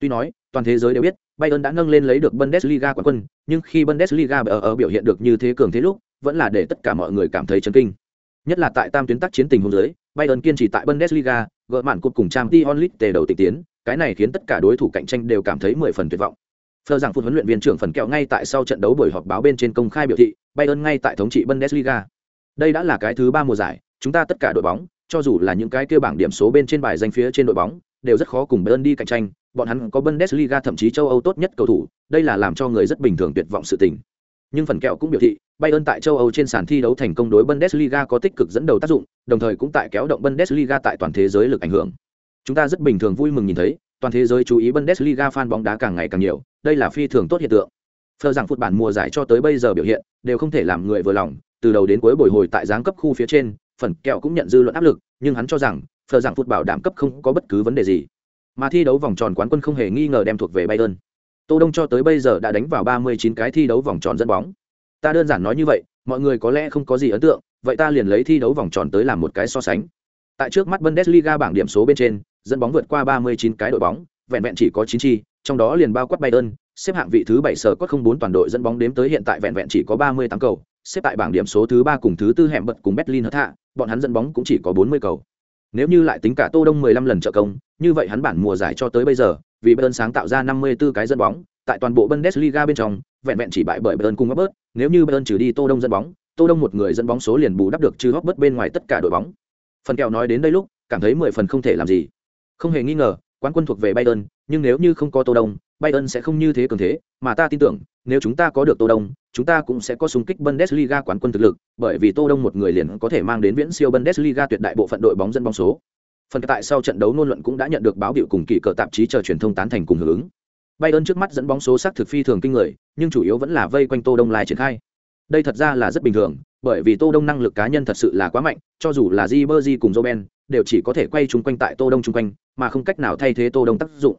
Tuy nói toàn thế giới đều biết bayern đã nâng lên lấy được bundesliga quán quân nhưng khi bundesliga ở, ở biểu hiện được như thế cường thế lúc vẫn là để tất cả mọi người cảm thấy chấn kinh. Nhất là tại tam tuyến tác chiến tình huống dưới bayern kiên trì tại bundesliga gỡ mạn cột cùng trang t onlit tề đầu tịch tiến cái này khiến tất cả đối thủ cạnh tranh đều cảm thấy mười phần tuyệt vọng Phờ rằng phút huấn luyện viên trưởng phần kẹo ngay tại sau trận đấu buổi họp báo bên trên công khai biểu thị, Bayern ngay tại thống trị Bundesliga. Đây đã là cái thứ ba mùa giải, chúng ta tất cả đội bóng, cho dù là những cái kia bảng điểm số bên trên bài danh phía trên đội bóng, đều rất khó cùng Bayern đi cạnh tranh, bọn hắn có Bundesliga thậm chí châu Âu tốt nhất cầu thủ, đây là làm cho người rất bình thường tuyệt vọng sự tình. Nhưng phần kẹo cũng biểu thị, Bayern tại châu Âu trên sàn thi đấu thành công đối Bundesliga có tích cực dẫn đầu tác dụng, đồng thời cũng tại kéo động Bundesliga tại toàn thế giới lực ảnh hưởng. Chúng ta rất bình thường vui mừng nhìn thấy, toàn thế giới chú ý Bundesliga fan bóng đá càng ngày càng nhiều, đây là phi thường tốt hiện tượng. Phờ rằng phút bản mùa giải cho tới bây giờ biểu hiện, đều không thể làm người vừa lòng, từ đầu đến cuối bồi hồi tại giáng cấp khu phía trên, phần kẹo cũng nhận dư luận áp lực, nhưng hắn cho rằng, phờ rằng phút bảo đảm cấp không có bất cứ vấn đề gì. Mà thi đấu vòng tròn quán quân không hề nghi ngờ đem thuộc về Bayern. Tô Đông cho tới bây giờ đã đánh vào 39 cái thi đấu vòng tròn dẫn bóng. Ta đơn giản nói như vậy, mọi người có lẽ không có gì ấn tượng, vậy ta liền lấy thi đấu vòng tròn tới làm một cái so sánh. Tại trước mắt Bundesliga bảng điểm số bên trên, dẫn bóng vượt qua 39 cái đội bóng, vẹn vẹn chỉ có 9 chi, trong đó liền bao quát Bayern, xếp hạng vị thứ 7 sở có 04 toàn đội dẫn bóng đếm tới hiện tại vẹn vẹn chỉ có 38 cầu, xếp tại bảng điểm số thứ 3 cùng thứ tư hẻm bật cùng Berlin Hertha, bọn hắn dẫn bóng cũng chỉ có 40 cầu. Nếu như lại tính cả Tô Đông 15 lần trợ công, như vậy hắn bản mùa giải cho tới bây giờ, vì Bayern sáng tạo ra 54 cái dẫn bóng, tại toàn bộ Bundesliga bên trong, vẹn vẹn chỉ bại bởi Bayern cùng Robert, nếu như Bayern trừ đi Tô Đông dẫn bóng, Tô Đông một người dẫn bóng số liền bù đắp được trừ Robert bên ngoài tất cả đội bóng. Phần kèo nói đến đây lúc, cảm thấy 10 phần không thể làm gì. Không hề nghi ngờ, quán quân thuộc về Bayern, nhưng nếu như không có Tô Đông, Bayern sẽ không như thế cường thế, mà ta tin tưởng, nếu chúng ta có được Tô Đông, chúng ta cũng sẽ có xung kích Bundesliga quán quân thực lực, bởi vì Tô Đông một người liền có thể mang đến viễn siêu Bundesliga tuyệt đại bộ phận đội bóng dẫn bóng số. Phần tại sau trận đấu nôn luận cũng đã nhận được báo biểu cùng kỳ cờ tạp chí chờ truyền thông tán thành cùng hưởng ứng. Bayern trước mắt dẫn bóng số sắc thực phi thường kinh người, nhưng chủ yếu vẫn là vây quanh Tô Đông lại triển khai. Đây thật ra là rất bình thường, bởi vì Tô Đông năng lực cá nhân thật sự là quá mạnh, cho dù là Ribery cùng Robben, đều chỉ có thể quay chúng quanh tại Tô Đông chúng quanh, mà không cách nào thay thế Tô Đông tác dụng.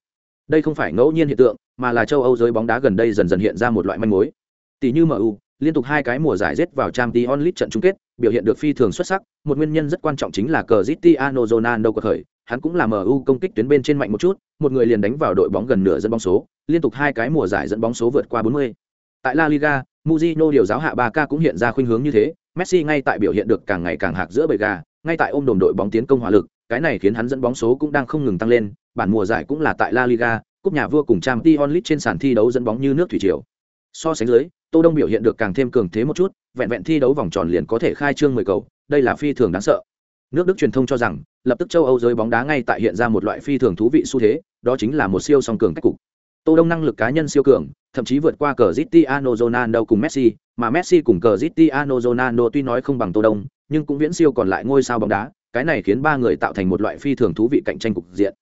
Đây không phải ngẫu nhiên hiện tượng, mà là châu Âu giới bóng đá gần đây dần dần hiện ra một loại manh mối. Tỷ như MU, liên tục hai cái mùa giải rết vào Champions League trận chung kết, biểu hiện được phi thường xuất sắc, một nguyên nhân rất quan trọng chính là Cristiano Ronaldo của khởi, hắn cũng là MU công kích tuyến bên trên mạnh một chút, một người liền đánh vào đội bóng gần nửa dẫn bóng số, liên tục hai cái mùa giải dẫn bóng số vượt qua 40. Tại La Liga, Mourinho điều giáo hạ 3K cũng hiện ra khuynh hướng như thế, Messi ngay tại biểu hiện được càng ngày càng hạc giữa bầy gà, ngay tại ôm đồm đội bóng tiến công hỏa lực, cái này khiến hắn dẫn bóng số cũng đang không ngừng tăng lên, bản mùa giải cũng là tại La Liga, cúp nhà vua cùng Champions League trên sàn thi đấu dẫn bóng như nước thủy triều. So sánh dưới, Tô Đông biểu hiện được càng thêm cường thế một chút, vẹn vẹn thi đấu vòng tròn liền có thể khai trương 10 cầu, đây là phi thường đáng sợ. Nước Đức truyền thông cho rằng, lập tức châu Âu giới bóng đá ngay tại hiện ra một loại phi thường thú vị xu thế, đó chính là một siêu song cường cách cục. Tô Đông năng lực cá nhân siêu cường, thậm chí vượt qua Cristiano Ronaldo cùng Messi, mà Messi cùng Cristiano Ronaldo tuy nói không bằng Tô Đông, nhưng cũng viễn siêu còn lại ngôi sao bóng đá, cái này khiến ba người tạo thành một loại phi thường thú vị cạnh tranh cục diện.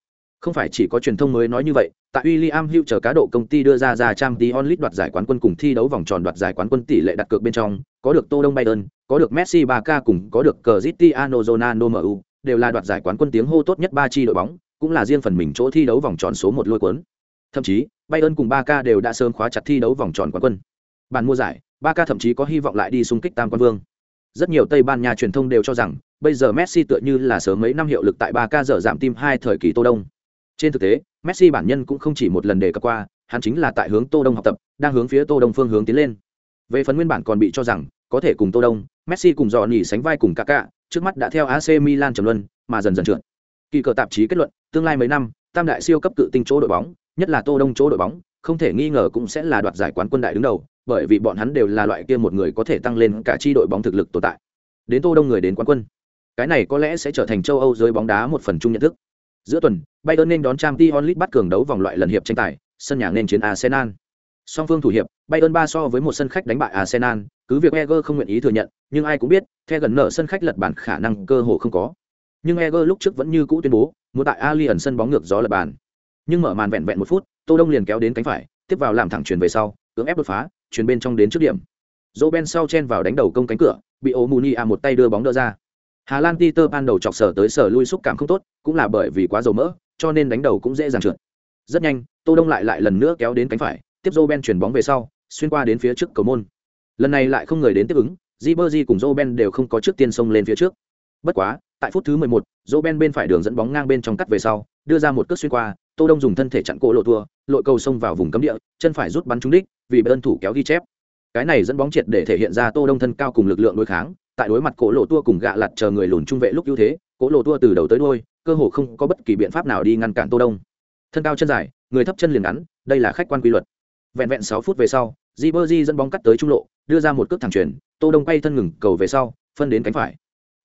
Không phải chỉ có truyền thông mới nói như vậy, tại William Hill chờ cá độ công ty đưa ra ra trang tí onlit đoạt giải quán quân cùng thi đấu vòng tròn đoạt giải quán quân tỷ lệ đặt cược bên trong, có được Tô Đông Bayern, có được Messi 3K cùng có được Cristiano Ronaldo MU, đều là đoạt giải quán quân tiếng hô tốt nhất ba chi đội bóng, cũng là riêng phần mình chỗ thi đấu vòng tròn số một lôi cuốn. Thậm chí, Bayern cùng Barca đều đã sớm khóa chặt thi đấu vòng tròn quán quân. Bàn mua giải, Barca thậm chí có hy vọng lại đi xung kích tam quan vương. Rất nhiều Tây Ban Nha truyền thông đều cho rằng, bây giờ Messi tựa như là sớm mấy năm hiệu lực tại Barca dở giảm tim hai thời kỳ Tô Đông. Trên thực tế, Messi bản nhân cũng không chỉ một lần đề cập qua, hắn chính là tại hướng Tô Đông học tập, đang hướng phía Tô Đông phương hướng tiến lên. Về phần nguyên bản còn bị cho rằng có thể cùng Tô Đông, Messi cùng dò nhỉ sánh vai cùng Kaká, trước mắt đã theo AC Milan trầm luân, mà dần dần trượt. Kỳ cờ tạp chí kết luận, tương lai mấy năm, tam đại siêu cấp cự tinh chỗ đội bóng, nhất là Tô Đông chỗ đội bóng, không thể nghi ngờ cũng sẽ là đoạt giải quán quân đại đứng đầu, bởi vì bọn hắn đều là loại kia một người có thể tăng lên cả chi đội bóng thực lực tồn tại. Đến Tô Đông người đến quán quân. Cái này có lẽ sẽ trở thành châu Âu giới bóng đá một phần chung nhận thức. Giữa tuần, Bayern nên đón Champions League bắt cường đấu vòng loại lần hiệp tranh tài, sân nhà nên chiến Arsenal. Song phương thủ hiệp, Bayern ba so với một sân khách đánh bại Arsenal, cứ việc Eger không nguyện ý thừa nhận, nhưng ai cũng biết, the gần nở sân khách lật bàn khả năng cơ hồ không có. Nhưng Eger lúc trước vẫn như cũ tuyên bố, muốn tại Allianz sân bóng ngược gió lật bàn. Nhưng mở màn vẹn vẹn một phút, Tô Đông liền kéo đến cánh phải, tiếp vào làm thẳng chuyển về sau, cưỡng ép đột phá, chuyển bên trong đến trước điểm. Roben sau chen vào đánh đầu công cánh cửa, bị Omunia một tay đưa bóng đỡ ra. Hà Lan Peter ban đầu chọc sở tới sở lui xúc cảm không tốt, cũng là bởi vì quá dầu mỡ, cho nên đánh đầu cũng dễ dàng trượt. Rất nhanh, Tô Đông lại lại lần nữa kéo đến cánh phải, tiếp Roben chuyển bóng về sau, xuyên qua đến phía trước cầu môn. Lần này lại không người đến tiếp ứng, Ribery cùng Roben đều không có trước tiên xông lên phía trước. Bất quá, tại phút thứ 11, Roben bên phải đường dẫn bóng ngang bên trong cắt về sau, đưa ra một cước xuyên qua, Tô Đông dùng thân thể chặn cổ lộ tua, lội cầu xông vào vùng cấm địa, chân phải rút bắn trúng đích, vì bên thủ kéo ghi chép. Cái này dẫn bóng triệt để thể hiện ra Tô Đông thân cao cùng lực lượng đối kháng, tại đối mặt cổ lộ tua cùng gạ lặt chờ người lùn trung vệ lúc ưu thế, cổ lộ tua từ đầu tới đuôi, cơ hồ không có bất kỳ biện pháp nào đi ngăn cản Tô Đông. Thân cao chân dài, người thấp chân liền ngắn, đây là khách quan quy luật. Vẹn vẹn 6 phút về sau, Ribery dẫn bóng cắt tới trung lộ, đưa ra một cước thẳng chuyền, Tô Đông quay thân ngừng cầu về sau, phân đến cánh phải.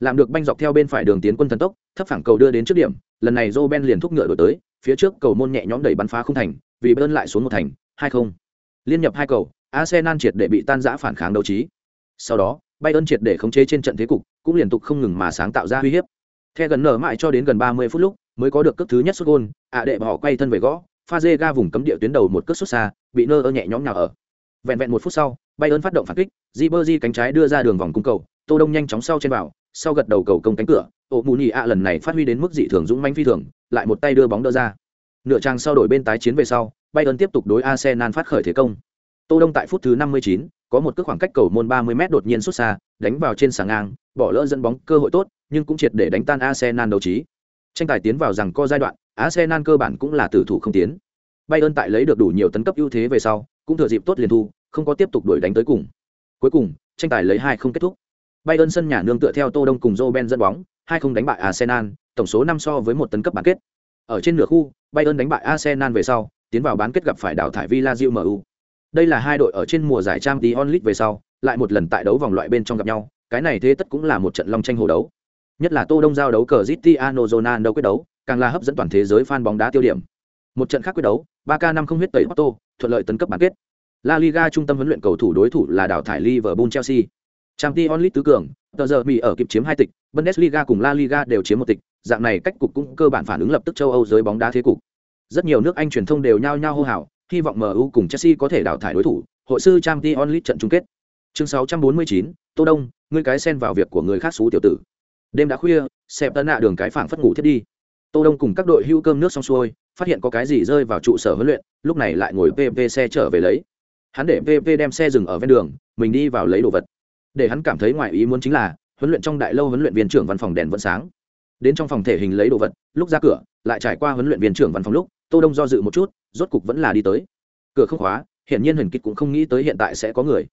Làm được banh dọc theo bên phải đường tiến quân thần tốc, thấp phẳng cầu đưa đến trước điểm, lần này Roben liền thúc ngựa đổi tới, phía trước cầu môn nhẹ nhõm đẩy bắn phá không thành, vì Bayern lại xuống một thành, 2-0. Liên nhập hai cầu, Arsenal triệt để bị tan rã phản kháng đấu trí. Sau đó, Bayern triệt để khống chế trên trận thế cục, cũng liên tục không ngừng mà sáng tạo ra uy hiếp. Theo gần nở mãi cho đến gần 30 phút lúc, mới có được cước thứ nhất sút gol, ạ đệ họ quay thân về gõ, Fazega vùng cấm địa tuyến đầu một cước sút xa, bị nơ ở nhẹ nhõm nhào ở. Vẹn vẹn một phút sau, Bayern phát động phản kích, Ribery cánh trái đưa ra đường vòng cung cầu, Tô Đông nhanh chóng sau trên vào, sau gật đầu cầu công cánh cửa, ổ mù nhị ạ lần này phát huy đến mức dị thường dũng mãnh phi thường, lại một tay đưa bóng đỡ ra. Nửa trang sau đổi bên tái chiến về sau, Bayern tiếp tục đối Arsenal phát khởi thế công. Tô Đông tại phút thứ 59, có một cước khoảng cách cầu môn 30m đột nhiên xuất xa, đánh vào trên sàng ngang, bỏ lỡ dẫn bóng cơ hội tốt, nhưng cũng triệt để đánh tan Arsenal đấu trí. Tranh tài tiến vào rằng co giai đoạn, Arsenal cơ bản cũng là tử thủ không tiến. Bayern tại lấy được đủ nhiều tấn cấp ưu thế về sau, cũng thừa dịp tốt liền thu, không có tiếp tục đuổi đánh tới cùng. Cuối cùng, tranh tài lấy hai không kết thúc. Bayern sân nhà nương tựa theo Tô Đông cùng Roben dẫn bóng, hai không đánh bại Arsenal, tổng số năm so với một tấn cấp bán kết. Ở trên nửa khu, Bayern đánh bại Arsenal về sau, tiến vào bán kết gặp phải đào thải Villarreal MU. Đây là hai đội ở trên mùa giải Champions League về sau, lại một lần tại đấu vòng loại bên trong gặp nhau, cái này thế tất cũng là một trận long tranh hồ đấu. Nhất là Tô Đông giao đấu cờ Cristiano Ronaldo quyết đấu, càng là hấp dẫn toàn thế giới fan bóng đá tiêu điểm. Một trận khác quyết đấu, Barca năm không huyết tẩy otto thuận lợi tấn cấp bán kết. La Liga trung tâm huấn luyện cầu thủ đối thủ là đảo thải Liverpool Chelsea. Champions League tứ cường, tờ giờ Mỹ ở kịp chiếm hai tịch, Bundesliga cùng La Liga đều chiếm một tịch, dạng này cách cục cũng cơ bản phản ứng lập tức châu Âu giới bóng đá thế cục. Rất nhiều nước Anh truyền thông đều nhao nhao hô hào, hy vọng MU cùng Chelsea có thể đào thải đối thủ, hội sư Champions League trận chung kết. Chương 649, Tô Đông, ngươi cái xen vào việc của người khác xú tiểu tử. Đêm đã khuya, xẹp tấn nạ đường cái phảng phất ngủ thiết đi. Tô Đông cùng các đội hưu cơm nước xong xuôi, phát hiện có cái gì rơi vào trụ sở huấn luyện, lúc này lại ngồi vv xe trở về lấy. Hắn để vv đem xe dừng ở ven đường, mình đi vào lấy đồ vật. Để hắn cảm thấy ngoài ý muốn chính là, huấn luyện trong đại lâu huấn luyện viên trưởng văn phòng đèn vẫn sáng đến trong phòng thể hình lấy đồ vật lúc ra cửa lại trải qua huấn luyện viên trưởng văn phòng lúc tô đông do dự một chút rốt cục vẫn là đi tới cửa không khóa hiển nhiên huyền kịch cũng không nghĩ tới hiện tại sẽ có người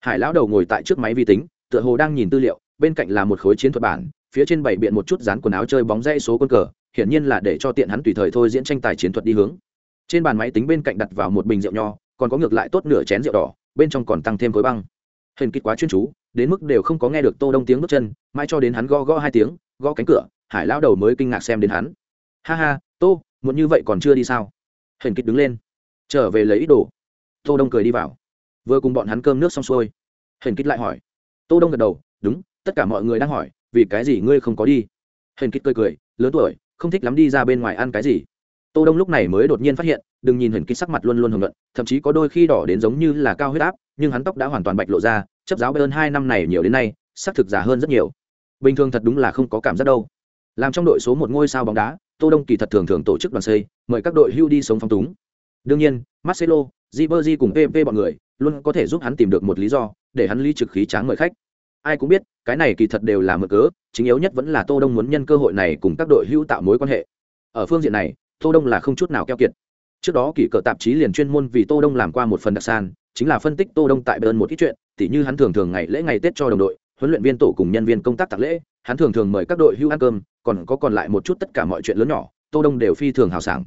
hải lão đầu ngồi tại trước máy vi tính tựa hồ đang nhìn tư liệu bên cạnh là một khối chiến thuật bản phía trên bảy biện một chút dán quần áo chơi bóng dây số quân cờ hiển nhiên là để cho tiện hắn tùy thời thôi diễn tranh tài chiến thuật đi hướng. Trên bàn máy tính bên cạnh đặt vào một bình rượu nho, còn có ngược lại tốt nửa chén rượu đỏ, bên trong còn tăng thêm khối băng. Hình kịch quá chuyên chú, đến mức đều không có nghe được tô đông tiếng bước chân, mãi cho đến hắn gõ gõ hai tiếng, gõ cánh cửa, hải lão đầu mới kinh ngạc xem đến hắn. Ha ha, tô muốn như vậy còn chưa đi sao? Hình kịch đứng lên, trở về lấy ít đồ. Tô đông cười đi vào. Vừa cùng bọn hắn cơm nước xong xuôi, hình kịch lại hỏi. Tô đông gật đầu, đúng, tất cả mọi người đang hỏi, vì cái gì ngươi không có đi? Hình kịch cười cười, lớn tuổi không thích lắm đi ra bên ngoài ăn cái gì. Tô đông lúc này mới đột nhiên phát hiện, đừng nhìn huyền kịch sắc mặt luôn luôn hồng luận thậm chí có đôi khi đỏ đến giống như là cao huyết áp, nhưng hắn tóc đã hoàn toàn bạch lộ ra, chấp giáo bayern hai năm này nhiều đến nay sắc thực già hơn rất nhiều. Bình thường thật đúng là không có cảm giác đâu. Làm trong đội số một ngôi sao bóng đá, tô đông kỳ thật thường thường tổ chức đoàn xây, mời các đội hưu đi sống phong túng. Đương nhiên, marcelo, Ribery cùng pp bọn người luôn có thể giúp hắn tìm được một lý do, để hắn ly trực khí tráng mời khách ai cũng biết cái này kỳ thật đều là mực cớ chính yếu nhất vẫn là tô đông muốn nhân cơ hội này cùng các đội hưu tạo mối quan hệ. Ở phương diện này tô đông là không chút nào keo kiệt. Trước đó kỳ cờ tạp chí liền chuyên môn vì tô đông làm qua một phần đặc sản, chính là phân tích tô đông tại bern một ít chuyện tỉ như hắn thường thường ngày lễ ngày tết cho đồng đội huấn luyện viên tổ cùng nhân viên công tác tạc lễ hắn thường thường mời các đội hưu ăn cơm còn có còn lại một chút tất cả mọi chuyện lớn nhỏ tô đông đều phi thường hào sảng.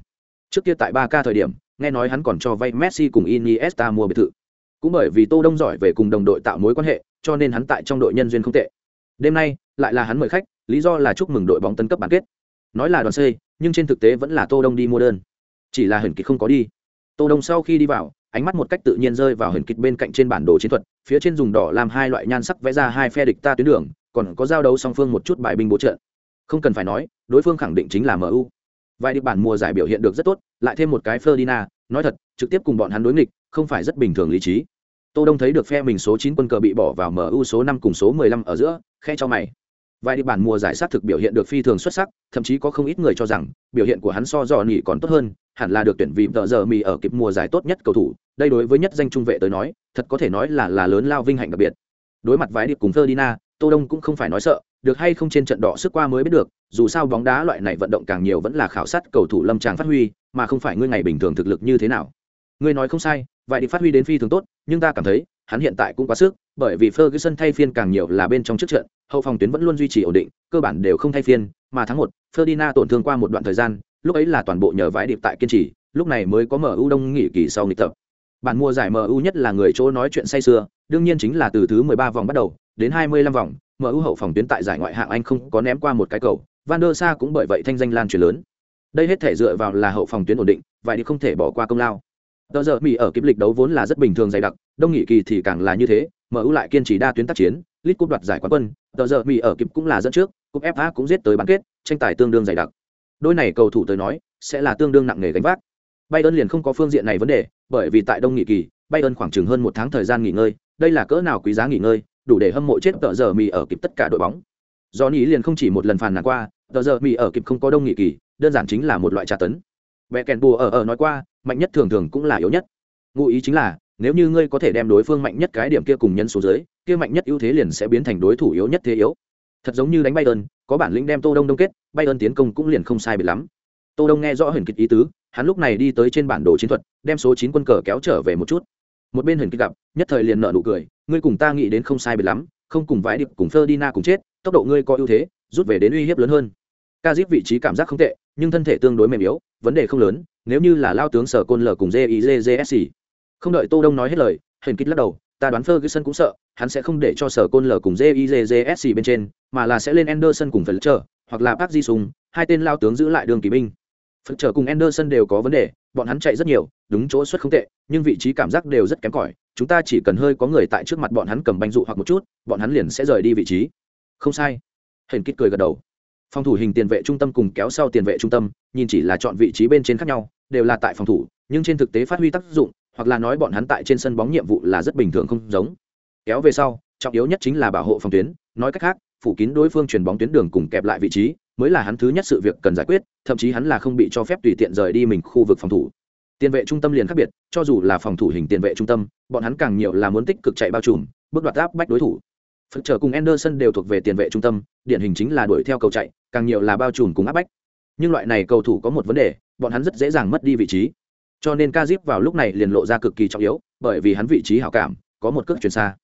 Trước kia tại ba k thời điểm nghe nói hắn còn cho vay messi cùng iniesta mua biệt thự. Cũng bởi vì tô đông giỏi về cùng đồng đội tạo mối quan hệ cho nên hắn tại trong đội nhân duyên không tệ. Đêm nay lại là hắn mời khách lý do là chúc mừng đội bóng tấn cấp bán kết. Nói là đoàn c nhưng trên thực tế vẫn là tô đông đi mua đơn. Chỉ là Huyền kịch không có đi. Tô đông sau khi đi vào ánh mắt một cách tự nhiên rơi vào Huyền kịch bên cạnh trên bản đồ chiến thuật phía trên dùng đỏ làm hai loại nhan sắc vẽ ra hai phe địch ta tuyến đường còn có giao đấu song phương một chút bài binh bố trợ không cần phải nói đối phương khẳng định chính là mu vài địch bản mùa giải biểu hiện được rất tốt lại thêm một cái Ferdinand, nói thật trực tiếp cùng bọn hắn đối nghịch không phải rất bình thường lý trí tô đông thấy được phe mình số chín quân cờ bị bỏ vào mu số năm cùng số mười lăm ở giữa khẽ cho mày. Vài đi bản mùa giải sát thực biểu hiện được phi thường xuất sắc thậm chí có không ít người cho rằng biểu hiện của hắn so dò nỉ còn tốt hơn hẳn là được tuyển vì tờ giờ mì ở kịp mùa giải tốt nhất cầu thủ. Đây đối với nhất danh trung vệ tới nói thật có thể nói là là lớn lao vinh hạnh đặc biệt. Đối mặt vài điệp cùng Ferdinand, Tô Đông cũng không phải nói sợ, được hay không trên trận đỏ sức qua mới biết được, dù sao bóng đá loại này vận động càng nhiều vẫn là khảo sát cầu thủ lâm tràng phát huy, mà không phải ngươi ngày bình thường thực lực như thế nào. Ngươi nói không sai, vậy đi phát huy đến phi thường tốt, nhưng ta cảm thấy, hắn hiện tại cũng quá sức, bởi vì Ferguson thay phiên càng nhiều là bên trong trước trận, hậu phòng tuyến vẫn luôn duy trì ổn định, cơ bản đều không thay phiên, mà tháng một, Ferdinand tổn thương qua một đoạn thời gian, lúc ấy là toàn bộ nhờ vãi điệp tại kiên trì, lúc này mới có MU đông nghỉ kỳ sau nghịch tập. Bản mua giải MU nhất là người chỗ nói chuyện say sưa, đương nhiên chính là từ thứ 13 vòng bắt đầu, đến 25 vòng, MU hậu phòng tuyến tại giải ngoại hạng Anh không có ném qua một cái cầu, Van der Sa cũng bởi vậy thanh danh lan truyền lớn. Đây hết thể dựa vào là hậu phòng tuyến ổn định, vậy thì không thể bỏ qua công lao. Tờ giờ Mỹ ở kiếp lịch đấu vốn là rất bình thường dày đặc, đông nghị kỳ thì càng là như thế, MU lại kiên trì đa tuyến tác chiến, lit cúp đoạt giải quán quân, tờ giờ Mỹ ở kịp cũng là dẫn trước, cúp FA cũng giết tới bán kết, tranh tài tương đương dày đặc. Đôi này cầu thủ tới nói, sẽ là tương đương nặng nề gánh vác. Bayern liền không có phương diện này vấn đề, bởi vì tại đông nghị kỳ, Bayern khoảng chừng hơn một tháng thời gian nghỉ ngơi, đây là cỡ nào quý giá nghỉ ngơi, đủ để hâm mộ chết tờ giờ Mỹ ở kịp tất cả đội bóng. Do ý liền không chỉ một lần phàn nàn qua, tờ giờ Mỹ ở kịp không có đông nghị kỳ, đơn giản chính là một loại tra tấn. Mẹ kèn bùa ở ở nói qua, mạnh nhất thường thường cũng là yếu nhất. Ngụ ý chính là, nếu như ngươi có thể đem đối phương mạnh nhất cái điểm kia cùng nhân số dưới kia mạnh nhất ưu thế liền sẽ biến thành đối thủ yếu nhất thế yếu. Thật giống như đánh bay ơn có bản lĩnh đem tô đông đông kết bay ơn tiến công cũng liền không sai biệt lắm. Tô đông nghe rõ huyền kịch ý tứ hắn lúc này đi tới trên bản đồ chiến thuật đem số chín quân cờ kéo trở về một chút. Một bên huyền kịch gặp nhất thời liền nợ nụ cười ngươi cùng ta nghĩ đến không sai biệt lắm không cùng vãi điệp cùng Ferdinand cùng chết tốc độ ngươi có ưu thế rút về đến uy hiếp lớn hơn. Ca díp vị trí cảm giác không tệ nhưng thân thể tương đối mềm yếu, vấn đề không lớn, nếu như là lao tướng sở côn lờ cùng jizsc không đợi tô đông nói hết lời hình kích lắc đầu, ta đoán ferguson cũng sợ, hắn sẽ không để cho sở côn lờ cùng jizsc bên trên, mà là sẽ lên anderson cùng Fletcher hoặc là park di sùng hai tên lao tướng giữ lại đường kỳ binh. Fletcher cùng anderson đều có vấn đề, bọn hắn chạy rất nhiều, đúng chỗ xuất không tệ, nhưng vị trí cảm giác đều rất kém cỏi, chúng ta chỉ cần hơi có người tại trước mặt bọn hắn cầm banh dụ hoặc một chút, bọn hắn liền sẽ rời đi vị trí. Không sai. Hình kích cười gật đầu phòng thủ hình tiền vệ trung tâm cùng kéo sau tiền vệ trung tâm, nhìn chỉ là chọn vị trí bên trên khác nhau, đều là tại phòng thủ, nhưng trên thực tế phát huy tác dụng, hoặc là nói bọn hắn tại trên sân bóng nhiệm vụ là rất bình thường không giống. Kéo về sau, trọng yếu nhất chính là bảo hộ phòng tuyến, nói cách khác, phủ kín đối phương chuyển bóng tuyến đường cùng kẹp lại vị trí, mới là hắn thứ nhất sự việc cần giải quyết, thậm chí hắn là không bị cho phép tùy tiện rời đi mình khu vực phòng thủ. Tiền vệ trung tâm liền khác biệt, cho dù là phòng thủ hình tiền vệ trung tâm, bọn hắn càng nhiều là muốn tích cực chạy bao trùm, bước đoạt áp bách đối thủ. Phật trở cùng Anderson đều thuộc về tiền vệ trung tâm, điển hình chính là đuổi theo cầu chạy, càng nhiều là bao trùm cùng áp bách. Nhưng loại này cầu thủ có một vấn đề, bọn hắn rất dễ dàng mất đi vị trí. Cho nên Kazip vào lúc này liền lộ ra cực kỳ trọng yếu, bởi vì hắn vị trí hảo cảm, có một cước chuyển xa.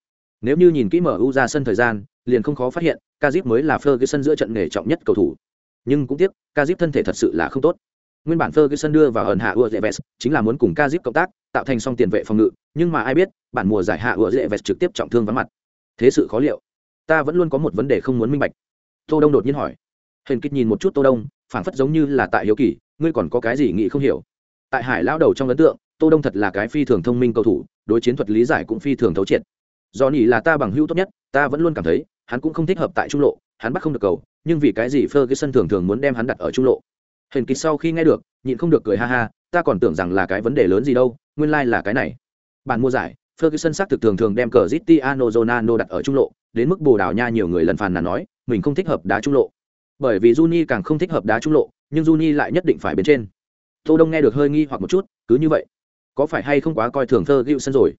Nếu như nhìn kỹ mở MU ra sân thời gian, liền không khó phát hiện, Kazip mới là Ferguson giữa trận nghề trọng nhất cầu thủ. Nhưng cũng tiếc, Kazip thân thể thật sự là không tốt. Nguyên bản Ferguson đưa vào ẩn hạ Urzeves, chính là muốn cùng Kazip cộng tác, tạo thành song tiền vệ phòng ngự, nhưng mà ai biết, bản mùa giải hạ Urzeves trực tiếp trọng thương vắng mặt. Thế sự khó liệu. Ta vẫn luôn có một vấn đề không muốn minh bạch. Tô Đông đột nhiên hỏi. Huyền Kịch nhìn một chút Tô Đông, phảng phất giống như là tại hiếu kỳ, ngươi còn có cái gì nghĩ không hiểu? Tại Hải lão đầu trong ấn tượng, Tô Đông thật là cái phi thường thông minh cầu thủ, đối chiến thuật lý giải cũng phi thường thấu triệt. Do nhỉ là ta bằng hữu tốt nhất, ta vẫn luôn cảm thấy, hắn cũng không thích hợp tại trung lộ, hắn bắt không được cầu, nhưng vì cái gì Ferguson thường thường muốn đem hắn đặt ở trung lộ. Huyền Kịch sau khi nghe được, nhịn không được cười ha ha, ta còn tưởng rằng là cái vấn đề lớn gì đâu, nguyên lai like là cái này. Bản mua giải, Ferguson xác thực thường thường đem cờ Cristiano Ronaldo đặt ở trung lộ, đến mức Bồ Đào Nha nhiều người lần phàn nàn nói, mình không thích hợp đá trung lộ. Bởi vì Juni càng không thích hợp đá trung lộ, nhưng Juni lại nhất định phải bên trên. Tô Đông nghe được hơi nghi hoặc một chút, cứ như vậy, có phải hay không quá coi thường Ferguson rồi?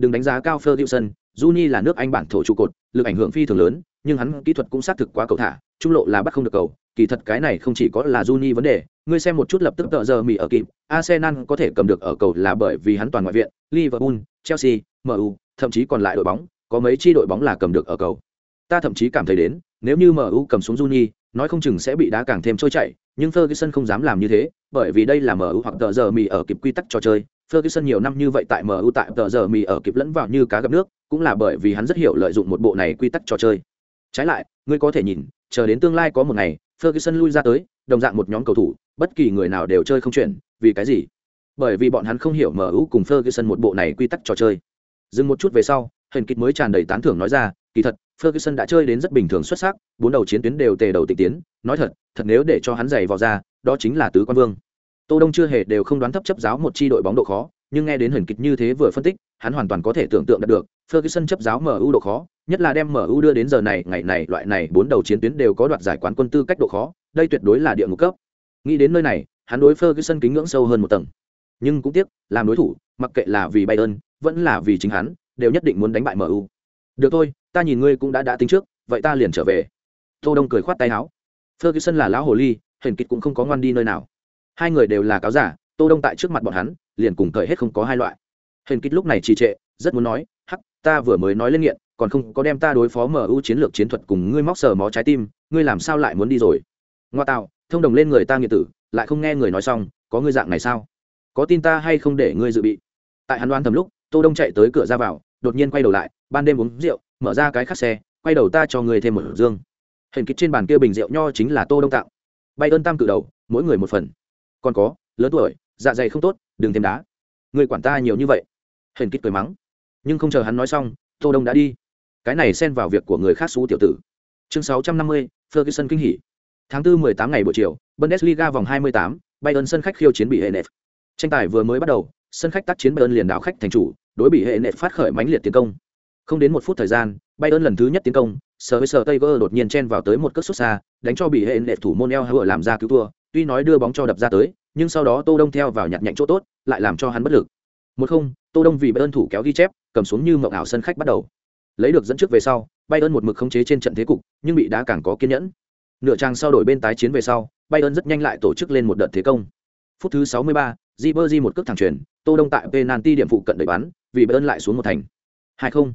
Đừng đánh giá cao Ferguson, Juni là nước Anh bản thổ trụ cột, lực ảnh hưởng phi thường lớn, nhưng hắn kỹ thuật cũng xác thực quá cầu thả, trung lộ là bắt không được cầu, kỳ thật cái này không chỉ có là Juni vấn đề, ngươi xem một chút lập tức tợ giờ mì ở kịp, Arsenal có thể cầm được ở cầu là bởi vì hắn toàn ngoại viện, Liverpool, Chelsea, MU, thậm chí còn lại đội bóng, có mấy chi đội bóng là cầm được ở cầu. Ta thậm chí cảm thấy đến, nếu như MU cầm xuống Juni, nói không chừng sẽ bị đá càng thêm trôi chảy, nhưng Ferguson không dám làm như thế, bởi vì đây là MU hoặc tợ giờ mì ở kịp quy tắc trò chơi. Ferguson nhiều năm như vậy tại MU tại tờ giờ mì ở kịp lẫn vào như cá gặp nước, cũng là bởi vì hắn rất hiểu lợi dụng một bộ này quy tắc trò chơi. Trái lại, ngươi có thể nhìn, chờ đến tương lai có một ngày, Ferguson lui ra tới, đồng dạng một nhóm cầu thủ, bất kỳ người nào đều chơi không chuyển, vì cái gì? Bởi vì bọn hắn không hiểu MU cùng Ferguson một bộ này quy tắc trò chơi. Dừng một chút về sau, Hình Kịch mới tràn đầy tán thưởng nói ra, kỳ thật, Ferguson đã chơi đến rất bình thường xuất sắc, bốn đầu chiến tuyến đều tề đầu tịch tiến, nói thật, thật nếu để cho hắn giày vào ra, đó chính là tứ quan vương. Tô Đông chưa hề đều không đoán thấp chấp giáo một chi đội bóng độ khó, nhưng nghe đến Hình Kịch như thế vừa phân tích, hắn hoàn toàn có thể tưởng tượng được, Ferguson chấp giáo MU độ khó, nhất là đem MU đưa đến giờ này, ngày này loại này bốn đầu chiến tuyến đều có đoạt giải quán quân tư cách độ khó, đây tuyệt đối là địa ngục cấp. Nghĩ đến nơi này, hắn đối Ferguson kính ngưỡng sâu hơn một tầng. Nhưng cũng tiếc, làm đối thủ, mặc kệ là vì Bayern, vẫn là vì chính hắn, đều nhất định muốn đánh bại MU. Được thôi, ta nhìn ngươi cũng đã đã tính trước, vậy ta liền trở về. Tô Đông cười khoát tay áo. Ferguson là lão hồ ly, hình kịch cũng không có ngoan đi nơi nào. Hai người đều là cáo giả, Tô Đông tại trước mặt bọn hắn, liền cùng cởi hết không có hai loại. Hình kích lúc này trì trệ, rất muốn nói, hắc, ta vừa mới nói lên nghiện, còn không có đem ta đối phó MU chiến lược chiến thuật cùng ngươi móc sờ mó trái tim, ngươi làm sao lại muốn đi rồi? Ngoa tạo, thông đồng lên người ta nghiệt tử, lại không nghe người nói xong, có ngươi dạng này sao? Có tin ta hay không để ngươi dự bị? Tại hắn đoán thầm lúc, Tô Đông chạy tới cửa ra vào, đột nhiên quay đầu lại, ban đêm uống rượu, mở ra cái khắc xe, quay đầu ta cho ngươi thêm một dương. Hình kích trên bàn kia bình rượu nho chính là Tô Đông tặng. Bay ơn tam cử đầu, mỗi người một phần. Còn có, lớn tuổi, dạ dày không tốt, đừng thêm đá. người quản ta nhiều như vậy. hển kích cười mắng. Nhưng không chờ hắn nói xong, Tô Đông đã đi cái này xen vào việc của người khác xú tiểu tử chương 650, Ferguson kinh hỉ tháng 4 18 ngày buổi chiều Bundesliga vòng 28, Bayern sân khách khiêu chiến bị hệ nệp tranh tài vừa mới bắt đầu sân khách tác chiến Bayern liền đảo khách thành chủ đối bị hệ nệp phát khởi mãnh liệt tiến công không đến một phút thời gian Bayern lần thứ nhất tiến công sờ với sờ Tiger đột nhiên chen vào tới một cước xuất xa đánh cho bị hệ nệp thủ môn eo hở làm ra cứu thua tuy nói đưa bóng cho đập ra tới nhưng sau đó tô đông theo vào nhặt nhạnh chỗ tốt lại làm cho hắn bất lực. Một không tô đông vì Bayern thủ kéo ghi chép cầm xuống như mộng ảo sân khách bắt đầu. Lấy được dẫn trước về sau bayern một mực khống chế trên trận thế cục nhưng bị đá càng có kiên nhẫn. Nửa trang sau đổi bên tái chiến về sau bayern rất nhanh lại tổ chức lên một đợt thế công. Phút thứ 63, Ribery một cước thẳng truyền tô đông tại penalty điểm phụ cận đẩy bắn vì bayern lại xuống một thành. Hai không.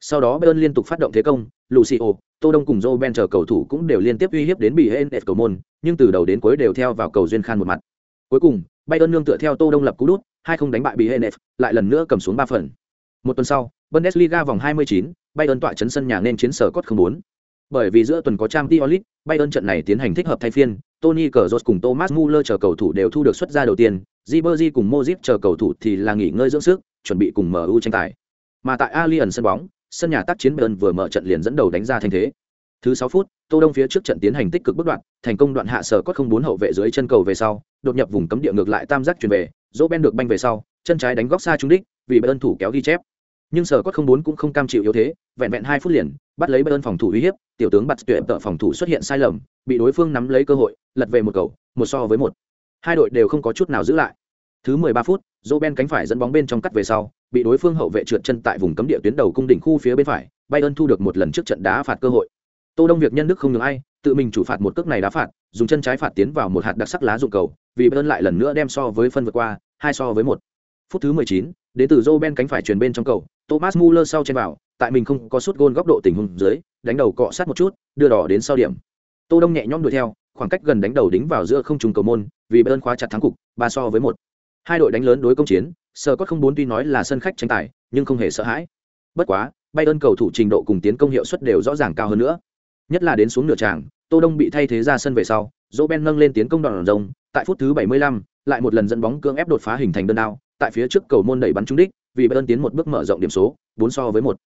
Sau đó bayern liên tục phát động thế công lucio tô đông cùng joe ben chờ cầu thủ cũng đều liên tiếp uy hiếp đến bị hns cầu môn nhưng từ đầu đến cuối đều theo vào cầu duyên khan một mặt cuối cùng bayern nương tựa theo tô đông lập cú đút hai không đánh bại bị hns lại lần nữa cầm xuống ba phần một tuần sau Bundesliga vòng 29, Bayern tọa chấn sân nhà nên chiến sở cốt 04. Bởi vì giữa tuần có Champions League, Bayern trận này tiến hành thích hợp thay phiên, Tony Kroos cùng Thomas Muller chờ cầu thủ đều thu được xuất ra đầu tiên, Ribery cùng Modric chờ cầu thủ thì là nghỉ ngơi dưỡng sức, chuẩn bị cùng MU tranh tài. Mà tại Allianz sân bóng, sân nhà tác chiến Bayern vừa mở trận liền dẫn đầu đánh ra thành thế. Thứ 6 phút, Tô Đông phía trước trận tiến hành tích cực bước đoạn, thành công đoạn hạ sở cốt 04 hậu vệ dưới chân cầu về sau, đột nhập vùng cấm địa ngược lại tam giác chuyển về, Roben được banh về sau, chân trái đánh góc xa trúng đích, vì Bayern thủ kéo ghi chép. Nhưng sở cốt không bốn cũng không cam chịu yếu thế vẹn vẹn hai phút liền bắt lấy bayern phòng thủ uy hiếp tiểu tướng bật tuyệt tợ phòng thủ xuất hiện sai lầm bị đối phương nắm lấy cơ hội lật về một cầu một so với một. Hai đội đều không có chút nào giữ lại. Thứ mười ba phút dỗ ben cánh phải dẫn bóng bên trong cắt về sau bị đối phương hậu vệ trượt chân tại vùng cấm địa tuyến đầu cung đỉnh khu phía bên phải bayern thu được một lần trước trận đá phạt cơ hội tô đông việc nhân đức không ngừng ai tự mình chủ phạt một cước này đá phạt dùng chân trái phạt tiến vào một hạt đặc sắc lá dụng cầu vì bayern lại lần nữa đem so với phân vượt qua hai so với một phút thứ 19, đến từ Joe Ben cánh phải truyền bên trong cầu, Thomas Muller sau trên vào, tại mình không có suất gôn góc độ tình huống dưới, đánh đầu cọ sát một chút, đưa đỏ đến sau điểm. Tô Đông nhẹ nhõm đuổi theo, khoảng cách gần đánh đầu đính vào giữa không trung cầu môn, vì Bayern khóa chặt thắng cục, ba so với một. Hai đội đánh lớn đối công chiến, sờ Cốt không bốn tuy nói là sân khách tranh tài, nhưng không hề sợ hãi. Bất quá, bay ơn cầu thủ trình độ cùng tiến công hiệu suất đều rõ ràng cao hơn nữa. Nhất là đến xuống nửa tràng, Tô Đông bị thay thế ra sân về sau, dỗ Ben nâng lên tiến công đòn rồng, tại phút thứ 75, lại một lần dẫn bóng cưỡng ép đột phá hình thành đơn đao, tại phía trước cầu môn đẩy bắn trúng đích, vì bay ơn tiến một bước mở rộng điểm số, 4 so với 1.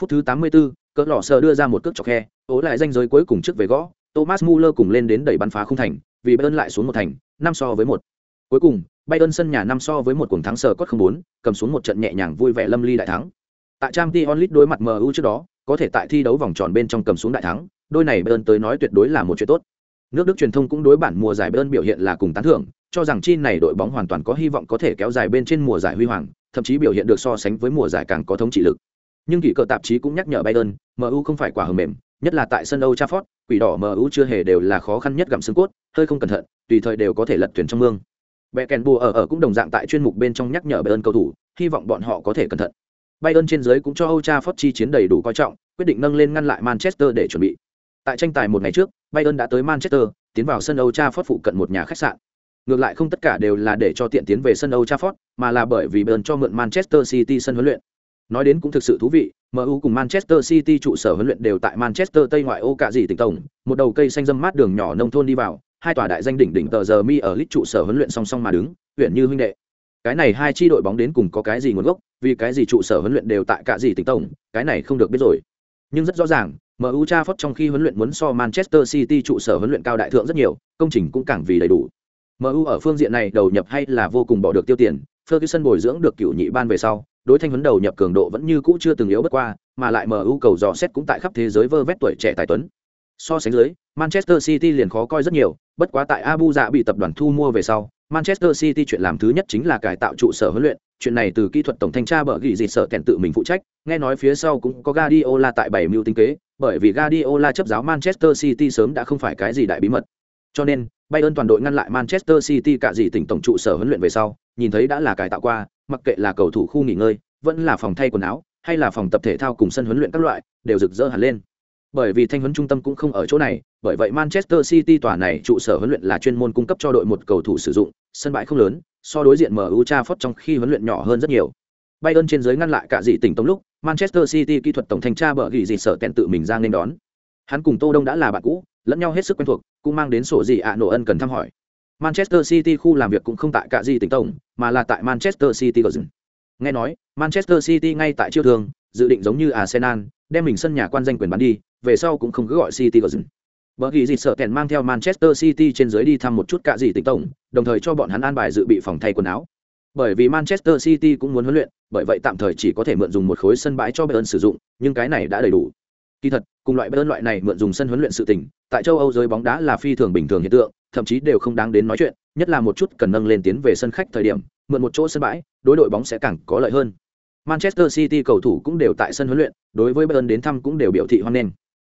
Phút thứ 84, cỡ lọ sờ đưa ra một cước chọc khe, ố lại danh giới cuối cùng trước về gõ, Thomas Muller cùng lên đến đẩy bắn phá không thành, vì bay ơn lại xuống một thành, 5 so với 1. Cuối cùng, Bayern sân nhà năm so với một cuồng thắng sờ cốt 04, cầm xuống một trận nhẹ nhàng vui vẻ lâm ly đại thắng. Tại Champions League đối mặt MU trước đó, có thể tại thi đấu vòng tròn bên trong cầm xuống đại thắng, đôi này Bayern tới nói tuyệt đối là một chuyện tốt. Nước Đức truyền thông cũng đối bản mùa giải Bayern biểu hiện là cùng tán thưởng, cho rằng chi này đội bóng hoàn toàn có hy vọng có thể kéo dài bên trên mùa giải huy hoàng, thậm chí biểu hiện được so sánh với mùa giải càng có thống trị lực. Nhưng kỳ cờ tạp chí cũng nhắc nhở Bayern, MU không phải quả hờ mềm, nhất là tại sân Old Trafford, quỷ đỏ MU chưa hề đều là khó khăn nhất gặm xương cốt, hơi không cẩn thận, tùy thời đều có thể lật thuyền trong mương. Beckenbauer ở ở cũng đồng dạng tại chuyên mục bên trong nhắc nhở Bayern cầu thủ, hy vọng bọn họ có thể cẩn thận. Bayern trên dưới cũng cho Old Trafford chi chiến đầy đủ coi trọng, quyết định nâng lên ngăn lại Manchester để chuẩn bị. Tại tranh tài một ngày trước, Bayern đã tới Manchester, tiến vào sân Old Trafford phụ cận một nhà khách sạn. Ngược lại không tất cả đều là để cho tiện tiến về sân Old Trafford, mà là bởi vì Bayern cho mượn Manchester City sân huấn luyện. Nói đến cũng thực sự thú vị, MU cùng Manchester City trụ sở huấn luyện đều tại Manchester Tây ngoại ô cả gì tỉnh tổng, một đầu cây xanh râm mát đường nhỏ nông thôn đi vào, hai tòa đại danh đỉnh đỉnh tờ giờ mi ở lít trụ sở huấn luyện song song mà đứng, huyện như huynh đệ. Cái này hai chi đội bóng đến cùng có cái gì nguồn gốc, vì cái gì trụ sở huấn luyện đều tại cả gì tỉnh tổng, cái này không được biết rồi. Nhưng rất rõ ràng, MU cha phất trong khi huấn luyện muốn so Manchester City trụ sở huấn luyện cao đại thượng rất nhiều, công trình cũng càng vì đầy đủ. MU ở phương diện này đầu nhập hay là vô cùng bỏ được tiêu tiền, Ferguson bồi dưỡng được cựu nhị ban về sau, đối thanh huấn đầu nhập cường độ vẫn như cũ chưa từng yếu bất qua, mà lại MU cầu dò xét cũng tại khắp thế giới vơ vét tuổi trẻ tài tuấn. So sánh dưới, Manchester City liền khó coi rất nhiều, bất quá tại Abu Dhabi bị tập đoàn thu mua về sau, Manchester City chuyện làm thứ nhất chính là cải tạo trụ sở huấn luyện, chuyện này từ kỹ thuật tổng thanh tra bở gỉ gì sợ kèn tự mình phụ trách, nghe nói phía sau cũng có Guardiola tại bảy mưu tính kế, bởi vì Guardiola chấp giáo Manchester City sớm đã không phải cái gì đại bí mật. Cho nên, Bayern toàn đội ngăn lại Manchester City cả gì tỉnh tổng trụ sở huấn luyện về sau, nhìn thấy đã là cải tạo qua, mặc kệ là cầu thủ khu nghỉ ngơi, vẫn là phòng thay quần áo, hay là phòng tập thể thao cùng sân huấn luyện các loại, đều rực rỡ hẳn lên. Bởi vì thanh huấn trung tâm cũng không ở chỗ này, bởi vậy Manchester City tòa này trụ sở huấn luyện là chuyên môn cung cấp cho đội một cầu thủ sử dụng, sân bãi không lớn, so đối diện MU Trafford trong khi huấn luyện nhỏ hơn rất nhiều. Bayern trên dưới ngăn lại cả dị tỉnh tông lúc, Manchester City kỹ thuật tổng thanh tra bở gỉ gì sợ tẹn tự mình ra nên đón. Hắn cùng Tô Đông đã là bạn cũ, lẫn nhau hết sức quen thuộc, cũng mang đến sổ gì ạ nổ ân cần thăm hỏi. Manchester City khu làm việc cũng không tại cả gì tỉnh tổng, mà là tại Manchester City Garden. Nghe nói, Manchester City ngay tại chiêu thường, dự định giống như Arsenal, đem mình sân nhà quan danh quyền bán đi, về sau cũng không cứ gọi City Garden. Bởi vì gì sợ kèn mang theo Manchester City trên dưới đi thăm một chút cả gì tỉnh tổng, đồng thời cho bọn hắn an bài dự bị phòng thay quần áo. Bởi vì Manchester City cũng muốn huấn luyện, bởi vậy tạm thời chỉ có thể mượn dùng một khối sân bãi cho Bayern sử dụng, nhưng cái này đã đầy đủ. Kỳ thật, cùng loại Bayern loại này mượn dùng sân huấn luyện sự tình, tại châu Âu giới bóng đá là phi thường bình thường hiện tượng, thậm chí đều không đáng đến nói chuyện, nhất là một chút cần nâng lên tiến về sân khách thời điểm, mượn một chỗ sân bãi, đối đội bóng sẽ càng có lợi hơn. Manchester City cầu thủ cũng đều tại sân huấn luyện, đối với Bayern đến thăm cũng đều biểu thị hoan nghênh.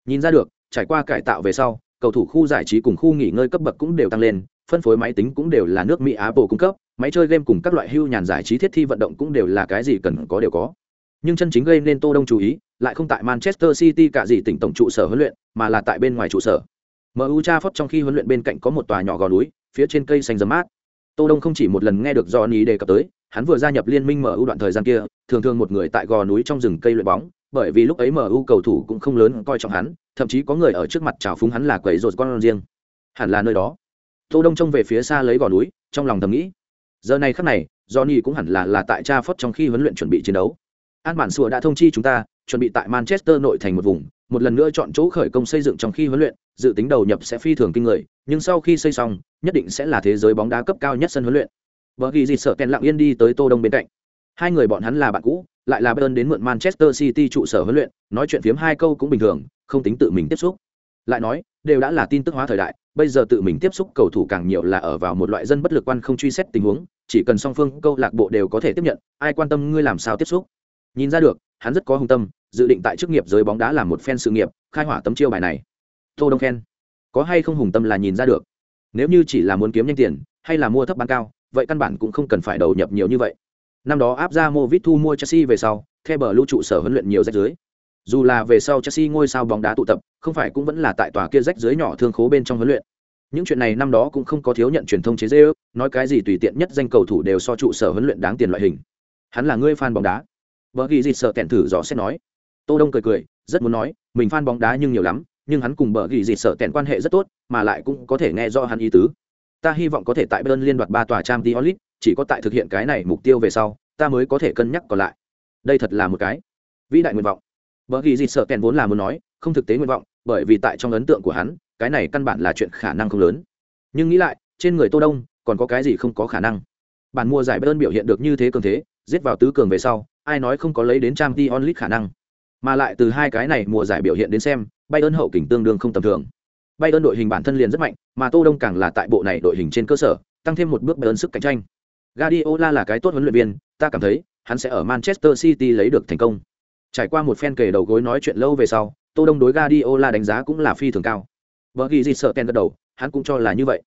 Nhìn ra được, trải qua cải tạo về sau, cầu thủ khu giải trí cùng khu nghỉ ngơi cấp bậc cũng đều tăng lên, phân phối máy tính cũng đều là nước Mỹ Apple cung cấp, máy chơi game cùng các loại hưu nhàn giải trí thiết thi vận động cũng đều là cái gì cần có đều có. Nhưng chân chính gây nên Tô Đông chú ý, lại không tại Manchester City cả gì tỉnh tổng trụ sở huấn luyện, mà là tại bên ngoài trụ sở. MU Trafford trong khi huấn luyện bên cạnh có một tòa nhỏ gò núi, phía trên cây xanh rậm mát. Tô Đông không chỉ một lần nghe được Johnny đề cập tới, hắn vừa gia nhập liên minh MU đoạn thời gian kia, thường thường một người tại gò núi trong rừng cây luyện bóng, bởi vì lúc ấy MU cầu thủ cũng không lớn coi trọng hắn, thậm chí có người ở trước mặt chào phúng hắn là quẩy rột con riêng. Hẳn là nơi đó. Tô Đông trông về phía xa lấy gò núi, trong lòng thầm nghĩ. Giờ này khắc này, Johnny cũng hẳn là là tại cha phất trong khi huấn luyện chuẩn bị chiến đấu. An Bản Sùa đã thông chi chúng ta, chuẩn bị tại Manchester nội thành một vùng, một lần nữa chọn chỗ khởi công xây dựng trong khi huấn luyện, dự tính đầu nhập sẽ phi thường kinh người, nhưng sau khi xây xong, nhất định sẽ là thế giới bóng đá cấp cao nhất sân huấn luyện. Bởi vì gì sợ kèn lặng yên đi tới Tô Đông bên cạnh. Hai người bọn hắn là bạn cũ, lại là Bayern đến mượn Manchester City trụ sở huấn luyện, nói chuyện phiếm hai câu cũng bình thường, không tính tự mình tiếp xúc. Lại nói, đều đã là tin tức hóa thời đại, bây giờ tự mình tiếp xúc cầu thủ càng nhiều là ở vào một loại dân bất lực quan không truy xét tình huống, chỉ cần song phương câu lạc bộ đều có thể tiếp nhận, ai quan tâm ngươi làm sao tiếp xúc. Nhìn ra được, hắn rất có hùng tâm, dự định tại chức nghiệp giới bóng đá làm một fan sự nghiệp khai hỏa tấm chiêu bài này tô đông khen có hay không hùng tâm là nhìn ra được nếu như chỉ là muốn kiếm nhanh tiền hay là mua thấp bán cao vậy căn bản cũng không cần phải đầu nhập nhiều như vậy. Năm đó áp ra Movit thu mua Chelsea về sau theo bờ lưu trụ sở huấn luyện nhiều rách dưới. Dù là về sau Chelsea ngôi sao bóng đá tụ tập không phải cũng vẫn là tại tòa kia rách dưới nhỏ thương khố bên trong huấn luyện. Những chuyện này năm đó cũng không có thiếu nhận truyền thông chế giễu, ước nói cái gì tùy tiện nhất danh cầu thủ đều so trụ sở huấn luyện đáng tiền loại hình. Hắn là người fan bóng đá. Bờ ghi gì sợ kẹn thử rõ sẽ nói. Tô đông cười cười rất muốn nói mình fan bóng đá nhưng nhiều lắm nhưng hắn cùng bờ ghi gì sợ kẹn quan hệ rất tốt mà lại cũng có thể nghe rõ hắn ý tứ ta hy vọng có thể tại Bayern liên đoạt ba tòa trang Diolit, chỉ có tại thực hiện cái này mục tiêu về sau, ta mới có thể cân nhắc còn lại. Đây thật là một cái vĩ đại nguyện vọng. Bởi vì gì sợ kèn vốn là muốn nói, không thực tế nguyện vọng, bởi vì tại trong ấn tượng của hắn, cái này căn bản là chuyện khả năng không lớn. Nhưng nghĩ lại, trên người Tô Đông, còn có cái gì không có khả năng? Bản mua giải Bayern biểu hiện được như thế cường thế, giết vào tứ cường về sau, ai nói không có lấy đến trang Diolit khả năng? Mà lại từ hai cái này mùa giải biểu hiện đến xem, Bayern hậu kình tương đương không tầm thường. Bayern đội hình bản thân liền rất mạnh, mà Tô Đông càng là tại bộ này đội hình trên cơ sở, tăng thêm một bước Bayern sức cạnh tranh. Guardiola là cái tốt huấn luyện viên, ta cảm thấy hắn sẽ ở Manchester City lấy được thành công. Trải qua một phen kể đầu gối nói chuyện lâu về sau, Tô Đông đối Guardiola đánh giá cũng là phi thường cao. Bởi vì gì sợ Ken gật đầu, hắn cũng cho là như vậy.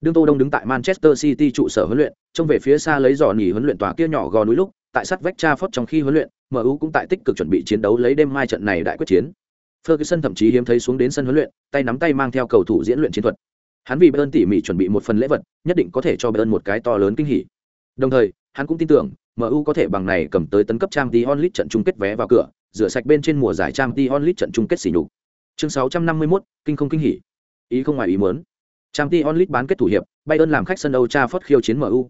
Đương Tô Đông đứng tại Manchester City trụ sở huấn luyện, trông về phía xa lấy giò nghỉ huấn luyện tòa kia nhỏ gò núi lúc, tại sắt vách Trafford trong khi huấn luyện, MU cũng tại tích cực chuẩn bị chiến đấu lấy đêm mai trận này đại quyết chiến. Ferguson thậm chí hiếm thấy xuống đến sân huấn luyện, tay nắm tay mang theo cầu thủ diễn luyện chiến thuật. Hắn vì Bayern tỉ mỉ chuẩn bị một phần lễ vật, nhất định có thể cho Bayern một cái to lớn kinh hỉ. Đồng thời, hắn cũng tin tưởng, MU có thể bằng này cầm tới tấn cấp Champions League trận chung kết vé vào cửa, rửa sạch bên trên mùa giải Champions League trận chung kết xỉ nhục. Chương 651, kinh không kinh hỉ. Ý không ngoài ý muốn. Champions League bán kết thủ hiệp, Bayern làm khách sân Old Trafford khiêu chiến MU.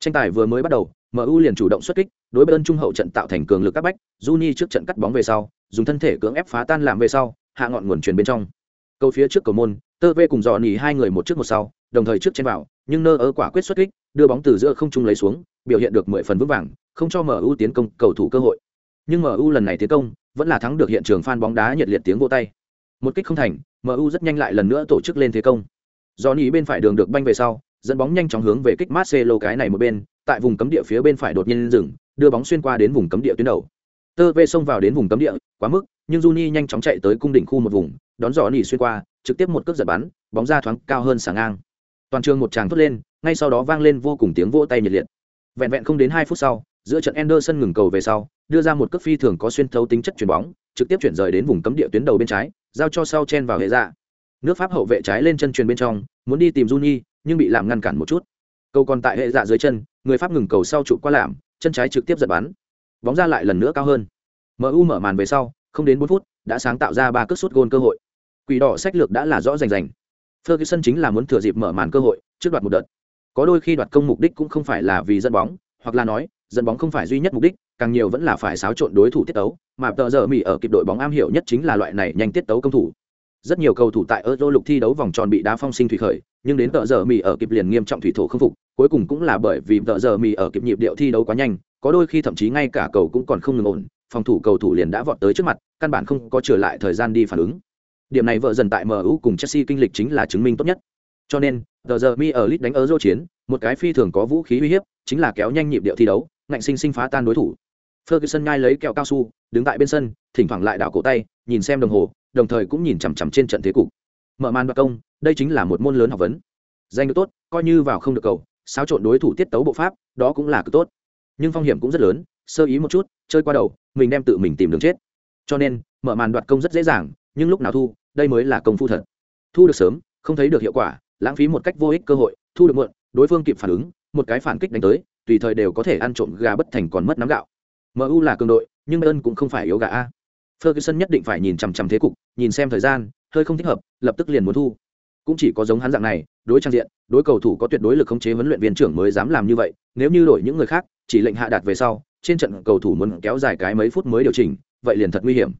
Tranh tài vừa mới bắt đầu, MU liền chủ động xuất kích, đối Bayern trung hậu trận tạo thành cường lực các bách, Juni trước trận cắt bóng về sau, dùng thân thể cưỡng ép phá tan làm về sau, hạ ngọn nguồn truyền bên trong. Câu phía trước cầu môn, Tơ Vê cùng dò nỉ hai người một trước một sau, đồng thời trước trên vào, nhưng nơ ơ quả quyết xuất kích, đưa bóng từ giữa không trung lấy xuống, biểu hiện được mười phần vững vàng, không cho MU tiến công cầu thủ cơ hội. Nhưng MU lần này tiến công, vẫn là thắng được hiện trường fan bóng đá nhiệt liệt tiếng vỗ tay. Một kích không thành, MU rất nhanh lại lần nữa tổ chức lên thế công. Johnny bên phải đường được banh về sau, dẫn bóng nhanh chóng hướng về kích Marcelo cái này một bên, tại vùng cấm địa phía bên phải đột nhiên dừng, đưa bóng xuyên qua đến vùng cấm địa tuyến đầu. Tơ Vê xông vào đến vùng cấm địa, quá mức, nhưng Juni nhanh chóng chạy tới cung đỉnh khu một vùng, đón Johnny xuyên qua, trực tiếp một cước giật bắn, bóng ra thoáng cao hơn sáng ngang. Toàn trường một tràng thốt lên, ngay sau đó vang lên vô cùng tiếng vỗ tay nhiệt liệt. Vẹn vẹn không đến hai phút sau, giữa trận Anderson ngừng cầu về sau, đưa ra một cước phi thường có xuyên thấu tính chất chuyền bóng, trực tiếp chuyển rời đến vùng cấm địa tuyến đầu bên trái, giao cho sau chen vào hệ dạ. Nước Pháp hậu vệ trái lên chân truyền bên trong, muốn đi tìm Juni, nhưng bị làm ngăn cản một chút. Cầu còn tại hệ dạ dưới chân, người Pháp ngừng cầu sau trụ qua làm, chân trái trực tiếp giật bắn. Bóng ra lại lần nữa cao hơn. MU mở màn về sau, không đến bốn phút, đã sáng tạo ra ba cước sút gôn cơ hội. Quỷ đỏ sách lược đã là rõ rành rành. Ferguson chính là muốn thừa dịp mở màn cơ hội, trước đoạt một đợt. Có đôi khi đoạt công mục đích cũng không phải là vì dẫn bóng, hoặc là nói, dẫn bóng không phải duy nhất mục đích, càng nhiều vẫn là phải xáo trộn đối thủ tiết tấu, mà tờ giờ Mỹ ở kịp đội bóng am hiểu nhất chính là loại này nhanh tiết tấu công thủ. Rất nhiều cầu thủ tại Euro lục thi đấu vòng tròn bị đá phong sinh thủy khởi, nhưng đến tờ giờ Mỹ ở kịp liền nghiêm trọng thủy thổ không phục, cuối cùng cũng là bởi vì tờ giờ Mỹ ở kịp nhịp điệu thi đấu quá nhanh, có đôi khi thậm chí ngay cả cầu cũng còn không ngừng ổn, phòng thủ cầu thủ liền đã vọt tới trước mặt, căn bản không có trở lại thời gian đi phản ứng. Điểm này vợ dần tại MU cùng Chelsea kinh lịch chính là chứng minh tốt nhất. Cho nên, giờ giờ Mi ở lit đánh ở dô chiến, một cái phi thường có vũ khí uy hiếp, chính là kéo nhanh nhịp điệu thi đấu, ngạnh sinh sinh phá tan đối thủ. Ferguson ngay lấy kẹo cao su, đứng tại bên sân, thỉnh thoảng lại đảo cổ tay, nhìn xem đồng hồ, đồng thời cũng nhìn chằm chằm trên trận thế cục. Mở màn đoạt công, đây chính là một môn lớn học vấn. Danh được tốt, coi như vào không được cầu, xáo trộn đối thủ tiết tấu bộ pháp, đó cũng là cực tốt. Nhưng phong hiểm cũng rất lớn, sơ ý một chút, chơi qua đầu, mình đem tự mình tìm đường chết. Cho nên, mở màn đoạt công rất dễ dàng, nhưng lúc nào thu, đây mới là công phu thật. Thu được sớm, không thấy được hiệu quả, lãng phí một cách vô ích cơ hội thu được muộn đối phương kịp phản ứng một cái phản kích đánh tới tùy thời đều có thể ăn trộm gà bất thành còn mất nắm gạo mu là cường đội nhưng bayern cũng không phải yếu gà a ferguson nhất định phải nhìn chằm chằm thế cục nhìn xem thời gian hơi không thích hợp lập tức liền muốn thu cũng chỉ có giống hắn dạng này đối trang diện đối cầu thủ có tuyệt đối lực khống chế huấn luyện viên trưởng mới dám làm như vậy nếu như đổi những người khác chỉ lệnh hạ đạt về sau trên trận cầu thủ muốn kéo dài cái mấy phút mới điều chỉnh vậy liền thật nguy hiểm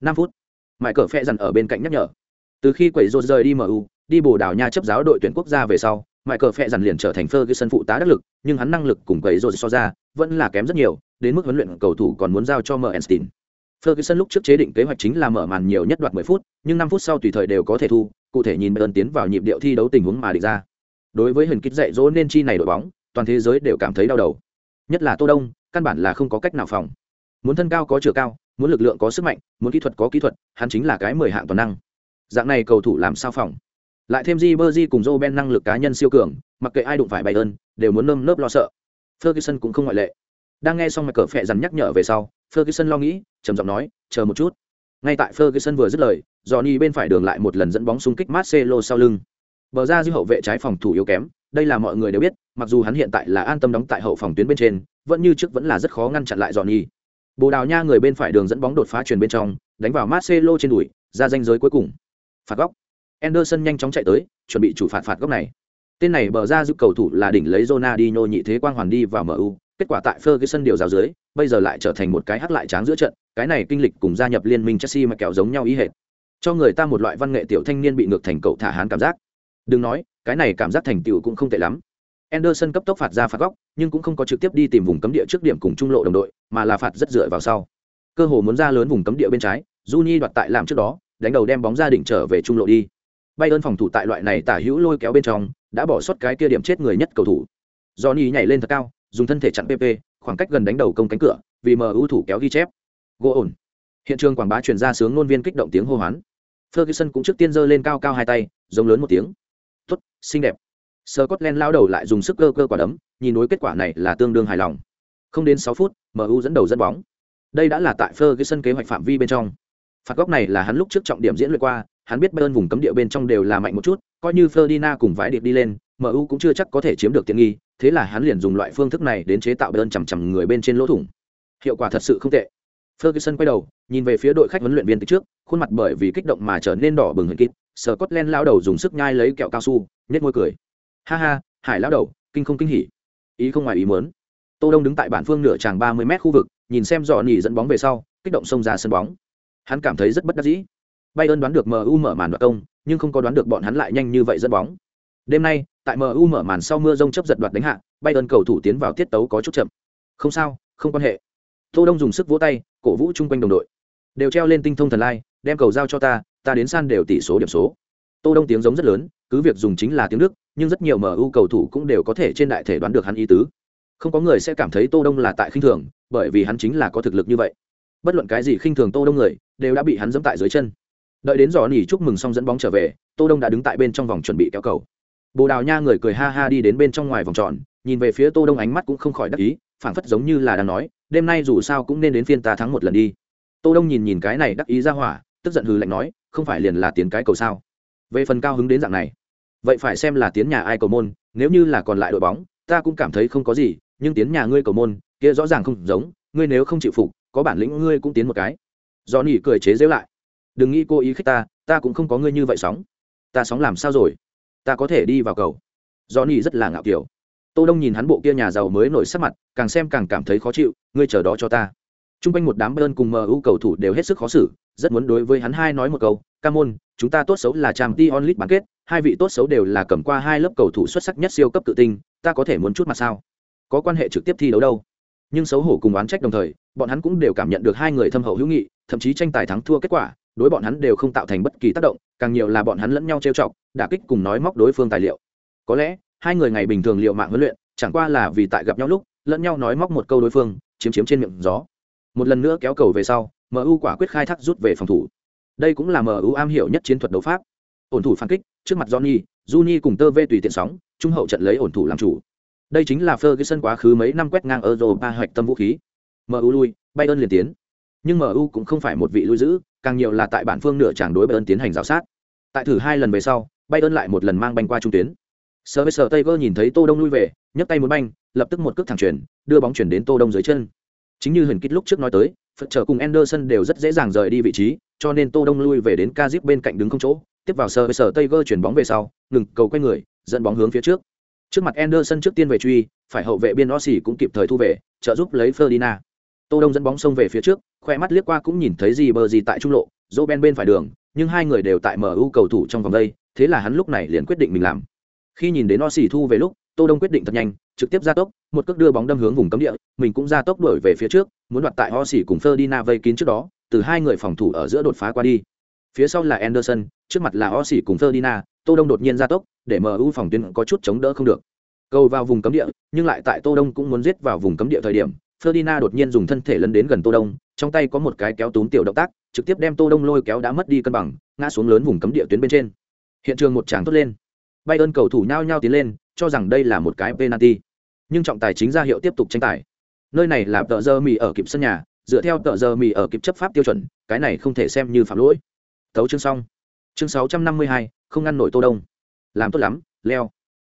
năm phút mãi cờ phe dằn ở bên cạnh nhắc nhở từ khi quẩy rột rời đi mu đi bồ đào nha chấp giáo đội tuyển quốc gia về sau mãi cờ phe dằn liền trở thành Ferguson phụ tá đắc lực, nhưng hắn năng lực cùng quẩy rồi so ra, vẫn là kém rất nhiều, đến mức huấn luyện cầu thủ còn muốn giao cho Merenstein. Ferguson lúc trước chế định kế hoạch chính là mở màn nhiều nhất đoạt 10 phút, nhưng 5 phút sau tùy thời đều có thể thu, cụ thể nhìn Bayern tiến vào nhịp điệu thi đấu tình huống mà định ra. Đối với hình kích dạy dỗ nên chi này đội bóng, toàn thế giới đều cảm thấy đau đầu. Nhất là Tô Đông, căn bản là không có cách nào phòng. Muốn thân cao có chiều cao, muốn lực lượng có sức mạnh muốn kỹ thuật có kỹ thuật hắn chính là cái mười hạng toàn năng. Dạng này cầu thủ làm sao phòng? Lại thêm di bơ di cùng joe ben năng lực cá nhân siêu cường mặc kệ ai đụng phải bay ơn đều muốn nơm nớp lo sợ. Ferguson cũng không ngoại lệ. Đang nghe xong mạch cờ phẹ dằn nhắc nhở về sau ferguson lo nghĩ trầm giọng nói chờ một chút. Ngay tại ferguson vừa dứt lời johnny bên phải đường lại một lần dẫn bóng xung kích marcelo sau lưng. Bờ ra dư hậu vệ trái phòng thủ yếu kém đây là mọi người đều biết mặc dù hắn hiện tại là an tâm đóng tại hậu phòng tuyến bên trên vẫn như trước vẫn là rất khó ngăn chặn lại johnny. Bồ đào nha người bên phải đường dẫn bóng đột phá truyền bên trong đánh vào marcelo trên đùi ra danh giới cuối cùng. Phạt góc. Anderson nhanh chóng chạy tới chuẩn bị chủ phạt phạt góc này. Tên này bờ ra giúp cầu thủ là đỉnh lấy Ronaldinho nhị thế quang hoàn đi vào MU, kết quả tại Ferguson điều giáo dưới, bây giờ lại trở thành một cái hắc lại tráng giữa trận, cái này kinh lịch cùng gia nhập liên minh Chelsea mà kẹo giống nhau ý hệt. Cho người ta một loại văn nghệ tiểu thanh niên bị ngược thành cậu thả hán cảm giác. Đừng nói, cái này cảm giác thành tựu cũng không tệ lắm. Anderson cấp tốc phạt ra phạt góc, nhưng cũng không có trực tiếp đi tìm vùng cấm địa trước điểm cùng trung lộ đồng đội, mà là phạt rất dựa vào sau. Cơ hồ muốn ra lớn vùng cấm địa bên trái, Juni đoạt tại làm trước đó, đánh đầu đem bóng ra đỉnh trở về trung lộ đi. Bayern phòng thủ tại loại này tả hữu lôi kéo bên trong, đã bỏ sót cái kia điểm chết người nhất cầu thủ. Johnny nhảy lên thật cao, dùng thân thể chặn PP, khoảng cách gần đánh đầu công cánh cửa, vì MU thủ kéo ghi chép. Gỗ ổn. Hiện trường quảng bá truyền ra sướng ngôn viên kích động tiếng hô hoán. Ferguson cũng trước tiên giơ lên cao cao hai tay, giống lớn một tiếng. "Tốt, xinh đẹp." Scotland lao đầu lại dùng sức cơ cơ quả đấm, nhìn đối kết quả này là tương đương hài lòng. Không đến sáu phút, MU dẫn đầu dẫn bóng. Đây đã là tại Ferguson kế hoạch phạm vi bên trong. Phạt góc này là hắn lúc trước trọng điểm diễn luyện qua, hắn biết Bayern vùng cấm địa bên trong đều là mạnh một chút, coi như Ferdinand cùng vãi điệp đi lên, MU cũng chưa chắc có thể chiếm được tiện nghi, thế là hắn liền dùng loại phương thức này đến chế tạo Bayern chằm chằm người bên trên lỗ thủng. Hiệu quả thật sự không tệ. Ferguson quay đầu, nhìn về phía đội khách huấn luyện viên từ trước, khuôn mặt bởi vì kích động mà trở nên đỏ bừng hơn kít sở cốt len lão đầu dùng sức nhai lấy kẹo cao su, nhét môi cười. Ha ha, Hải lão đầu, kinh không kinh hỉ. Ý không ngoài ý muốn. Tô Đông đứng tại bản phương nửa tràng 30m khu vực, nhìn xem dọ nhỉ dẫn bóng về sau, kích động xông ra sân bóng. Hắn cảm thấy rất bất đắc dĩ. Bayern đoán được MU mở màn đoạt công, nhưng không có đoán được bọn hắn lại nhanh như vậy dẫn bóng. Đêm nay, tại MU mở màn sau mưa rông chấp giật đoạt đánh hạ, Bayern cầu thủ tiến vào tiết tấu có chút chậm. Không sao, không quan hệ. Tô Đông dùng sức vỗ tay, cổ vũ chung quanh đồng đội. Đều treo lên tinh thông thần lai, đem cầu giao cho ta, ta đến san đều tỷ số điểm số. Tô Đông tiếng giống rất lớn, cứ việc dùng chính là tiếng Đức, nhưng rất nhiều MU cầu thủ cũng đều có thể trên đại thể đoán được hắn ý tứ. Không có người sẽ cảm thấy Tô Đông là tại khinh thường, bởi vì hắn chính là có thực lực như vậy. Bất luận cái gì khinh thường Tô Đông người, đều đã bị hắn giẫm tại dưới chân đợi đến giò nỉ chúc mừng xong dẫn bóng trở về tô đông đã đứng tại bên trong vòng chuẩn bị kéo cầu bồ đào nha người cười ha ha đi đến bên trong ngoài vòng tròn nhìn về phía tô đông ánh mắt cũng không khỏi đắc ý phảng phất giống như là đang nói đêm nay dù sao cũng nên đến phiên ta thắng một lần đi tô đông nhìn nhìn cái này đắc ý ra hỏa tức giận hừ lạnh nói không phải liền là tiến cái cầu sao? Về phần cao hứng đến dạng này, vậy phải xem là tiến nhà ai cầu môn, nếu như là còn lại đội bóng, ta cũng cảm thấy không có gì, nhưng tiến nhà ngươi cầu môn, kia rõ ràng không giống, ngươi nếu không chịu phục, có bản lĩnh ngươi cũng tiến một cái. Do nỉ cười chế giễu lại. Đừng nghĩ cô ý khích ta ta cũng không có ngươi như vậy sóng. Ta sóng làm sao rồi? Ta có thể đi vào cầu. Do nỉ rất là ngạo kiểu. Tô đông nhìn hắn bộ kia nhà giàu mới nổi sắc mặt, càng xem càng cảm thấy khó chịu, ngươi chờ đó cho ta. Trung quanh một đám bơn cùng mu cầu thủ đều hết sức khó xử rất muốn đối với hắn hai nói một câu Camon, chúng ta tốt xấu là Champions League bán kết hai vị tốt xấu đều là cầm qua hai lớp cầu thủ xuất sắc nhất siêu cấp tự tinh ta có thể muốn chút mà sao? Có quan hệ trực tiếp thi đấu đâu? Nhưng xấu hổ cùng oán trách đồng thời bọn hắn cũng đều cảm nhận được hai người thâm hậu hữu nghị thậm chí tranh tài thắng thua kết quả đối bọn hắn đều không tạo thành bất kỳ tác động càng nhiều là bọn hắn lẫn nhau trêu chọc đả kích cùng nói móc đối phương tài liệu. Có lẽ hai người ngày bình thường liệu mạng huấn luyện chẳng qua là vì tại gặp nhau lúc lẫn nhau nói móc một câu đối phương chiếm chiếm trên miệng gió một lần nữa kéo cầu về sau mu quả quyết khai thác rút về phòng thủ. Đây cũng là mu am hiểu nhất chiến thuật đấu pháp. Ổn thủ phản kích, trước mặt johnny, juni cùng tơ vê tùy tiện sóng, trung hậu trận lấy ổn thủ làm chủ. Đây chính là ferguson quá khứ mấy năm quét ngang europa hoạch tâm vũ khí. Mu lui, bayern liền tiến. Nhưng mu cũng không phải một vị lui giữ, càng nhiều là tại bản phương nửa chàng đối bayern tiến hành rào sát. Tại thử hai lần về sau, bayern lại một lần mang banh qua trung tuyến. Sơ với sơ nhìn thấy tô đông lui về, nhấc tay muốn banh, lập tức một cước thẳng chuyển, đưa bóng chuyển đến tô đông dưới chân chính như hình kích lúc trước nói tới, phật trở cùng anderson đều rất dễ dàng rời đi vị trí, cho nên tô đông lui về đến ca bên cạnh đứng không chỗ, tiếp vào sơ với sơ gơ chuyển bóng về sau, ngừng cầu quay người, dẫn bóng hướng phía trước. Trước mặt anderson trước tiên về truy, phải hậu vệ biên rossi cũng kịp thời thu về, trợ giúp lấy ferdinand. Tô đông dẫn bóng xông về phía trước, khoe mắt liếc qua cũng nhìn thấy gì bờ gì tại trung lộ, dỗ ben bên phải đường, nhưng hai người đều tại mu cầu thủ trong vòng đây, thế là hắn lúc này liền quyết định mình làm. Khi nhìn đến o thu về lúc tô đông quyết định thật nhanh trực tiếp ra tốc một cước đưa bóng đâm hướng vùng cấm địa mình cũng ra tốc đuổi về phía trước muốn đoạt tại ho xì cùng ferdinand vây kín trước đó từ hai người phòng thủ ở giữa đột phá qua đi. Phía sau là anderson trước mặt là ho xì cùng ferdinand tô đông đột nhiên ra tốc để mu phòng tuyến có chút chống đỡ không được. Cầu vào vùng cấm địa nhưng lại tại tô đông cũng muốn giết vào vùng cấm địa thời điểm Ferdinand đột nhiên dùng thân thể lấn đến gần Tô Đông, trong tay có một cái kéo túm tiểu động tác trực tiếp đem tô đông lôi kéo đã mất đi cân bằng ngã xuống lớn vùng cấm địa tuyến bên trên. Hiện trường một tràng tốt lên. Bay ơn cầu thủ nhao nhao tiến lên cho rằng đây là một cái penalty. Nhưng trọng tài chính ra hiệu tiếp tục tranh tài. Nơi này là tợ giờ mì ở kịp sân nhà dựa theo tợ giờ mì ở kịp chấp pháp tiêu chuẩn cái này không thể xem như phạm lỗi. Tấu chương xong. Chương 652, không ngăn nổi tô đông. Làm tốt lắm leo.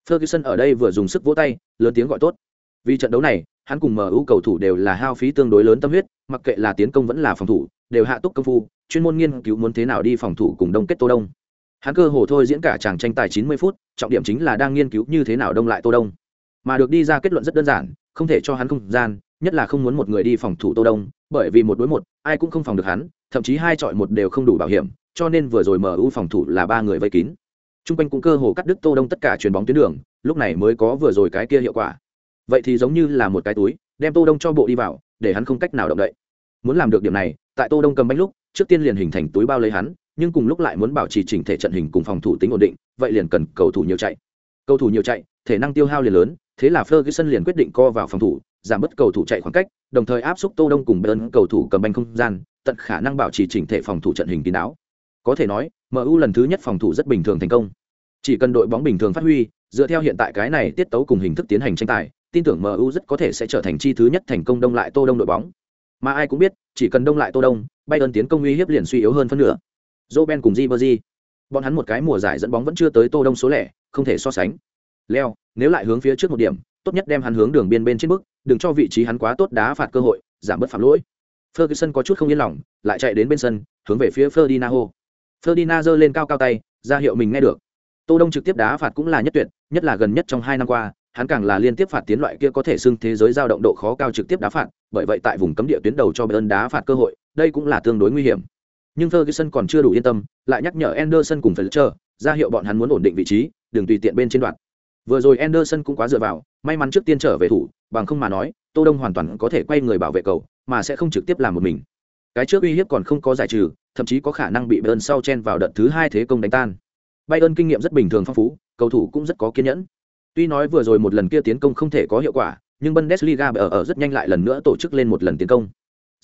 Ferguson ở đây vừa dùng sức vỗ tay lớn tiếng gọi tốt. Vì trận đấu này hắn cùng MU cầu thủ đều là hao phí tương đối lớn tâm huyết, mặc kệ là tiến công vẫn là phòng thủ, đều hạ túc công phu, chuyên môn nghiên cứu muốn thế nào đi phòng thủ cùng đông kết Tô Đông. Hắn cơ hồ thôi diễn cả chàng tranh tài 90 phút, trọng điểm chính là đang nghiên cứu như thế nào đông lại Tô Đông. Mà được đi ra kết luận rất đơn giản, không thể cho hắn không gian, nhất là không muốn một người đi phòng thủ Tô Đông, bởi vì một đối một, ai cũng không phòng được hắn, thậm chí hai chọi một đều không đủ bảo hiểm, cho nên vừa rồi MU phòng thủ là ba người vây kín. Trung quanh cũng cơ hồ cắt đứt Tô Đông tất cả chuyền bóng tuyến đường, lúc này mới có vừa rồi cái kia hiệu quả vậy thì giống như là một cái túi đem tô đông cho bộ đi vào để hắn không cách nào động đậy muốn làm được điểm này tại tô đông cầm bánh lúc trước tiên liền hình thành túi bao lấy hắn nhưng cùng lúc lại muốn bảo trì chỉnh thể trận hình cùng phòng thủ tính ổn định vậy liền cần cầu thủ nhiều chạy cầu thủ nhiều chạy thể năng tiêu hao liền lớn thế là Ferguson liền quyết định co vào phòng thủ giảm bớt cầu thủ chạy khoảng cách đồng thời áp xúc tô đông cùng bên cầu thủ cầm banh không gian tận khả năng bảo trì chỉnh thể phòng thủ trận hình kín đáo có thể nói MU lần thứ nhất phòng thủ rất bình thường thành công chỉ cần đội bóng bình thường phát huy dựa theo hiện tại cái này tiết tấu cùng hình thức tiến hành tranh tài tin tưởng MU rất có thể sẽ trở thành chi thứ nhất thành công đông lại Tô Đông đội bóng. Mà ai cũng biết, chỉ cần đông lại Tô Đông, Bayern tiến công uy hiếp liền suy yếu hơn phân nửa. Roben cùng Ribery, bọn hắn một cái mùa giải dẫn bóng vẫn chưa tới Tô Đông số lẻ, không thể so sánh. Leo, nếu lại hướng phía trước một điểm, tốt nhất đem hắn hướng đường biên bên trên bước, đừng cho vị trí hắn quá tốt đá phạt cơ hội, giảm bớt phạm lỗi. Ferguson có chút không yên lòng, lại chạy đến bên sân, hướng về phía Ferdinand. Ferdinand giơ lên cao cao tay, ra hiệu mình nghe được. Tô Đông trực tiếp đá phạt cũng là nhất tuyệt, nhất là gần nhất trong hai năm qua, hắn càng là liên tiếp phạt tiến loại kia có thể xưng thế giới giao động độ khó cao trực tiếp đá phạt, bởi vậy tại vùng cấm địa tuyến đầu cho Bayern đá phạt cơ hội, đây cũng là tương đối nguy hiểm. Nhưng Ferguson còn chưa đủ yên tâm, lại nhắc nhở Anderson cùng Fletcher, ra hiệu bọn hắn muốn ổn định vị trí, đừng tùy tiện bên trên đoạn. Vừa rồi Anderson cũng quá dựa vào, may mắn trước tiên trở về thủ, bằng không mà nói, Tô Đông hoàn toàn có thể quay người bảo vệ cầu, mà sẽ không trực tiếp làm một mình. Cái trước uy hiếp còn không có giải trừ, thậm chí có khả năng bị Bayern sau chen vào đợt thứ hai thế công đánh tan. Bayern kinh nghiệm rất bình thường phong phú, cầu thủ cũng rất có kiên nhẫn. Tuy nói vừa rồi một lần kia tiến công không thể có hiệu quả, nhưng Bundesliga ở ở rất nhanh lại lần nữa tổ chức lên một lần tiến công.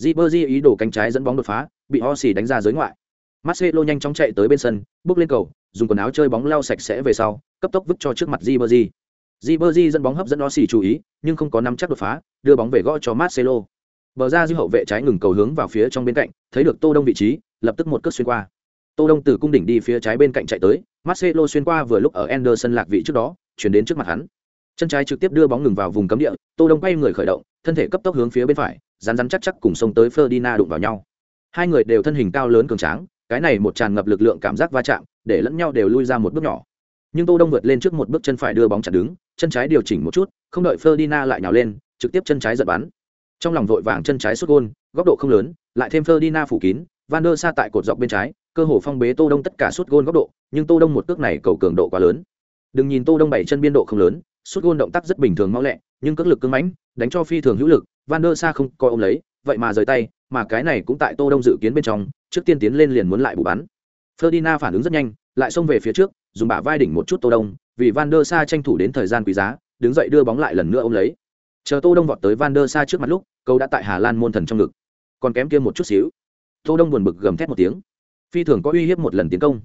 Ribery ý đồ cánh trái dẫn bóng đột phá, bị Osi đánh ra giới ngoại. Marcelo nhanh chóng chạy tới bên sân, bước lên cầu, dùng quần áo chơi bóng lau sạch sẽ về sau, cấp tốc vứt cho trước mặt Ribery. Ribery dẫn bóng hấp dẫn Osi chú ý, nhưng không có nắm chắc đột phá, đưa bóng về gõ cho Marcelo. Bờ ra dư hậu vệ trái ngừng cầu hướng vào phía trong bên cạnh, thấy được Tô Đông vị trí, lập tức một cước xuyên qua. Tô Đông từ cung đỉnh đi phía trái bên cạnh chạy tới, Marcelo xuyên qua vừa lúc ở Anderson lạc vị trước đó, chuyển đến trước mặt hắn chân trái trực tiếp đưa bóng ngừng vào vùng cấm địa, tô đông quay người khởi động, thân thể cấp tốc hướng phía bên phải rán rán chắc chắc cùng sông tới Ferdinand đụng vào nhau. Hai người đều thân hình cao lớn cường tráng, cái này một tràn ngập lực lượng cảm giác va chạm, để lẫn nhau đều lui ra một bước nhỏ. Nhưng tô đông vượt lên trước một bước chân phải đưa bóng chặn đứng, chân trái điều chỉnh một chút, không đợi Ferdinand lại nhào lên, trực tiếp chân trái giật bắn. Trong lòng vội vàng chân trái xuất gôn, góc độ không lớn, lại thêm Ferdinand phủ kín, van der sa tại cột dọc bên trái, cơ hồ phong bế tô đông tất cả suốt gôn góc độ, nhưng tô đông một cước này cầu cường độ quá lớn. Đừng nhìn tô đông bảy chân biên độ không lớn suốt gôn động tác rất bình thường mau lẹ nhưng cước lực cứng mãnh đánh cho phi thường hữu lực van der sa không coi ông lấy vậy mà rời tay mà cái này cũng tại tô đông dự kiến bên trong trước tiên tiến lên liền muốn lại bù bắn. Ferdinand phản ứng rất nhanh lại xông về phía trước dùng bả vai đỉnh một chút tô đông vì van der sa tranh thủ đến thời gian quý giá đứng dậy đưa bóng lại lần nữa ôm lấy. Chờ tô đông vọt tới van der sa trước mặt lúc cầu đã tại hà lan môn thần trong ngực. Còn kém kia một chút xíu. Tô đông buồn bực gầm thét một tiếng. Phi thường có uy hiếp một lần tiến công.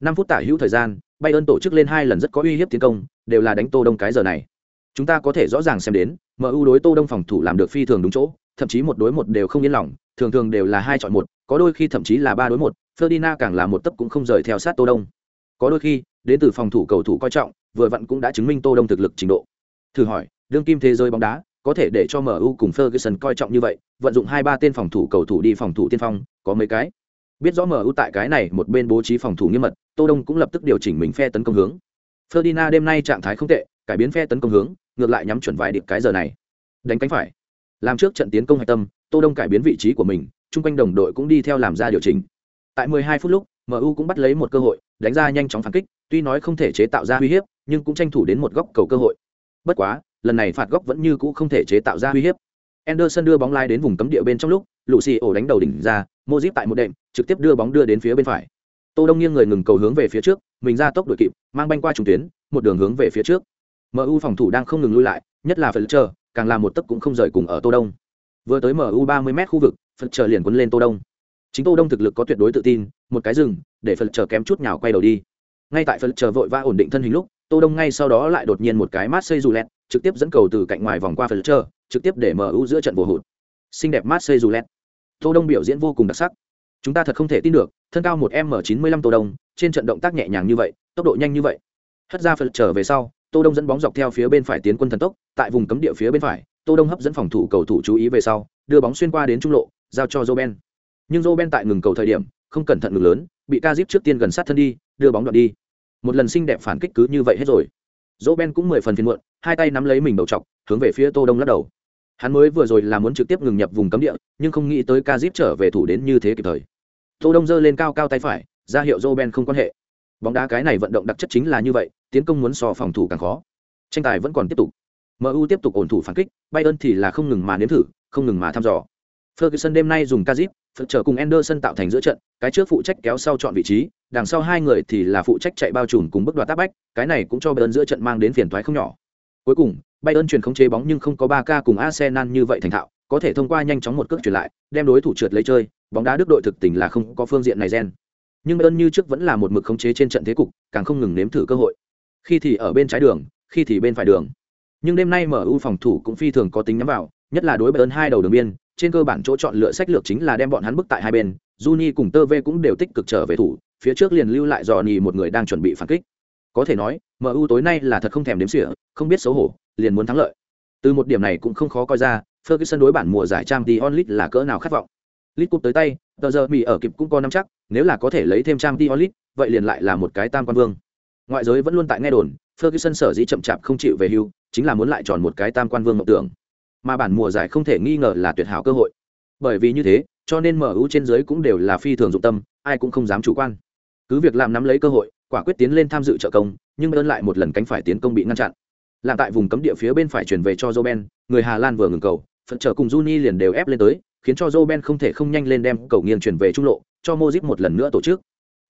Năm phút tả hữu thời gian Bayern tổ chức lên hai lần rất có uy hiếp tiến công, đều là đánh Tô Đông cái giờ này. Chúng ta có thể rõ ràng xem đến, MU đối Tô Đông phòng thủ làm được phi thường đúng chỗ, thậm chí một đối một đều không yên lòng, thường thường đều là hai chọn một, có đôi khi thậm chí là ba đối một, Ferdinand càng là một tấp cũng không rời theo sát Tô Đông. Có đôi khi, đến từ phòng thủ cầu thủ coi trọng, vừa vặn cũng đã chứng minh Tô Đông thực lực trình độ. Thử hỏi, đương kim thế giới bóng đá, có thể để cho MU cùng Ferguson coi trọng như vậy, vận dụng hai ba tên phòng thủ cầu thủ đi phòng thủ tiên phong, có mấy cái? Biết rõ MU tại cái này một bên bố trí phòng thủ nghiêm mật, Tô Đông cũng lập tức điều chỉnh mình phe tấn công hướng. Ferdinand đêm nay trạng thái không tệ, cải biến phe tấn công hướng, ngược lại nhắm chuẩn vài điểm cái giờ này. Đánh cánh phải. Làm trước trận tiến công hạch tâm, Tô Đông cải biến vị trí của mình, chung quanh đồng đội cũng đi theo làm ra điều chỉnh. Tại 12 phút lúc, MU cũng bắt lấy một cơ hội, đánh ra nhanh chóng phản kích, tuy nói không thể chế tạo ra uy hiếp, nhưng cũng tranh thủ đến một góc cầu cơ hội. Bất quá, lần này phạt góc vẫn như cũ không thể chế tạo ra uy hiếp. Anderson đưa bóng lai đến vùng cấm địa bên trong lúc, Lucio đánh đầu đỉnh ra, Modric tại một đệm, trực tiếp đưa bóng đưa đến phía bên phải. Tô Đông nghiêng người ngừng cầu hướng về phía trước, mình ra tốc đuổi kịp, mang banh qua trung tuyến, một đường hướng về phía trước. MU phòng thủ đang không ngừng lui lại, nhất là Fletcher, càng làm một tấc cũng không rời cùng ở Tô Đông. Vừa tới MU 30m khu vực, phật chờ liền quấn lên tô đông. Chính tô đông thực lực có tuyệt đối tự tin một cái rừng để phật chờ kém chút nhào quay đầu đi. Ngay tại phật chờ vội vã ổn định thân hình lúc tô đông ngay sau đó lại đột nhiên một cái mát xây dù lẹt trực tiếp dẫn cầu từ cạnh ngoài vòng qua phật chờ trực tiếp để mu giữa trận vô hụt. Xinh đẹp mát xây dù lẹt. Tô đông biểu diễn vô cùng đặc sắc chúng ta thật không thể tin được, thân cao một m chín mươi lăm tô đông, trên trận động tác nhẹ nhàng như vậy, tốc độ nhanh như vậy. Hất ra phật trở về sau, tô đông dẫn bóng dọc theo phía bên phải tiến quân thần tốc, tại vùng cấm địa phía bên phải, tô đông hấp dẫn phòng thủ cầu thủ chú ý về sau, đưa bóng xuyên qua đến trung lộ, giao cho joben nhưng joben tại ngừng cầu thời điểm, không cẩn thận ngừng lớn, bị Kazip trước tiên gần sát thân đi, đưa bóng đoạt đi. Một lần xinh đẹp phản kích cứ như vậy hết rồi. Joben cũng mười phần phiền muộn, hai tay nắm lấy mình đầu chọc, hướng về phía tô đông lắc đầu hắn mới vừa rồi là muốn trực tiếp ngừng nhập vùng cấm địa, nhưng không nghĩ tới Kazip trở về thủ đến như thế kịp thời. Tô đông giơ lên cao cao tay phải, ra hiệu joben không quan hệ. Bóng đá cái này vận động đặc chất chính là như vậy, tiến công muốn so phòng thủ càng khó. Tranh tài vẫn còn tiếp tục. Mu tiếp tục ổn thủ phản kích, bayern thì là không ngừng mà nếm thử, không ngừng mà thăm dò. Ferguson đêm nay dùng kazip phật trở cùng anderson tạo thành giữa trận, cái trước phụ trách kéo sau chọn vị trí, đằng sau hai người thì là phụ trách chạy bao trùm cùng bước đoạt tác bách, cái này cũng cho bayern giữa trận mang đến phiền toái không nhỏ. Cuối cùng bayern truyền không chế bóng nhưng không có ba k cùng arsenal như vậy thành thạo có thể thông qua nhanh chóng một cước chuyển lại đem đối thủ trượt lấy chơi bóng đá đức đội thực tình là không có phương diện này gen. Nhưng bayern như trước vẫn là một mực khống chế trên trận thế cục càng không ngừng nếm thử cơ hội. Khi thì ở bên trái đường khi thì bên phải đường. Nhưng đêm nay MU phòng thủ cũng phi thường có tính nhắm vào, nhất là đối Bayern hai đầu đường biên, trên cơ bản chỗ chọn lựa sách lược chính là đem bọn hắn bức tại hai bên, Juni cùng Tơ V cũng đều tích cực trở về thủ, phía trước liền lưu lại Johnny một người đang chuẩn bị phản kích. Có thể nói, MU tối nay là thật không thèm đếm xỉa, không biết xấu hổ, liền muốn thắng lợi. Từ một điểm này cũng không khó coi ra, Ferguson đối bản mùa giải Champions League là cỡ nào khát vọng. League Cup tới tay, tờ giờ Mỹ ở kịp cũng có nắm chắc, nếu là có thể lấy thêm Champions League, vậy liền lại là một cái tam quan vương. Ngoại giới vẫn luôn tại nghe đồn, Ferguson sở dĩ chậm chạp không chịu về hưu, chính là muốn lại tròn một cái tam quan vương mộng tưởng. Mà bản mùa giải không thể nghi ngờ là tuyệt hảo cơ hội. Bởi vì như thế, cho nên MU trên dưới cũng đều là phi thường dụng tâm, ai cũng không dám chủ quan. Cứ việc làm nắm lấy cơ hội, quả quyết tiến lên tham dự trợ công, nhưng ơn lại một lần cánh phải tiến công bị ngăn chặn. Làm tại vùng cấm địa phía bên phải chuyển về cho Roben, người Hà Lan vừa ngừng cầu, phần trở cùng Juni liền đều ép lên tới, khiến cho Roben không thể không nhanh lên đem cầu nghiêng chuyển về trung lộ, cho Modric một lần nữa tổ chức.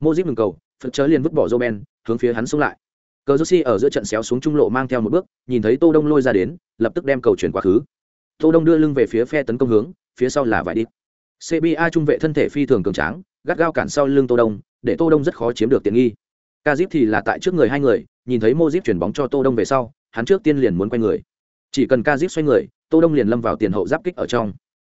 Modric ngừng cầu, phần trở liền vứt bỏ Roben, hướng phía hắn xông lại. Cazorsi ở giữa trận xéo xuống trung lộ mang theo một bước nhìn thấy tô đông lôi ra đến lập tức đem cầu chuyển quá khứ. Tô đông đưa lưng về phía phe tấn công hướng phía sau là vải đi cba trung vệ thân thể phi thường cường tráng gắt gao cản sau lưng tô đông để tô đông rất khó chiếm được tiện nghi. Kazip thì là tại trước người hai người, nhìn thấy mozip chuyển bóng cho tô đông về sau, hắn trước tiên liền muốn quay người. Chỉ cần Kazip xoay người, tô đông liền lâm vào tiền hậu giáp kích ở trong.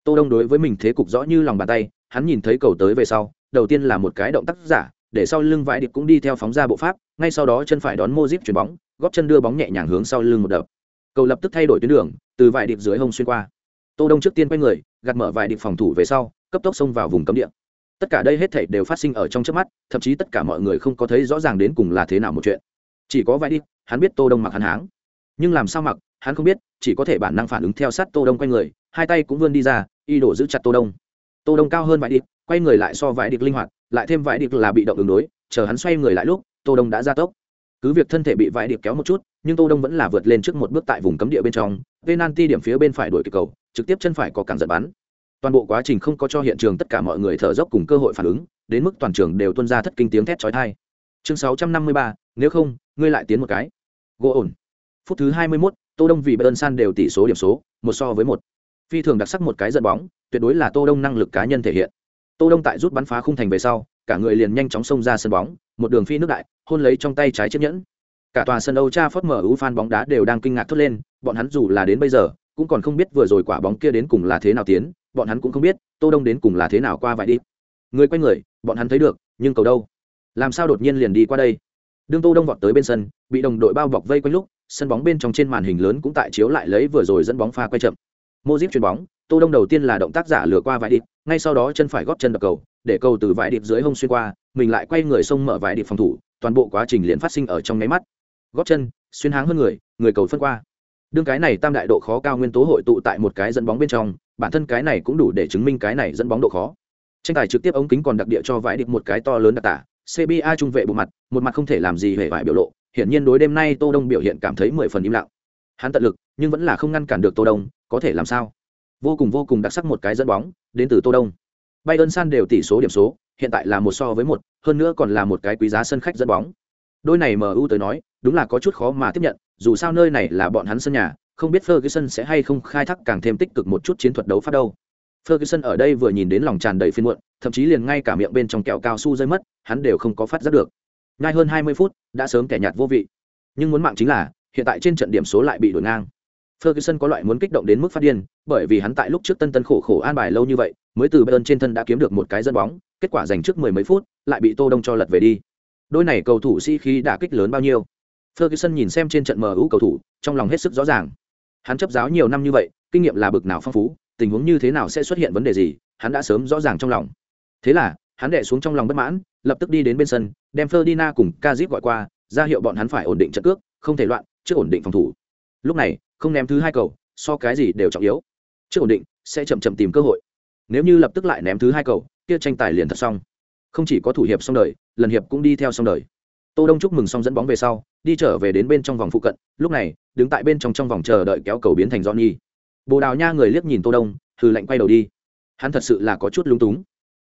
Tô đông đối với mình thế cục rõ như lòng bàn tay, hắn nhìn thấy cầu tới về sau, đầu tiên là một cái động tác giả, để sau lưng vải điệp cũng đi theo phóng ra bộ pháp, ngay sau đó chân phải đón Modric chuyển bóng, góp chân đưa bóng nhẹ nhàng hướng sau lưng một đập. Cầu lập tức thay đổi tuyến đường, từ vải điệp dưới hông xuyên qua. Tô đông trước tiên quay người, gạt mở vải điệp phòng thủ về sau, cấp tốc xông vào vùng cấm địa tất cả đây hết thảy đều phát sinh ở trong trước mắt, thậm chí tất cả mọi người không có thấy rõ ràng đến cùng là thế nào một chuyện. Chỉ có vải điệp hắn biết tô đông mặc hắn háng. Nhưng làm sao mặc, hắn không biết, chỉ có thể bản năng phản ứng theo sát tô đông quanh người, hai tay cũng vươn đi ra, y đổ giữ chặt tô đông. Tô đông cao hơn vải điệp quay người lại so vải điệp linh hoạt, lại thêm vải điệp là bị động ứng đối, chờ hắn xoay người lại lúc, tô đông đã ra tốc. Cứ việc thân thể bị vải điệp kéo một chút, nhưng tô đông vẫn là vượt lên trước một bước tại vùng cấm địa bên trong, penalty điểm phía bên phải đuổi kịp cầu, trực tiếp chân phải có cản giật bắn toàn bộ quá trình không có cho hiện trường tất cả mọi người thở dốc cùng cơ hội phản ứng đến mức toàn trường đều tuôn ra thất kinh tiếng thét chói tai. Chương 653, nếu không ngươi lại tiến một cái. Gỗ ổn. Phút thứ 21, tô đông vì bayern san đều tỷ số điểm số một so với một. Phi thường đặc sắc một cái giận bóng tuyệt đối là tô đông năng lực cá nhân thể hiện. Tô đông tại rút bắn phá khung thành về sau cả người liền nhanh chóng xông ra sân bóng một đường phi nước đại hôn lấy trong tay trái chiếc nhẫn. Cả tòa sân âu cha phớt mở ưu fan bóng đá đều đang kinh ngạc thốt lên bọn hắn dù là đến bây giờ cũng còn không biết vừa rồi quả bóng kia đến cùng là thế nào tiến bọn hắn cũng không biết tô đông đến cùng là thế nào qua vải đi. Người quay người, bọn hắn thấy được, nhưng cầu đâu? Làm sao đột nhiên liền đi qua đây? Đương tô đông vọt tới bên sân, bị đồng đội bao bọc vây quanh lúc, sân bóng bên trong trên màn hình lớn cũng tại chiếu lại lấy vừa rồi dẫn bóng pha quay chậm. Mô díp chuyền bóng, tô đông đầu tiên là động tác giả lừa qua vải điệp, ngay sau đó chân phải góp chân đập cầu, để cầu từ vải điệp dưới hông xuyên qua, mình lại quay người xông mở vải điệp phòng thủ, toàn bộ quá trình liền phát sinh ở trong nháy mắt. Góp chân, xuyên háng hơn người người cầu phân qua. Đương cái này tam đại độ khó cao nguyên tố hội tụ tại một cái dẫn bóng bên trong bản thân cái này cũng đủ để chứng minh cái này dẫn bóng độ khó. Tranh tài trực tiếp ống kính còn đặc địa cho vãi điệp một cái to lớn đặc tả cba trung vệ bộ mặt, một mặt không thể làm gì hề vải biểu lộ, hiển nhiên đối đêm nay tô đông biểu hiện cảm thấy mười phần im lặng. Hắn tận lực, nhưng vẫn là không ngăn cản được tô đông, có thể làm sao? Vô cùng vô cùng đặc sắc một cái dẫn bóng, đến từ tô đông. Bayern san đều tỷ số điểm số, hiện tại là một so với một, hơn nữa còn là một cái quý giá sân khách dẫn bóng. Đôi này mu tới nói, đúng là có chút khó mà tiếp nhận, dù sao nơi này là bọn hắn sân nhà không biết ferguson sẽ hay không khai thác càng thêm tích cực một chút chiến thuật đấu pháp đâu Ferguson ở đây vừa nhìn đến lòng tràn đầy phiền muộn, thậm chí liền ngay cả miệng bên trong kẹo cao su rơi mất, hắn đều không có phát giác được. Ngay hơn 20 phút, đã sớm kẻ nhạt vô vị. Nhưng muốn mạng chính là, hiện tại trên trận điểm số lại bị đổi ngang. Ferguson có loại muốn kích động đến mức phát điên, bởi vì hắn tại lúc trước Tân Tân khổ khổ an bài lâu như vậy, mới từ Bayern trên thân đã kiếm được một cái dẫn bóng, kết quả giành trước mười mấy phút, lại bị Tô Đông cho lật về đi. Đôi này cầu thủ sĩ si khí đã kích lớn bao nhiêu. Ferguson nhìn xem trên trận MU cầu thủ, trong lòng hết sức rõ ràng. Hắn chấp giáo nhiều năm như vậy, kinh nghiệm là bực nào phong phú, tình huống như thế nào sẽ xuất hiện vấn đề gì, hắn đã sớm rõ ràng trong lòng. Thế là, hắn đệ xuống trong lòng bất mãn, lập tức đi đến bên sân, đem ferdina cùng Kazip gọi qua, ra hiệu bọn hắn phải ổn định trận cước, không thể loạn, trước ổn định phòng thủ. Lúc này, không ném thứ hai cầu, so cái gì đều trọng yếu. Trước ổn định, sẽ chậm chậm tìm cơ hội. Nếu như lập tức lại ném thứ hai cầu, kia tranh tài liền thật xong. Không chỉ có thủ hiệp xong đời, lần hiệp cũng đi theo xong đời. Tô Đông chúc mừng xong dẫn bóng về sau, đi trở về đến bên trong vòng phụ cận, lúc này, đứng tại bên trong trong vòng chờ đợi kéo cầu biến thành Johnny. Bồ Đào Nha người liếc nhìn Tô Đông, hừ lạnh quay đầu đi. Hắn thật sự là có chút lúng túng.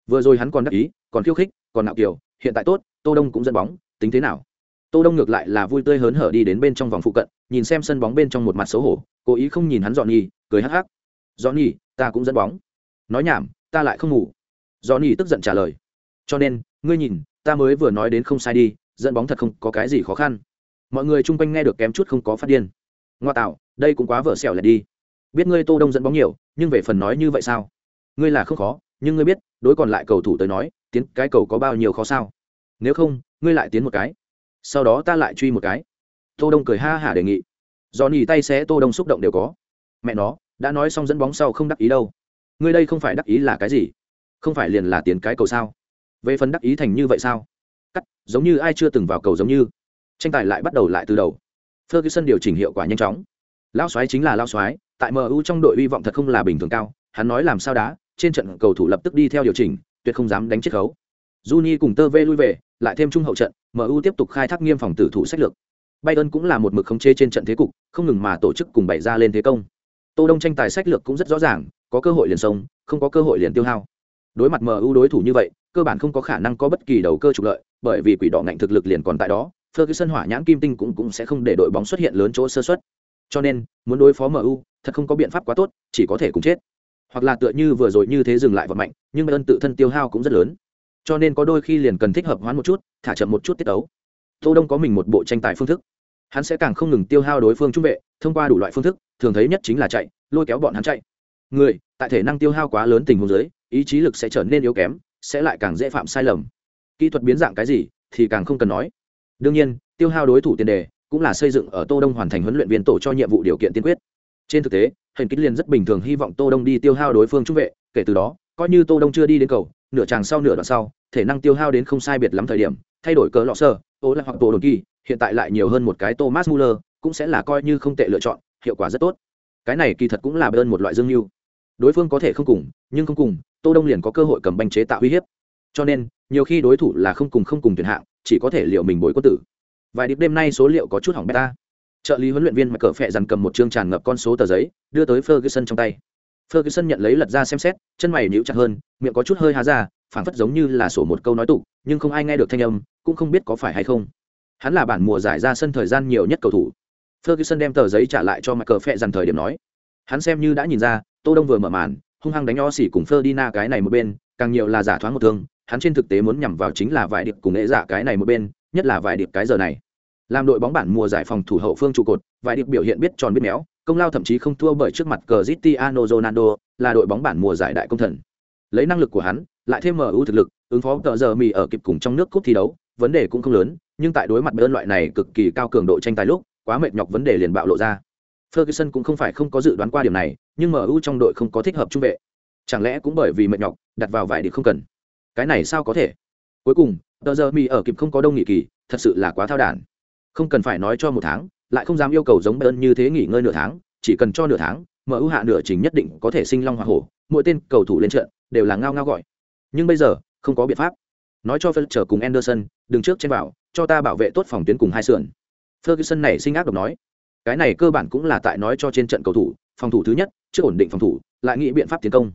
Vừa rồi hắn còn đắc ý, còn khiêu khích, còn nạo kiều, hiện tại tốt, Tô Đông cũng dẫn bóng, tính thế nào? Tô Đông ngược lại là vui tươi hớn hở đi đến bên trong vòng phụ cận, nhìn xem sân bóng bên trong một mặt xấu hổ, cố ý không nhìn hắn Johnny, cười hắc hắc. Johnny, ta cũng dẫn bóng. Nói nhảm, ta lại không ngủ. Johnny tức giận trả lời. Cho nên, ngươi nhìn, ta mới vừa nói đến không sai đi, dẫn bóng thật không có cái gì khó khăn mọi người chung quanh nghe được kém chút không có phát điên ngoa tạo, đây cũng quá vợ xẻo lại đi. Biết ngươi tô đông dẫn bóng nhiều, nhưng về phần nói như vậy sao? Ngươi là không khó, nhưng ngươi biết, đối còn lại cầu thủ tới nói, tiến cái cầu có bao nhiêu khó sao? Nếu không, ngươi lại tiến một cái. Sau đó ta lại truy một cái. Tô đông cười ha hả đề nghị. Do nhì tay xé tô đông xúc động đều có. Mẹ nó, đã nói xong dẫn bóng sau không đắc ý đâu. Ngươi đây không phải đắc ý là cái gì? Không phải liền là tiến cái cầu sao? Về phần đắc ý thành như vậy sao? Cắt, giống như ai chưa từng vào cầu giống như. Tranh tài lại bắt đầu lại từ đầu ferguson điều chỉnh hiệu quả nhanh chóng. Lão soái chính là lão soái, tại mu trong đội hy vọng thật không là bình thường cao hắn nói làm sao đá trên trận cầu thủ lập tức đi theo điều chỉnh tuyệt không dám đánh chết khấu. Juni cùng tơ vê lui về lại thêm trung hậu trận mu tiếp tục khai thác nghiêm phòng tử thủ sách lược. Bayern cũng là một mực khống chế trên trận thế cục không ngừng mà tổ chức cùng bày ra lên thế công. Tô đông tranh tài sách lược cũng rất rõ ràng có cơ hội liền sông không có cơ hội liền tiêu hao. Đối mặt mu đối thủ như vậy cơ bản không có khả năng có bất kỳ đầu cơ trục lợi bởi vì quỷ đỏ ngạnh thực lực liền còn tại đó Ferguson hỏa nhãn kim tinh cũng cũng sẽ không để đội bóng xuất hiện lớn chỗ sơ suất. Cho nên, muốn đối phó MU, thật không có biện pháp quá tốt, chỉ có thể cùng chết. Hoặc là tựa như vừa rồi như thế dừng lại vận mạnh, nhưng Bayern tự thân tiêu hao cũng rất lớn. Cho nên có đôi khi liền cần thích hợp hoán một chút, thả chậm một chút tiết tấu. Tô Đông có mình một bộ tranh tài phương thức. Hắn sẽ càng không ngừng tiêu hao đối phương trung vệ, thông qua đủ loại phương thức, thường thấy nhất chính là chạy, lôi kéo bọn hắn chạy. Người, tại thể năng tiêu hao quá lớn tình huống dưới, ý chí lực sẽ trở nên yếu kém, sẽ lại càng dễ phạm sai lầm. Kỹ thuật biến dạng cái gì thì càng không cần nói đương nhiên, tiêu hao đối thủ tiền đề cũng là xây dựng ở tô đông hoàn thành huấn luyện viên tổ cho nhiệm vụ điều kiện tiên quyết. Trên thực tế hình kích liên rất bình thường hy vọng tô đông đi tiêu hao đối phương trung vệ, kể từ đó, coi như tô đông chưa đi đến cầu, nửa tràng sau nửa đoạn sau, thể năng tiêu hao đến không sai biệt lắm thời điểm, thay đổi cờ lọ sơ ô lại hoặc tổ đồn kỳ, hiện tại lại nhiều hơn một cái thomas muller, cũng sẽ là coi như không tệ lựa chọn, hiệu quả rất tốt. Cái này kỳ thật cũng là bên một loại dương mưu. Đối phương có thể không cùng, nhưng không cùng, tô đông liền có cơ hội cầm banh chế tạo uy hiếp. Cho nên, nhiều khi đối thủ là không cùng không cùng tuyển hạng chỉ có thể liệu mình bối quân tử. Vài điệp đêm nay số liệu có chút hỏng beta trợ lý huấn luyện viên mà cờ phẹ dằn cầm một chương tràn ngập con số tờ giấy, đưa tới ferguson trong tay. Ferguson nhận lấy lật ra xem xét, chân mày nhíu chặt hơn, miệng có chút hơi há ra, phảng phất giống như là sổ một câu nói tục, nhưng không ai nghe được thanh âm, cũng không biết có phải hay không. Hắn là bản mùa giải ra sân thời gian nhiều nhất cầu thủ. Ferguson đem tờ giấy trả lại cho mặt cờ phẹ dằn thời điểm nói. Hắn xem như đã nhìn ra, tô đông vừa mở màn, hung hăng đánh o xỉ cùng ferdinand cái này một bên, càng nhiều là giả thoáng một thương hắn trên thực tế muốn nhằm vào chính là vài điệp cùng nghệ giả cái này một bên, nhất là vài điệp cái giờ này. Làm đội bóng bản mùa giải phòng thủ hậu phương trụ cột vài điệp biểu hiện biết tròn biết méo, công lao thậm chí không thua bởi trước mặt cờ Cristiano Ronaldo, là đội bóng bản mùa giải đại công thần. Lấy năng lực của hắn, lại thêm MU thực lực, ứng phó tờ giờ mì ở kịp cùng trong nước cúp thi đấu, vấn đề cũng không lớn, nhưng tại đối mặt bên loại này cực kỳ cao cường độ tranh tài lúc, quá mệt nhọc vấn đề liền bạo lộ ra. Ferguson cũng không phải không có dự đoán qua điểm này, nhưng MU trong đội không có thích hợp trung vệ. Chẳng lẽ cũng bởi vì mệt nhọc, đặt vào vài điệp không cần? Cái này sao có thể? Cuối cùng, tờ giờ mi ở kịp không có đông nghỉ kỳ, thật sự là quá thao đản. Không cần phải nói cho một tháng, lại không dám yêu cầu giống bayern như thế nghỉ ngơi nửa tháng, chỉ cần cho nửa tháng mở ưu hạ nửa trình nhất định có thể sinh long hoa hổ, mỗi tên cầu thủ lên trận đều là ngao ngao gọi. Nhưng bây giờ, không có biện pháp. Nói cho Fletcher cùng Anderson đứng trước trên bảo cho ta bảo vệ tốt phòng tuyến cùng hai sườn. Ferguson này sinh ác độc nói, cái này cơ bản cũng là tại nói cho trên trận cầu thủ, phòng thủ thứ nhất, chưa ổn định phòng thủ, lại nghĩ biện pháp tiến công.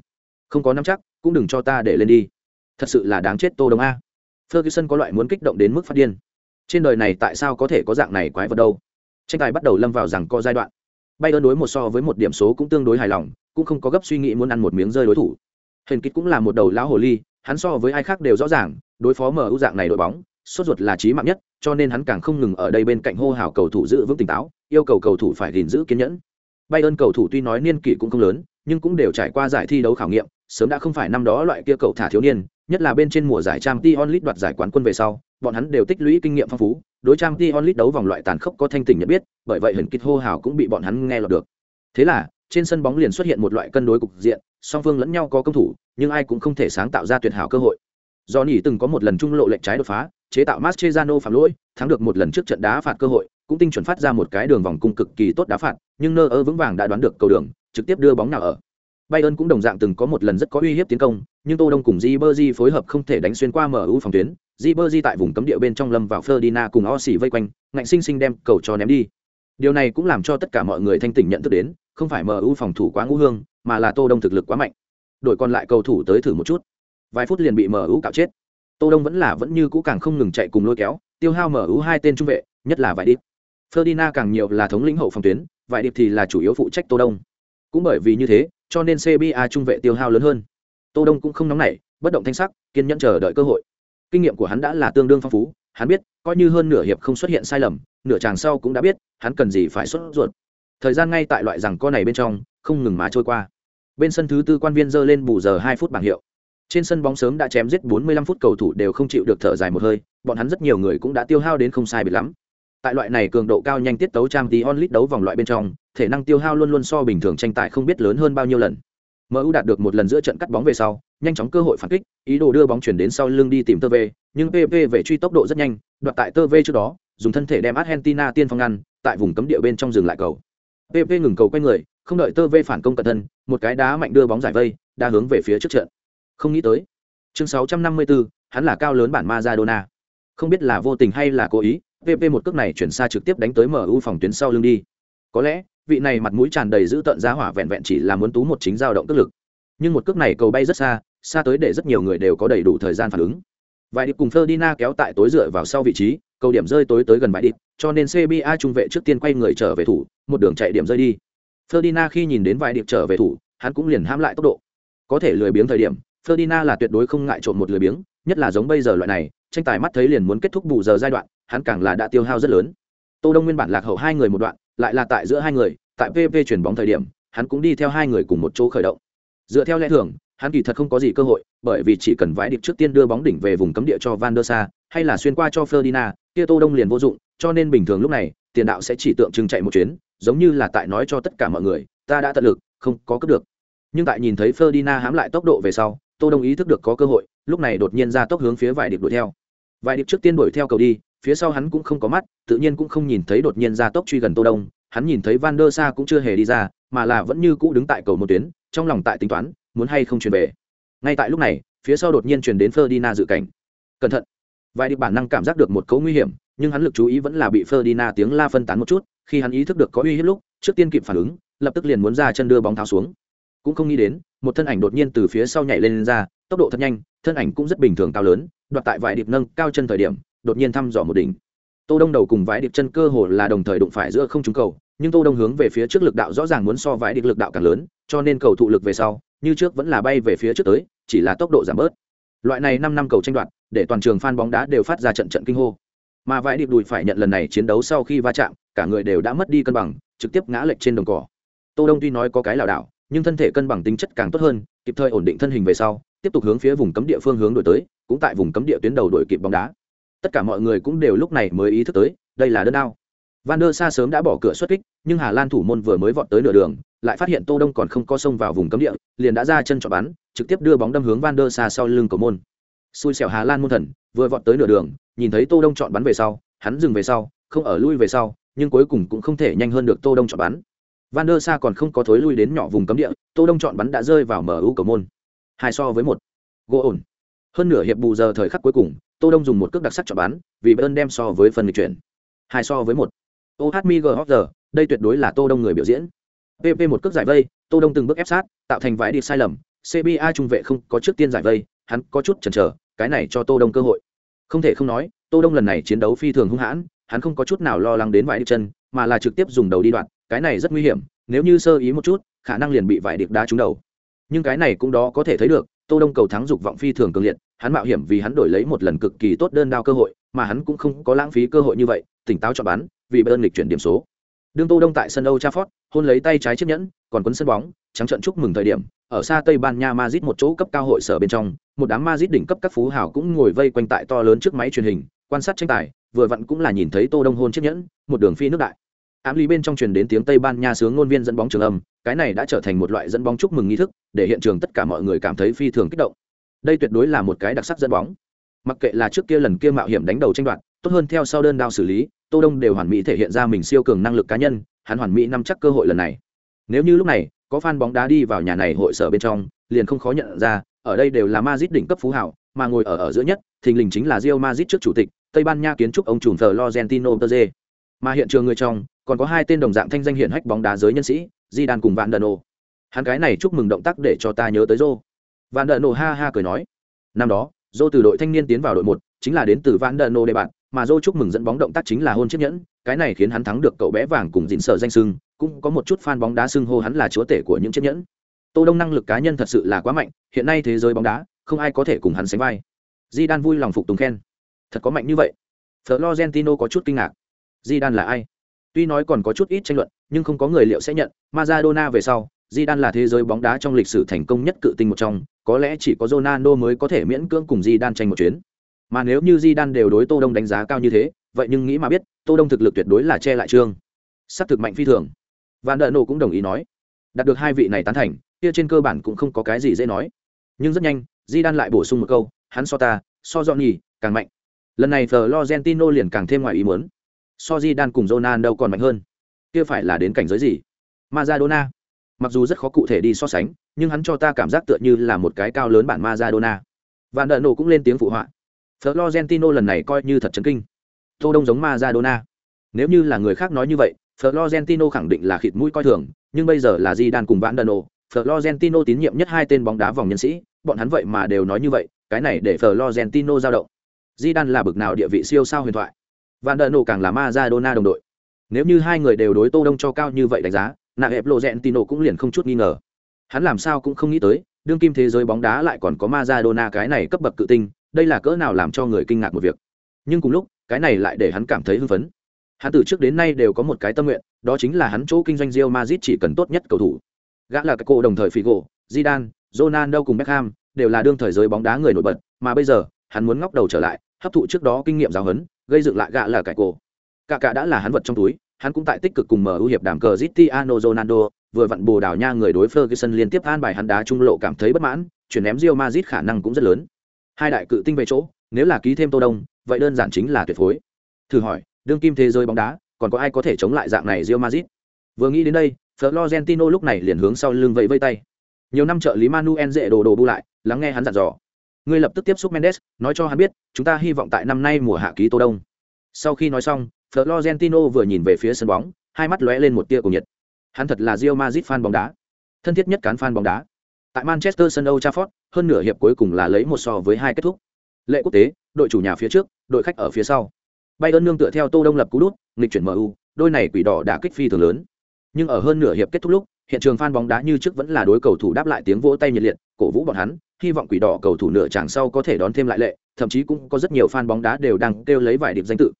Không có nắm chắc, cũng đừng cho ta để lên đi thật sự là đáng chết tô đông a. Ferguson có loại muốn kích động đến mức phát điên. Trên đời này tại sao có thể có dạng này quái vật đâu? Tranh tài bắt đầu lâm vào rằng có giai đoạn. Bay ơn đối một so với một điểm số cũng tương đối hài lòng, cũng không có gấp suy nghĩ muốn ăn một miếng rơi đối thủ. Hình kích cũng là một đầu lão hồ ly, hắn so với ai khác đều rõ ràng, đối phó mở ưu dạng này đội bóng, sốt ruột là trí mạng nhất, cho nên hắn càng không ngừng ở đây bên cạnh hô hào cầu thủ giữ vững tỉnh táo, yêu cầu cầu thủ phải gìn giữ kiên nhẫn. Bay ơn cầu thủ tuy nói niên kỷ cũng không lớn, nhưng cũng đều trải qua giải thi đấu khảo nghiệm, sớm đã không phải năm đó loại kia cậu thả thiếu niên nhất là bên trên mùa giải Champions League đoạt giải quán quân về sau, bọn hắn đều tích lũy kinh nghiệm phong phú, đối Champions League đấu vòng loại tàn khốc có thanh tỉnh nhận biết, bởi vậy hình kịch hô hào cũng bị bọn hắn nghe lọt được. Thế là, trên sân bóng liền xuất hiện một loại cân đối cục diện, song phương lẫn nhau có công thủ, nhưng ai cũng không thể sáng tạo ra tuyệt hảo cơ hội. Do từng có một lần trung lộ lệnh trái đột phá, chế tạo Mascherano phạm lỗi, thắng được một lần trước trận đá phạt cơ hội, cũng tinh chuẩn phát ra một cái đường vòng cung cực kỳ tốt đá phạt, nhưng nơ ơ vững vàng đã đoán được cầu đường, trực tiếp đưa bóng nào ở. Bayern cũng đồng dạng từng có một lần rất có uy hiếp tiến công, nhưng Tô Đông cùng Ribery phối hợp không thể đánh xuyên qua MU phòng tuyến, Ribery tại vùng cấm địa bên trong lâm vào Ferdinand cùng Ossi vây quanh, ngạnh sinh sinh đem cầu cho ném đi. Điều này cũng làm cho tất cả mọi người thanh tỉnh nhận thức đến, không phải MU phòng thủ quá ngũ hương, mà là Tô Đông thực lực quá mạnh. Đội còn lại cầu thủ tới thử một chút. Vài phút liền bị MU cạo chết. Tô Đông vẫn là vẫn như cũ càng không ngừng chạy cùng lôi kéo, tiêu hao MU hai tên trung vệ, nhất là vài điệp. Ferdinand càng nhiều là thống lĩnh hậu phòng tuyến, vài điệp thì là chủ yếu phụ trách Tô Đông. Cũng bởi vì như thế, cho nên CBA trung vệ tiêu hao lớn hơn. Tô Đông cũng không nóng nảy, bất động thanh sắc, kiên nhẫn chờ đợi cơ hội. Kinh nghiệm của hắn đã là tương đương phong phú, hắn biết, coi như hơn nửa hiệp không xuất hiện sai lầm, nửa chàng sau cũng đã biết, hắn cần gì phải xuất ruột. Thời gian ngay tại loại rằng co này bên trong, không ngừng mà trôi qua. Bên sân thứ tư quan viên giơ lên bù giờ hai phút bảng hiệu. Trên sân bóng sớm đã chém giết 45 phút cầu thủ đều không chịu được thở dài một hơi, bọn hắn rất nhiều người cũng đã tiêu hao đến không sai biệt lắm. Tại loại này cường độ cao nhanh tiết tấu trang tí onlit đấu vòng loại bên trong, thể năng tiêu hao luôn luôn so bình thường tranh tài không biết lớn hơn bao nhiêu lần. MU đạt được một lần giữa trận cắt bóng về sau, nhanh chóng cơ hội phản kích, ý đồ đưa bóng chuyển đến sau lưng đi tìm Tơ Vê, nhưng PV về truy tốc độ rất nhanh, đoạt tại Tơ Vê trước đó, dùng thân thể đem Argentina tiên phong ngăn, tại vùng cấm địa bên trong dừng lại cầu. PP ngừng cầu quay người, không đợi Tơ Vê phản công cẩn thân, một cái đá mạnh đưa bóng giải vây, đa hướng về phía trước trận. Không nghĩ tới. Chương 654, hắn là cao lớn bản Maradona. Không biết là vô tình hay là cố ý, PP một cước này chuyển xa trực tiếp đánh tới MU phòng tuyến sau lưng đi. Có lẽ, vị này mặt mũi tràn đầy giữ tận giá hỏa vẹn vẹn chỉ là muốn tú một chính dao động tức lực. Nhưng một cước này cầu bay rất xa, xa tới để rất nhiều người đều có đầy đủ thời gian phản ứng. Vài điệp cùng Ferdinand kéo tại tối dựa vào sau vị trí, cầu điểm rơi tối tới gần bãi điệp, cho nên CBA trung vệ trước tiên quay người trở về thủ, một đường chạy điểm rơi đi. Ferdinand khi nhìn đến vài điệp trở về thủ, hắn cũng liền ham lại tốc độ. Có thể lười biếng thời điểm, Ferdinand là tuyệt đối không ngại trộn một lười biếng, nhất là giống bây giờ loại này, tranh tài mắt thấy liền muốn kết thúc bù giờ giai đoạn, hắn càng là đã tiêu hao rất lớn. Tô Đông nguyên bản lạc hậu hai người một đoạn, lại là tại giữa hai người, tại PV chuyển bóng thời điểm, hắn cũng đi theo hai người cùng một chỗ khởi động. Dựa theo lẽ thường, hắn kỳ thật không có gì cơ hội, bởi vì chỉ cần vãi điệp trước tiên đưa bóng đỉnh về vùng cấm địa cho Van der Sa, hay là xuyên qua cho Ferdinand, kia Tô Đông liền vô dụng, cho nên bình thường lúc này, tiền đạo sẽ chỉ tượng trưng chạy một chuyến, giống như là tại nói cho tất cả mọi người, ta đã tận lực, không có cướp được. Nhưng tại nhìn thấy Ferdinand hãm lại tốc độ về sau, Tô Đông ý thức được có cơ hội, lúc này đột nhiên ra tốc hướng phía vải điệp đuổi theo. Vải điệp trước tiên đuổi theo cầu đi, phía sau hắn cũng không có mắt, tự nhiên cũng không nhìn thấy đột nhiên ra tốc truy gần Tô Đông, hắn nhìn thấy Van der Sa cũng chưa hề đi ra, mà là vẫn như cũ đứng tại cầu một tuyến, trong lòng tại tính toán, muốn hay không truyền về. Ngay tại lúc này, phía sau đột nhiên truyền đến Ferdinand dự cảnh. Cẩn thận. Vài điệp bản năng cảm giác được một cấu nguy hiểm, nhưng hắn lực chú ý vẫn là bị Ferdinand tiếng la phân tán một chút, khi hắn ý thức được có uy hiếp lúc, trước tiên kịp phản ứng, lập tức liền muốn ra chân đưa bóng tháo xuống. Cũng không nghĩ đến, một thân ảnh đột nhiên từ phía sau nhảy lên, lên ra, tốc độ thật nhanh, thân ảnh cũng rất bình thường cao lớn, đoạt tại vài điệp nâng cao chân thời điểm, đột nhiên thăm dò một đỉnh. Tô Đông đầu cùng vài điệp chân cơ hồ là đồng thời đụng phải giữa không trúng cầu, nhưng Tô Đông hướng về phía trước lực đạo rõ ràng muốn so vài điệp lực đạo càng lớn, cho nên cầu thụ lực về sau, như trước vẫn là bay về phía trước tới, chỉ là tốc độ giảm bớt. Loại này 5 năm cầu tranh đoạt, để toàn trường fan bóng đá đều phát ra trận trận kinh hô. Mà vãi điệp đùi phải nhận lần này chiến đấu sau khi va chạm, cả người đều đã mất đi cân bằng, trực tiếp ngã lệch trên đồng cỏ. Tô Đông tuy nói có cái lảo đảo, nhưng thân thể cân bằng tính chất càng tốt hơn, kịp thời ổn định thân hình về sau, tiếp tục hướng phía vùng cấm địa phương hướng đổi tới, cũng tại vùng cấm địa tuyến đầu đổi kịp bóng đá. Tất cả mọi người cũng đều lúc này mới ý thức tới, đây là đơn đao. Van der Sa sớm đã bỏ cửa xuất kích, nhưng Hà Lan thủ môn vừa mới vọt tới nửa đường, lại phát hiện Tô Đông còn không có xông vào vùng cấm địa, liền đã ra chân chọn bắn, trực tiếp đưa bóng đâm hướng Van der Sa sau lưng cầu môn. Xui xẻo Hà Lan môn thần, vừa vọt tới nửa đường, nhìn thấy Tô Đông chọn bắn về sau, hắn dừng về sau, không ở lui về sau, nhưng cuối cùng cũng không thể nhanh hơn được Tô Đông chọn bắn. Van der Sa còn không có thối lui đến nhỏ vùng cấm địa, Tô Đông chọn bắn đã rơi vào mở ưu cầu môn. Hai so với một. Gỗ ổn. Hơn nửa hiệp bù giờ thời khắc cuối cùng, Tô Đông dùng một cước đặc sắc chọn bán, vì Bayern đem so với phần lịch chuyển. Hai so với một. OHMIG đây tuyệt đối là Tô Đông người biểu diễn. PP một cước giải vây, Tô Đông từng bước ép sát, tạo thành vãi đi sai lầm, CBA trung vệ không có trước tiên giải vây, hắn có chút chần chờ, cái này cho Tô Đông cơ hội. Không thể không nói, Tô Đông lần này chiến đấu phi thường hung hãn, hắn không có chút nào lo lắng đến vãi đi chân, mà là trực tiếp dùng đầu đi đoạn, cái này rất nguy hiểm, nếu như sơ ý một chút, khả năng liền bị vải điệp đá trúng đầu. Nhưng cái này cũng đó có thể thấy được, Tô Đông cầu thắng dục vọng phi thường cường liệt, hắn mạo hiểm vì hắn đổi lấy một lần cực kỳ tốt đơn đao cơ hội, mà hắn cũng không có lãng phí cơ hội như vậy, tỉnh táo cho bán. vì Bayern lịch chuyển điểm số. Đường Tô Đông tại sân âu Trafford, hôn lấy tay trái chiếc nhẫn, còn quấn sân bóng, trắng trận chúc mừng thời điểm, ở xa Tây Ban Nha Madrid một chỗ cấp cao hội sở bên trong, một đám Madrid đỉnh cấp các phú hào cũng ngồi vây quanh tại to lớn trước máy truyền hình, quan sát tranh tài, vừa vặn cũng là nhìn thấy Tô Đông hôn chiếc nhẫn, một đường phi nước đại. Ám lý bên trong truyền đến tiếng Tây Ban Nha sướng ngôn viên dẫn bóng trường âm, cái này đã trở thành một loại dẫn bóng chúc mừng nghi thức, để hiện trường tất cả mọi người cảm thấy phi thường kích động. Đây tuyệt đối là một cái đặc sắc dẫn bóng. Mặc kệ là trước kia lần kia mạo hiểm đánh đầu tranh đoạt, tốt hơn theo sau đơn đao xử lý, Tô Đông đều hoàn mỹ thể hiện ra mình siêu cường năng lực cá nhân, hắn hoàn mỹ nắm chắc cơ hội lần này. Nếu như lúc này, có fan bóng đá đi vào nhà này hội sở bên trong, liền không khó nhận ra, ở đây đều là Madrid đỉnh cấp phú hảo, mà ngồi ở ở giữa nhất, thình lình chính là Real Madrid trước chủ tịch, Tây Ban Nha kiến trúc ông chủ Florentino Perez. Mà hiện trường người trong, còn có hai tên đồng dạng thanh danh hiển hách bóng đá giới nhân sĩ, Zidane cùng Van der Hắn cái này chúc mừng động tác để cho ta nhớ tới Zô. Van der Nô ha ha cười nói, năm đó, dô từ đội thanh niên tiến vào đội một, chính là đến từ Van der Nô để bạn, mà dô chúc mừng dẫn bóng động tác chính là hôn chiếc nhẫn, cái này khiến hắn thắng được cậu bé vàng cùng dịn sợ danh sưng, cũng có một chút fan bóng đá xưng hô hắn là chúa tể của những chiếc nhẫn. Tô Đông năng lực cá nhân thật sự là quá mạnh, hiện nay thế giới bóng đá, không ai có thể cùng hắn sánh vai. Zidane vui lòng phục tùng khen. Thật có mạnh như vậy. Florentino có chút kinh ngạc. Zidane là ai? Tuy nói còn có chút ít tranh luận, nhưng không có người liệu sẽ nhận, Maradona về sau, Zidane là thế giới bóng đá trong lịch sử thành công nhất cự tinh một trong, có lẽ chỉ có Ronaldo mới có thể miễn cưỡng cùng Zidane tranh một chuyến. Mà nếu như Zidane đều đối Tô Đông đánh giá cao như thế, vậy nhưng nghĩ mà biết, Tô Đông thực lực tuyệt đối là che lại trương. sát thực mạnh phi thường. Van der Nô cũng đồng ý nói, đạt được hai vị này tán thành, kia trên cơ bản cũng không có cái gì dễ nói. Nhưng rất nhanh, Zidane lại bổ sung một câu, hắn so ta, so Johnny, càng mạnh. Lần này Florentino liền càng thêm ngoài ý muốn so di cùng Ronaldo còn mạnh hơn kia phải là đến cảnh giới gì Maradona mặc dù rất khó cụ thể đi so sánh nhưng hắn cho ta cảm giác tựa như là một cái cao lớn bản Maradona. Và der nổ cũng lên tiếng phụ họa. Florentino lần này coi như thật chấn kinh. Tô đông giống Maradona. Nếu như là người khác nói như vậy Florentino khẳng định là khịt mũi coi thường nhưng bây giờ là di đan cùng Van der nổ. Florentino tín nhiệm nhất hai tên bóng đá vòng nhân sĩ bọn hắn vậy mà đều nói như vậy cái này để Florentino dao động. Zidane là bực nào địa vị siêu sao huyền thoại. Van der Nổ càng là Maradona đồng đội. Nếu như hai người đều đối Tô Đông cho cao như vậy đánh giá, nạ hẹp lộ Tino cũng liền không chút nghi ngờ. Hắn làm sao cũng không nghĩ tới, đương kim thế giới bóng đá lại còn có Maradona cái này cấp bậc cự tinh, đây là cỡ nào làm cho người kinh ngạc một việc. Nhưng cùng lúc, cái này lại để hắn cảm thấy hưng phấn. Hắn từ trước đến nay đều có một cái tâm nguyện, đó chính là hắn chỗ kinh doanh Real Madrid chỉ cần tốt nhất cầu thủ. Gã là các cô đồng thời Figo, Zidane, Ronaldo cùng Beckham đều là đương thời giới bóng đá người nổi bật, mà bây giờ, hắn muốn ngóc đầu trở lại, hấp thụ trước đó kinh nghiệm giáo huấn, gây dựng lại gã là cải cổ cả cả đã là hắn vật trong túi hắn cũng tại tích cực cùng mở ưu hiệp đàm cờ Cristiano Ronaldo, vừa vặn bồ đào nha người đối Ferguson liên tiếp an bài hắn đá trung lộ cảm thấy bất mãn, chuyển ném Real Madrid khả năng cũng rất lớn. Hai đại cự tinh về chỗ, nếu là ký thêm tô đông, vậy đơn giản chính là tuyệt phối. Thử hỏi, đương kim thế giới bóng đá, còn có ai có thể chống lại dạng này Real Madrid? Vừa nghĩ đến đây, Florentino lúc này liền hướng sau lưng vẫy vây tay. Nhiều năm trợ lý Manuel dễ đồ đồ bu lại, lắng nghe hắn dặn dò. Ngươi lập tức tiếp xúc mendes, nói cho hắn biết, chúng ta hy vọng tại năm nay mùa hạ ký tô đông. Sau khi nói xong florentino vừa nhìn về phía sân bóng hai mắt lóe lên một tia cùng nhiệt. Hắn thật là Real Madrid fan bóng đá. Thân thiết nhất cán fan bóng đá. Tại manchester sân Old Trafford, hơn nửa hiệp cuối cùng là lấy một so với hai kết thúc. Lệ quốc tế đội chủ nhà phía trước đội khách ở phía sau. Bayern nương tựa theo tô đông lập cú đút nghịch chuyển mu đôi này quỷ đỏ đã kích phi thường lớn. Nhưng ở hơn nửa hiệp kết thúc lúc hiện trường fan bóng đá như trước vẫn là đối cầu thủ đáp lại tiếng vỗ tay nhiệt liệt cổ vũ bọn hắn hy vọng quỷ đỏ cầu thủ nửa chàng sau có thể đón thêm lại lệ, thậm chí cũng có rất nhiều fan bóng đá đều đang kêu lấy vài điểm danh tự.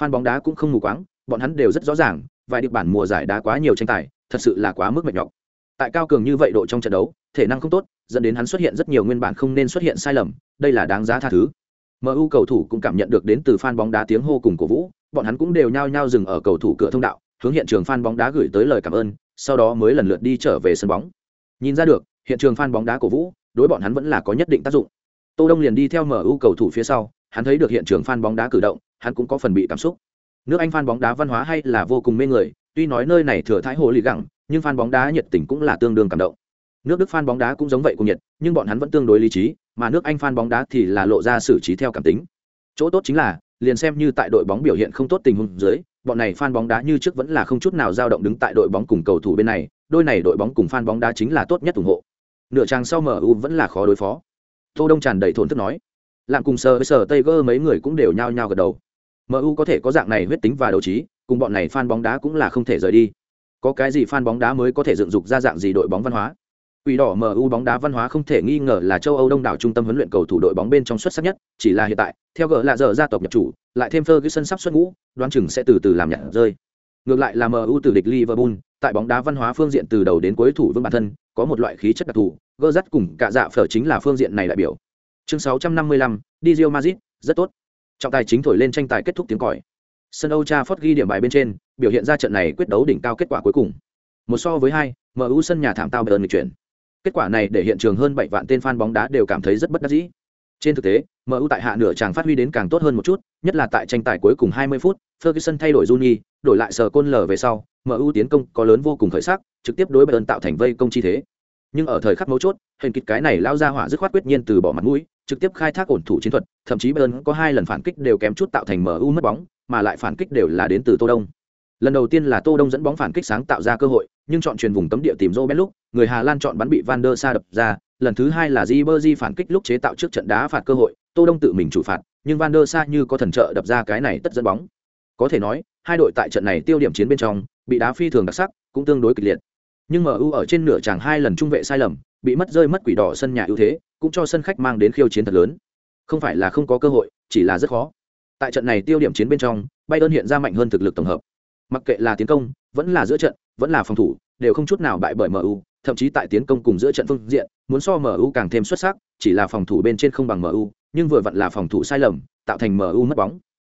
Fan bóng đá cũng không mù quáng, bọn hắn đều rất rõ ràng, vài điệp bản mùa giải đá quá nhiều tranh tài, thật sự là quá mức mệt nhọc. Tại cao cường như vậy độ trong trận đấu, thể năng không tốt, dẫn đến hắn xuất hiện rất nhiều nguyên bản không nên xuất hiện sai lầm, đây là đáng giá tha thứ. MU cầu thủ cũng cảm nhận được đến từ fan bóng đá tiếng hô cùng cổ vũ, bọn hắn cũng đều nhao nhao dừng ở cầu thủ cửa thông đạo, hướng hiện trường fan bóng đá gửi tới lời cảm ơn, sau đó mới lần lượt đi trở về sân bóng. Nhìn ra được, hiện trường fan bóng đá cổ vũ, đối bọn hắn vẫn là có nhất định tác dụng tô đông liền đi theo mu cầu thủ phía sau hắn thấy được hiện trường fan bóng đá cử động hắn cũng có phần bị cảm xúc. Nước anh fan bóng đá văn hóa hay là vô cùng mê người, tuy nói nơi này thừa thái hồ lì gẳng, nhưng fan bóng đá nhiệt tình cũng là tương đương cảm động. Nước đức fan bóng đá cũng giống vậy cùng nhiệt, nhưng bọn hắn vẫn tương đối lý trí, mà nước anh fan bóng đá thì là lộ ra xử trí theo cảm tính. Chỗ tốt chính là, liền xem như tại đội bóng biểu hiện không tốt tình huống dưới, bọn này fan bóng đá như trước vẫn là không chút nào dao động đứng tại đội bóng cùng cầu thủ bên này, đôi này đội bóng cùng fan bóng đá chính là tốt nhất ủng hộ. Nửa trang sau mu vẫn là khó đối phó. Tô đông tràn đầy thốn thức nói. Làm cùng sờ với sờ tây gơ mấy người cũng đều nhao nhao gật đầu mu có thể có dạng này huyết tính và đấu trí cùng bọn này fan bóng đá cũng là không thể rời đi có cái gì fan bóng đá mới có thể dựng dục ra dạng gì đội bóng văn hóa Quỷ đỏ MU bóng đá văn hóa không thể nghi ngờ là châu Âu đông đảo trung tâm huấn luyện cầu thủ đội bóng bên trong xuất sắc nhất, chỉ là hiện tại, theo gỡ là giờ gia tộc nhập chủ, lại thêm Ferguson sắp xuất ngũ, đoán chừng sẽ từ từ làm nhạt rơi. Ngược lại là MU từ địch Liverpool, tại bóng đá văn hóa phương diện từ đầu đến cuối thủ vững bản thân, có một loại khí chất đặc thù, gỡ dắt cùng cả dạ phở chính là phương diện này đại biểu. Chương 655, đi Real Madrid, rất tốt. Trọng tài chính thổi lên tranh tài kết thúc tiếng còi. Sân đấu cha phát ghi điểm bài bên trên, biểu hiện ra trận này quyết đấu đỉnh cao kết quả cuối cùng. Một so với hai, MU sân nhà thảm tao Bayern người chuyển. Kết quả này để hiện trường hơn 7 vạn tên fan bóng đá đều cảm thấy rất bất đắc dĩ. Trên thực tế, MU tại hạ nửa chàng phát huy đến càng tốt hơn một chút, nhất là tại tranh tài cuối cùng 20 phút, Ferguson thay đổi Juni, đổi lại sờ côn lờ về sau, MU tiến công có lớn vô cùng khởi sắc, trực tiếp đối Bayern tạo thành vây công chi thế. Nhưng ở thời khắc mấu chốt, hình kịch cái này lao ra hỏa dứt khoát quyết nhiên từ bỏ mặt mũi, trực tiếp khai thác ổn thủ chiến thuật, thậm chí Bayern có hai lần phản kích đều kém chút tạo thành MU mất bóng, mà lại phản kích đều là đến từ Tô Đông. Lần đầu tiên là Tô Đông dẫn bóng phản kích sáng tạo ra cơ hội, nhưng chọn truyền vùng cấm địa tìm Robben lúc, người Hà Lan chọn bắn bị Van der Sa đập ra, lần thứ hai là Ribery phản kích lúc chế tạo trước trận đá phạt cơ hội, Tô Đông tự mình chủ phạt, nhưng Van der Sa như có thần trợ đập ra cái này tất dẫn bóng. Có thể nói, hai đội tại trận này tiêu điểm chiến bên trong, bị đá phi thường đặc sắc, cũng tương đối kịch liệt. Nhưng MU ở trên nửa chàng hai lần trung vệ sai lầm, bị mất rơi mất quỷ đỏ sân nhà ưu thế, cũng cho sân khách mang đến khiêu chiến thật lớn. Không phải là không có cơ hội, chỉ là rất khó. Tại trận này tiêu điểm chiến bên trong, Bayern hiện ra mạnh hơn thực lực tổng hợp. Mặc kệ là tiến công, vẫn là giữa trận, vẫn là phòng thủ, đều không chút nào bại bởi MU, thậm chí tại tiến công cùng giữa trận phương diện, muốn so MU càng thêm xuất sắc, chỉ là phòng thủ bên trên không bằng MU, nhưng vừa vặn là phòng thủ sai lầm, tạo thành MU mất bóng.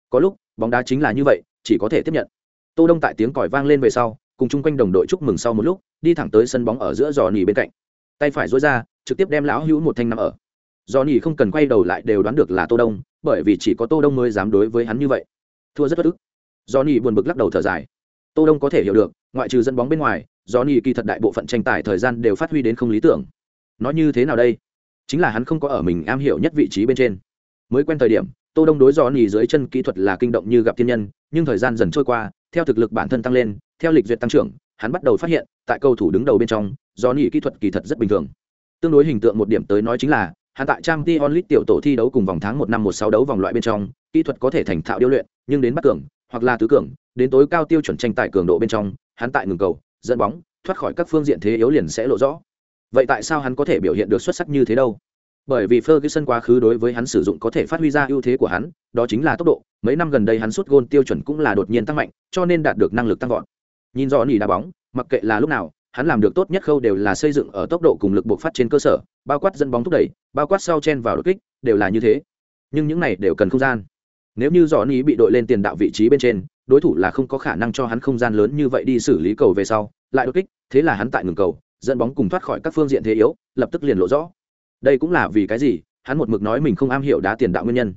Có lúc, bóng đá chính là như vậy, chỉ có thể tiếp nhận. Tô Đông tại tiếng còi vang lên về sau, cùng chung quanh đồng đội chúc mừng sau một lúc, đi thẳng tới sân bóng ở giữa giò nỉ bên cạnh. Tay phải duỗi ra, trực tiếp đem lão hữu một thanh nằm ở. Giò nỉ không cần quay đầu lại đều đoán được là Tô Đông, bởi vì chỉ có Tô Đông mới dám đối với hắn như vậy. Thua rất bất ức. Giò nỉ buồn bực lắc đầu thở dài. Tô Đông có thể hiểu được, ngoại trừ dẫn bóng bên ngoài, giò nỉ kỳ thật đại bộ phận tranh tài thời gian đều phát huy đến không lý tưởng. Nói như thế nào đây? Chính là hắn không có ở mình am hiểu nhất vị trí bên trên. Mới quen thời điểm, Tô Đông đối giò nỉ dưới chân kỹ thuật là kinh động như gặp thiên nhân, nhưng thời gian dần trôi qua, theo thực lực bản thân tăng lên, theo lịch duyệt tăng trưởng, hắn bắt đầu phát hiện, tại cầu thủ đứng đầu bên trong, do nỉ kỹ thuật kỳ thật rất bình thường. Tương đối hình tượng một điểm tới nói chính là, hắn tại Champions League tiểu tổ thi đấu cùng vòng tháng một năm một sáu đấu vòng loại bên trong, kỹ thuật có thể thành thạo điêu luyện, nhưng đến bắt cường, hoặc là tứ cường, đến tối cao tiêu chuẩn tranh tài cường độ bên trong, hắn tại ngừng cầu, dẫn bóng, thoát khỏi các phương diện thế yếu liền sẽ lộ rõ. Vậy tại sao hắn có thể biểu hiện được xuất sắc như thế đâu? Bởi vì Ferguson quá khứ đối với hắn sử dụng có thể phát huy ra ưu thế của hắn, đó chính là tốc độ. Mấy năm gần đây hắn sút gôn tiêu chuẩn cũng là đột nhiên tăng mạnh, cho nên đạt được năng lực tăng vọt. Nhìn rõ nỉ đá bóng, mặc kệ là lúc nào, hắn làm được tốt nhất khâu đều là xây dựng ở tốc độ cùng lực buộc phát trên cơ sở, bao quát dẫn bóng thúc đẩy, bao quát sau chen vào đột kích, đều là như thế. Nhưng những này đều cần không gian. Nếu như rõ nỉ bị đội lên tiền đạo vị trí bên trên, đối thủ là không có khả năng cho hắn không gian lớn như vậy đi xử lý cầu về sau, lại đột kích, thế là hắn tại ngừng cầu, dẫn bóng cùng thoát khỏi các phương diện thế yếu, lập tức liền lộ rõ. Đây cũng là vì cái gì, hắn một mực nói mình không am hiểu đá tiền đạo nguyên nhân.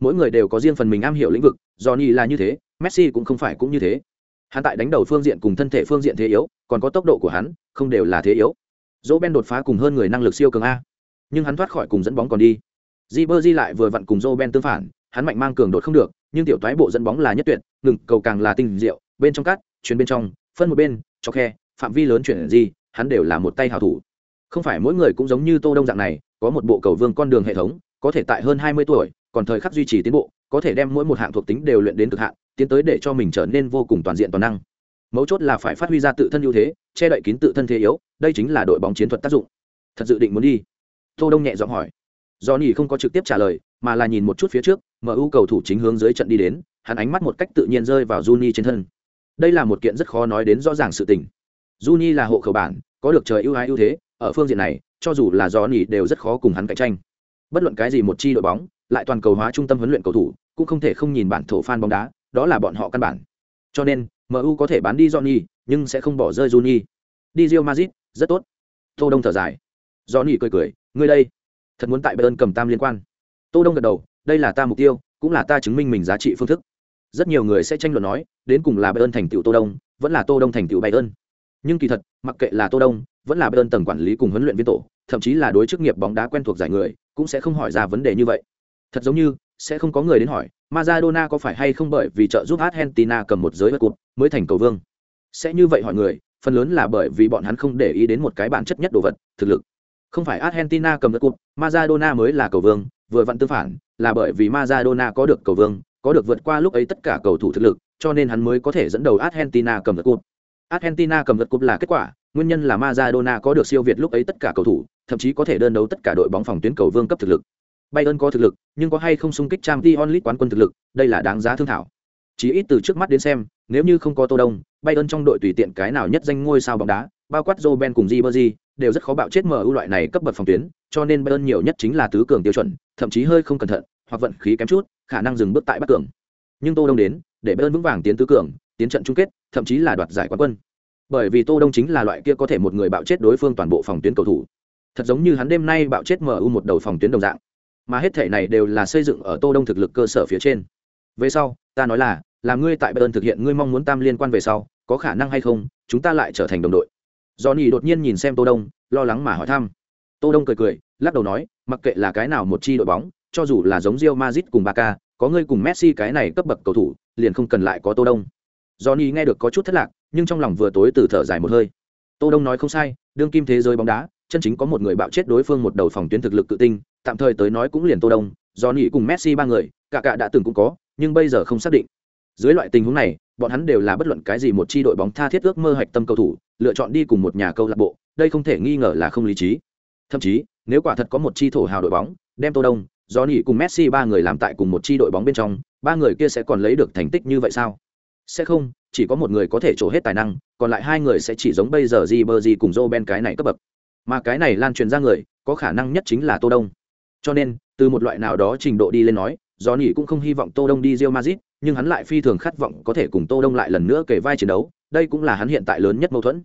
Mỗi người đều có riêng phần mình am hiểu lĩnh vực, Johnny là như thế, Messi cũng không phải cũng như thế. Hắn tại đánh đầu phương diện cùng thân thể phương diện thế yếu, còn có tốc độ của hắn, không đều là thế yếu. Dỗ Ben đột phá cùng hơn người năng lực siêu cường a, nhưng hắn thoát khỏi cùng dẫn bóng còn đi. Ribery lại vừa vặn cùng Dỗ Ben tương phản, hắn mạnh mang cường đột không được, nhưng tiểu toái bộ dẫn bóng là nhất tuyệt, ngừng cầu càng là tinh diệu, bên trong cắt, chuyển bên trong, phân một bên, cho khe, phạm vi lớn chuyển gì, hắn đều là một tay hảo thủ. Không phải mỗi người cũng giống như Tô Đông dạng này, có một bộ cầu vương con đường hệ thống, có thể tại hơn 20 tuổi, còn thời khắc duy trì tiến bộ, có thể đem mỗi một hạng thuộc tính đều luyện đến cực hạn, tiến tới để cho mình trở nên vô cùng toàn diện toàn năng. Mấu chốt là phải phát huy ra tự thân ưu thế, che đậy kín tự thân thế yếu, đây chính là đội bóng chiến thuật tác dụng. Thật dự định muốn đi? Tô Đông nhẹ giọng hỏi. do Johnny không có trực tiếp trả lời, mà là nhìn một chút phía trước, MU cầu thủ chính hướng dưới trận đi đến, hắn ánh mắt một cách tự nhiên rơi vào Juni trên thân. Đây là một kiện rất khó nói đến rõ ràng sự tình. Juni là hộ khẩu bản, có được trời ưu ái ưu thế, ở phương diện này, cho dù là do Johnny đều rất khó cùng hắn cạnh tranh. Bất luận cái gì một chi đội bóng, lại toàn cầu hóa trung tâm huấn luyện cầu thủ, cũng không thể không nhìn bản thổ fan bóng đá, đó là bọn họ căn bản. Cho nên, MU có thể bán đi Johnny, nhưng sẽ không bỏ rơi Juni. Đi Real Madrid, rất tốt. Tô Đông thở dài. Johnny cười cười, ngươi đây, thật muốn tại Bayern cầm tam liên quan. Tô Đông gật đầu, đây là ta mục tiêu, cũng là ta chứng minh mình giá trị phương thức. Rất nhiều người sẽ tranh luận nói, đến cùng là Bayern thành tựu Tô Đông, vẫn là Tô Đông thành tựu Bayern. Nhưng kỳ thật, mặc kệ là Tô Đông, vẫn là Bayern tầng quản lý cùng huấn luyện viên tổ, thậm chí là đối chức nghiệp bóng đá quen thuộc giải người, cũng sẽ không hỏi ra vấn đề như vậy. Thật giống như, sẽ không có người đến hỏi, Maradona có phải hay không bởi vì trợ giúp Argentina cầm một giới vật cột mới thành cầu vương. Sẽ như vậy hỏi người, phần lớn là bởi vì bọn hắn không để ý đến một cái bản chất nhất đồ vật, thực lực. Không phải Argentina cầm vật cột, Maradona mới là cầu vương, vừa vặn tương phản, là bởi vì Maradona có được cầu vương, có được vượt qua lúc ấy tất cả cầu thủ thực lực, cho nên hắn mới có thể dẫn đầu Argentina cầm vật cột. Argentina cầm vật cúp là kết quả, nguyên nhân là Maradona có được siêu việt lúc ấy tất cả cầu thủ, thậm chí có thể đơn đấu tất cả đội bóng phòng tuyến cầu vương cấp thực lực. Bayern có thực lực, nhưng có hay không xung kích Champions League quán quân thực lực, đây là đáng giá thương thảo. Chỉ ít từ trước mắt đến xem, nếu như không có Tô Đông, Bayern trong đội tùy tiện cái nào nhất danh ngôi sao bóng đá, bao quát Robben cùng Ribery, đều rất khó bạo chết MU loại này cấp bậc phòng tuyến, cho nên Bayern nhiều nhất chính là tứ cường tiêu chuẩn, thậm chí hơi không cẩn thận, hoặc vận khí kém chút, khả năng dừng bước tại bát cường. Nhưng Tô Đông đến, để Bayern vững vàng tiến tứ cường, tiến trận chung kết, thậm chí là đoạt giải quán quân. Bởi vì Tô Đông chính là loại kia có thể một người bạo chết đối phương toàn bộ phòng tuyến cầu thủ. Thật giống như hắn đêm nay bạo chết MU một đầu phòng tuyến đồng dạng. Mà hết thể này đều là xây dựng ở Tô Đông thực lực cơ sở phía trên. Về sau, ta nói là, làm ngươi tại Bayern thực hiện ngươi mong muốn tam liên quan về sau, có khả năng hay không, chúng ta lại trở thành đồng đội. Johnny đột nhiên nhìn xem Tô Đông, lo lắng mà hỏi thăm. Tô Đông cười cười, lắc đầu nói, mặc kệ là cái nào một chi đội bóng, cho dù là giống Real Madrid cùng Barca, có ngươi cùng Messi cái này cấp bậc cầu thủ, liền không cần lại có Tô Đông. Johnny nghe được có chút thất lạc, nhưng trong lòng vừa tối từ thở dài một hơi. Tô Đông nói không sai, đương kim thế giới bóng đá, chân chính có một người bạo chết đối phương một đầu phòng tuyến thực lực tự tinh, tạm thời tới nói cũng liền Tô Đông, Johnny cùng Messi ba người, cả cả đã từng cũng có, nhưng bây giờ không xác định. Dưới loại tình huống này, bọn hắn đều là bất luận cái gì một chi đội bóng tha thiết ước mơ hạch tâm cầu thủ, lựa chọn đi cùng một nhà câu lạc bộ, đây không thể nghi ngờ là không lý trí. Thậm chí, nếu quả thật có một chi thổ hào đội bóng, đem Tô Đông, Johnny cùng Messi ba người làm tại cùng một chi đội bóng bên trong, ba người kia sẽ còn lấy được thành tích như vậy sao? Sẽ không, chỉ có một người có thể trổ hết tài năng, còn lại hai người sẽ chỉ giống bây giờ Ribery cùng Roben cái này cấp bậc. Mà cái này lan truyền ra người, có khả năng nhất chính là Tô Đông. Cho nên, từ một loại nào đó trình độ đi lên nói, do nhỉ cũng không hy vọng Tô Đông đi Real Madrid, nhưng hắn lại phi thường khát vọng có thể cùng Tô Đông lại lần nữa kể vai chiến đấu, đây cũng là hắn hiện tại lớn nhất mâu thuẫn.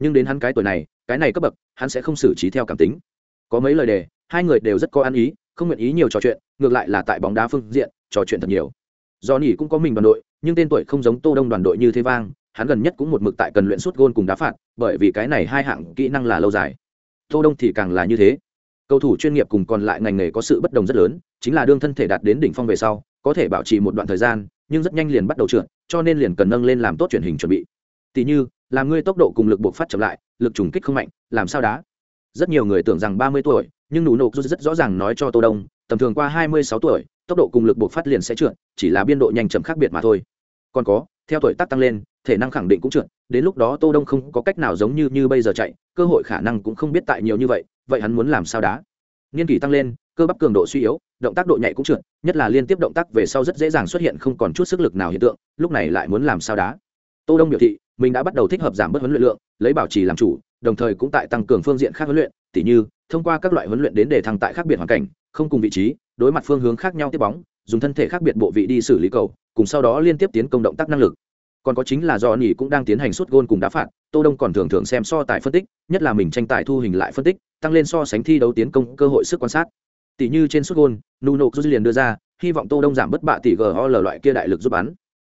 Nhưng đến hắn cái tuổi này, cái này cấp bậc, hắn sẽ không xử trí theo cảm tính. Có mấy lời đề, hai người đều rất có ăn ý, không nguyện ý nhiều trò chuyện, ngược lại là tại bóng đá phương diện, trò chuyện thật nhiều. do nhỉ cũng có mình đoàn đội, nhưng tên tuổi không giống Tô Đông đoàn đội như thế vang, hắn gần nhất cũng một mực tại cần luyện suốt gôn cùng đá phạt, bởi vì cái này hai hạng kỹ năng là lâu dài. Tô Đông thì càng là như thế. Cầu thủ chuyên nghiệp cùng còn lại ngành nghề có sự bất đồng rất lớn, chính là đương thân thể đạt đến đỉnh phong về sau, có thể bảo trì một đoạn thời gian, nhưng rất nhanh liền bắt đầu trượt, cho nên liền cần nâng lên làm tốt truyền hình chuẩn bị. Tỷ như, làm ngươi tốc độ cùng lực buộc phát chậm lại, lực trùng kích không mạnh, làm sao đá? Rất nhiều người tưởng rằng 30 tuổi, nhưng nụ nộp rất rõ ràng nói cho Tô Đông, tầm thường qua 26 tuổi, tốc độ cùng lực buộc phát liền sẽ trượt, chỉ là biên độ nhanh chậm khác biệt mà thôi. Còn có, theo tuổi tác tăng lên, thể năng khẳng định cũng trượt, đến lúc đó Tô Đông không có cách nào giống như như bây giờ chạy, cơ hội khả năng cũng không biết tại nhiều như vậy, vậy hắn muốn làm sao đá? Niên kỷ tăng lên, cơ bắp cường độ suy yếu, động tác độ nhạy cũng trượt, nhất là liên tiếp động tác về sau rất dễ dàng xuất hiện không còn chút sức lực nào hiện tượng, lúc này lại muốn làm sao đá? Tô Đông biểu thị, mình đã bắt đầu thích hợp giảm bớt huấn luyện lượng, lấy bảo trì làm chủ, đồng thời cũng tại tăng cường phương diện khác huấn luyện, tỉ như thông qua các loại huấn luyện đến để thăng tại khác biệt hoàn cảnh, không cùng vị trí, đối mặt phương hướng khác nhau tiếp bóng, dùng thân thể khác biệt bộ vị đi xử lý cầu, cùng sau đó liên tiếp tiến công động tác năng lực. Còn có chính là do nhỉ cũng đang tiến hành suốt gôn cùng đá phạt, Tô Đông còn thường thường xem so tài phân tích, nhất là mình tranh tài thu hình lại phân tích, tăng lên so sánh thi đấu tiến công cơ hội sức quan sát. Tỷ như trên suốt gôn, Nuno Cruz liền đưa ra, hy vọng Tô Đông giảm bất bạ tỷ GOL loại kia đại lực giúp bắn.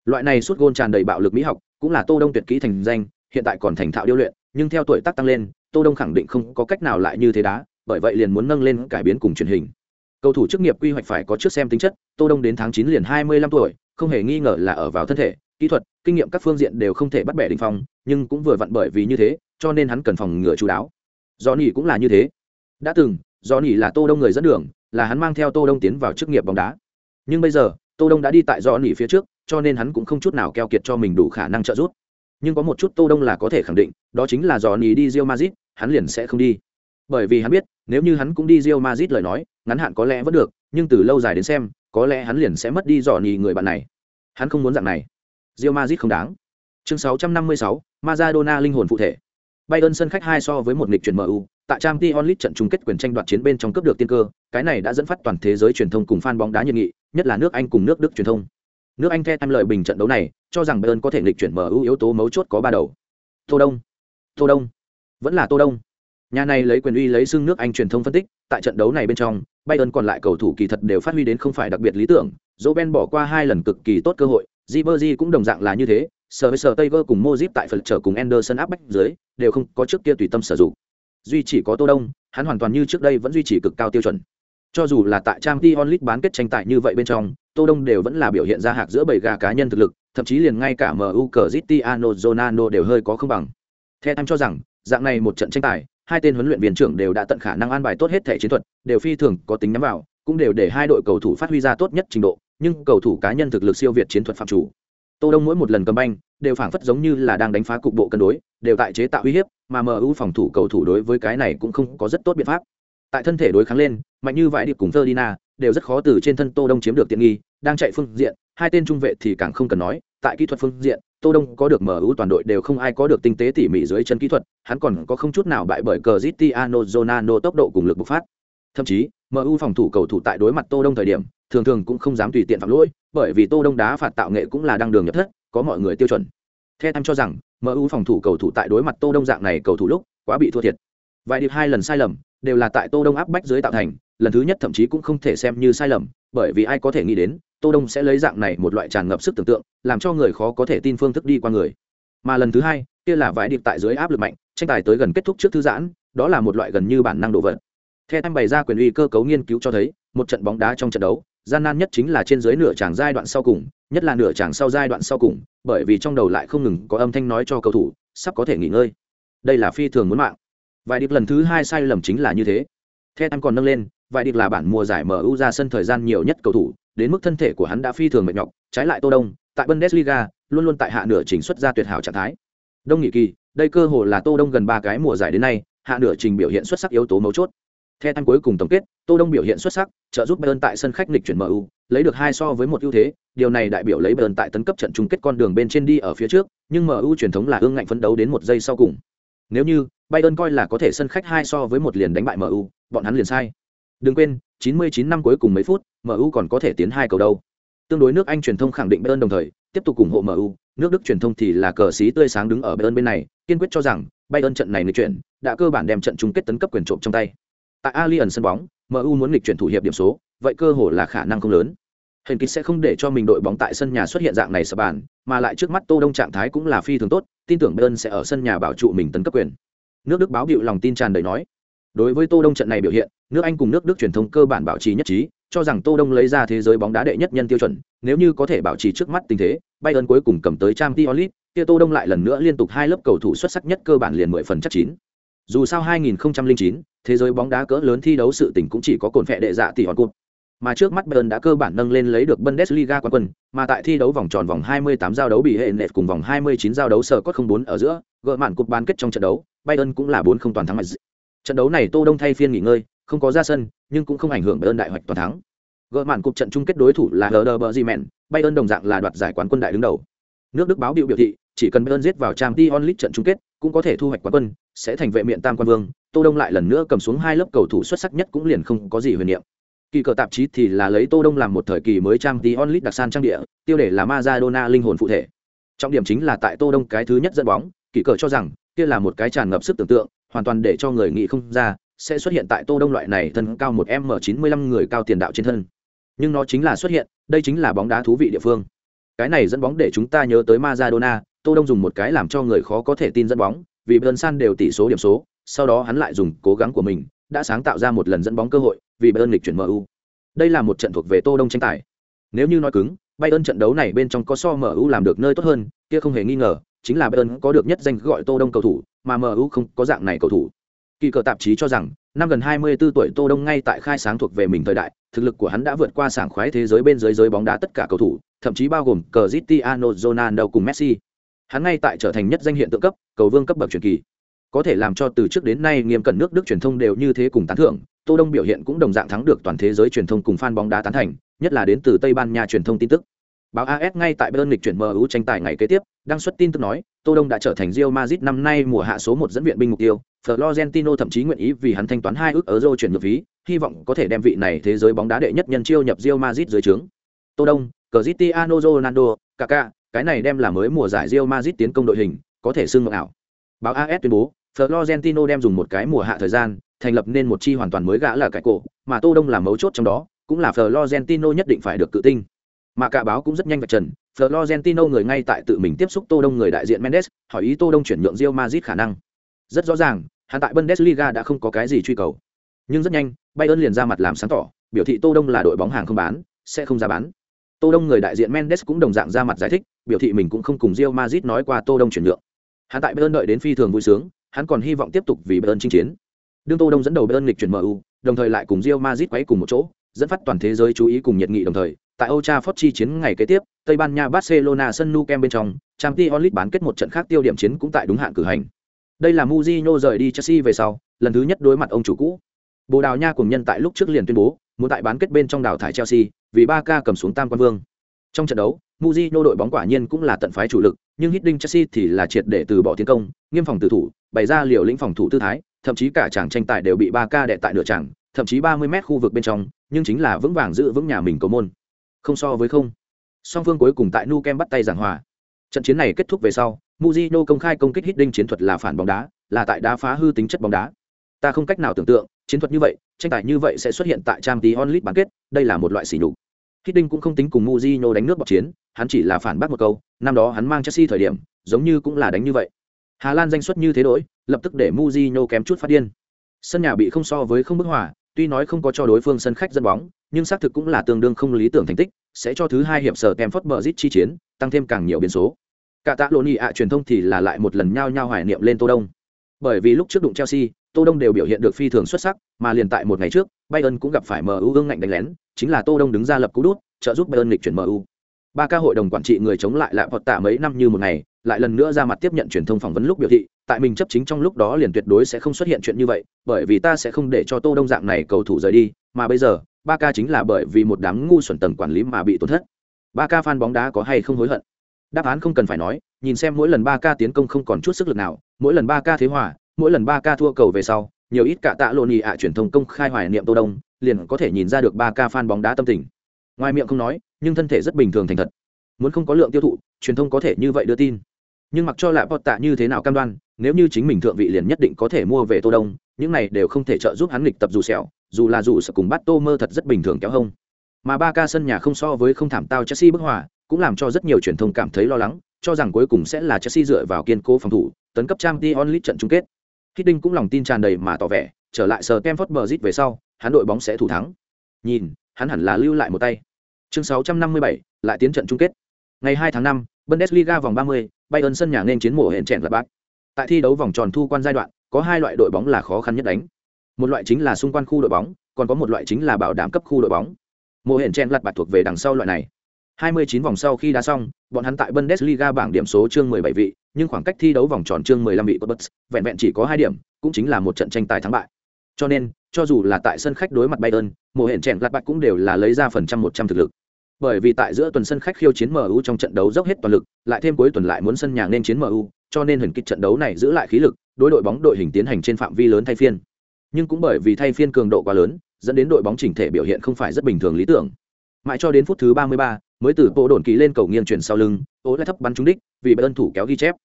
Loại này suốt gôn tràn đầy bạo lực mỹ học, cũng là Tô Đông tuyệt kỹ thành danh, hiện tại còn thành thạo điêu luyện, nhưng theo tuổi tác tăng lên, Tô Đông khẳng định không có cách nào lại như thế đá, bởi vậy liền muốn nâng lên cải biến cùng truyền hình. Cầu thủ chức nghiệp quy hoạch phải có trước xem tính chất, Tô Đông đến tháng chín liền 25 tuổi, không hề nghi ngờ là ở vào thân thể, kỹ thuật, kinh nghiệm các phương diện đều không thể bắt bẻ đỉnh phong, nhưng cũng vừa vặn bởi vì như thế, cho nên hắn cần phòng ngừa chú đáo. Johnny cũng là như thế. Đã từng, Johnny là Tô Đông người dẫn đường, là hắn mang theo Tô Đông tiến vào chức nghiệp bóng đá. Nhưng bây giờ, Tô Đông đã đi tại Johnny phía trước, cho nên hắn cũng không chút nào keo kiệt cho mình đủ khả năng trợ giúp. Nhưng có một chút Tô Đông là có thể khẳng định, đó chính là Johnny đi Real Madrid, hắn liền sẽ không đi. Bởi vì hắn biết, nếu như hắn cũng đi Real Madrid lời nói, ngắn hạn có lẽ vẫn được, nhưng từ lâu dài đến xem, có lẽ hắn liền sẽ mất đi Johnny người bạn này. Hắn không muốn dạng này. Real Madrid không đáng. Chương 656, Maradona linh hồn phụ thể. Bayern sân khách hai so với một nghịch chuyển MU, tại Champions League trận chung kết quyền tranh đoạt chiến bên trong cướp được tiên cơ, cái này đã dẫn phát toàn thế giới truyền thông cùng fan bóng đá nhiệt nghị, nhất là nước Anh cùng nước Đức truyền thông. Nước Anh theo tham lợi bình trận đấu này, cho rằng Bayern có thể nghịch chuyển MU yếu tố mấu chốt có ba đầu. Tô Đông, Tô Đông, vẫn là Tô Đông. Nhà này lấy quyền uy lấy xưng nước Anh truyền thông phân tích, tại trận đấu này bên trong, Bayern còn lại cầu thủ kỳ thật đều phát huy đến không phải đặc biệt lý tưởng, Roben bỏ qua hai lần cực kỳ tốt cơ hội, Jibberjee cũng đồng dạng là như thế, sở với sở Taylor cùng Mojip tại phần trở cùng Anderson áp bách dưới, đều không có trước kia tùy tâm sử dụng. Duy chỉ có Tô Đông, hắn hoàn toàn như trước đây vẫn duy trì cực cao tiêu chuẩn. Cho dù là tại Champions League bán kết tranh tài như vậy bên trong, Tô Đông đều vẫn là biểu hiện ra hạc giữa bảy gà cá nhân thực lực, thậm chí liền ngay cả MU Cristiano Ronaldo đều hơi có không bằng. Theo em cho rằng, dạng này một trận tranh tài, hai tên huấn luyện viên trưởng đều đã tận khả năng an bài tốt hết thể chiến thuật, đều phi thường có tính nhắm vào, cũng đều để hai đội cầu thủ phát huy ra tốt nhất trình độ, nhưng cầu thủ cá nhân thực lực siêu việt chiến thuật phạm chủ. Tô Đông mỗi một lần cầm banh đều phảng phất giống như là đang đánh phá cục bộ cân đối, đều tại chế tạo uy hiếp, mà MU phòng thủ cầu thủ đối với cái này cũng không có rất tốt biện pháp. Tại thân thể đối kháng lên, mạnh như vậy điệp cùng Ferdinand đều rất khó từ trên thân Tô Đông chiếm được tiện nghi, đang chạy phương diện, hai tên trung vệ thì càng không cần nói, tại kỹ thuật phương diện, Tô Đông có được MU toàn đội đều không ai có được tinh tế tỉ mỉ dưới chân kỹ thuật, hắn còn có không chút nào bại bởi Cristiano Ronaldo tốc độ cùng lực bộc phát. Thậm chí, MU phòng thủ cầu thủ tại đối mặt Tô Đông thời điểm, thường thường cũng không dám tùy tiện phạm lỗi, bởi vì Tô Đông đá phạt tạo nghệ cũng là đang đường nhập thất, có mọi người tiêu chuẩn. Theo em cho rằng, MU phòng thủ cầu thủ tại đối mặt Tô Đông dạng này cầu thủ lúc, quá bị thua thiệt. Vài điệp hai lần sai lầm, đều là tại Tô Đông áp bách dưới tạo thành, lần thứ nhất thậm chí cũng không thể xem như sai lầm, bởi vì ai có thể nghĩ đến, Tô Đông sẽ lấy dạng này một loại tràn ngập sức tưởng tượng, làm cho người khó có thể tin phương thức đi qua người. Mà lần thứ hai, kia là vài điệp tại dưới áp lực mạnh, tranh tài tới gần kết thúc trước thư giãn, đó là một loại gần như bản năng độ vật. Theo em bày ra quyền uy cơ cấu nghiên cứu cho thấy, một trận bóng đá trong trận đấu, gian nan nhất chính là trên dưới nửa tràng giai đoạn sau cùng, nhất là nửa tràng sau giai đoạn sau cùng, bởi vì trong đầu lại không ngừng có âm thanh nói cho cầu thủ, sắp có thể nghỉ ngơi. Đây là phi thường muốn mạng. Vài điệp lần thứ hai sai lầm chính là như thế. the em còn nâng lên, vài điệp là bản mùa giải MU ra sân thời gian nhiều nhất cầu thủ, đến mức thân thể của hắn đã phi thường mệt nhọc, trái lại Tô Đông, tại Bundesliga, luôn luôn tại hạ nửa trình xuất ra tuyệt hảo trạng thái. Đông nghị kỳ, đây cơ hội là Tô Đông gần ba cái mùa giải đến nay, hạ nửa trình biểu hiện xuất sắc yếu tố mấu chốt. Theo tham cuối cùng tổng kết, Tô Đông biểu hiện xuất sắc, trợ giúp Bayern tại sân khách nghịch chuyển MU, lấy được hai so với một ưu thế, điều này đại biểu lấy Bayern tại tấn cấp trận chung kết con đường bên trên đi ở phía trước, nhưng MU truyền thống là ương ngạnh phấn đấu đến một giây sau cùng. Nếu như Bayern coi là có thể sân khách hai so với một liền đánh bại MU, bọn hắn liền sai. Đừng quên, 99 năm cuối cùng mấy phút, MU còn có thể tiến hai cầu đâu. Tương đối nước Anh truyền thông khẳng định Bayern đồng thời tiếp tục ủng hộ MU, nước Đức truyền thông thì là cờ xí tươi sáng đứng ở Bayern bên này, kiên quyết cho rằng Bayern trận này nghịch chuyển, đã cơ bản đem trận chung kết tấn cấp quyền trộm trong tay. Tại Allianz sân bóng, MU muốn nghịch chuyển thủ hiệp điểm số, vậy cơ hội là khả năng không lớn. Hình kín sẽ không để cho mình đội bóng tại sân nhà xuất hiện dạng này sập bàn, mà lại trước mắt Tô Đông trạng thái cũng là phi thường tốt, tin tưởng Bayern sẽ ở sân nhà bảo trụ mình tấn cấp quyền. Nước Đức báo biểu lòng tin tràn đầy nói. Đối với Tô Đông trận này biểu hiện, nước Anh cùng nước Đức truyền thông cơ bản bảo trì nhất trí, cho rằng Tô Đông lấy ra thế giới bóng đá đệ nhất nhân tiêu chuẩn, nếu như có thể bảo trì trước mắt tình thế, Bayern cuối cùng cầm tới Champions League, kia Tô Đông lại lần nữa liên tục hai lớp cầu thủ xuất sắc nhất cơ bản liền 10 phần chắc chín. Dù sao 2009, thế giới bóng đá cỡ lớn thi đấu sự tình cũng chỉ có cồn phệ đệ dạ tỷ hòn cột. Mà trước mắt Bayern đã cơ bản nâng lên lấy được Bundesliga quán quân, mà tại thi đấu vòng tròn vòng 28 giao đấu bị hệ nệt cùng vòng 29 giao đấu sở có 04 ở giữa, gỡ mạn cột bán kết trong trận đấu, Bayern cũng là 4 không toàn thắng mạnh. Trận đấu này Tô Đông thay phiên nghỉ ngơi, không có ra sân, nhưng cũng không ảnh hưởng Bayern đại hoạch toàn thắng. Gỡ mạn cột trận chung kết đối thủ là Werder Bremen, Bayern đồng dạng là đoạt giải quán quân đại đứng đầu. Nước Đức báo biểu biểu thị, chỉ cần Bayern giết vào Champions League trận chung kết, cũng có thể thu hoạch quán quân, sẽ thành vệ miện tam quan vương. Tô Đông lại lần nữa cầm xuống hai lớp cầu thủ xuất sắc nhất cũng liền không có gì huyền niệm. Kỳ cờ tạp chí thì là lấy Tô Đông làm một thời kỳ mới trang tí onlit đặc san trang địa, tiêu đề là Maradona linh hồn phụ thể. Trọng điểm chính là tại Tô Đông cái thứ nhất dẫn bóng, kỳ cờ cho rằng kia là một cái tràn ngập sức tưởng tượng, hoàn toàn để cho người nghĩ không ra sẽ xuất hiện tại Tô Đông loại này thân cao một m 95 người cao tiền đạo trên thân. Nhưng nó chính là xuất hiện, đây chính là bóng đá thú vị địa phương. Cái này dẫn bóng để chúng ta nhớ tới Maradona, Tô Đông dùng một cái làm cho người khó có thể tin dẫn bóng, vì Bayern san đều tỷ số điểm số, sau đó hắn lại dùng cố gắng của mình, đã sáng tạo ra một lần dẫn bóng cơ hội, vì Bayern lịch chuyển MU. Đây là một trận thuộc về Tô Đông tranh tài. Nếu như nói cứng, Bayern trận đấu này bên trong có so MU làm được nơi tốt hơn, kia không hề nghi ngờ, chính là Bayern có được nhất danh gọi Tô Đông cầu thủ, mà MU không có dạng này cầu thủ. Kỳ cờ tạp chí cho rằng, năm gần 24 tuổi Tô Đông ngay tại khai sáng thuộc về mình thời đại, thực lực của hắn đã vượt qua sảng khoái thế giới bên dưới giới bóng đá tất cả cầu thủ, thậm chí bao gồm Cristiano Ronaldo cùng Messi. Hắn ngay tại trở thành nhất danh hiện tượng cấp, cầu vương cấp bậc truyền kỳ. Có thể làm cho từ trước đến nay nghiêm cẩn nước Đức truyền thông đều như thế cùng tán thưởng, Tô Đông biểu hiện cũng đồng dạng thắng được toàn thế giới truyền thông cùng fan bóng đá tán thành, nhất là đến từ Tây Ban Nha truyền thông tin tức. Báo AS ngay tại Bayern lịch chuyển MU tranh tài ngày kế tiếp, đăng xuất tin tức nói, Tô Đông đã trở thành Real Madrid năm nay mùa hạ số một dẫn viện binh mục tiêu, Florentino thậm chí nguyện ý vì hắn thanh toán hai ước euro chuyển nhượng phí, hy vọng có thể đem vị này thế giới bóng đá đệ nhất nhân chiêu nhập Real Madrid dưới trướng. Tô Đông, Cristiano Ronaldo, Kaká, cái này đem là mới mùa giải Real Madrid tiến công đội hình, có thể xưng mộng ảo. Báo AS tuyên bố, Florentino đem dùng một cái mùa hạ thời gian, thành lập nên một chi hoàn toàn mới gã là cái cổ, mà Tô Đông là mấu chốt trong đó, cũng là Florentino nhất định phải được cự tinh. Mà cả báo cũng rất nhanh vạch trần, Florentino người ngay tại tự mình tiếp xúc Tô Đông người đại diện Mendes, hỏi ý Tô Đông chuyển nhượng Real Madrid khả năng. Rất rõ ràng, hắn tại Bundesliga đã không có cái gì truy cầu. Nhưng rất nhanh, Bayern liền ra mặt làm sáng tỏ, biểu thị Tô Đông là đội bóng hàng không bán, sẽ không ra bán. Tô Đông người đại diện Mendes cũng đồng dạng ra mặt giải thích, biểu thị mình cũng không cùng Real Madrid nói qua Tô Đông chuyển nhượng. Hắn tại Bayern đợi đến phi thường vui sướng, hắn còn hy vọng tiếp tục vì Bayern chinh chiến. Đương Tô Đông dẫn đầu Bayern lịch chuyển MU, đồng thời lại cùng Real Madrid quấy cùng một chỗ, dẫn phát toàn thế giới chú ý cùng nhiệt nghị đồng thời, tại Old Trafford chi chiến ngày kế tiếp, Tây Ban Nha Barcelona sân Nou Camp bên trong, Champions League bán kết một trận khác tiêu điểm chiến cũng tại đúng hạn cử hành. Đây là Mourinho rời đi Chelsea về sau, lần thứ nhất đối mặt ông chủ cũ. Bồ Đào Nha cùng nhân tại lúc trước liền tuyên bố, muốn tại bán kết bên trong đảo thải Chelsea, vì Barca cầm xuống tam quan vương. Trong trận đấu, Mujino đội bóng quả nhiên cũng là tận phái chủ lực, nhưng Hiddink Chelsea thì là triệt để từ bỏ tiến công, nghiêm phòng tử thủ, bày ra liều lĩnh phòng thủ tư thái, thậm chí cả chàng tranh tài đều bị Barca đè tại nửa chàng, thậm chí 30 mét khu vực bên trong, nhưng chính là vững vàng giữ vững nhà mình cầu môn. Không so với không. Song phương cuối cùng tại Nu Kem bắt tay giảng hòa. Trận chiến này kết thúc về sau, Mujino công khai công kích Hiddink chiến thuật là phản bóng đá, là tại đá phá hư tính chất bóng đá. Ta không cách nào tưởng tượng, chiến thuật như vậy, tranh tài như vậy sẽ xuất hiện tại Champions League bán kết, đây là một loại sỉ nhục. Hiddink cũng không tính cùng Mujinho đánh nước bọt chiến, hắn chỉ là phản bác một câu, năm đó hắn mang Chelsea thời điểm, giống như cũng là đánh như vậy. Hà Lan danh xuất như thế đổi, lập tức để Mujinho kém chút phát điên. Sân nhà bị không so với không bức hòa, tuy nói không có cho đối phương sân khách dẫn bóng, nhưng xác thực cũng là tương đương không lý tưởng thành tích, sẽ cho thứ hai hiệp sở Kemford Bridge chi chiến, tăng thêm càng nhiều biến số. Cả tạ Loni ạ truyền thông thì là lại một lần nhao nhao hoài niệm lên Tô Đông. Bởi vì lúc trước đụng Chelsea, Tô Đông đều biểu hiện được phi thường xuất sắc, mà liền tại một ngày trước, Bayern cũng gặp phải MU ương ngạnh đánh lén, chính là Tô Đông đứng ra lập cú đút, trợ giúp Bayern lịch chuyển MU. Ba ca hội đồng quản trị người chống lại lại vọt tạ mấy năm như một ngày, lại lần nữa ra mặt tiếp nhận truyền thông phỏng vấn lúc biểu thị, tại mình chấp chính trong lúc đó liền tuyệt đối sẽ không xuất hiện chuyện như vậy, bởi vì ta sẽ không để cho Tô Đông dạng này cầu thủ rời đi, mà bây giờ, ba ca chính là bởi vì một đám ngu xuẩn tầng quản lý mà bị tổn thất. Ba ca fan bóng đá có hay không hối hận? Đáp án không cần phải nói, nhìn xem mỗi lần ba ca tiến công không còn chút sức lực nào, mỗi lần ba ca thế hòa, mỗi lần ba ca thua cầu về sau, nhiều ít cả tạ lộn nhị ạ truyền thông công khai hoài niệm Tô Đông, liền có thể nhìn ra được ba ca fan bóng đá tâm tình. Ngoài miệng không nói, nhưng thân thể rất bình thường thành thật. Muốn không có lượng tiêu thụ, truyền thông có thể như vậy đưa tin. Nhưng mặc cho lại bọt tạ như thế nào cam đoan, nếu như chính mình thượng vị liền nhất định có thể mua về Tô Đông, những này đều không thể trợ giúp hắn lịch tập dù sẹo, dù là dù sợ cùng bắt Tô mơ thật rất bình thường kéo hông. Mà ba ca sân nhà không so với không thảm tao Chelsea bức hòa, cũng làm cho rất nhiều truyền thông cảm thấy lo lắng, cho rằng cuối cùng sẽ là Chelsea dựa vào kiên cố phòng thủ, tấn cấp Champions League trận chung kết. Hiddink cũng lòng tin tràn đầy mà tỏ vẻ, trở lại sờ Kemford Bridge về sau, hắn đội bóng sẽ thủ thắng. Nhìn, hắn hẳn là lưu lại một tay. Chương 657, lại tiến trận chung kết. Ngày 2 tháng 5, Bundesliga vòng 30, Bayern sân nhà nên chiến mùa hẹn chèn là bác. Tại thi đấu vòng tròn thu quan giai đoạn, có hai loại đội bóng là khó khăn nhất đánh. Một loại chính là xung quanh khu đội bóng, còn có một loại chính là bảo đảm cấp khu đội bóng. Mùa hẹn chèn lật bạc thuộc về đằng sau loại này. 29 vòng sau khi đá xong, bọn hắn tại Bundesliga bảng điểm số chương 17 vị, nhưng khoảng cách thi đấu vòng tròn chương 15 vị của Bucks, vẹn vẹn chỉ có 2 điểm, cũng chính là một trận tranh tài thắng bại. Cho nên, cho dù là tại sân khách đối mặt Bayern, mùa hẹn chèn lật bạc cũng đều là lấy ra phần trăm 100 thực lực. Bởi vì tại giữa tuần sân khách khiêu chiến MU trong trận đấu dốc hết toàn lực, lại thêm cuối tuần lại muốn sân nhà nên chiến MU, cho nên hình kịch trận đấu này giữ lại khí lực, đối đội bóng đội hình tiến hành trên phạm vi lớn thay phiên. Nhưng cũng bởi vì thay phiên cường độ quá lớn, dẫn đến đội bóng chỉnh thể biểu hiện không phải rất bình thường lý tưởng. Mãi cho đến phút thứ 33, mới từ bộ đồn kỳ lên cầu nghiêng chuyển sau lưng, ố lại thấp bắn trúng đích, vì ân thủ kéo ghi chép.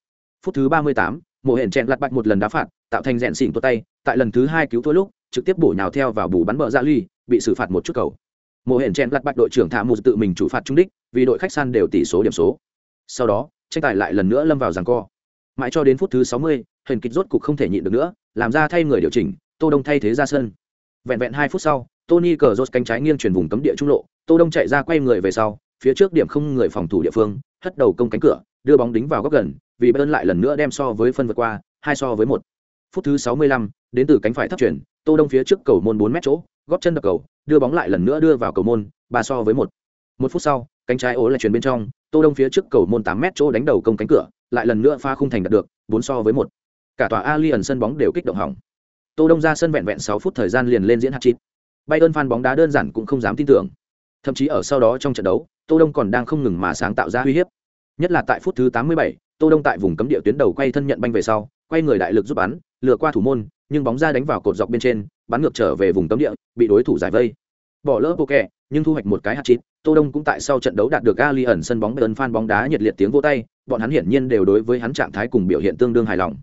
Phút thứ ba mươi tám, mộ hẹn chẹn lặt bạch một lần đá phạt, tạo thành rẽn xỉn tay, tại lần thứ hai cứu thua lúc, trực tiếp bổ nhào theo vào bù bắn bờ ra ly, bị xử phạt một chút cầu. Mộ hẹn chẹn lặt bạch đội trưởng thả một tự mình chủ phạt trúng đích, vì đội khách săn đều tỷ số điểm số. Sau đó, tranh tài lại lần nữa lâm vào giằng co. Mãi cho đến phút thứ 60, hình kịch rốt cục không thể nhịn được nữa, làm ra thay người điều chỉnh, Tô Đông thay thế ra sân. Vẹn vẹn hai phút sau, Tony cờ rốt cánh trái nghiêng chuyển vùng cấm địa trung lộ, Tô Đông chạy ra quay người về sau, phía trước điểm không người phòng thủ địa phương, hất đầu công cánh cửa, đưa bóng đính vào góc gần, vì Bayern lại lần nữa đem so với phân vượt qua, hai so với một. Phút thứ 65, đến từ cánh phải thấp chuyển, Tô Đông phía trước cầu môn 4 mét chỗ, góp chân đập cầu, đưa bóng lại lần nữa đưa vào cầu môn, ba so với một. Một phút sau, cánh trái ố lại chuyển bên trong, Tô Đông phía trước cầu môn 8 mét chỗ đánh đầu công cánh cửa, lại lần nữa pha khung thành đạt được, 4 so với một. Cả tòa Alien sân bóng đều kích động hỏng. Tô Đông ra sân vẹn vẹn 6 phút thời gian liền lên diễn hat-trick. Bayern fan bóng đá đơn giản cũng không dám tin tưởng. Thậm chí ở sau đó trong trận đấu, Tô Đông còn đang không ngừng mà sáng tạo ra uy hiếp. Nhất là tại phút thứ 87, Tô Đông tại vùng cấm địa tuyến đầu quay thân nhận banh về sau, quay người đại lực giúp bắn, lừa qua thủ môn, nhưng bóng ra đánh vào cột dọc bên trên, bắn ngược trở về vùng cấm địa, bị đối thủ giải vây. Bỏ lỡ bộ kẹ, nhưng thu hoạch một cái hạt chín Tô Đông cũng tại sau trận đấu đạt được Ali ẩn sân bóng Bayern fan bóng đá nhiệt liệt tiếng vỗ tay, bọn hắn hiển nhiên đều đối với hắn trạng thái cùng biểu hiện tương đương hài lòng.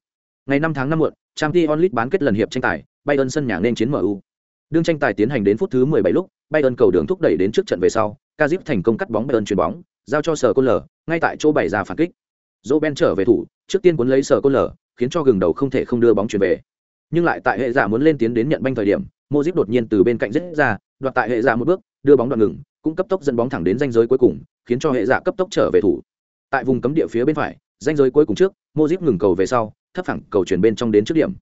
Ngày 5 tháng 5 muộn, Champions League bán kết lần hiệp tranh tài, Bayern sân nhà nên chiến MU. Đương tranh tài tiến hành đến phút thứ 17 lúc, Bayern cầu đường thúc đẩy đến trước trận về sau, Kazip thành công cắt bóng Bayern chuyền bóng, giao cho Sở Côn Lở, ngay tại chỗ bày ra phản kích. Roben trở về thủ, trước tiên cuốn lấy Sở Côn Lở, khiến cho gừng đầu không thể không đưa bóng chuyển về. Nhưng lại tại hệ giả muốn lên tiến đến nhận banh thời điểm, Modric đột nhiên từ bên cạnh rất ra, đoạt tại hệ giả một bước, đưa bóng đoạn ngừng, cũng cấp tốc dẫn bóng thẳng đến ranh giới cuối cùng, khiến cho hệ giả cấp tốc trở về thủ. Tại vùng cấm địa phía bên phải, ranh giới cuối cùng trước, Modric ngừng cầu về sau, thấp phẳng cầu chuyển bên trong đến trước điểm.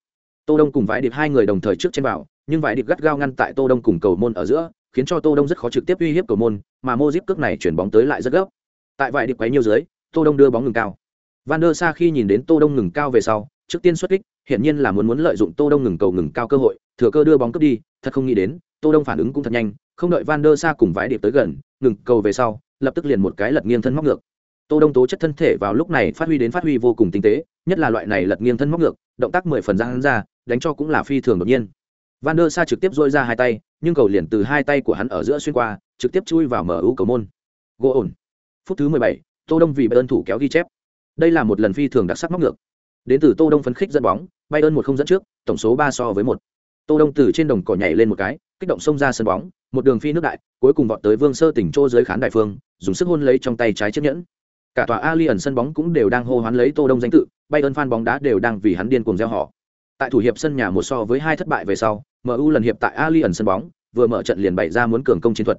Tô Đông cùng Vãi Điệp hai người đồng thời trước trên vào, nhưng Vãi Điệp gắt gao ngăn tại Tô Đông cùng cầu môn ở giữa, khiến cho Tô Đông rất khó trực tiếp uy hiếp cầu môn, mà Modric cước này chuyển bóng tới lại rất gấp. Tại vài điệp quấy nhiều dưới, Tô Đông đưa bóng ngừng cao. Van der Sa khi nhìn đến Tô Đông ngừng cao về sau, trước tiên xuất kích, hiện nhiên là muốn muốn lợi dụng Tô Đông ngừng cầu ngừng cao cơ hội, thừa cơ đưa bóng cướp đi, thật không nghĩ đến, Tô Đông phản ứng cũng thật nhanh, không đợi Van der Sa cùng vãi điệp tới gần, ngừng cầu về sau, lập tức liền một cái lật nghiêng thân móc ngược. Tô Đông tố chất thân thể vào lúc này phát huy đến phát huy vô cùng tinh tế, nhất là loại này lật nghiêng thân móc ngược, động tác mười phần giãn ra, đánh cho cũng là phi thường đột nhiên. Van der Sa trực tiếp duỗi ra hai tay, nhưng cầu liền từ hai tay của hắn ở giữa xuyên qua, trực tiếp chui vào mở ưu cầu môn. Gỗ ổn. Phút thứ 17, Tô Đông vì Bayern thủ kéo ghi chép. Đây là một lần phi thường đặc sắc móc ngược. Đến từ Tô Đông phấn khích dẫn bóng, Bayern một không dẫn trước, tổng số 3 so với 1. Tô Đông từ trên đồng cỏ nhảy lên một cái, kích động xông ra sân bóng, một đường phi nước đại, cuối cùng vọt tới Vương Sơ tỉnh chỗ dưới khán đài phương, dùng sức hôn lấy trong tay trái chiếc nhẫn. Cả tòa alien sân bóng cũng đều đang hô hoán lấy Tô Đông danh tự, Bayern fan bóng đá đều đang vì hắn điên cuồng reo hò. Tại thủ hiệp sân nhà một so với hai thất bại về sau, MU lần hiệp tại Allianz sân bóng, vừa mở trận liền bày ra muốn cường công chiến thuật.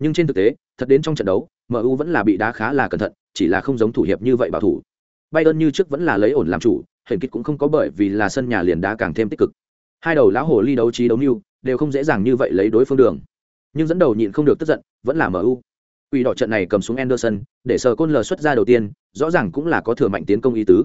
Nhưng trên thực tế, thật đến trong trận đấu, MU vẫn là bị đá khá là cẩn thận, chỉ là không giống thủ hiệp như vậy bảo thủ. Bayern như trước vẫn là lấy ổn làm chủ, hình kích cũng không có bởi vì là sân nhà liền đá càng thêm tích cực. Hai đầu lão hồ ly đấu trí đấu nưu, đều không dễ dàng như vậy lấy đối phương đường. Nhưng dẫn đầu nhịn không được tức giận, vẫn là MU. Quỷ đỏ trận này cầm xuống Anderson, để sờ côn lờ xuất ra đầu tiên, rõ ràng cũng là có thừa mạnh tiến công ý tứ.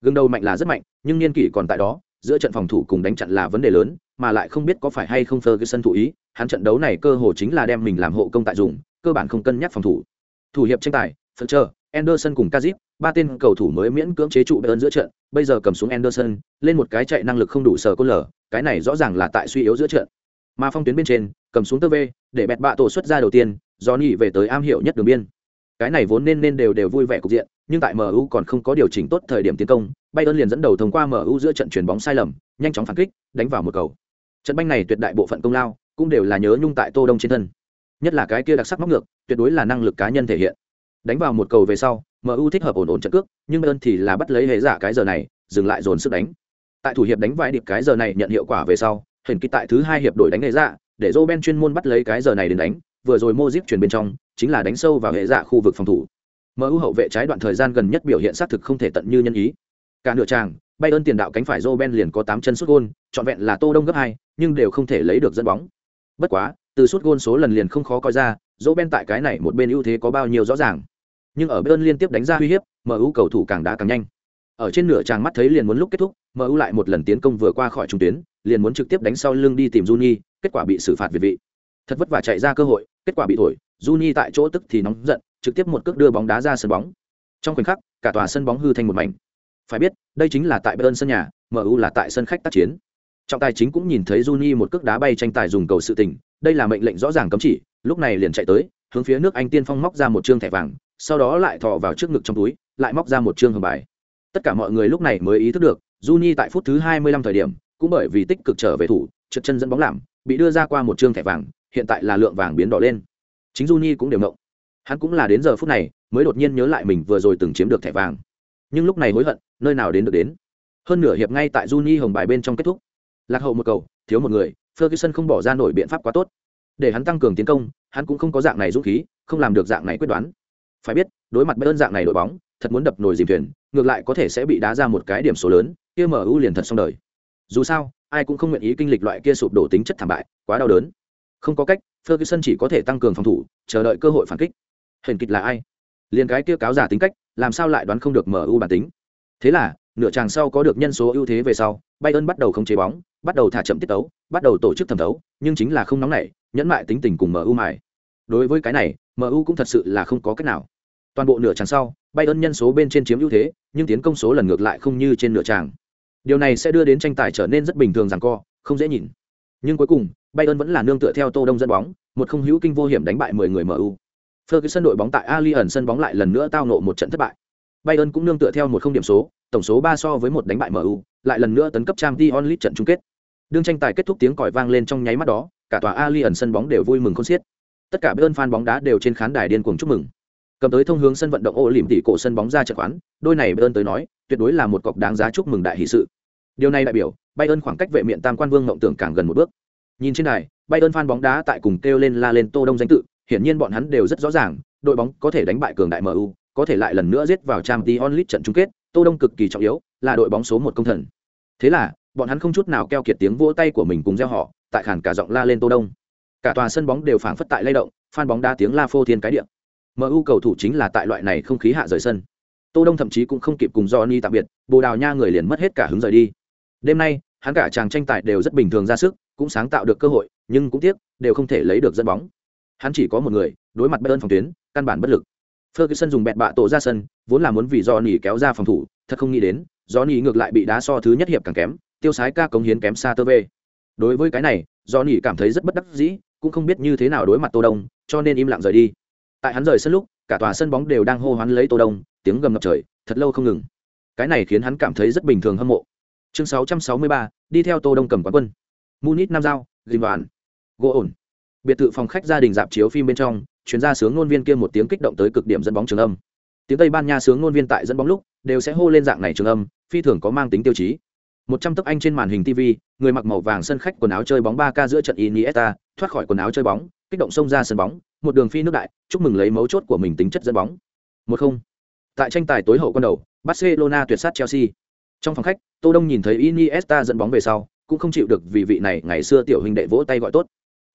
Gương đầu mạnh là rất mạnh, nhưng niên kỷ còn tại đó, giữa trận phòng thủ cùng đánh chặn là vấn đề lớn, mà lại không biết có phải hay không Ferguson thủ ý, hắn trận đấu này cơ hồ chính là đem mình làm hộ công tại dùng, cơ bản không cân nhắc phòng thủ. Thủ hiệp tranh tài, Fletcher, Anderson cùng Kazip, ba tên cầu thủ mới miễn cưỡng chế trụ Bayern giữa trận, bây giờ cầm xuống Anderson, lên một cái chạy năng lực không đủ sở côn lở, cái này rõ ràng là tại suy yếu giữa trận. Mà phong tuyến bên trên, cầm xuống tơ về, để bẹt bạ tổ xuất ra đầu tiên, Johnny về tới am hiểu nhất đường biên. Cái này vốn nên nên đều đều vui vẻ cục diện, nhưng tại MU còn không có điều chỉnh tốt thời điểm tiến công, Bayern liền dẫn đầu thông qua MU giữa trận chuyển bóng sai lầm, nhanh chóng phản kích, đánh vào một cầu. Trận banh này tuyệt đại bộ phận công lao, cũng đều là nhớ nhung tại Tô Đông trên thân. Nhất là cái kia đặc sắc móc ngược, tuyệt đối là năng lực cá nhân thể hiện. Đánh vào một cầu về sau, MU thích hợp ổn ổn trận cước, nhưng Bayern thì là bắt lấy hệ giả cái giờ này, dừng lại dồn sức đánh. Tại thủ hiệp đánh vài điệp cái giờ này nhận hiệu quả về sau, hình kỳ tại thứ hai hiệp đổi đánh hệ giả, để Roben chuyên môn bắt lấy cái giờ này đến đánh, vừa rồi Modric chuyển bên trong, chính là đánh sâu vào hệ giả khu vực phòng thủ. MU hậu vệ trái đoạn thời gian gần nhất biểu hiện sát thực không thể tận như nhân ý. Cả nửa tràng, Bayern tiền đạo cánh phải Roben liền có 8 chân sút gôn, trọn vẹn là Tô Đông gấp 2, nhưng đều không thể lấy được dẫn bóng. Bất quá, từ sút gôn số lần liền không khó coi ra, Roben tại cái này một bên ưu thế có bao nhiêu rõ ràng. Nhưng ở Bayern liên tiếp đánh ra uy hiếp, MU cầu thủ càng đá càng nhanh. Ở trên nửa tràng mắt thấy liền muốn lúc kết thúc, MU lại một lần tiến công vừa qua khỏi trung tuyến, liền muốn trực tiếp đánh sau lưng đi tìm Juni, kết quả bị xử phạt việt vị. Thật vất vả chạy ra cơ hội, kết quả bị thổi, Juni tại chỗ tức thì nóng giận, trực tiếp một cước đưa bóng đá ra sân bóng. Trong khoảnh khắc, cả tòa sân bóng hư thành một mảnh. Phải biết, đây chính là tại Bayern sân nhà, MU là tại sân khách tác chiến. Trọng tài chính cũng nhìn thấy Juni một cước đá bay tranh tài dùng cầu sự tình, đây là mệnh lệnh rõ ràng cấm chỉ, lúc này liền chạy tới, hướng phía nước Anh tiên phong móc ra một trương thẻ vàng, sau đó lại thò vào trước ngực trong túi, lại móc ra một trương hồng bài. Tất cả mọi người lúc này mới ý thức được, Juni tại phút thứ 25 thời điểm, cũng bởi vì tích cực trở về thủ, trượt chân dẫn bóng làm, bị đưa ra qua một trương thẻ vàng, hiện tại là lượng vàng biến đỏ lên. Chính Juni cũng đều ngộng. Hắn cũng là đến giờ phút này, mới đột nhiên nhớ lại mình vừa rồi từng chiếm được thẻ vàng. Nhưng lúc này hối hận, nơi nào đến được đến. Hơn nửa hiệp ngay tại Juni hồng bài bên trong kết thúc. Lạc hậu một cầu, thiếu một người, Ferguson không bỏ ra nổi biện pháp quá tốt. Để hắn tăng cường tiến công, hắn cũng không có dạng này dũng khí, không làm được dạng này quyết đoán. Phải biết, đối mặt Bayern dạng này đội bóng, thật muốn đập nồi dìm thuyền, ngược lại có thể sẽ bị đá ra một cái điểm số lớn, kia mở ưu liền thật xong đời. Dù sao, ai cũng không nguyện ý kinh lịch loại kia sụp đổ tính chất thảm bại, quá đau đớn. Không có cách, Ferguson chỉ có thể tăng cường phòng thủ, chờ đợi cơ hội phản kích. Hình kịch là ai? Liên cái kia cáo giả tính cách, làm sao lại đoán không được MU bản tính. Thế là, nửa chàng sau có được nhân số ưu thế về sau, Bayern bắt đầu không chế bóng, bắt đầu thả chậm tiết tấu, bắt đầu tổ chức thẩm thấu, nhưng chính là không nóng nảy, nhẫn mại tính tình cùng MU mài. Đối với cái này, MU cũng thật sự là không có cách nào. Toàn bộ nửa chàng sau, Bayern nhân số bên trên chiếm ưu thế, nhưng tiến công số lần ngược lại không như trên nửa chàng. Điều này sẽ đưa đến tranh tài trở nên rất bình thường rằng co, không dễ nhìn. Nhưng cuối cùng, Bayern vẫn là nương tựa theo Tô Đông dẫn bóng, một không hữu kinh vô hiểm đánh bại 10 người MU. Ferguson đội bóng tại Allianz sân bóng lại lần nữa tao nộ một trận thất bại. Bayern cũng nương tựa theo một không điểm số, tổng số 3 so với một đánh bại MU, lại lần nữa tấn cấp Champions League trận chung kết. Đương tranh tài kết thúc tiếng còi vang lên trong nháy mắt đó, cả tòa Allianz sân bóng đều vui mừng khôn xiết. Tất cả Bayern fan bóng đá đều trên khán đài điên cuồng chúc mừng. Cầm tới thông hướng sân vận động ô lỉm tỉ cổ sân bóng ra trận quán, đôi này Bayern tới nói, tuyệt đối là một cọc đáng giá chúc mừng đại hỷ sự. Điều này đại biểu, Bayern khoảng cách vệ miện tam quan vương ngậm tưởng càng gần một bước. Nhìn trên đài, Bayern fan bóng đá tại cùng kêu lên la lên Tô Đông danh tự, hiển nhiên bọn hắn đều rất rõ ràng, đội bóng có thể đánh bại cường đại MU, có thể lại lần nữa giết vào trang t onlit trận chung kết, Tô Đông cực kỳ trọng yếu, là đội bóng số một công thần. Thế là, bọn hắn không chút nào keo kiệt tiếng vỗ tay của mình cùng reo họ, tại khản cả giọng la lên Tô Đông. cả tòa sân bóng đều phảng phất tại lay động phan bóng đá tiếng la phô thiên cái điện mu cầu thủ chính là tại loại này không khí hạ rời sân. Tô đông thậm chí cũng không kịp cùng johnny tạm biệt bồ đào nha người liền mất hết cả hứng rời đi. Đêm nay hắn cả chàng tranh tài đều rất bình thường ra sức cũng sáng tạo được cơ hội nhưng cũng tiếc đều không thể lấy được dẫn bóng. Hắn chỉ có một người đối mặt bayern phòng tuyến căn bản bất lực ferguson dùng bẹt bạ tổ ra sân vốn là muốn vì johnny kéo ra phòng thủ thật không nghĩ đến johnny ngược lại bị đá so thứ nhất hiệp càng kém tiêu sái ca cống hiến kém xa tơ về đối với cái này johnny cảm thấy rất bất đắc dĩ cũng không biết như thế nào đối mặt tô đông cho nên im lặng rời đi. Tại hắn rời sân lúc cả tòa sân bóng đều đang hô hoán lấy tô đông tiếng gầm ngập trời thật lâu không ngừng. Cái này khiến hắn cảm thấy rất bình thường hâm mộ. Chương 663, đi theo tô đông cầm quán quân. Munich nam giao dìm đoàn gỗ ổn. Biệt thự phòng khách gia đình dạp chiếu phim bên trong chuyên gia sướng ngôn viên kia một tiếng kích động tới cực điểm dẫn bóng trường âm. Tiếng tây ban nha sướng ngôn viên tại dẫn bóng lúc đều sẽ hô lên dạng này trường âm, phi thường có mang tính tiêu chí. Một trăm tấc anh trên màn hình tv người mặc màu vàng sân khách quần áo chơi bóng ba k giữa trận iniesta, thoát khỏi quần áo chơi bóng, kích động xông ra sân bóng, một đường phi nước đại, chúc mừng lấy mấu chốt của mình tính chất dẫn bóng. Một không. Tại tranh tài tối hậu con đầu, barcelona tuyệt sát chelsea. Trong phòng khách, tô đông nhìn thấy iniesta dẫn bóng về sau, cũng không chịu được vì vị này ngày xưa tiểu hình đệ vỗ tay gọi tốt.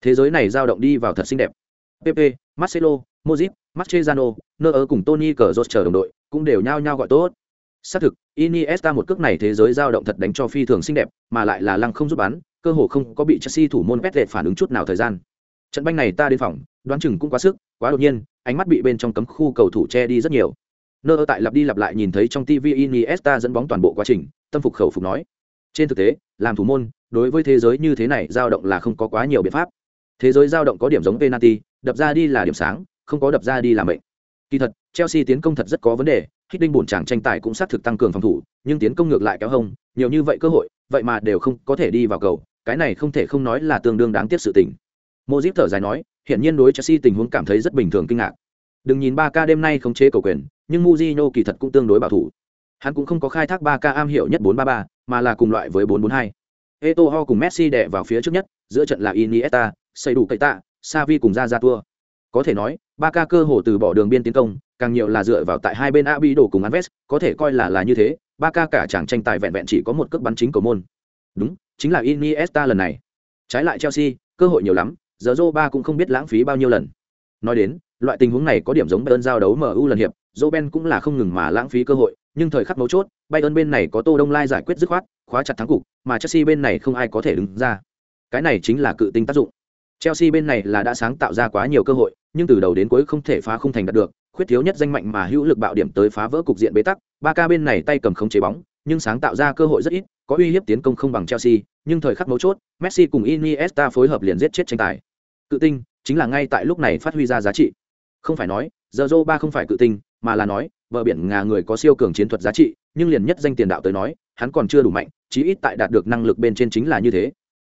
Thế giới này dao động đi vào thật xinh đẹp pp marcelo Modric, mascherano Neuer cùng tony Kroos chờ đồng đội cũng đều nhao nhao gọi tốt. Xác thực iniesta một cước này thế giới dao động thật đánh cho phi thường xinh đẹp mà lại là lăng không giúp bắn cơ hồ không có bị chelsea thủ môn Pep lệ phản ứng chút nào thời gian. Trận banh này ta đến phòng đoán chừng cũng quá sức quá đột nhiên ánh mắt bị bên trong cấm khu cầu thủ che đi rất nhiều. Nơ tại lặp đi lặp lại nhìn thấy trong tv iniesta dẫn bóng toàn bộ quá trình tâm phục khẩu phục nói. Trên thực tế làm thủ môn đối với thế giới như thế này dao động là không có quá nhiều biện pháp thế giới dao động có điểm giống penalty đập ra đi là điểm sáng không có đập ra đi là mệnh. Kỳ thật chelsea tiến công thật rất có vấn đề hít đinh bổn chàng tranh tài cũng xác thực tăng cường phòng thủ nhưng tiến công ngược lại kéo hông nhiều như vậy cơ hội vậy mà đều không có thể đi vào cầu cái này không thể không nói là tương đương đáng tiếc sự tình. Mozip thở dài nói hiện nhiên đối chelsea tình huống cảm thấy rất bình thường kinh ngạc. Đừng nhìn ba k đêm nay không chế cầu quyền nhưng muzino kỳ thật cũng tương đối bảo thủ. Hắn cũng không có khai thác ba k am hiểu nhất bốn ba ba mà là cùng loại với bốn bốn hai. Eto'o cùng Messi đè vào phía trước nhất, giữa trận là Iniesta, xây đủ cậy tạ, Xavi cùng ra ra tua. Có thể nói, ba ca cơ hồ từ bỏ đường biên tiến công, càng nhiều là dựa vào tại hai bên Abi đổ cùng Anves. có thể coi là là như thế, ba ca cả chẳng tranh tài vẹn vẹn chỉ có một cước bắn chính cầu môn. Đúng, chính là Iniesta lần này. Trái lại Chelsea, cơ hội nhiều lắm, giờ Zoba cũng không biết lãng phí bao nhiêu lần. Nói đến, loại tình huống này có điểm giống Bayern giao đấu MU lần hiệp, Roben cũng là không ngừng mà lãng phí cơ hội, nhưng thời khắc mấu chốt, Bayern bên này có Tô Đông Lai giải quyết dứt khoát, khóa chặt thắng cục, mà Chelsea bên này không ai có thể đứng ra. Cái này chính là cự tinh tác dụng. Chelsea bên này là đã sáng tạo ra quá nhiều cơ hội, nhưng từ đầu đến cuối không thể phá không thành đạt được, khuyết thiếu nhất danh mạnh mà hữu lực bạo điểm tới phá vỡ cục diện bế tắc. Barca bên này tay cầm không chế bóng, nhưng sáng tạo ra cơ hội rất ít, có uy hiếp tiến công không bằng Chelsea, nhưng thời khắc mấu chốt, Messi cùng Iniesta phối hợp liền giết chết tranh tài. Cự tinh chính là ngay tại lúc này phát huy ra giá trị. Không phải nói, Zorro ba không phải cự tinh, mà là nói, bờ biển ngà người có siêu cường chiến thuật giá trị, nhưng liền nhất danh tiền đạo tới nói, hắn còn chưa đủ mạnh, chí ít tại đạt được năng lực bên trên chính là như thế.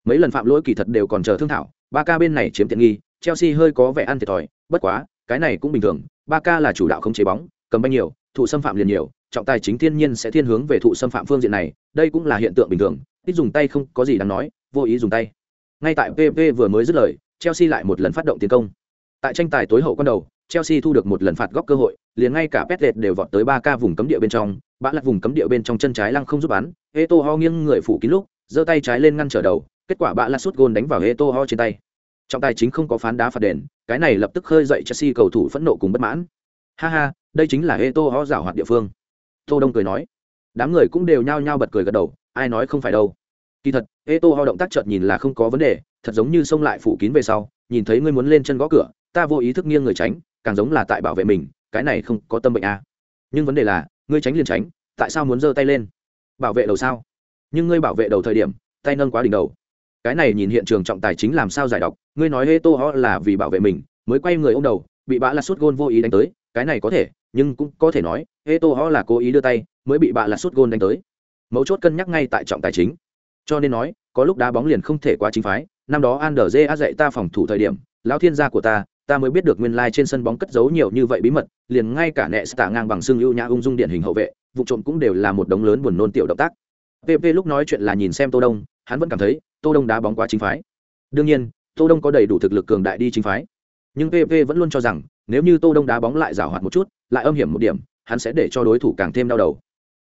Mấy lần phạm lỗi kỳ thật đều còn chờ thương thảo, ba ca bên này chiếm tiện nghi, Chelsea hơi có vẻ ăn thiệt thòi, bất quá, cái này cũng bình thường, ba ca là chủ đạo không chế bóng, cầm banh nhiều, thụ xâm phạm liền nhiều, trọng tài chính thiên nhiên sẽ thiên hướng về thụ xâm phạm phương diện này, đây cũng là hiện tượng bình thường, ít dùng tay không có gì đáng nói, vô ý dùng tay. Ngay tại PP vừa mới dứt lời, Chelsea lại một lần phát động tiến công. Tại tranh tài tối hậu quan đầu, Chelsea thu được một lần phạt góc cơ hội, liền ngay cả Petlet đều vọt tới 3K vùng cấm địa bên trong, bã lật vùng cấm địa bên trong chân trái lăng không giúp bắn, Eto'o nghiêng người phủ kín lúc, giơ tay trái lên ngăn trở đầu, kết quả bã lật sút gôn đánh vào Eto'o trên tay. Trọng tài chính không có phán đá phạt đền, cái này lập tức khơi dậy Chelsea cầu thủ phẫn nộ cùng bất mãn. Ha ha, đây chính là Eto'o giảo hoạt địa phương. Tô Đông cười nói. Đám người cũng đều nhao nhao bật cười gật đầu, ai nói không phải đâu. Kỳ thật, Eto'o động tác chợt nhìn là không có vấn đề, thật giống như xông lại phủ kín về sau, nhìn thấy ngươi muốn lên chân gõ cửa, ta vô ý thức nghiêng người tránh, càng giống là tại bảo vệ mình cái này không có tâm bệnh à. nhưng vấn đề là ngươi tránh liền tránh tại sao muốn giơ tay lên bảo vệ đầu sao nhưng ngươi bảo vệ đầu thời điểm tay nâng quá đỉnh đầu cái này nhìn hiện trường trọng tài chính làm sao giải đọc ngươi nói hê tô ho là vì bảo vệ mình, mới quay người ô m đầu, bị bạ là sút gôn vô ý đánh tới, cái này có thể, nhưng cũng có thể nói, hê tô ho là cố ý đưa tay, mới bị bạ là sút gôn đánh tới. Mấu chốt cân nhắc ngay tại trọng tài chính. Cho nên nói, có lúc đá bóng liền không thể quá chính phái, năm đó an đờ dê á dạy ta phòng thủ thời điểm, lão thiên gia của ta ta mới biết được nguyên lai trên sân bóng cất giấu nhiều như vậy bí mật, liền ngay cả nẹ stạ ngang bằng xương ưu nhã ung dung điển hình hậu vệ, vụ trộm cũng đều là một đống lớn buồn nôn tiểu động tác. Pp lúc nói chuyện là nhìn xem tô đông, hắn vẫn cảm thấy tô đông đá bóng quá chính phái. Đương nhiên, tô đông có đầy đủ thực lực cường đại đi chính phái. Nhưng pv vẫn luôn cho rằng, nếu như tô đông đá bóng lại giảo hoạt một chút, lại âm hiểm một điểm, hắn sẽ để cho đối thủ càng thêm đau đầu.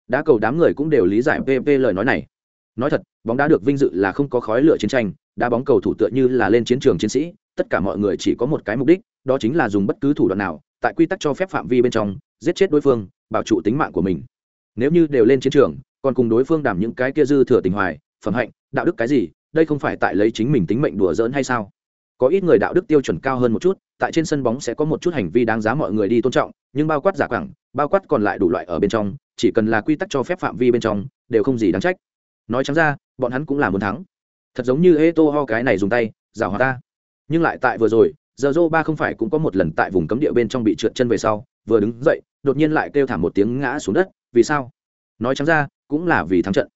Đá cầu đám người cũng đều lý giải pv lời nói này. Nói thật, bóng đá được vinh dự là không có khói lửa chiến tranh, đá bóng cầu thủ tựa như là lên chiến trường chiến sĩ, tất cả mọi người chỉ có một cái mục đích, đó chính là dùng bất cứ thủ đoạn nào, tại quy tắc cho phép phạm vi bên trong, giết chết đối phương, bảo trụ tính mạng của mình. Nếu như đều lên chiến trường, còn cùng đối phương đảm những cái kia dư thừa tình hoài, phẩm hạnh, đạo đức cái gì đây không phải tại lấy chính mình tính mệnh đùa giỡn hay sao? Có ít người đạo đức tiêu chuẩn cao hơn một chút, tại trên sân bóng sẽ có một chút hành vi đáng giá mọi người đi tôn trọng, nhưng bao quát giả quảng, bao quát còn lại đủ loại ở bên trong, chỉ cần là quy tắc cho phép phạm vi bên trong, đều không gì đáng trách. Nói chẳng ra, bọn hắn cũng là muốn thắng. Thật giống như ê tô ho cái này dùng tay, giả hòa ta. Nhưng lại tại vừa rồi giờ dô ba không phải cũng có một lần tại vùng cấm địa bên trong bị trượt chân về sau, vừa đứng dậy, đột nhiên lại kêu thảm một tiếng ngã xuống đất. Vì sao? Nói chẳng ra, cũng là vì thắng trận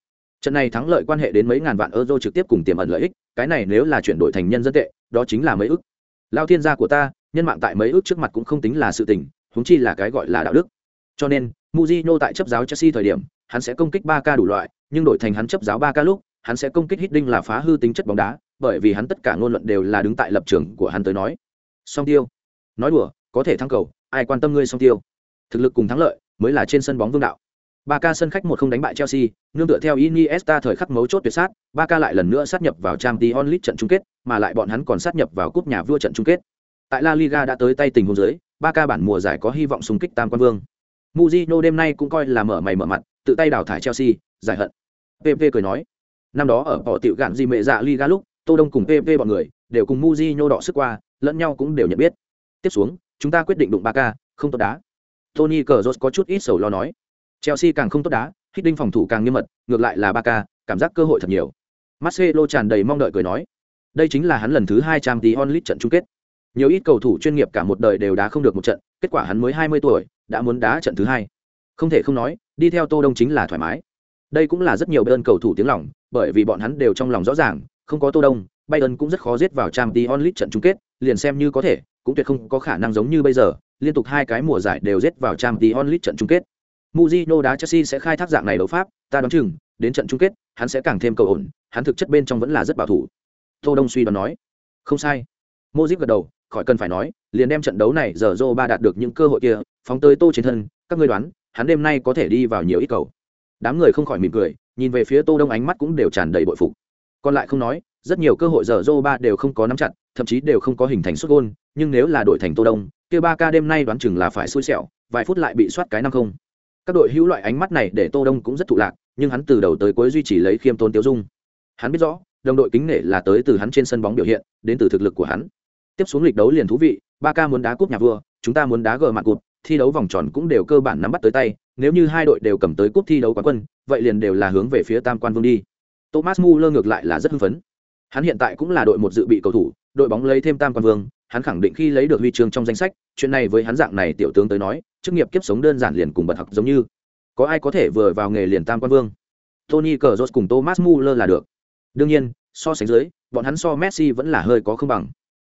trận này thắng lợi quan hệ đến mấy ngàn vạn euro trực tiếp cùng tiềm ẩn lợi ích, cái này nếu là chuyển đổi thành nhân dân tệ, đó chính là mấy ước. Lao thiên gia của ta, nhân mạng tại mấy ước trước mặt cũng không tính là sự tình húng chi là cái gọi là đạo đức. Cho nên, Mujino tại chấp giáo Chelsea thời điểm, hắn sẽ công kích ba ca đủ loại, nhưng đổi thành hắn chấp giáo ba ca lúc, hắn sẽ công kích Hiddink là phá hư tính chất bóng đá, bởi vì hắn tất cả ngôn luận đều là đứng tại lập trường của hắn tới nói. Song tiêu, nói đùa, có thể thắng cầu, ai quan tâm ngươi song tiêu? Thực lực cùng thắng lợi mới là trên sân bóng vương đạo. Barca sân khách một không đánh bại chelsea nương tựa theo iniesta thời khắc mấu chốt tuyệt sát Barca lại lần nữa sát nhập vào Champions League trận chung kết mà lại bọn hắn còn sát nhập vào cúp nhà vua trận chung kết. Tại la liga đã tới tay tình huống dưới Barca bản mùa giải có hy vọng xung kích tam quan vương. Mourinho đêm nay cũng coi là mở mày mở mặt tự tay đào thải chelsea giải hận. Pp cười nói năm đó ở họ tiểu gạn gì mẹ dạ liga lúc tô đông cùng pp bọn người đều cùng Mourinho đọ sức qua lẫn nhau cũng đều nhận biết. Tiếp xuống chúng ta quyết định đụng Barca, không tốt đá. Tony cờ có chút ít sầu lo nói Chelsea càng không tốt đá, đinh phòng thủ càng nghiêm mật, ngược lại là Barca, cảm giác cơ hội thật nhiều. Marcelo tràn đầy mong đợi cười nói, đây chính là hắn lần thứ hai trang tí onlit trận chung kết. Nhiều ít cầu thủ chuyên nghiệp cả một đời đều đá không được một trận, kết quả hắn mới 20 tuổi, đã muốn đá trận thứ hai. Không thể không nói, đi theo Tô Đông chính là thoải mái. Đây cũng là rất nhiều bên cầu thủ tiếng lòng, bởi vì bọn hắn đều trong lòng rõ ràng, không có Tô Đông, Bayern cũng rất khó giết vào Champions League trận chung kết, liền xem như có thể, cũng tuyệt không có khả năng giống như bây giờ, liên tục hai cái mùa giải đều giết vào Champions League trận chung kết. Mujino đá Chelsea sẽ khai thác dạng này đấu pháp, ta đoán chừng, đến trận chung kết, hắn sẽ càng thêm cầu ổn, hắn thực chất bên trong vẫn là rất bảo thủ. Tô Đông suy đoán nói. Không sai. Modric gật đầu, khỏi cần phải nói, liền đem trận đấu này giờ Zoba đạt được những cơ hội kia, phóng tới Tô trên thân, các ngươi đoán, hắn đêm nay có thể đi vào nhiều ít cầu. Đám người không khỏi mỉm cười, nhìn về phía Tô Đông ánh mắt cũng đều tràn đầy bội phục. Còn lại không nói, rất nhiều cơ hội giờ Zoba đều không có nắm chặt, thậm chí đều không có hình thành sút gol, nhưng nếu là đội thành Tô Đông, kia 3K đêm nay đoán chừng là phải xui xẻo, vài phút lại bị soát cái năm không các đội hữu loại ánh mắt này để tô đông cũng rất thụ lạc, nhưng hắn từ đầu tới cuối duy trì lấy khiêm tôn tiêu dung. Hắn biết rõ, đồng đội kính nể là tới từ hắn trên sân bóng biểu hiện, đến từ thực lực của hắn. Tiếp xuống lịch đấu liền thú vị ba ca muốn đá cúp nhà vua, chúng ta muốn đá gờ mặt cụt, thi đấu vòng tròn cũng đều cơ bản nắm bắt tới tay, nếu như hai đội đều cầm tới cúp thi đấu quán quân, vậy liền đều là hướng về phía tam quan vương đi. Thomas muller ngược lại là rất hưng phấn. Hắn hiện tại cũng là đội một dự bị cầu thủ, đội bóng lấy thêm tam quan vương, hắn khẳng định khi lấy được huy chương trong danh sách, chuyện này với hắn dạng này tiểu tướng tới nói chức nghiệp kiếp sống đơn giản liền cùng bật học giống như. Có ai có thể vừa vào nghề liền tam quan vương? Tony cờ cùng thomas muller là được. Đương nhiên, so sánh dưới, bọn hắn so messi vẫn là hơi có không bằng.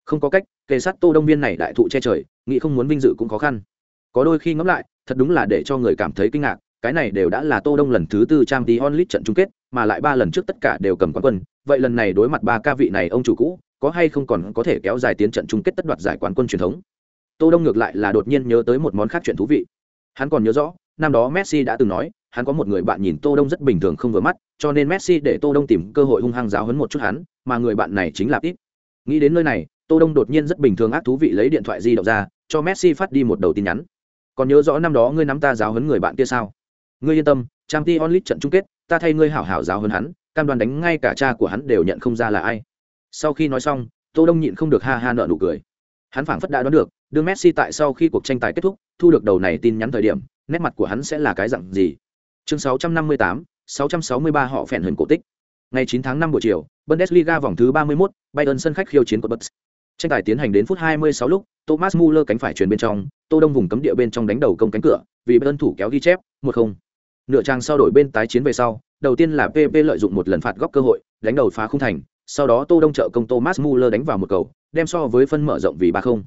Không có cách, kề sát tô đông viên này đại thụ che trời, nghĩ không muốn vinh dự cũng khó khăn. Có đôi khi ngẫm lại, thật đúng là để cho người cảm thấy kinh ngạc, cái này đều đã là tô đông lần thứ tư trang tí onlit trận chung kết, mà lại ba lần trước tất cả đều cầm quán quân. Vậy lần này đối mặt ba ca vị này ông chủ cũ, có hay không còn có thể kéo dài tiến trận chung kết tất đoạt giải quán quân truyền thống? Tô đông ngược lại là đột nhiên nhớ tới một món khác chuyện thú vị. Hắn còn nhớ rõ, năm đó messi đã từng nói, hắn có một người bạn nhìn tô đông rất bình thường không vừa mắt, cho nên messi để tô đông tìm cơ hội hung hăng giáo hấn một chút hắn, mà người bạn này chính là ít nghĩ đến nơi này, tô đông đột nhiên rất bình thường ác thú vị lấy điện thoại di động ra, cho messi phát đi một đầu tin nhắn. Còn nhớ rõ năm đó ngươi nắm ta giáo hấn người bạn kia sao? Ngươi yên tâm trang t onlit trận chung kết, ta thay ngươi hảo hảo giáo hấn hắn, cam đoan đánh ngay cả cha của hắn đều nhận không ra là ai. Sau khi nói xong, tô đông nhịn không được ha ha nợ nụ cười. Hắn phảng phất đã đoán được đương messi tại sau khi cuộc tranh tài kết thúc thu được đầu này tin nhắn thời điểm nét mặt của hắn sẽ là cái dạng gì? Chương 658, 663 họ phèn huyền cổ tích. Ngày 9 tháng 5 buổi chiều bundesliga vòng thứ 31, bayern sân khách khiêu chiến của bucks tranh tài tiến hành đến phút 26 lúc thomas muller cánh phải chuyển bên trong tô đông vùng cấm địa bên trong đánh đầu công cánh cửa vì bayern thủ kéo ghi chép 1-0. nửa trang sau đổi bên tái chiến về sau đầu tiên là pp lợi dụng một lần phạt góc cơ hội đánh đầu phá không thành sau đó tô đông trợ công thomas muller đánh vào một cầu đem so với phân mở rộng vì ba không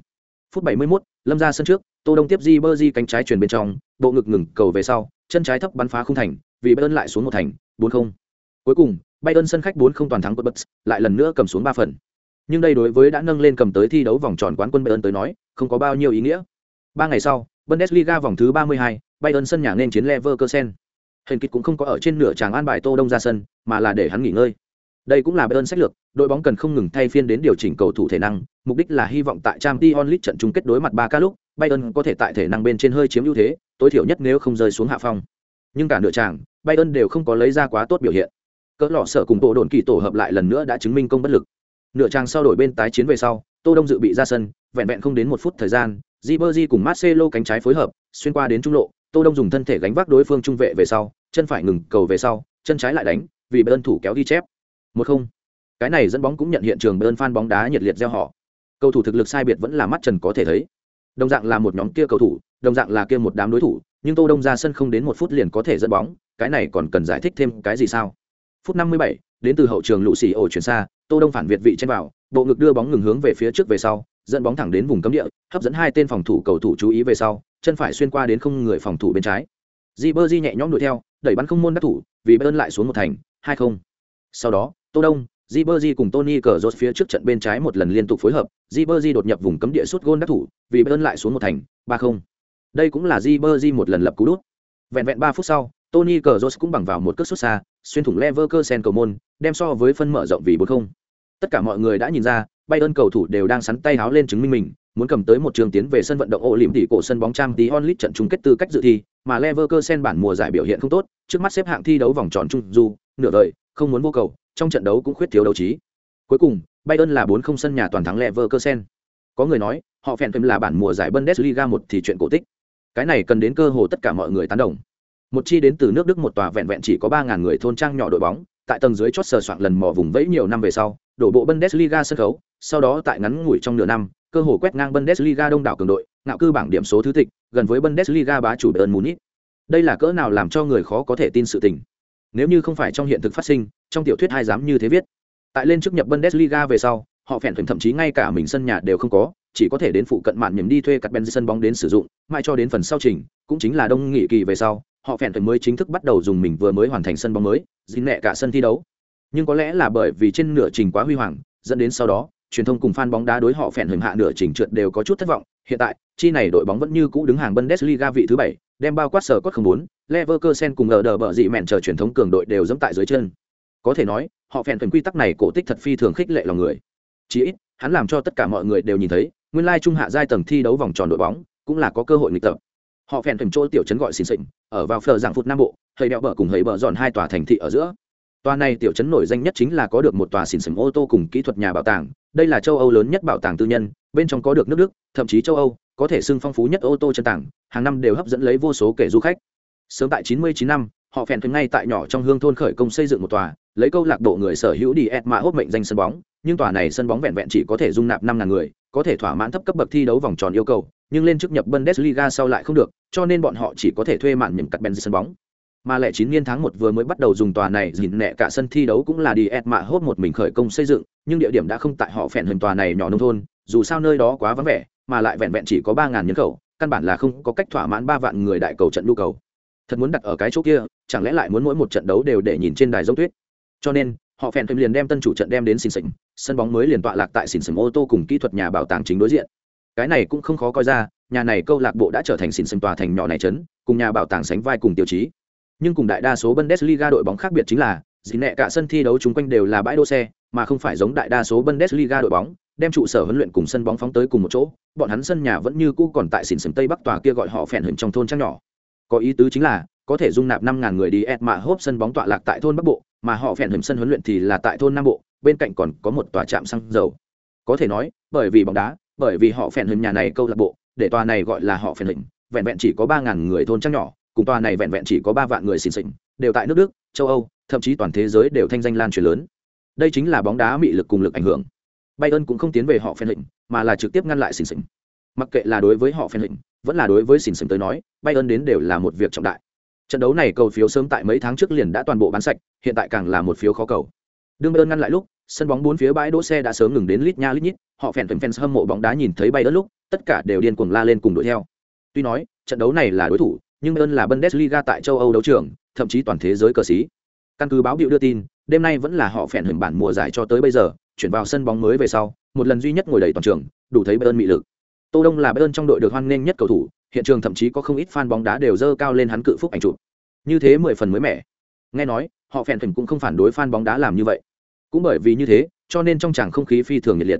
phút 71, lâm ra sân trước tô đông tiếp di bơ di cánh trái truyền bên trong bộ ngực ngừng cầu về sau chân trái thấp bắn phá không thành vì bayern lại xuống một thành bốn không. Cuối cùng bayern sân khách bốn không toàn thắng của bucks lại lần nữa cầm xuống ba phần. Nhưng đây đối với đã nâng lên cầm tới thi đấu vòng tròn quán quân bayern tới nói không có bao nhiêu ý nghĩa. Ba ngày sau bundesliga vòng thứ 32, bayern sân nhà nên chiến leverkusen. Hình kịch cũng không có ở trên nửa tràng an bài tô đông ra sân mà là để hắn nghỉ ngơi. Đây cũng là Bayern sách lược, đội bóng cần không ngừng thay phiên đến điều chỉnh cầu thủ thể năng, mục đích là hy vọng tại Champions League trận chung kết đối mặt Barca lúc, Bayern có thể tại thể năng bên trên hơi chiếm ưu thế, tối thiểu nhất nếu không rơi xuống hạ phong. Nhưng cả nửa chàng, Bayern đều không có lấy ra quá tốt biểu hiện. Cỡ lọ sở cùng bộ đồn kỳ tổ hợp lại lần nữa đã chứng minh công bất lực. Nửa chàng sau đổi bên tái chiến về sau, Tô Đông dự bị ra sân, vẹn vẹn không đến một phút thời gian, Ribery cùng Marcelo cánh trái phối hợp, xuyên qua đến trung lộ, Tô Đông dùng thân thể gánh vác đối phương trung vệ về sau, chân phải ngừng cầu về sau, chân trái lại đánh, vì Bayern thủ kéo ghi chép. Một không. Cái này dẫn bóng cũng nhận hiện trường bơn fan bóng đá nhiệt liệt reo hò. Cầu thủ thực lực sai biệt vẫn là mắt trần có thể thấy. Đồng dạng là một nhóm kia cầu thủ, đồng dạng là kia một đám đối thủ, nhưng Tô Đông ra sân không đến một phút liền có thể dẫn bóng, cái này còn cần giải thích thêm cái gì sao? Phút 57, đến từ hậu trường lũ xì ổ chuyển xa, Tô Đông phản việt vị trên vào, bộ ngực đưa bóng ngừng hướng về phía trước về sau, dẫn bóng thẳng đến vùng cấm địa, hấp dẫn hai tên phòng thủ cầu thủ chú ý về sau, chân phải xuyên qua đến không người phòng thủ bên trái. Ribery nhẹ nhõm đuổi theo, đẩy bắn không môn đắc thủ, vì bơn lại xuống một thành, 2-0. Sau đó, Tô Đông, Ribery cùng Tony Cazorla phía trước trận bên trái một lần liên tục phối hợp, Ribery đột nhập vùng cấm địa sút gôn đắc thủ, vì Bayern lại xuống một thành, 3-0. Đây cũng là Ribery một lần lập cú đút. Vẹn vẹn 3 phút sau, Tony Cazorla cũng bằng vào một cước sút xa, xuyên thủng Leverkusen cầu môn, đem so với phân mở rộng vì 4-0. Tất cả mọi người đã nhìn ra, Bayern cầu thủ đều đang sắn tay háo lên chứng minh mình, muốn cầm tới một trường tiến về sân vận động ổ liễm tỷ cổ sân bóng trang tí onlit trận chung kết tư cách dự thi, mà Leverkusen bản mùa giải biểu hiện không tốt, trước mắt xếp hạng thi đấu vòng tròn Chung, dù nửa đời, không muốn vô cầu, trong trận đấu cũng khuyết thiếu đấu trí. Cuối cùng, Bayern là 4-0 sân nhà toàn thắng Leverkusen. Có người nói, họ phèn thêm là bản mùa giải Bundesliga một thì chuyện cổ tích. Cái này cần đến cơ hồ tất cả mọi người tán đồng. Một chi đến từ nước Đức một tòa vẹn vẹn chỉ có 3000 người thôn trang nhỏ đội bóng, tại tầng dưới chót sờ soạn lần mò vùng vẫy nhiều năm về sau, đổ bộ Bundesliga sân khấu, sau đó tại ngắn ngủi trong nửa năm, cơ hồ quét ngang Bundesliga đông đảo cường đội, ngạo cư bảng điểm số thứ tịch, gần với Bundesliga bá chủ Bayern Munich. Đây là cỡ nào làm cho người khó có thể tin sự tình. Nếu như không phải trong hiện thực phát sinh, trong tiểu thuyết hai dám như thế viết. Tại lên trước nhập Bundesliga về sau, họ phèn thuyền thậm chí ngay cả mình sân nhà đều không có, chỉ có thể đến phụ cận mạn nhầm đi thuê cắt ben sân bóng đến sử dụng, mãi cho đến phần sau trình, cũng chính là đông nghị kỳ về sau, họ phèn thuyền mới chính thức bắt đầu dùng mình vừa mới hoàn thành sân bóng mới, dính mẹ cả sân thi đấu. Nhưng có lẽ là bởi vì trên nửa trình quá huy hoàng, dẫn đến sau đó, truyền thông cùng fan bóng đá đối họ phèn hình hạ nửa trình trượt đều có chút thất vọng. Hiện tại, chi này đội bóng vẫn như cũ đứng hàng Bundesliga vị thứ bảy, đem bao quát sở cốt không bốn, Leverkusen cùng ở đờ bờ dị mẹn chờ truyền thống cường đội đều dẫm tại dưới chân. Có thể nói, họ phèn phần quy tắc này cổ tích thật phi thường khích lệ lòng người. Chỉ ít, hắn làm cho tất cả mọi người đều nhìn thấy, nguyên lai trung hạ giai tầng thi đấu vòng tròn đội bóng, cũng là có cơ hội nghịch tập. Họ phèn phần chỗ tiểu trấn gọi xin xịn, ở vào phở dạng phút nam bộ, hơi đeo bờ cùng hơi bờ dọn hai tòa thành thị ở giữa. Tòa này tiểu trấn nổi danh nhất chính là có được một tòa xỉn xỉn ô tô cùng kỹ thuật nhà bảo tàng, đây là châu Âu lớn nhất bảo tàng tư nhân, bên trong có được nước Đức, thậm chí châu Âu, có thể xưng phong phú nhất ô tô chân tảng, hàng năm đều hấp dẫn lấy vô số kẻ du khách. Sớm tại 99 năm, họ phèn thuyền ngay tại nhỏ trong hương thôn khởi công xây dựng một tòa, lấy câu lạc bộ người sở hữu đi et mà hốt mệnh danh sân bóng, nhưng tòa này sân bóng vẹn vẹn chỉ có thể dung nạp năm ngàn người, có thể thỏa mãn thấp cấp bậc thi đấu vòng tròn yêu cầu, nhưng lên chức nhập Bundesliga sau lại không được, cho nên bọn họ chỉ có thể thuê mạn nhầm cắt bên sân bóng. Mà lẻ chín niên tháng một vừa mới bắt đầu dùng tòa này dìn nẹ cả sân thi đấu cũng là đi et mà hốt một mình khởi công xây dựng, nhưng địa điểm đã không tại họ phèn hình tòa này nhỏ nông thôn, dù sao nơi đó quá vắng vẻ, mà lại vẹn vẹn chỉ có ba ngàn nhân khẩu, căn bản là không có cách thỏa mãn ba vạn người đại cầu trận nhu cầu. Thật muốn đặt ở cái chỗ kia chẳng lẽ lại muốn mỗi một trận đấu đều để nhìn trên đài dốc tuyết? Cho nên họ phèn thêm liền đem tân chủ trận đem đến xin xỉnh sân bóng mới liền tọa lạc tại xin xỉnh ô tô cùng kỹ thuật nhà bảo tàng chính đối diện. Cái này cũng không khó coi ra nhà này câu lạc bộ đã trở thành xin xỉnh tòa thành nhỏ này trấn cùng nhà bảo tàng sánh vai cùng tiêu chí. Nhưng cùng đại đa số bundesliga đội bóng khác biệt chính là dì nẹ cả sân thi đấu chung quanh đều là bãi đỗ xe mà không phải giống đại đa số bundesliga đội bóng, đem trụ sở huấn luyện cùng sân bóng phóng tới cùng một chỗ, bọn hắn sân nhà vẫn như cũ còn tại xỉn xỉn tây bắc tòa kia gọi họ phèn hình trong thôn trang nhỏ. Có ý tứ chính là, có thể dung nạp năm ngàn người đi ẹt mạ hốp sân bóng tọa lạc tại thôn bắc bộ, mà họ phèn hình sân huấn luyện thì là tại thôn nam bộ, bên cạnh còn có một tòa trạm xăng dầu. Có thể nói, bởi vì bóng đá, bởi vì họ phèn hình nhà này câu lạc bộ, để tòa này gọi là họ phèn hình, vẹn vẹn chỉ có ba ngàn người thôn trang nhỏ, cùng tòa này vẹn vẹn chỉ có ba vạn người xỉn xỉn, đều tại nước đức, châu âu, thậm chí toàn thế giới đều thanh danh lan truyền lớn đây chính là bóng đá mị lực cùng lực ảnh hưởng Bayern cũng không tiến về họ phen hình, mà là trực tiếp ngăn lại xỉn xỉn. Mặc kệ là đối với họ phen hình, vẫn là đối với xỉn xỉn tới nói, Bayern đến đều là một việc trọng đại. Trận đấu này cầu phiếu sớm tại mấy tháng trước liền đã toàn bộ bán sạch, hiện tại càng là một phiếu khó cầu. Đương Bayern ngăn lại lúc, sân bóng bốn phía bãi đỗ xe đã sớm ngừng đến lít nha lít nhít, họ phèn phèn fans hâm mộ bóng đá nhìn thấy Bayern lúc, tất cả đều điên cuồng la lên cùng đuổi theo. Tuy nói, trận đấu này là đối thủ, nhưng Bayern là Bundesliga tại châu Âu đấu trường, thậm chí toàn thế giới cờ sĩ. Căn cứ báo biểu đưa tin, đêm nay vẫn là họ phèn hưởng bản mùa giải cho tới bây giờ, chuyển vào sân bóng mới về sau, một lần duy nhất ngồi đầy toàn trường, đủ thấy Bayern mị lực. Tô Đông là Bayern trong đội được hoan nghênh nhất cầu thủ, hiện trường thậm chí có không ít fan bóng đá đều dơ cao lên hắn cự phúc ảnh chụp. Như thế mười phần mới mẻ. Nghe nói, họ phèn hưởng cũng không phản đối fan bóng đá làm như vậy. cũng bởi vì như thế cho nên trong tràng không khí phi thường nhiệt liệt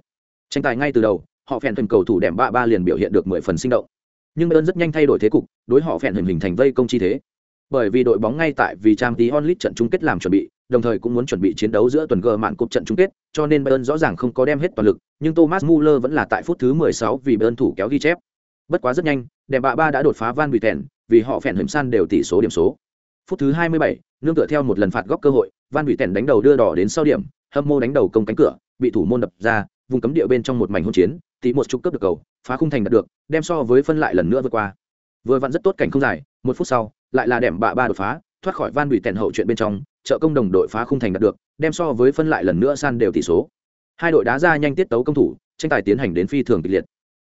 tranh tài ngay từ đầu họ phèn hưởng cầu thủ đệm bạ ba liền biểu hiện được mười phần sinh động nhưng bayern rất nhanh thay đổi thế cục đối họ phèn hưởng hình thành vây công chi thế bởi vì đội bóng ngay tại vì trang tí onlit trận chung kết làm chuẩn bị đồng thời cũng muốn chuẩn bị chiến đấu giữa tuần gờ mạn cục trận chung kết cho nên bayern rõ ràng không có đem hết toàn lực nhưng thomas muller vẫn là tại phút thứ 16 vì bayern thủ kéo ghi chép. Bất quá rất nhanh đệm bạ ba đã đột phá van tèn vì họ phèn hiểm san đều tỷ số điểm số. Phút thứ 27, nương tựa theo một lần phạt góc cơ hội van tèn đánh đầu đưa đỏ đến sau điểm hâm mô đánh đầu công cánh cửa bị thủ môn đập ra vùng cấm địa bên trong một mảnh hỗn chiến tí một chút cấp được cầu phá khung thành đạt được đem so với phân lại lần nữa vượt qua. Vừa vặn rất tốt cảnh không dài một phút sau lại là đệm bạ ba đột phá, thoát khỏi van bị tèn hậu chuyện bên trong, trợ công đồng đội phá khung thành đạt được, đem so với phân lại lần nữa san đều tỷ số. Hai đội đá ra nhanh tiết tấu công thủ, tranh tài tiến hành đến phi thường kịch liệt.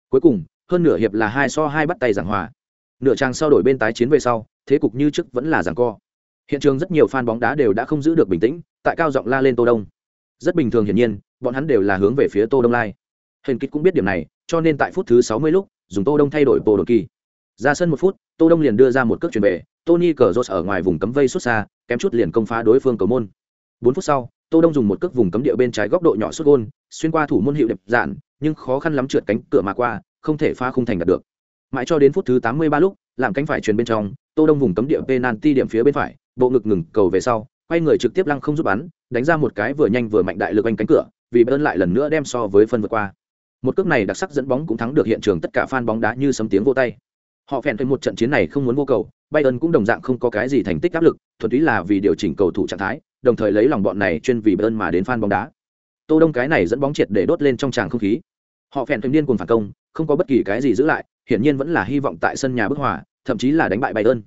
Cuối cùng, hơn nửa hiệp là hai so hai bắt tay giảng hòa. Nửa trang sau đổi bên tái chiến về sau, thế cục như trước vẫn là giảng co. Hiện trường rất nhiều fan bóng đá đều đã không giữ được bình tĩnh, tại cao giọng la lên tô đông. Rất bình thường hiển nhiên, bọn hắn đều là hướng về phía tô đông lai. Hình kịch cũng biết điểm này, cho nên tại phút thứ 60 lúc, dùng tô đông thay đổi bộ đột kỳ. Ra sân một phút, tô đông liền đưa ra một cước chuyển về tony cờ ở ngoài vùng cấm vây xuất xa, kém chút liền công phá đối phương cầu môn. Bốn phút sau, tô đông dùng một cước vùng cấm địa bên trái góc độ nhỏ sút gôn, xuyên qua thủ môn hiệu đẹp dạn, nhưng khó khăn lắm trượt cánh cửa mà qua, không thể phá khung thành đạt được. Mãi cho đến phút thứ 83 lúc làm cánh phải truyền bên trong, tô đông vùng cấm địa penalty điểm phía bên phải, bộ ngực ngừng cầu về sau, quay người trực tiếp lăng không giúp bắn, đánh ra một cái vừa nhanh vừa mạnh đại lực anh cánh cửa, vì bơn lại lần nữa đem so với phân vượt qua. Một cước này đặc sắc dẫn bóng cũng thắng được hiện trường tất cả fan bóng đá như sấm tiếng vô tay họ phèn thuê một trận chiến này không muốn vô cầu, bayern cũng đồng dạng không có cái gì thành tích áp lực, thuần túy là vì điều chỉnh cầu thủ trạng thái, đồng thời lấy lòng bọn này chuyên vì bayern mà đến fan bóng đá. Tô đông cái này dẫn bóng triệt để đốt lên trong tràng không khí. Họ phèn thuê điên cuồng phản công, không có bất kỳ cái gì giữ lại, hiển nhiên vẫn là hy vọng tại sân nhà bức hòa, thậm chí là đánh bại bayern.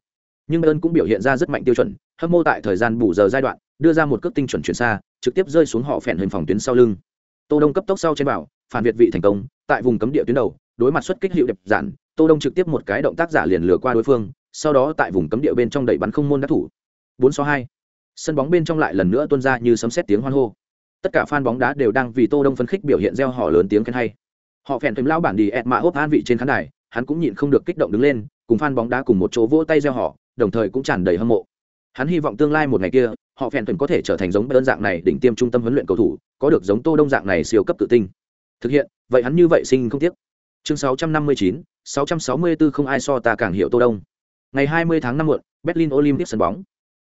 Nhưng bayern cũng biểu hiện ra rất mạnh tiêu chuẩn, hâm mô tại thời gian bù giờ giai đoạn, đưa ra một cước tinh chuẩn chuyển xa, trực tiếp rơi xuống họ phèn hình phòng tuyến sau lưng. Tô đông cấp tốc sau trên bảo phản việt vị thành công, tại vùng cấm địa tuyến đầu đối mặt xuất kích hiệu đẹp giản, tô đông trực tiếp một cái động tác giả liền lừa qua đối phương, sau đó tại vùng cấm địa bên trong đẩy bắn không môn đắc thủ. Bốn so hai. Sân bóng bên trong lại lần nữa tuôn ra như sấm sét tiếng hoan hô. Tất cả fan bóng đá đều đang vì tô đông phấn khích biểu hiện reo hò lớn tiếng khen hay. Họ phèn thêm lao bản đi ẹt mạ hốt an vị trên khán đài, hắn cũng nhịn không được kích động đứng lên, cùng fan bóng đá cùng một chỗ vỗ tay reo hò, đồng thời cũng tràn đầy hâm mộ. Hắn hy vọng tương lai một ngày kia, họ phèn thuần có thể trở thành giống đơn dạng này đỉnh tiêm trung tâm huấn luyện cầu thủ, có được giống tô đông dạng này siêu cấp tự tinh thực hiện, vậy hắn như vậy sinh không tiếc chương 659, 664 không ai so ta càng hiểu tô đông. Ngày 20 tháng 5 muộn berlin olympic sân bóng.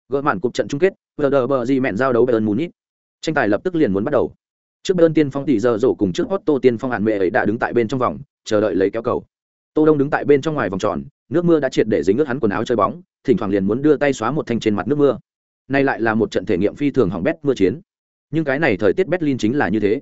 Gỡ màn cuộc trận chung kết vờ bờ gì mẹn giao đấu bayern munich. Tranh tài lập tức liền muốn bắt đầu. Trước bayern tiên phong tỷ giờ rổ cùng trước otto tiên phong hạn mẹ ấy đã đứng tại bên trong vòng chờ đợi lấy kéo cầu. Tô đông đứng tại bên trong ngoài vòng tròn nước mưa đã triệt để dính ướt hắn quần áo chơi bóng thỉnh thoảng liền muốn đưa tay xóa một thanh trên mặt nước mưa. Nay lại là một trận thể nghiệm phi thường hỏng bét mưa chiến. Nhưng cái này thời tiết berlin chính là như thế.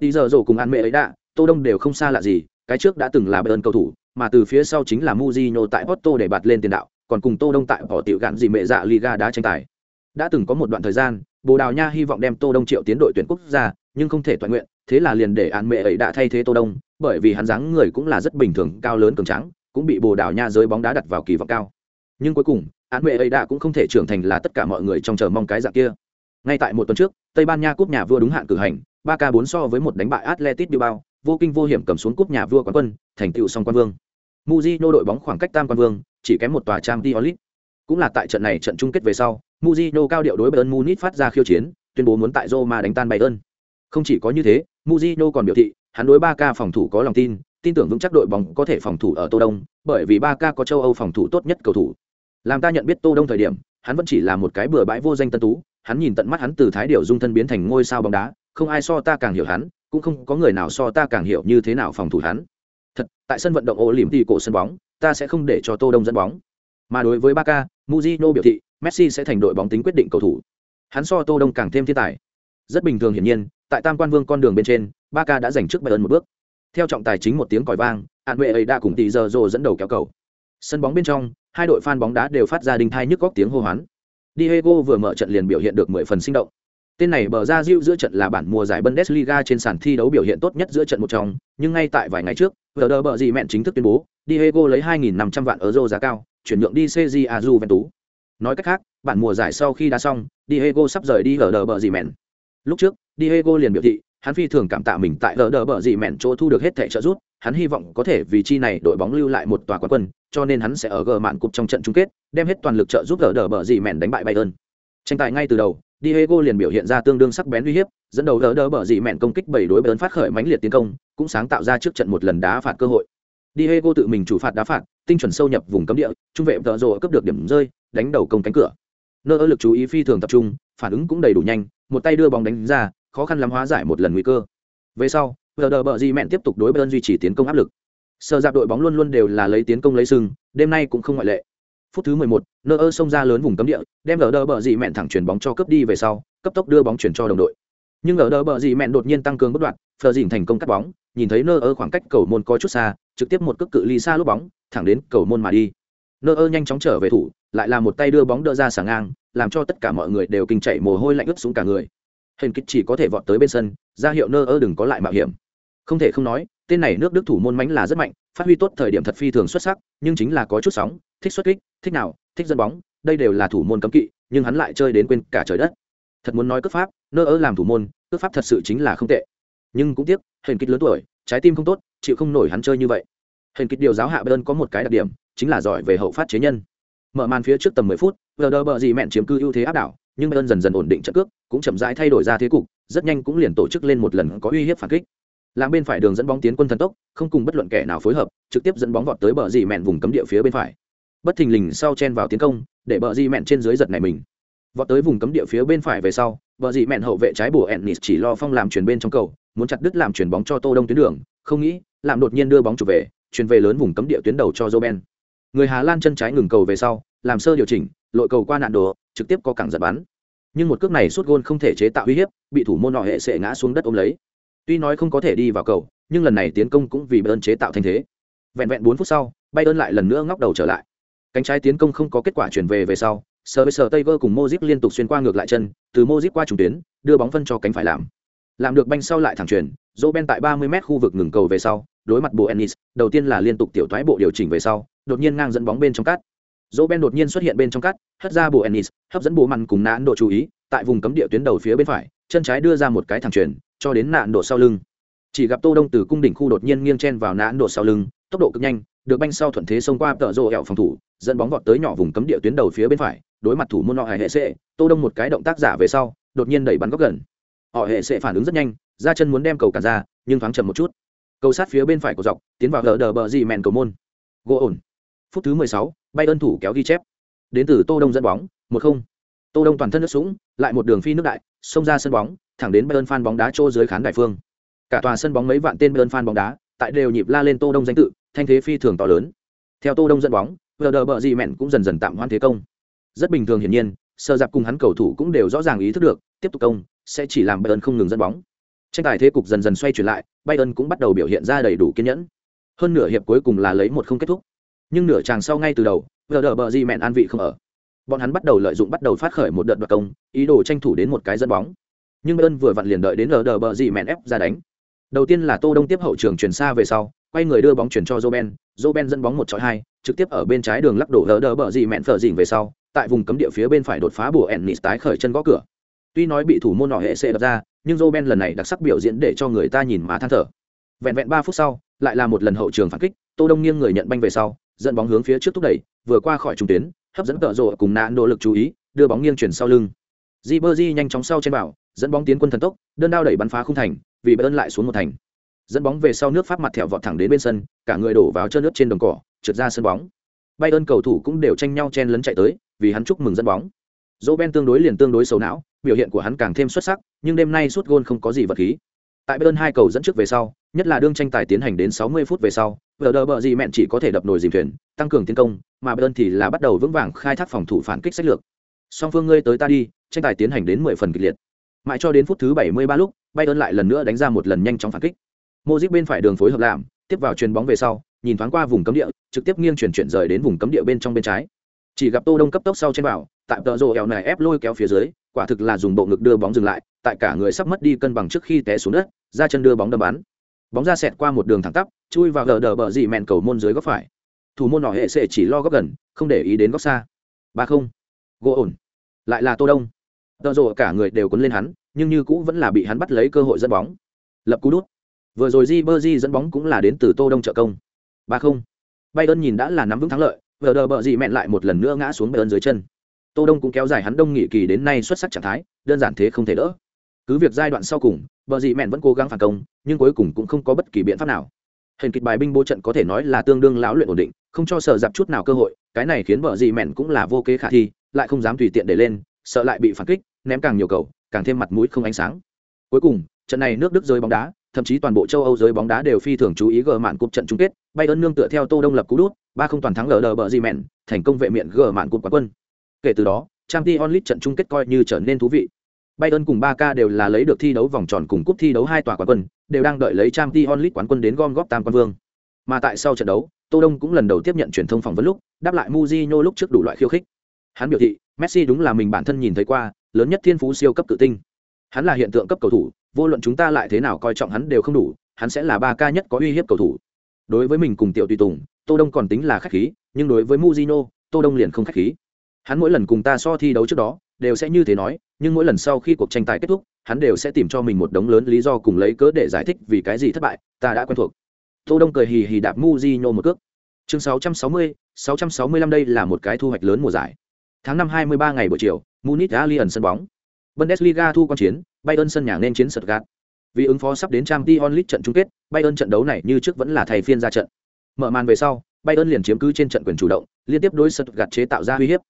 Tỷ giờ rổ cùng hạn mẹ ấy đã tô đông đều không xa lạ gì cái trước đã từng là bayern cầu thủ, mà từ phía sau chính là Mujinho tại Porto để bạt lên tiền đạo, còn cùng tô đông tại bỏ tiểu gạn gì mẹ dạ liga đá tranh tài. Đã từng có một đoạn thời gian, bồ đào nha hy vọng đem tô đông triệu tiến đội tuyển quốc gia, nhưng không thể toàn nguyện, thế là liền để án mẹ ấy đã thay thế tô đông, bởi vì hắn dáng người cũng là rất bình thường, cao lớn cường trắng cũng bị bồ đào nha giới bóng đá đặt vào kỳ vọng cao. Nhưng cuối cùng án mẹ ấy đã cũng không thể trưởng thành là tất cả mọi người trong chờ mong cái dạng kia. Ngay tại một tuần trước, tây ban nha cúp nhà vua đúng hạn cử hành, ba k bốn so với một đánh bại atletic bilbao vô kinh vô hiểm cầm xuống cúp nhà vua quán quân thành tựu song quan vương Mujino đội bóng khoảng cách tam quan vương chỉ kém một tòa trang Diolit. Cũng là tại trận này trận chung kết về sau, Mujino cao điệu đối Bayern Munich phát ra khiêu chiến, tuyên bố muốn tại Roma đánh tan Bayern. Không chỉ có như thế, Mujino còn biểu thị, hắn đối 3K phòng thủ có lòng tin, tin tưởng vững chắc đội bóng có thể phòng thủ ở Tô Đông, bởi vì 3K có châu Âu phòng thủ tốt nhất cầu thủ. Làm ta nhận biết Tô Đông thời điểm, hắn vẫn chỉ là một cái bừa bãi vô danh tân tú, hắn nhìn tận mắt hắn từ thái điểu dung thân biến thành ngôi sao bóng đá, không ai so ta càng hiểu hắn, cũng không có người nào so ta càng hiểu như thế nào phòng thủ hắn. Thật, tại sân vận động ổ liễm thì cổ sân bóng, ta sẽ không để cho Tô Đông dẫn bóng. Mà đối với Barca, Mujino biểu thị, Messi sẽ thành đội bóng tính quyết định cầu thủ. Hắn so Tô Đông càng thêm thiên tài. Rất bình thường hiển nhiên, tại Tam Quan Vương con đường bên trên, Barca đã giành trước Bayern một bước. Theo trọng tài chính một tiếng còi vang, An Huệ ấy đã cùng tỷ giờ rồ dẫn đầu kéo cầu. Sân bóng bên trong, hai đội fan bóng đá đều phát ra đình thai nhức góc tiếng hô hoán. Diego vừa mở trận liền biểu hiện được mười phần sinh động. Tên này bờ ra Diu giữa trận là bản mùa giải Bundesliga trên sàn thi đấu biểu hiện tốt nhất giữa trận một trong, nhưng ngay tại vài ngày trước, Werder bờ gì mẹn chính thức tuyên bố, Diego lấy 2.500 vạn euro giá cao, chuyển nhượng đi CJ Juventus. Nói cách khác, bản mùa giải sau khi đã xong, Diego sắp rời đi Werder bờ gì mẹn. Lúc trước, Diego liền biểu thị, hắn phi thường cảm tạ mình tại Werder bờ gì mẹn chỗ thu được hết thẻ trợ giúp, hắn hy vọng có thể vì chi này đội bóng lưu lại một tòa quán quân, cho nên hắn sẽ ở gờ mạn cục trong trận chung kết, đem hết toàn lực trợ giúp Werder bờ gì mẹn đánh bại Bayern. Tranh tài ngay từ đầu, Diego liền biểu hiện ra tương đương sắc bén uy hiếp, dẫn đầu đỡ đỡ bờ dị mẹn công kích bảy đối bơn phát khởi mãnh liệt tiến công, cũng sáng tạo ra trước trận một lần đá phạt cơ hội. Diego tự mình chủ phạt đá phạt, tinh chuẩn sâu nhập vùng cấm địa, trung vệ tợ rồ cấp được điểm rơi, đánh đầu công cánh cửa. Nơ lực chú ý phi thường tập trung, phản ứng cũng đầy đủ nhanh, một tay đưa bóng đánh ra, khó khăn lắm hóa giải một lần nguy cơ. Về sau, đỡ đỡ bờ dị Mện tiếp tục đối bơn duy trì tiến công áp lực. Sơ giáp đội bóng luôn luôn đều là lấy tiến công lấy sừng, đêm nay cũng không ngoại lệ phút thứ 11, nơ ơ xông ra lớn vùng cấm địa đem lờ đờ bờ dị mẹn thẳng chuyển bóng cho cấp đi về sau cấp tốc đưa bóng chuyển cho đồng đội. Nhưng lờ đờ bờ dị mẹn đột nhiên tăng cường bất đoạn phờ dìn thành công cắt bóng nhìn thấy nơ ơ khoảng cách cầu môn có chút xa trực tiếp một cước cự ly xa lúc bóng thẳng đến cầu môn mà đi. Nơ ơ nhanh chóng trở về thủ lại là một tay đưa bóng đỡ ra sàng ngang làm cho tất cả mọi người đều kinh chạy mồ hôi lạnh ướt xuống cả người. Hình kích chỉ có thể vọt tới bên sân ra hiệu nơ ơ đừng có lại mạo hiểm. Không thể không nói tên này nước đức thủ môn mánh là rất mạnh phát huy tốt thời điểm thật phi thường xuất sắc nhưng chính là có chút sóng thích xuất kích, thích nào, thích dân bóng, đây đều là thủ môn cấm kỵ, nhưng hắn lại chơi đến quên cả trời đất. Thật muốn nói cướp pháp, nơ ơ làm thủ môn, cướp pháp thật sự chính là không tệ. Nhưng cũng tiếc hình kích lớn tuổi, trái tim không tốt, chịu không nổi hắn chơi như vậy. Hình kích điều giáo hạ bên có một cái đặc điểm, chính là giỏi về hậu phát chế nhân. Mở màn phía trước tầm 10 phút, vờ đờ bờ gì mẹn chiếm cư ưu thế áp đảo, nhưng bayern dần dần ổn định trận cước, cũng chậm rãi thay đổi ra thế cục, rất nhanh cũng liền tổ chức lên một lần có uy hiếp phản kích. Làm bên phải đường dẫn bóng tiến quân thần tốc, không cùng bất luận kẻ nào phối hợp, trực tiếp dẫn bóng vọt tới bờ gì mẹn vùng cấm địa phía bên phải bất thình lình sau chen vào tiến công để bờ Di mẹn trên dưới giật này mình vọt tới vùng cấm địa phía bên phải về sau bờ Di mẹn hậu vệ trái bổ ennis chỉ lo phong làm chuyển bên trong cầu muốn chặt đứt làm chuyển bóng cho tô đông tuyến đường không nghĩ làm đột nhiên đưa bóng chụp về chuyển về lớn vùng cấm địa tuyến đầu cho joben người hà lan chân trái ngừng cầu về sau làm sơ điều chỉnh lội cầu qua nạn đồ trực tiếp có cẳng giật bắn nhưng một cước này suốt gôn không thể chế tạo uy hiếp bị thủ môn nọ hệ sệ ngã xuống đất ôm lấy Tuy nói không có thể đi vào cầu, nhưng lần này tiến công cũng vì Bayern chế tạo thành thế. Vẹn vẹn 4 phút sau, Bayern lại lần nữa ngóc đầu trở lại. Cánh trái tiến công không có kết quả chuyển về về sau, sờ với sờ tay vơ cùng mozip liên tục xuyên qua ngược lại chân, từ mozip qua trung tuyến, đưa bóng phân cho cánh phải làm. Làm được banh sau lại thẳng chuyển, Roben tại 30m khu vực ngừng cầu về sau, đối mặt bộ Ennis, đầu tiên là liên tục tiểu thoái bộ điều chỉnh về sau, đột nhiên ngang dẫn bóng bên trong cắt. ben đột nhiên xuất hiện bên trong cắt, hất ra bộ Ennis, hấp dẫn bộ mặn cùng nạn độ chú ý, tại vùng cấm địa tuyến đầu phía bên phải, chân trái đưa ra một cái thẳng chuyển, cho đến nạn độ sau lưng chỉ gặp tô đông từ cung đỉnh khu đột nhiên nghiêng chen vào nạn độ sau lưng tốc độ cực nhanh được banh sau thuận thế xông qua tợ rộ hẹo phòng thủ dẫn bóng vọt tới nhỏ vùng cấm địa tuyến đầu phía bên phải đối mặt thủ môn họ hệ sệ. Tô đông một cái động tác giả về sau đột nhiên đẩy bắn góc gần. Họ hệ sệ phản ứng rất nhanh ra chân muốn đem cầu cản ra nhưng thoáng chậm một chút. Cầu sát phía bên phải của dọc tiến vào gờ đờ bờ gì mèn cầu môn. Gỗ ổn. Phút thứ 16, bay ơn thủ kéo ghi chép. Đến từ tô đông dẫn bóng một không. Tô đông toàn thân nước sũng lại một đường phi nước đại xông ra sân bóng thẳng đến Bayern fan bóng đá trô dưới khán đài phương. Cả tòa sân bóng mấy vạn tên Bayern fan bóng đá, tại đều nhịp la lên Tô Đông danh tự, thanh thế phi thường to lớn. Theo Tô Đông dẫn bóng, lờ đờ bờ gì mẹn cũng dần dần tạm hoãn thế công. Rất bình thường hiển nhiên, sơ giáp cùng hắn cầu thủ cũng đều rõ ràng ý thức được, tiếp tục công sẽ chỉ làm Bayern không ngừng dẫn bóng. Tranh tài thế cục dần dần xoay chuyển lại, Bayern cũng bắt đầu biểu hiện ra đầy đủ kiên nhẫn. Hơn nửa hiệp cuối cùng là lấy một không kết thúc. Nhưng nửa chàng sau ngay từ đầu, lờ đờ bờ gì mẹn an vị không ở. Bọn hắn bắt đầu lợi dụng bắt đầu phát khởi một đợt đoạt công, ý đồ tranh thủ đến một cái dẫn bóng nhưng bayern vừa vặn liền đợi đến lờ đờ bờ gì mẹn ép ra đánh đầu tiên là tô đông tiếp hậu trường chuyển xa về sau quay người đưa bóng chuyển cho Roben, Roben dẫn bóng một chọi hai trực tiếp ở bên trái đường lắc đổ lỡ đỡ bờ gì mẹn phở dỉn về sau tại vùng cấm địa phía bên phải đột phá bùa ennis tái khởi chân gõ cửa. Tuy nói bị thủ môn nọ hệ sẽ đập ra nhưng Roben lần này đặc sắc biểu diễn để cho người ta nhìn mà than thở. Vẹn vẹn ba phút sau lại là một lần hậu trường phản kích tô đông nghiêng người nhận banh về sau dẫn bóng hướng phía trước thúc đẩy vừa qua khỏi trung tuyến hấp dẫn cỡ rồ cùng nạn nỗ lực chú ý đưa bóng nghiêng chuyển sau lưng. Ribery nhanh chóng sau trên bảo, dẫn bóng tiến quân thần tốc, đơn đao đẩy bắn phá khung thành, vì Bayern lại xuống một thành. Dẫn bóng về sau nước Pháp mặt thẹo vọt thẳng đến bên sân, cả người đổ vào chân nước trên đồng cỏ, trượt ra sân bóng. Bayern cầu thủ cũng đều tranh nhau chen lấn chạy tới, vì hắn chúc mừng dẫn bóng. Roben tương đối liền tương đối xấu não, biểu hiện của hắn càng thêm xuất sắc, nhưng đêm nay suốt gôn không có gì vật khí. Tại Bayern hai cầu dẫn trước về sau, nhất là đương tranh tài tiến hành đến 60 phút về sau, Werder bờ gì mẹn chỉ có thể đập nồi dìm thuyền, tăng cường tiến công, mà Bayern thì là bắt đầu vững vàng khai thác phòng thủ phản kích sách lược. Song phương ngươi tới ta đi, tranh tài tiến hành đến 10 phần kịch liệt. Mãi cho đến phút thứ 73 lúc, Bayern lại lần nữa đánh ra một lần nhanh chóng phản kích. Modric bên phải đường phối hợp làm, tiếp vào chuyền bóng về sau, nhìn thoáng qua vùng cấm địa, trực tiếp nghiêng chuyển chuyển rời đến vùng cấm địa bên trong bên trái. Chỉ gặp Tô Đông cấp tốc sau trên bảo, tại tợ rồ eo này ép lôi kéo phía dưới, quả thực là dùng bộ ngực đưa bóng dừng lại, tại cả người sắp mất đi cân bằng trước khi té xuống đất, ra chân đưa bóng đâm bắn. Bóng ra xẹt qua một đường thẳng tắp, chui vào gờ đờ bờ dị mẹn cầu môn dưới góc phải. Thủ môn nọ hệ sẽ chỉ lo góc gần, không để ý đến góc xa. Ba không. Gỗ ổn. Lại là Tô Đông. Tợ rồ cả người đều cuốn lên hắn, nhưng như cũ vẫn là bị hắn bắt lấy cơ hội dẫn bóng. Lập cú đút. Vừa rồi Ribery dẫn bóng cũng là đến từ Tô Đông trợ công. Ba không. Bayern nhìn đã là nắm vững thắng lợi, vừa đờ bờ gì mẹn lại một lần nữa ngã xuống Bayern dưới chân. tô đông cũng kéo dài hắn đông nghị kỳ đến nay xuất sắc trạng thái đơn giản thế không thể đỡ cứ việc giai đoạn sau cùng bờ dị mẹn vẫn cố gắng phản công nhưng cuối cùng cũng không có bất kỳ biện pháp nào hình kịch bài binh bố trận có thể nói là tương đương lão luyện ổn định không cho sở dạp chút nào cơ hội cái này khiến bờ dị mẹn cũng là vô kế khả thi lại không dám tùy tiện để lên sợ lại bị phản kích ném càng nhiều cầu càng thêm mặt mũi không ánh sáng cuối cùng trận này nước đức rơi bóng đá thậm chí toàn bộ châu âu giới bóng đá đều phi thường chú ý gờ mạn cúp trận chung kết bay ơn nương tựa theo tô đông lập cú đút ba không toàn thắng lờ đờ bờ dị mẹn thành công vệ miệng gờ mạn cúp quán quân kể từ đó trang t onlit trận chung kết coi như trở nên thú vị Bayern cùng Barca đều là lấy được thi đấu vòng tròn cùng cúp thi đấu hai tòa quán quân, đều đang đợi lấy Champions League quán quân đến gom góp tam quan vương. Mà tại sau trận đấu, Tô Đông cũng lần đầu tiếp nhận truyền thông phỏng vấn lúc, đáp lại Mujinho lúc trước đủ loại khiêu khích. Hắn biểu thị, Messi đúng là mình bản thân nhìn thấy qua, lớn nhất thiên phú siêu cấp tự tinh. Hắn là hiện tượng cấp cầu thủ, vô luận chúng ta lại thế nào coi trọng hắn đều không đủ, hắn sẽ là ba ca nhất có uy hiếp cầu thủ. Đối với mình cùng tiểu tùy tùng, Tô Đông còn tính là khách khí, nhưng đối với Mujino, Tô Đông liền không khách khí. Hắn mỗi lần cùng ta so thi đấu trước đó, đều sẽ như thế nói nhưng mỗi lần sau khi cuộc tranh tài kết thúc hắn đều sẽ tìm cho mình một đống lớn lý do cùng lấy cớ để giải thích vì cái gì thất bại ta đã quen thuộc tô đông cười hì hì đạp mu một cước chương 660, 665 đây là một cái thu hoạch lớn mùa giải tháng năm 23 ngày buổi chiều munich allianz sân bóng bundesliga thu quan chiến bayern sân nhà nên chiến stuttgart vì ứng phó sắp đến Champions League trận chung kết bayern trận đấu này như trước vẫn là thầy phiên ra trận mở màn về sau bayern liền chiếm cứ trên trận quyền chủ động liên tiếp đối stuttgart chế tạo ra uy hiếp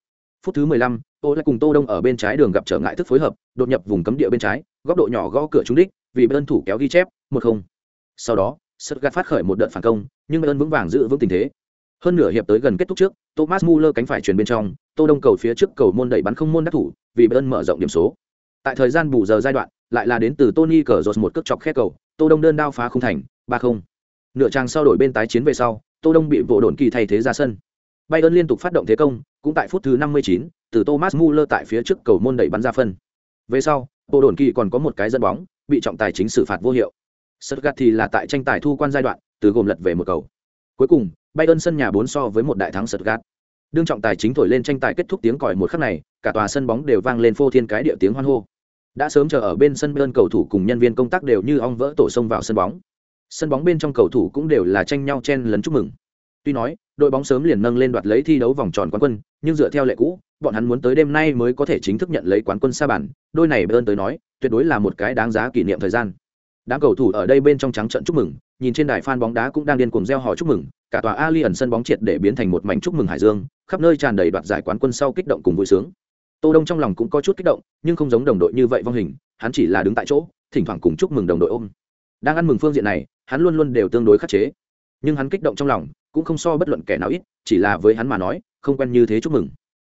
phút thứ 15, Tô lại cùng Tô Đông ở bên trái đường gặp trở ngại thức phối hợp, đột nhập vùng cấm địa bên trái, góc độ nhỏ gõ cửa trúng đích, vì Bayern thủ kéo ghi chép, 1-0. Sau đó, Stuttgart phát khởi một đợt phản công, nhưng Bayern vững vàng giữ vững tình thế. Hơn nửa hiệp tới gần kết thúc trước, Thomas Muller cánh phải chuyển bên trong, Tô Đông cầu phía trước cầu môn đẩy bắn không môn đắc thủ, vì Bayern mở rộng điểm số. Tại thời gian bù giờ giai đoạn, lại là đến từ Tony Cazorla một cước chọc khe cầu, Tô Đông đơn đao phá không thành, 3-0. Nửa trang sau đổi bên tái chiến về sau, Tô Đông bị vụ đồn kỳ thay thế ra sân. Bayern liên tục phát động thế công, cũng tại phút thứ 59, từ Thomas Muller tại phía trước cầu môn đẩy bắn ra phân. Về sau, bộ đồn kỳ còn có một cái dẫn bóng, bị trọng tài chính xử phạt vô hiệu. Stuttgart thì là tại tranh tài thu quan giai đoạn, từ gồm lật về một cầu. Cuối cùng, Bayern sân nhà 4 so với một đại thắng Stuttgart. Đương trọng tài chính thổi lên tranh tài kết thúc tiếng còi một khắc này, cả tòa sân bóng đều vang lên phô thiên cái địa tiếng hoan hô. Đã sớm chờ ở bên sân Bayern cầu thủ cùng nhân viên công tác đều như ong vỡ tổ xông vào sân bóng. Sân bóng bên trong cầu thủ cũng đều là tranh nhau chen lấn chúc mừng. Tuy nói, đội bóng sớm liền nâng lên đoạt lấy thi đấu vòng tròn quán quân, nhưng dựa theo lệ cũ, bọn hắn muốn tới đêm nay mới có thể chính thức nhận lấy quán quân sa bản, đôi này Bayern tới nói, tuyệt đối là một cái đáng giá kỷ niệm thời gian. Đám cầu thủ ở đây bên trong trắng trận chúc mừng, nhìn trên đài fan bóng đá cũng đang điên cuồng reo hò chúc mừng, cả tòa Alien sân bóng triệt để biến thành một mảnh chúc mừng hải dương, khắp nơi tràn đầy đoạt giải quán quân sau kích động cùng vui sướng. Tô Đông trong lòng cũng có chút kích động, nhưng không giống đồng đội như vậy vong hình, hắn chỉ là đứng tại chỗ, thỉnh thoảng cùng chúc mừng đồng đội ôm. Đang ăn mừng phương diện này, hắn luôn luôn đều tương đối khắc chế. Nhưng hắn kích động trong lòng, cũng không so bất luận kẻ nào ít chỉ là với hắn mà nói không quen như thế chúc mừng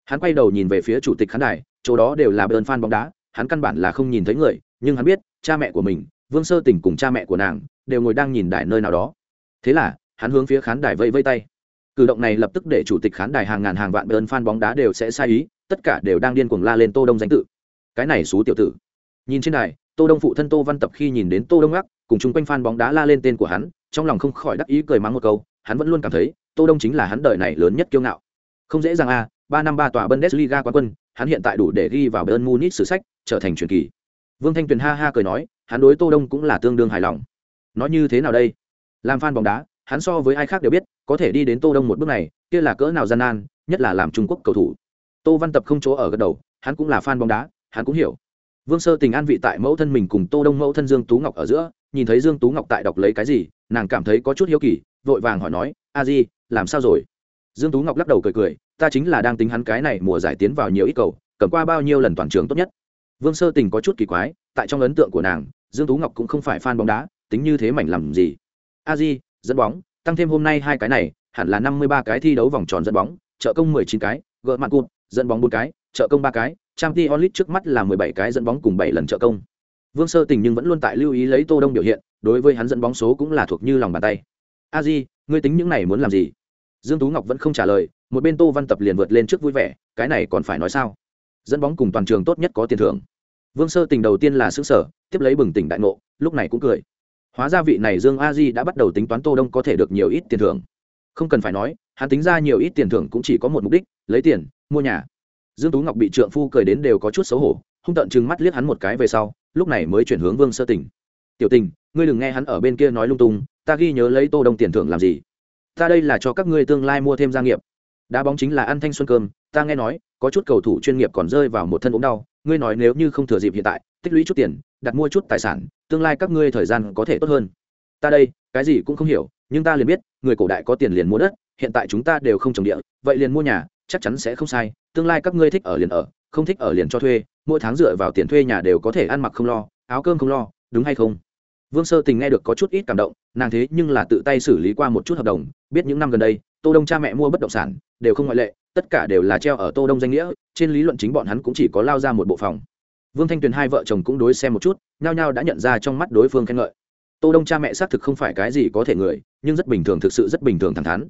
hắn quay đầu nhìn về phía chủ tịch khán đài chỗ đó đều là bơn fan bóng đá hắn căn bản là không nhìn thấy người nhưng hắn biết cha mẹ của mình vương sơ tình cùng cha mẹ của nàng đều ngồi đang nhìn đài nơi nào đó thế là hắn hướng phía khán đài vây vây tay. Cử động này lập tức để chủ tịch khán đài hàng ngàn hàng vạn bơn fan bóng đá đều sẽ sai ý tất cả đều đang điên cuồng la lên tô đông danh tự. Cái này xú tiểu tử. Nhìn trên đài tô đông phụ thân tô văn tập khi nhìn đến tô đông ngắc cùng chung quanh fan bóng đá la lên tên của hắn trong lòng không khỏi đắc ý cười mắng một câu hắn vẫn luôn cảm thấy tô đông chính là hắn đời này lớn nhất kiêu ngạo. Không dễ dàng a à, ba năm ba tòa bundesliga quán quân hắn hiện tại đủ để ghi vào bayern munich sử sách trở thành truyền kỳ. Vương thanh tuyền ha ha cười nói hắn đối tô đông cũng là tương đương hài lòng. Nói như thế nào đây? Làm fan bóng đá hắn so với ai khác đều biết, có thể đi đến tô đông một bước này, kia là cỡ nào gian nan, nhất là làm trung quốc cầu thủ. Tô văn tập không chỗ ở gật đầu, hắn cũng là fan bóng đá, hắn cũng hiểu. Vương sơ tình an vị tại mẫu thân mình cùng tô đông mẫu thân dương tú ngọc ở giữa, nhìn thấy dương tú ngọc tại đọc lấy cái gì, nàng cảm thấy có chút hiếu kỳ, vội vàng hỏi nói, a di, làm sao rồi? Dương tú ngọc lắc đầu cười cười, ta chính là đang tính hắn cái này mùa giải tiến vào nhiều ít cầu, cầm qua bao nhiêu lần toàn trường tốt nhất. Vương sơ tình có chút kỳ quái, tại trong ấn tượng của nàng, dương tú ngọc cũng không phải fan bóng đá, tính như thế mảnh làm gì. A di dẫn bóng, tăng thêm hôm nay hai cái này, hẳn là năm mươi ba cái thi đấu vòng tròn dẫn bóng, trợ công mười chín cái, gỡ mạng cụt, dẫn bóng bốn cái, trợ công ba cái trang t onlit trước mắt là mười bảy cái dẫn bóng cùng bảy lần trợ công. Vương sơ tình nhưng vẫn luôn tại lưu ý lấy tô đông biểu hiện, đối với hắn dẫn bóng số cũng là thuộc như lòng bàn tay. A di, ngươi tính những này muốn làm gì? Dương tú ngọc vẫn không trả lời, một bên tô văn tập liền vượt lên trước vui vẻ, cái này còn phải nói sao? Dẫn bóng cùng toàn trường tốt nhất có tiền thưởng. Vương sơ tình đầu tiên là xứ sở tiếp lấy bừng tỉnh đại ngộ, lúc này cũng cười hóa ra vị này dương a di đã bắt đầu tính toán tô đông có thể được nhiều ít tiền thưởng. Không cần phải nói, hắn tính ra nhiều ít tiền thưởng cũng chỉ có một mục đích, lấy tiền, mua nhà. Dương tú ngọc bị trượng phu cười đến đều có chút xấu hổ, hung tận chừng mắt liếc hắn một cái về sau, lúc này mới chuyển hướng vương sơ tình. Tiểu tình, ngươi đừng nghe hắn ở bên kia nói lung tung, ta ghi nhớ lấy tô đông tiền thưởng làm gì? Ta đây là cho các ngươi tương lai mua thêm gia nghiệp. Đá bóng chính là ăn thanh xuân cơm, ta nghe nói, có chút cầu thủ chuyên nghiệp còn rơi vào một thân ốm đau, ngươi nói nếu như không thừa dịp hiện tại, tích lũy chút tiền, đặt mua chút tài sản tương lai các ngươi thời gian có thể tốt hơn. Ta đây, cái gì cũng không hiểu, nhưng ta liền biết, người cổ đại có tiền liền mua đất, hiện tại chúng ta đều không trồng địa, vậy liền mua nhà, chắc chắn sẽ không sai. Tương lai các ngươi thích ở liền ở, không thích ở liền cho thuê, mỗi tháng dựa vào tiền thuê nhà đều có thể ăn mặc không lo, áo cơm không lo, đúng hay không? Vương sơ tình nghe được có chút ít cảm động, nàng thế nhưng là tự tay xử lý qua một chút hợp đồng, biết những năm gần đây, tô đông cha mẹ mua bất động sản, đều không ngoại lệ, tất cả đều là treo ở tô đông danh nghĩa, trên lý luận chính bọn hắn cũng chỉ có lao ra một bộ phòng vương thanh tuyền hai vợ chồng cũng đối xem một chút, nhao nhao đã nhận ra trong mắt đối phương khen ngợi. Tô đông cha mẹ xác thực không phải cái gì có thể người, nhưng rất bình thường thực sự rất bình thường thẳng thắn.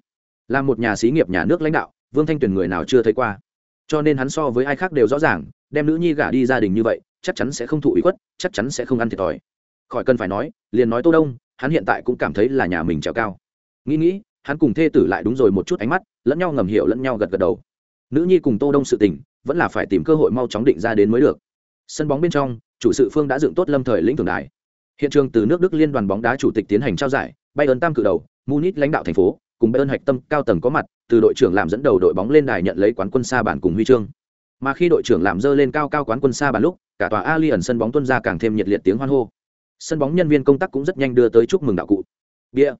Là một nhà xí nghiệp, nhà nước lãnh đạo, vương thanh tuyền người nào chưa thấy qua. Cho nên hắn so với ai khác đều rõ ràng, đem nữ nhi gả đi gia đình như vậy, chắc chắn sẽ không thụ ủy khuất, chắc chắn sẽ không ăn thiệt thòi. Khỏi cần phải nói, liền nói tô đông, hắn hiện tại cũng cảm thấy là nhà mình trèo cao. Nghĩ nghĩ, hắn cùng thê tử lại đúng rồi một chút ánh mắt, lẫn nhau ngầm hiểu, lẫn nhau gật gật đầu. Nữ nhi cùng tô đông sự tình, vẫn là phải tìm cơ hội mau chóng định ra đến mới được sân bóng bên trong, chủ sự phương đã dựng tốt lâm thời lĩnh thưởng đài. Hiện trường từ nước đức liên đoàn bóng đá chủ tịch tiến hành trao giải bay ơn tam cử đầu, munich lãnh đạo thành phố, cùng bay ơn hạch tâm cao tầng có mặt, từ đội trưởng làm dẫn đầu đội bóng lên đài nhận lấy quán quân xa bản cùng huy chương. Mà khi đội trưởng làm dơ lên cao cao quán quân xa bản lúc, cả tòa ali ẩn sân bóng tuân ra càng thêm nhiệt liệt tiếng hoan hô. Sân bóng nhân viên công tác cũng rất nhanh đưa tới chúc mừng đạo cụ. Bia.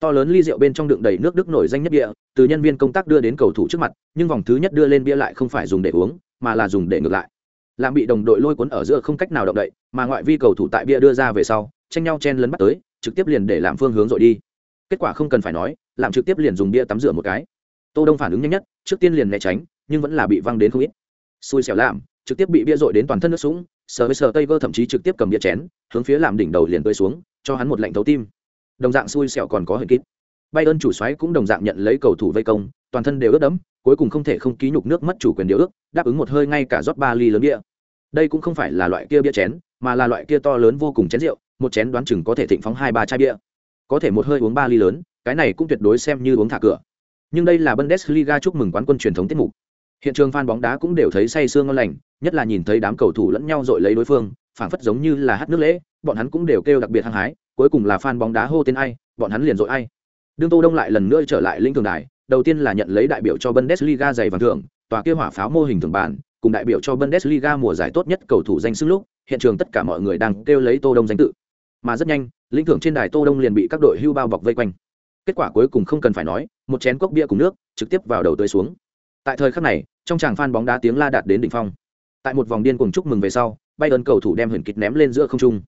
To lớn ly rượu bên trong đựng đầy nước đức nổi danh nhất bia, từ nhân viên công tác đưa đến cầu thủ trước mặt, nhưng vòng thứ nhất đưa lên bia lại không phải dùng để uống, mà là dùng để ngược lại làm bị đồng đội lôi cuốn ở giữa không cách nào động đậy, mà ngoại vi cầu thủ tại bia đưa ra về sau, tranh nhau chen lấn bắt tới, trực tiếp liền để làm phương hướng rồi đi. Kết quả không cần phải nói làm trực tiếp liền dùng bia tắm rửa một cái. Tô đông phản ứng nhanh nhất, trước tiên liền né tránh, nhưng vẫn là bị văng đến không ít. Xui xẻo làm trực tiếp bị bia dội đến toàn thân nước sũng sờ với sờ tây vơ thậm chí trực tiếp cầm bia chén, hướng phía làm đỉnh đầu liền tươi xuống, cho hắn một lạnh thấu tim. Đồng dạng xui xẻo còn có hơi kít bay ơn chủ xoáy cũng đồng dạng nhận lấy cầu thủ vây công toàn thân đều ướt đẫm, cuối cùng không thể không ký nhục nước mất chủ quyền điều ước, đáp ứng một hơi ngay cả rót ba ly lớn bia. Đây cũng không phải là loại kia bia chén, mà là loại kia to lớn vô cùng chén rượu, một chén đoán chừng có thể thịnh phóng hai ba chai bia. Có thể một hơi uống ba ly lớn, cái này cũng tuyệt đối xem như uống thả cửa. Nhưng đây là bundesliga chúc mừng quán quân truyền thống tiết mục. Hiện trường fan bóng đá cũng đều thấy say sương ngon lành, nhất là nhìn thấy đám cầu thủ lẫn nhau dội lấy đối phương, phảng phất giống như là hát nước lễ, bọn hắn cũng đều kêu đặc biệt hăng hái, cuối cùng là fan bóng đá hô tên ai, bọn hắn liền dội ai. Đương tô đông lại lần nữa trở lại lĩnh thường đài đầu tiên là nhận lấy đại biểu cho bundesliga giày vàng thưởng, tòa kia hỏa pháo mô hình thường bản cùng đại biểu cho bundesliga mùa giải tốt nhất cầu thủ danh xưng lúc, hiện trường tất cả mọi người đang kêu lấy tô đông danh tự. Mà rất nhanh, lĩnh thưởng trên đài tô đông liền bị các đội hưu bao bọc vây quanh. Kết quả cuối cùng không cần phải nói, một chén cốc bia cùng nước, trực tiếp vào đầu tới xuống. Tại thời khắc này, trong tràng phan bóng đá tiếng la đạt đến đỉnh phong. Tại một vòng điên cuồng chúc mừng về sau bay ơn cầu thủ đem huyền kịch ném lên giữa không trung.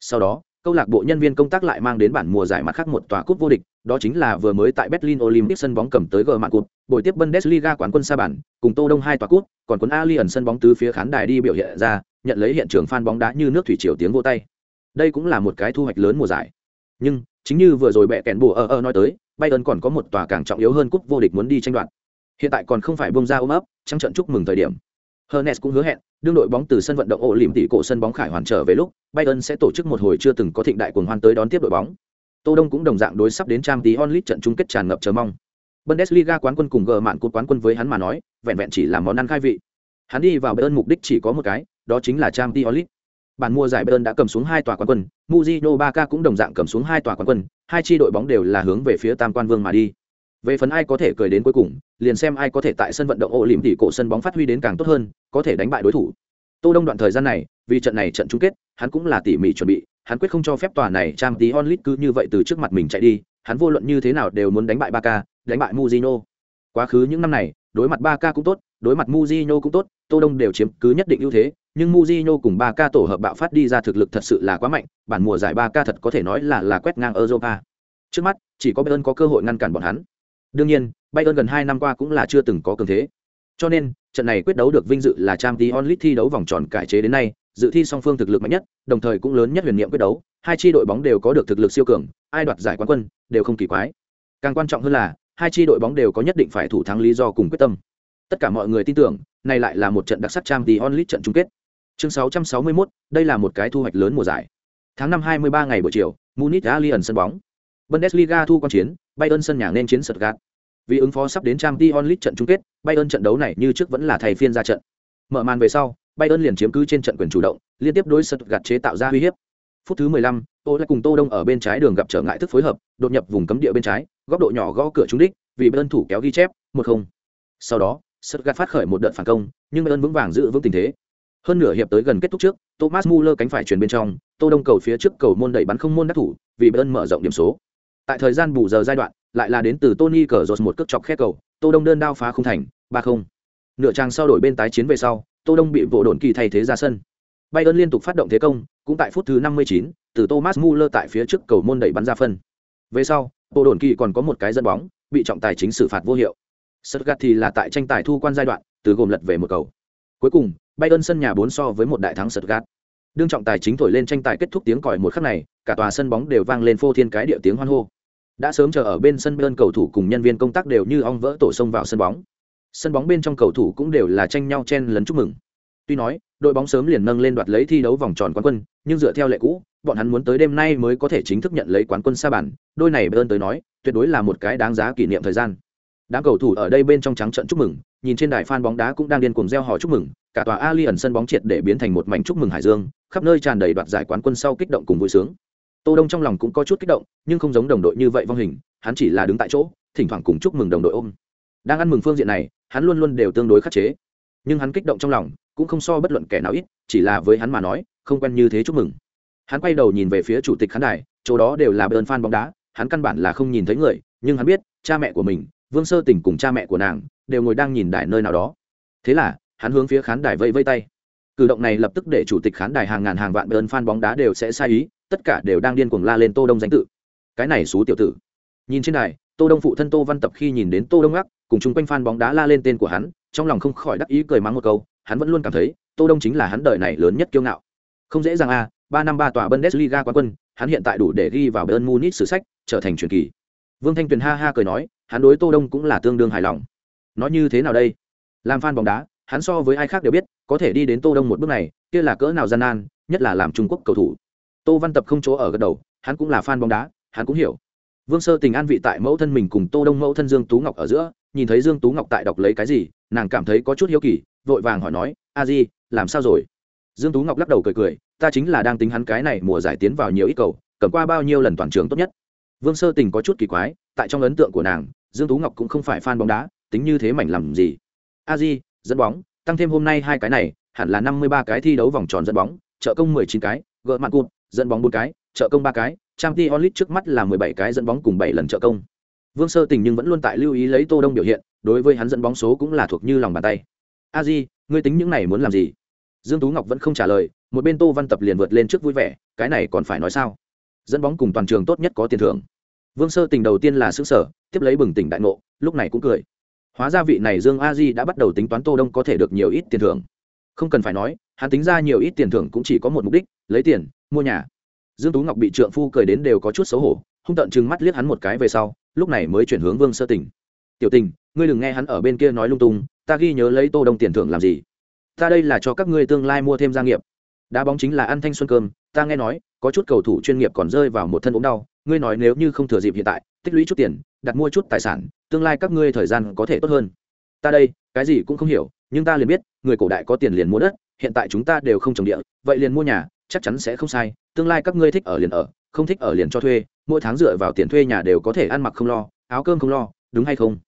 Sau đó câu lạc bộ nhân viên công tác lại mang đến bản mùa giải mặt khác một tòa cúp vô địch, đó chính là vừa mới tại berlin olympic sân bóng cầm tới gờ mạng cúp, buổi tiếp bundesliga quán quân sa bản cùng tô đông hai tòa cúp, còn cuốn ali ẩn sân bóng tứ phía khán đài đi biểu hiện ra, nhận lấy hiện trường fan bóng đá như nước thủy triều tiếng vỗ tay. Đây cũng là một cái thu hoạch lớn mùa giải. Nhưng, chính như vừa rồi bẹ kèn bùa ở ở nói tới, bayern còn có một tòa càng trọng yếu hơn cúp vô địch muốn đi tranh đoạt. Hiện tại còn không phải bung ra ôm ấp trăng trận chúc mừng thời điểm. Hernes cũng hứa hẹn đương đội bóng từ sân vận động ổ lỉm tỷ cổ sân bóng khải hoàn trở về lúc bayern sẽ tổ chức một hồi chưa từng có thịnh đại cuồng hoan tới đón tiếp đội bóng. Tô đông cũng đồng dạng đối sắp đến trang tí onlit trận chung kết tràn ngập chờ mong. Bundesliga quán quân cùng gờ mạn cột quán quân với hắn mà nói vẹn vẹn chỉ là món ăn khai vị. Hắn đi vào bayern mục đích chỉ có một cái đó chính là trang tí onlit bản mua giải Bayern đã cầm xuống hai tòa quán quân, Mujino Barca cũng đồng dạng cầm xuống hai tòa quán quân, hai chi đội bóng đều là hướng về phía Tam Quan Vương mà đi. Về phần ai có thể cười đến cuối cùng, liền xem ai có thể tại sân vận động ô lỉm tỉ cổ sân bóng phát huy đến càng tốt hơn, có thể đánh bại đối thủ. Tô Đông đoạn thời gian này, vì trận này trận chung kết, hắn cũng là tỉ mỉ chuẩn bị, hắn quyết không cho phép tòa này trang tí onlit cứ như vậy từ trước mặt mình chạy đi, hắn vô luận như thế nào đều muốn đánh bại Barca, đánh bại Mujino. Quá khứ những năm này, đối mặt Barca cũng tốt, đối mặt Mujino cũng tốt, Tô Đông đều chiếm cứ nhất định ưu thế, nhưng Mujino cùng ba k tổ hợp bạo phát đi ra thực lực thật sự là quá mạnh, bản mùa giải ba k thật có thể nói là là quét ngang Europa. Trước mắt, chỉ có Bayern có cơ hội ngăn cản bọn hắn. Đương nhiên, Bayern gần 2 năm qua cũng là chưa từng có cường thế. Cho nên, trận này quyết đấu được vinh dự là Champions League thi đấu vòng tròn cải chế đến nay, dự thi song phương thực lực mạnh nhất, đồng thời cũng lớn nhất huyền niệm quyết đấu, hai chi đội bóng đều có được thực lực siêu cường, ai đoạt giải quán quân đều không kỳ quái. Càng quan trọng hơn là, hai chi đội bóng đều có nhất định phải thủ thắng lý do cùng quyết tâm. Tất cả mọi người tin tưởng, này lại là một trận đặc sắc Champions League trận chung kết. Chương 661, đây là một cái thu hoạch lớn mùa giải. Tháng 5 23 ngày buổi chiều, Munich Allianz sân bóng. Bundesliga thu quan chiến, Bayern sân nhà nên chiến Stuttgart. Vì ứng phó sắp đến Champions League trận chung kết, Bayern trận đấu này như trước vẫn là thầy phiên ra trận. Mở màn về sau, Bayern liền chiếm cứ trên trận quyền chủ động, liên tiếp đối Stuttgart chế tạo ra uy hiếp. Phút thứ 15, Tô lại cùng Tô Đông ở bên trái đường gặp trở ngại thức phối hợp, đột nhập vùng cấm địa bên trái, góc độ nhỏ gõ cửa trúng đích, vì Bayern thủ kéo ghi chép, 1-0. Sau đó, Stuttgart phát khởi một đợt phản công, nhưng Bayern vững vàng giữ vững tình thế. Hơn nửa hiệp tới gần kết thúc trước, Thomas Muller cánh phải chuyển bên trong, Tô Đông cầu phía trước cầu môn đẩy bắn không môn đắc thủ, vì Bayern mở rộng điểm số. Tại thời gian bù giờ giai đoạn, lại là đến từ Tony cờ rột một cước chọc khe cầu, Tô Đông đơn đao phá không thành, 3-0. Nửa trang sau đổi bên tái chiến về sau, Tô Đông bị vụ đồn kỳ thay thế ra sân. Bayern liên tục phát động thế công, cũng tại phút thứ 59, từ Thomas Muller tại phía trước cầu môn đẩy bắn ra phân. Về sau, bộ đồn kỳ còn có một cái dẫn bóng, bị trọng tài chính xử phạt vô hiệu. Stuttgart thì là tại tranh tài thu quan giai đoạn, từ gồm lật về một cầu. Cuối cùng, Bayern sân nhà 4 so với một đại thắng Stuttgart. Đương trọng tài chính thổi lên tranh tài kết thúc tiếng còi một khắc này, cả tòa sân bóng đều vang lên phô thiên cái địa tiếng hoan hô. Đã sớm chờ ở bên sân Bayern cầu thủ cùng nhân viên công tác đều như ong vỡ tổ sông vào sân bóng. Sân bóng bên trong cầu thủ cũng đều là tranh nhau chen lấn chúc mừng. Tuy nói, đội bóng sớm liền nâng lên đoạt lấy thi đấu vòng tròn quán quân, nhưng dựa theo lệ cũ, bọn hắn muốn tới đêm nay mới có thể chính thức nhận lấy quán quân sa bản, đôi này bơn tới nói, tuyệt đối là một cái đáng giá kỷ niệm thời gian. Đám cầu thủ ở đây bên trong trắng trận chúc mừng, nhìn trên đài fan bóng đá cũng đang điên cuồng reo hò chúc mừng, cả tòa Allianz sân bóng triệt để biến thành một mảnh chúc mừng hải dương, khắp nơi tràn đầy đoạt giải quán quân sau kích động cùng vui sướng. Tô Đông trong lòng cũng có chút kích động, nhưng không giống đồng đội như vậy vong hình, hắn chỉ là đứng tại chỗ, thỉnh thoảng cùng chúc mừng đồng đội ôm. Đang ăn mừng phương diện này, hắn luôn luôn đều tương đối khắc chế. Nhưng hắn kích động trong lòng, cũng không so bất luận kẻ nào ít, chỉ là với hắn mà nói, không quen như thế chúc mừng. Hắn quay đầu nhìn về phía chủ tịch khán đài, chỗ đó đều là bên fan bóng đá, hắn căn bản là không nhìn thấy người, nhưng hắn biết, cha mẹ của mình, Vương Sơ Tình cùng cha mẹ của nàng, đều ngồi đang nhìn đài nơi nào đó. Thế là, hắn hướng phía khán đài vẫy vẫy tay. Cử động này lập tức để chủ tịch khán đài hàng ngàn hàng vạn bên fan bóng đá đều sẽ sai ý, tất cả đều đang điên cuồng la lên Tô Đông danh tự. Cái này xú tiểu tử. Nhìn trên đài, Tô Đông phụ thân Tô Văn Tập khi nhìn đến Tô Đông ngắc, cùng chung quanh fan bóng đá la lên tên của hắn, trong lòng không khỏi đắc ý cười mắng một câu, hắn vẫn luôn cảm thấy, Tô Đông chính là hắn đời này lớn nhất kiêu ngạo. Không dễ dàng a, à, ba năm ba tòa Bundesliga quán quân, hắn hiện tại đủ để ghi vào Bayern Munich sử sách, trở thành truyền kỳ. Vương Thanh Tuyền ha ha cười nói, hắn đối Tô Đông cũng là tương đương hài lòng. Nói như thế nào đây? Làm fan bóng đá, hắn so với ai khác đều biết, có thể đi đến Tô Đông một bước này, kia là cỡ nào gian nan, nhất là làm Trung Quốc cầu thủ. Tô Văn Tập không chỗ ở gật đầu, hắn cũng là fan bóng đá, hắn cũng hiểu. Vương Sơ Tình an vị tại mẫu thân mình cùng Tô Đông mẫu thân Dương Tú Ngọc ở giữa, nhìn thấy Dương Tú Ngọc tại đọc lấy cái gì, nàng cảm thấy có chút hiếu kỳ, vội vàng hỏi nói, "A Di, làm sao rồi?" Dương Tú Ngọc lắc đầu cười cười, "Ta chính là đang tính hắn cái này mùa giải tiến vào nhiều ít cầu, cầm qua bao nhiêu lần toàn trường tốt nhất." Vương Sơ Tình có chút kỳ quái, tại trong ấn tượng của nàng, Dương Tú Ngọc cũng không phải fan bóng đá, tính như thế mảnh làm gì? A Di, dẫn bóng, tăng thêm hôm nay hai cái này, hẳn là 53 cái thi đấu vòng tròn dẫn bóng, trợ công 19 cái, gỡ mạng cụt, dẫn bóng 4 cái, trợ công 3 cái, Champions League trước mắt là 17 cái dẫn bóng cùng 7 lần trợ công. Vương Sơ Tình nhưng vẫn luôn tại lưu ý lấy Tô Đông biểu hiện, đối với hắn dẫn bóng số cũng là thuộc như lòng bàn tay. A Di, ngươi tính những này muốn làm gì? Dương Tú Ngọc vẫn không trả lời, một bên Tô Văn Tập liền vượt lên trước vui vẻ, cái này còn phải nói sao? Dẫn bóng cùng toàn trường tốt nhất có tiền thưởng. Vương Sơ Tình đầu tiên là sửng sở, tiếp lấy bừng tỉnh đại ngộ, lúc này cũng cười. Hóa ra vị này Dương A Di đã bắt đầu tính toán Tô Đông có thể được nhiều ít tiền thưởng. Không cần phải nói, hắn tính ra nhiều ít tiền thưởng cũng chỉ có một mục đích, lấy tiền mua nhà. Dương tú ngọc bị trượng phu cười đến đều có chút xấu hổ, hung tận chừng mắt liếc hắn một cái về sau, lúc này mới chuyển hướng vương sơ tình. Tiểu tình, ngươi đừng nghe hắn ở bên kia nói lung tung, ta ghi nhớ lấy tô đông tiền thưởng làm gì? Ta đây là cho các ngươi tương lai mua thêm gia nghiệp. Đá bóng chính là ăn thanh xuân cơm, ta nghe nói, có chút cầu thủ chuyên nghiệp còn rơi vào một thân ốm đau, ngươi nói nếu như không thừa dịp hiện tại, tích lũy chút tiền, đặt mua chút tài sản, tương lai các ngươi thời gian có thể tốt hơn. Ta đây, cái gì cũng không hiểu, nhưng ta liền biết, người cổ đại có tiền liền mua đất, hiện tại chúng ta đều không trồng địa, vậy liền mua nhà chắc chắn sẽ không sai, tương lai các ngươi thích ở liền ở, không thích ở liền cho thuê, mỗi tháng dựa vào tiền thuê nhà đều có thể ăn mặc không lo, áo cơm không lo, đúng hay không?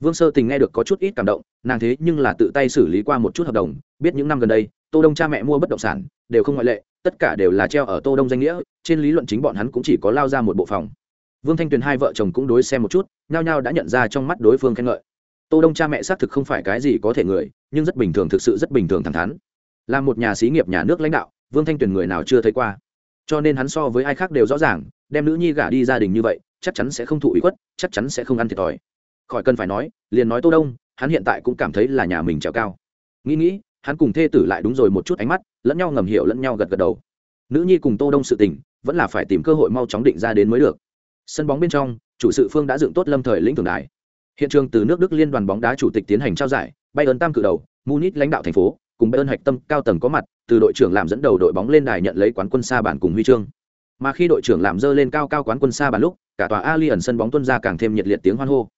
Vương sơ tình nghe được có chút ít cảm động, nàng thế nhưng là tự tay xử lý qua một chút hợp đồng, biết những năm gần đây, tô đông cha mẹ mua bất động sản, đều không ngoại lệ, tất cả đều là treo ở tô đông danh nghĩa, trên lý luận chính bọn hắn cũng chỉ có lao ra một bộ phòng. Vương thanh tuyền hai vợ chồng cũng đối xem một chút, nhao nhao đã nhận ra trong mắt đối phương khen ngợi. Tô đông cha mẹ xác thực không phải cái gì có thể người, nhưng rất bình thường, thực sự rất bình thường thẳng thắn. Là một nhà xí nghiệp, nhà nước lãnh đạo vương thanh tuyền người nào chưa thấy qua. Cho nên hắn so với ai khác đều rõ ràng, đem nữ nhi gả đi gia đình như vậy, chắc chắn sẽ không thụ ủy khuất, chắc chắn sẽ không ăn thiệt thòi. Khỏi cần phải nói, liền nói tô đông, hắn hiện tại cũng cảm thấy là nhà mình trèo cao. Nghĩ nghĩ, hắn cùng thê tử lại đúng rồi một chút ánh mắt, lẫn nhau ngầm hiểu lẫn nhau gật gật đầu. Nữ nhi cùng tô đông sự tình, vẫn là phải tìm cơ hội mau chóng định ra đến mới được. Sân bóng bên trong, chủ sự phương đã dựng tốt lâm thời lĩnh thường đài. Hiện trường từ nước đức liên đoàn bóng đá chủ tịch tiến hành trao giải bay ơn tam cự đầu, munich lãnh đạo thành phố cùng bayern hạch tâm cao tầng có mặt, từ đội trưởng làm dẫn đầu đội bóng lên đài nhận lấy quán quân xa bản cùng huy chương. Mà khi đội trưởng làm dơ lên cao cao quán quân xa bản lúc, cả tòa ali ẩn sân bóng tuân ra càng thêm nhiệt liệt tiếng hoan hô.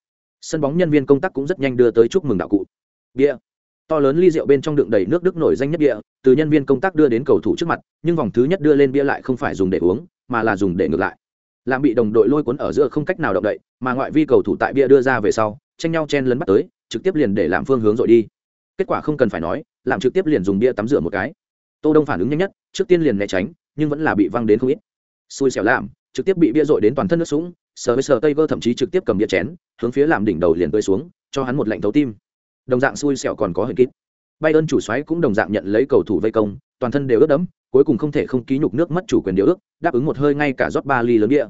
Sân bóng nhân viên công tác cũng rất nhanh đưa tới chúc mừng đạo cụ. Bia. To lớn ly rượu bên trong đựng đầy nước đức nổi danh nhất bia, từ nhân viên công tác đưa đến cầu thủ trước mặt, nhưng vòng thứ nhất đưa lên bia lại không phải dùng để uống, mà là dùng để ngược lại. Làm bị đồng đội lôi cuốn ở giữa không cách nào động đậy, mà ngoại vi cầu thủ tại bia đưa ra về sau, tranh nhau chen lấn bắt tới, trực tiếp liền để làm phương hướng rồi đi. Kết quả không cần phải nói làm trực tiếp liền dùng bia tắm rửa một cái. Tô đông phản ứng nhanh nhất, trước tiên liền né tránh, nhưng vẫn là bị văng đến không ít. Xui xẻo làm trực tiếp bị bia dội đến toàn thân nước sũng, sờ với sờ tây vơ thậm chí trực tiếp cầm bia chén, hướng phía làm đỉnh đầu liền tơi xuống, cho hắn một lệnh thấu tim. Đồng dạng xui xẻo còn có hơi kít bay ơn chủ xoáy cũng đồng dạng nhận lấy cầu thủ vây công, toàn thân đều ướt đẫm, cuối cùng không thể không ký nhục nước mất chủ quyền điều ước, đáp ứng một hơi ngay cả rót ba ly lớn bia.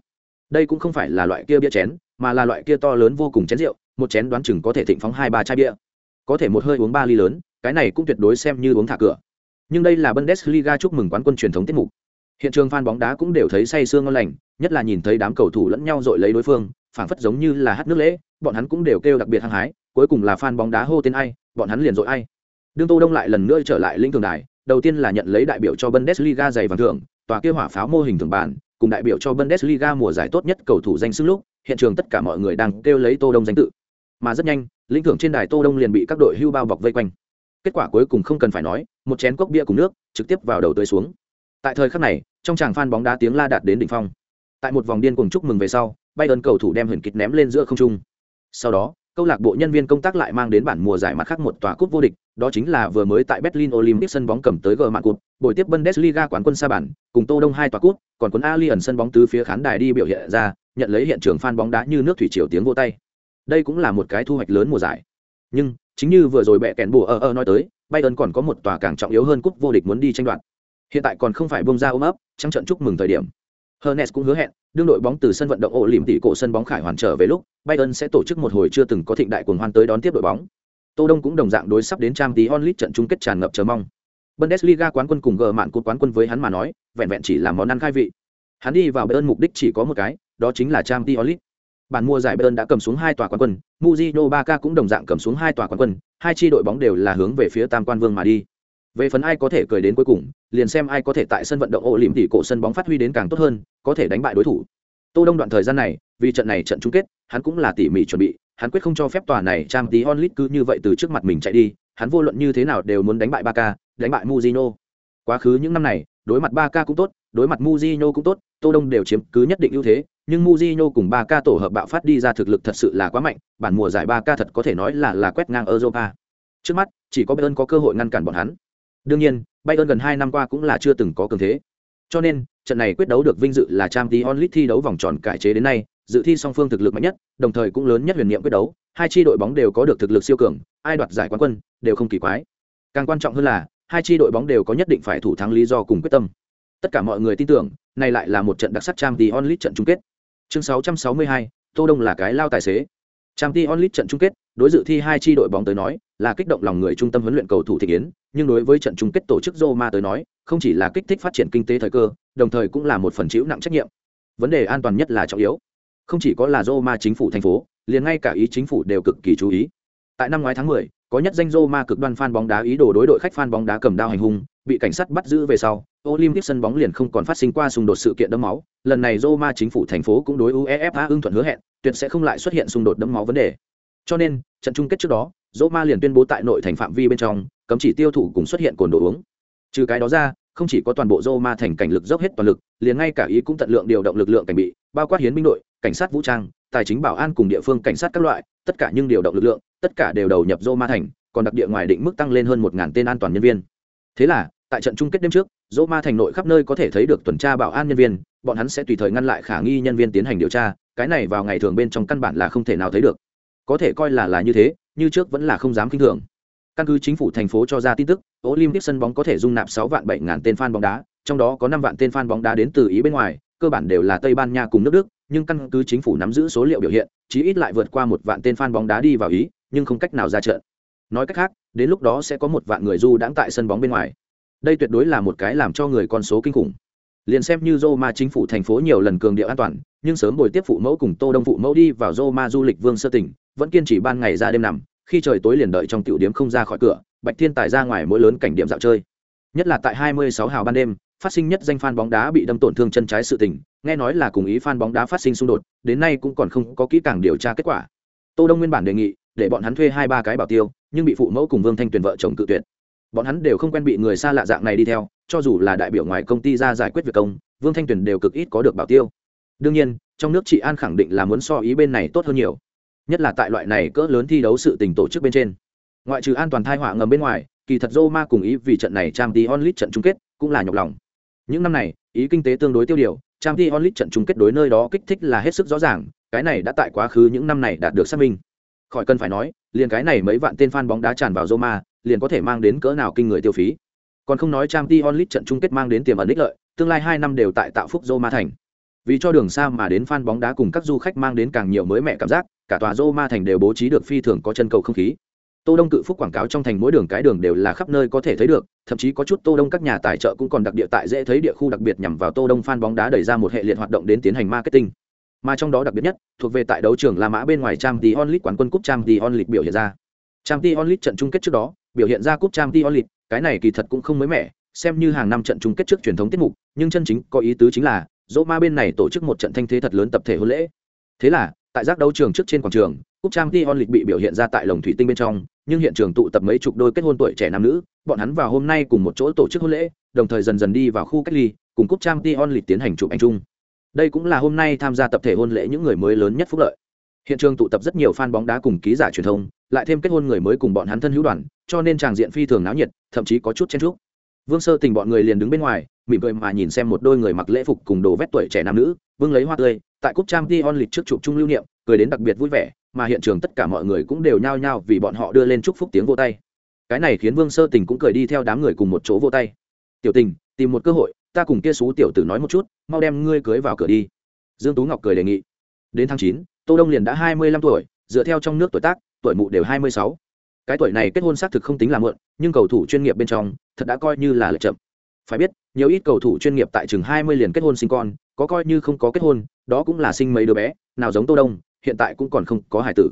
Đây cũng không phải là loại kia bia chén, mà là loại kia to lớn vô cùng chén rượu, một chén đoán chừng có thể thịnh phóng hai ba chai bia. Có thể một hơi uống ba ly lớn cái này cũng tuyệt đối xem như uống thả cửa. Nhưng đây là bundesliga chúc mừng quán quân truyền thống tiết mục. Hiện trường fan bóng đá cũng đều thấy say sương ngon lành, nhất là nhìn thấy đám cầu thủ lẫn nhau dội lấy đối phương, phảng phất giống như là hát nước lễ, bọn hắn cũng đều kêu đặc biệt hăng hái, cuối cùng là fan bóng đá hô tên ai, bọn hắn liền dội ai. Đương tô đông lại lần nữa trở lại linh thường đài, đầu tiên là nhận lấy đại biểu cho bundesliga giày vàng thưởng, tòa kia hỏa pháo mô hình thường bản cùng đại biểu cho bundesliga mùa giải tốt nhất cầu thủ danh xưng lúc, hiện trường tất cả mọi người đang kêu lấy tô đông danh tự. Mà rất nhanh, lĩnh thưởng trên đài tô đông liền bị các đội hưu bao bọc vây quanh kết quả cuối cùng không cần phải nói, một chén cốc bia cùng nước trực tiếp vào đầu tươi xuống. Tại thời khắc này, trong tràng phan bóng đá tiếng la đạt đến đỉnh phong. Tại một vòng điên cùng chúc mừng về sau bay ơn cầu thủ đem huyền kịch ném lên giữa không trung. Sau đó, câu lạc bộ nhân viên công tác lại mang đến bản mùa giải mặt khác một tòa cúp vô địch, đó chính là vừa mới tại berlin olympic sân bóng cầm tới g mạng cúp, buổi tiếp bundesliga quán quân sa bản, cùng tô đông hai tòa cúp, còn quân ali ẩn sân bóng tứ phía khán đài đi biểu hiện ra, nhận lấy hiện trường phan bóng đá như nước thủy triều tiếng vô tay. Đây cũng là một cái thu hoạch lớn mùa giải. Nhưng chính như vừa rồi bẹ kèn bùa ở ờ, ở ờ, nói tới bayern còn có một tòa càng trọng yếu hơn cúp vô địch muốn đi tranh đoạt hiện tại còn không phải bông ra ôm ấp trăng trận chúc mừng thời điểm Hernes cũng hứa hẹn, đương đội bóng từ sân vận động ổ lỉm tỷ cổ sân bóng khải hoàn trở về lúc, Bayern sẽ tổ chức một hồi chưa từng có thịnh đại cuồng hoan tới đón tiếp đội bóng. Tô Đông cũng đồng dạng đối sắp đến trang tí onlit trận chung kết tràn ngập chờ mong. Bundesliga quán quân cùng G mạn cột quán quân với hắn mà nói, vẹn vẹn chỉ là món ăn khai vị. Hắn đi vào Bayern mục đích chỉ có một cái, đó chính là trang tí onlit. Bản mua giải Bayern đã cầm xuống hai tòa quán quân, Mujino Barca cũng đồng dạng cầm xuống hai tòa quán quân, hai chi đội bóng đều là hướng về phía Tam Quan Vương mà đi. Về phần ai có thể cười đến cuối cùng, liền xem ai có thể tại sân vận động ô lỉm tỷ cổ sân bóng phát huy đến càng tốt hơn, có thể đánh bại đối thủ. Tô Đông đoạn thời gian này, vì trận này trận chung kết, hắn cũng là tỉ mỉ chuẩn bị, hắn quyết không cho phép tòa này Champions League cứ như vậy từ trước mặt mình chạy đi, hắn vô luận như thế nào đều muốn đánh bại Barca, đánh bại Mujino. Quá khứ những năm này, đối mặt Barca cũng tốt, đối mặt Mujino cũng tốt, Tô Đông đều chiếm cứ nhất định ưu thế, nhưng Mujino cùng Barca tổ hợp bạo phát đi ra thực lực thật sự là quá mạnh, bản mùa giải Barca thật có thể nói là là quét ngang Europa. Trước mắt, chỉ có Bayern có cơ hội ngăn cản bọn hắn. Đương nhiên, Bayern gần 2 năm qua cũng là chưa từng có cường thế. Cho nên, trận này quyết đấu được vinh dự là Champions League thi đấu vòng tròn cải chế đến nay, dự thi song phương thực lực mạnh nhất, đồng thời cũng lớn nhất huyền niệm quyết đấu, hai chi đội bóng đều có được thực lực siêu cường, ai đoạt giải quán quân đều không kỳ quái. Càng quan trọng hơn là, hai chi đội bóng đều có nhất định phải thủ thắng lý do cùng quyết tâm. Tất cả mọi người tin tưởng, này lại là một trận đặc sắc Champions League trận chung kết. Chương 662, Tô Đông là cái lao tài xế. Trang Champions onlit trận chung kết, đối dự thi hai chi đội bóng tới nói, là kích động lòng người trung tâm huấn luyện cầu thủ thị yến, nhưng đối với trận chung kết tổ chức Roma tới nói, không chỉ là kích thích phát triển kinh tế thời cơ, đồng thời cũng là một phần chịu nặng trách nhiệm. Vấn đề an toàn nhất là trọng yếu. Không chỉ có là Roma chính phủ thành phố, liền ngay cả ý chính phủ đều cực kỳ chú ý. Tại năm ngoái tháng 10, có nhất danh Roma cực đoan fan bóng đá ý đồ đối đội khách fan bóng đá cầm đao hành hung, bị cảnh sát bắt giữ về sau, Olympic sân bóng liền không còn phát sinh qua xung đột sự kiện đẫm máu, lần này Roma chính phủ thành phố cũng đối UEFA ưng thuận hứa hẹn, tuyệt sẽ không lại xuất hiện xung đột đẫm máu vấn đề. Cho nên, trận chung kết trước đó, Roma liền tuyên bố tại nội thành phạm vi bên trong, cấm chỉ tiêu thụ cùng xuất hiện cồn đồ uống. Trừ cái đó ra, không chỉ có toàn bộ Roma thành cảnh lực dốc hết toàn lực, liền ngay cả ý cũng tận lượng điều động lực lượng cảnh bị, bao quát hiến binh đội, cảnh sát vũ trang, tài chính bảo an cùng địa phương cảnh sát các loại, tất cả nhưng điều động lực lượng, tất cả đều đầu nhập Roma thành, còn đặc địa ngoài định mức tăng lên hơn 1000 tên an toàn nhân viên. Thế là, tại trận chung kết đêm trước, Roma thành nội khắp nơi có thể thấy được tuần tra bảo an nhân viên, bọn hắn sẽ tùy thời ngăn lại khả nghi nhân viên tiến hành điều tra, cái này vào ngày thường bên trong căn bản là không thể nào thấy được. Có thể coi là là như thế, như trước vẫn là không dám kinh thường. Căn cứ chính phủ thành phố cho ra tin tức, Olympic sân bóng có thể dung nạp 6 vạn bảy ngàn tên fan bóng đá, trong đó có 5 vạn tên fan bóng đá đến từ ý bên ngoài, cơ bản đều là Tây Ban Nha cùng nước Đức, nhưng căn cứ chính phủ nắm giữ số liệu biểu hiện, chí ít lại vượt qua một vạn tên fan bóng đá đi vào ý, nhưng không cách nào ra trận. Nói cách khác, đến lúc đó sẽ có một vạn người du đãng tại sân bóng bên ngoài. Đây tuyệt đối là một cái làm cho người con số kinh khủng. Liền xem như Roma chính phủ thành phố nhiều lần cường điệu an toàn, nhưng sớm buổi tiếp phụ mẫu cùng Tô Đông phụ mẫu đi vào Roma du lịch vương sơ tỉnh, vẫn kiên trì ban ngày ra đêm nằm, khi trời tối liền đợi trong tiểu điểm không ra khỏi cửa, Bạch Thiên Tài ra ngoài mỗi lớn cảnh điểm dạo chơi. Nhất là tại 26 hào ban đêm, phát sinh nhất danh fan bóng đá bị đâm tổn thương chân trái sự tình, nghe nói là cùng ý fan bóng đá phát sinh xung đột, đến nay cũng còn không có kỹ càng điều tra kết quả. Tô Đông nguyên bản đề nghị, để bọn hắn thuê hai ba cái bảo tiêu, nhưng bị phụ mẫu cùng Vương Thanh Tuyền vợ chồng cự tuyệt. Bọn hắn đều không quen bị người xa lạ dạng này đi theo, cho dù là đại biểu ngoài công ty ra giải quyết việc công, Vương Thanh Tuyền đều cực ít có được bảo tiêu. Đương nhiên, trong nước chị An khẳng định là muốn so ý bên này tốt hơn nhiều. Nhất là tại loại này cỡ lớn thi đấu sự tình tổ chức bên trên. Ngoại trừ an toàn thai họa ngầm bên ngoài kỳ thật Roma cùng ý vì trận này trang tí onlit trận chung kết cũng là nhọc lòng. Những năm này ý kinh tế tương đối tiêu điều trang tí onlit trận chung kết đối nơi đó kích thích là hết sức rõ ràng cái này đã tại quá khứ những năm này đạt được xác minh. Khỏi cần phải nói liền cái này mấy vạn tên fan bóng đá tràn vào Roma liền có thể mang đến cỡ nào kinh người tiêu phí. Còn không nói trang tí onlit trận chung kết mang đến tiềm ẩn ích lợi tương lai hai năm đều tại tạo phúc Roma thành. Vì cho đường xa mà đến fan bóng đá cùng các du khách mang đến càng nhiều mới mẻ cảm giác cả tòa Roma thành đều bố trí được phi thường có chân cầu không khí. Tô đông cự phúc quảng cáo trong thành mỗi đường cái đường đều là khắp nơi có thể thấy được thậm chí có chút tô đông các nhà tài trợ cũng còn đặc địa tại dễ thấy địa khu đặc biệt nhằm vào tô đông fan bóng đá đẩy ra một hệ liệt hoạt động đến tiến hành marketing. Mà trong đó đặc biệt nhất thuộc về tại đấu trường La Mã bên ngoài Trang Champions League quán quân cúp Champions League biểu hiện ra. Champions League trận chung kết trước đó, biểu hiện ra cúp Champions League, cái này kỳ thật cũng không mới mẻ, xem như hàng năm trận chung kết trước truyền thống tiết mục, nhưng chân chính có ý tứ chính là, Roma bên này tổ chức một trận thanh thế thật lớn tập thể hôn lễ. Thế là, tại giác đấu trường trước trên quảng trường, cúp Champions League bị biểu hiện ra tại lồng thủy tinh bên trong, nhưng hiện trường tụ tập mấy chục đôi kết hôn tuổi trẻ nam nữ, bọn hắn vào hôm nay cùng một chỗ tổ chức hôn lễ, đồng thời dần dần đi vào khu cách ly, cùng cúp Champions League tiến hành chụp ảnh chung. Đây cũng là hôm nay tham gia tập thể hôn lễ những người mới lớn nhất phúc lợi. Hiện trường tụ tập rất nhiều fan bóng đá cùng ký giả truyền thông, lại thêm kết hôn người mới cùng bọn hắn thân hữu đoàn, cho nên tràng diện phi thường náo nhiệt, thậm chí có chút chen trúc Vương Sơ Tình bọn người liền đứng bên ngoài, mỉm cười mà nhìn xem một đôi người mặc lễ phục cùng đồ vét tuổi trẻ nam nữ, vương lấy hoa tươi, tại cúp on lịch trước chụp chung lưu niệm, cười đến đặc biệt vui vẻ, mà hiện trường tất cả mọi người cũng đều nhao nhao vì bọn họ đưa lên chúc phúc tiếng vô tay. Cái này khiến vương sơ tình cũng cười đi theo đám người cùng một chỗ vô tay. Tiểu tình tìm một cơ hội ta cùng kia xú tiểu tử nói một chút mau đem ngươi cưới vào cửa đi. Dương tú ngọc cười đề nghị. Đến tháng chín tô đông liền đã hai mươi lăm tuổi dựa theo trong nước tuổi tác tuổi mụ đều hai mươi sáu. Cái tuổi này kết hôn xác thực không tính là muộn, nhưng cầu thủ chuyên nghiệp bên trong, thật đã coi như là lệch chậm. Phải biết, nhiều ít cầu thủ chuyên nghiệp tại chừng hai mươi liền kết hôn sinh con, có coi như không có kết hôn, đó cũng là sinh mấy đứa bé, nào giống tô đông, hiện tại cũng còn không có hài tử.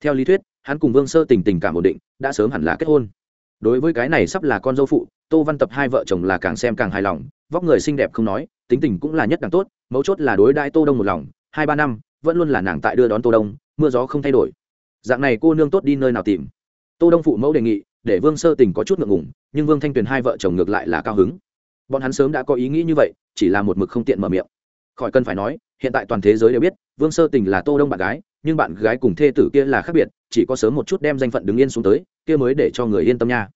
Theo lý thuyết, hắn cùng vương sơ tình tình cảm ổn định, đã sớm hẳn là kết hôn. Đối với cái này sắp là con dâu phụ, tô văn tập hai vợ chồng là càng xem càng hài lòng, vóc người xinh đẹp không nói, tính tình cũng là nhất càng tốt, mấu chốt là đối đãi tô đông một lòng, hai ba năm, vẫn luôn là nàng tại đưa đón tô đông, mưa gió không thay đổi dạng này cô nương tốt đi nơi nào tìm? Tô đông phụ mẫu đề nghị, để vương sơ tình có chút ngượng ngùng, nhưng vương thanh tuyền hai vợ chồng ngược lại là cao hứng. Bọn hắn sớm đã có ý nghĩ như vậy, chỉ là một mực không tiện mở miệng. Khỏi cần phải nói, hiện tại toàn thế giới đều biết, vương sơ tình là tô đông bạn gái, nhưng bạn gái cùng thê tử kia là khác biệt, chỉ có sớm một chút đem danh phận đứng yên xuống tới, kia mới để cho người yên tâm nha.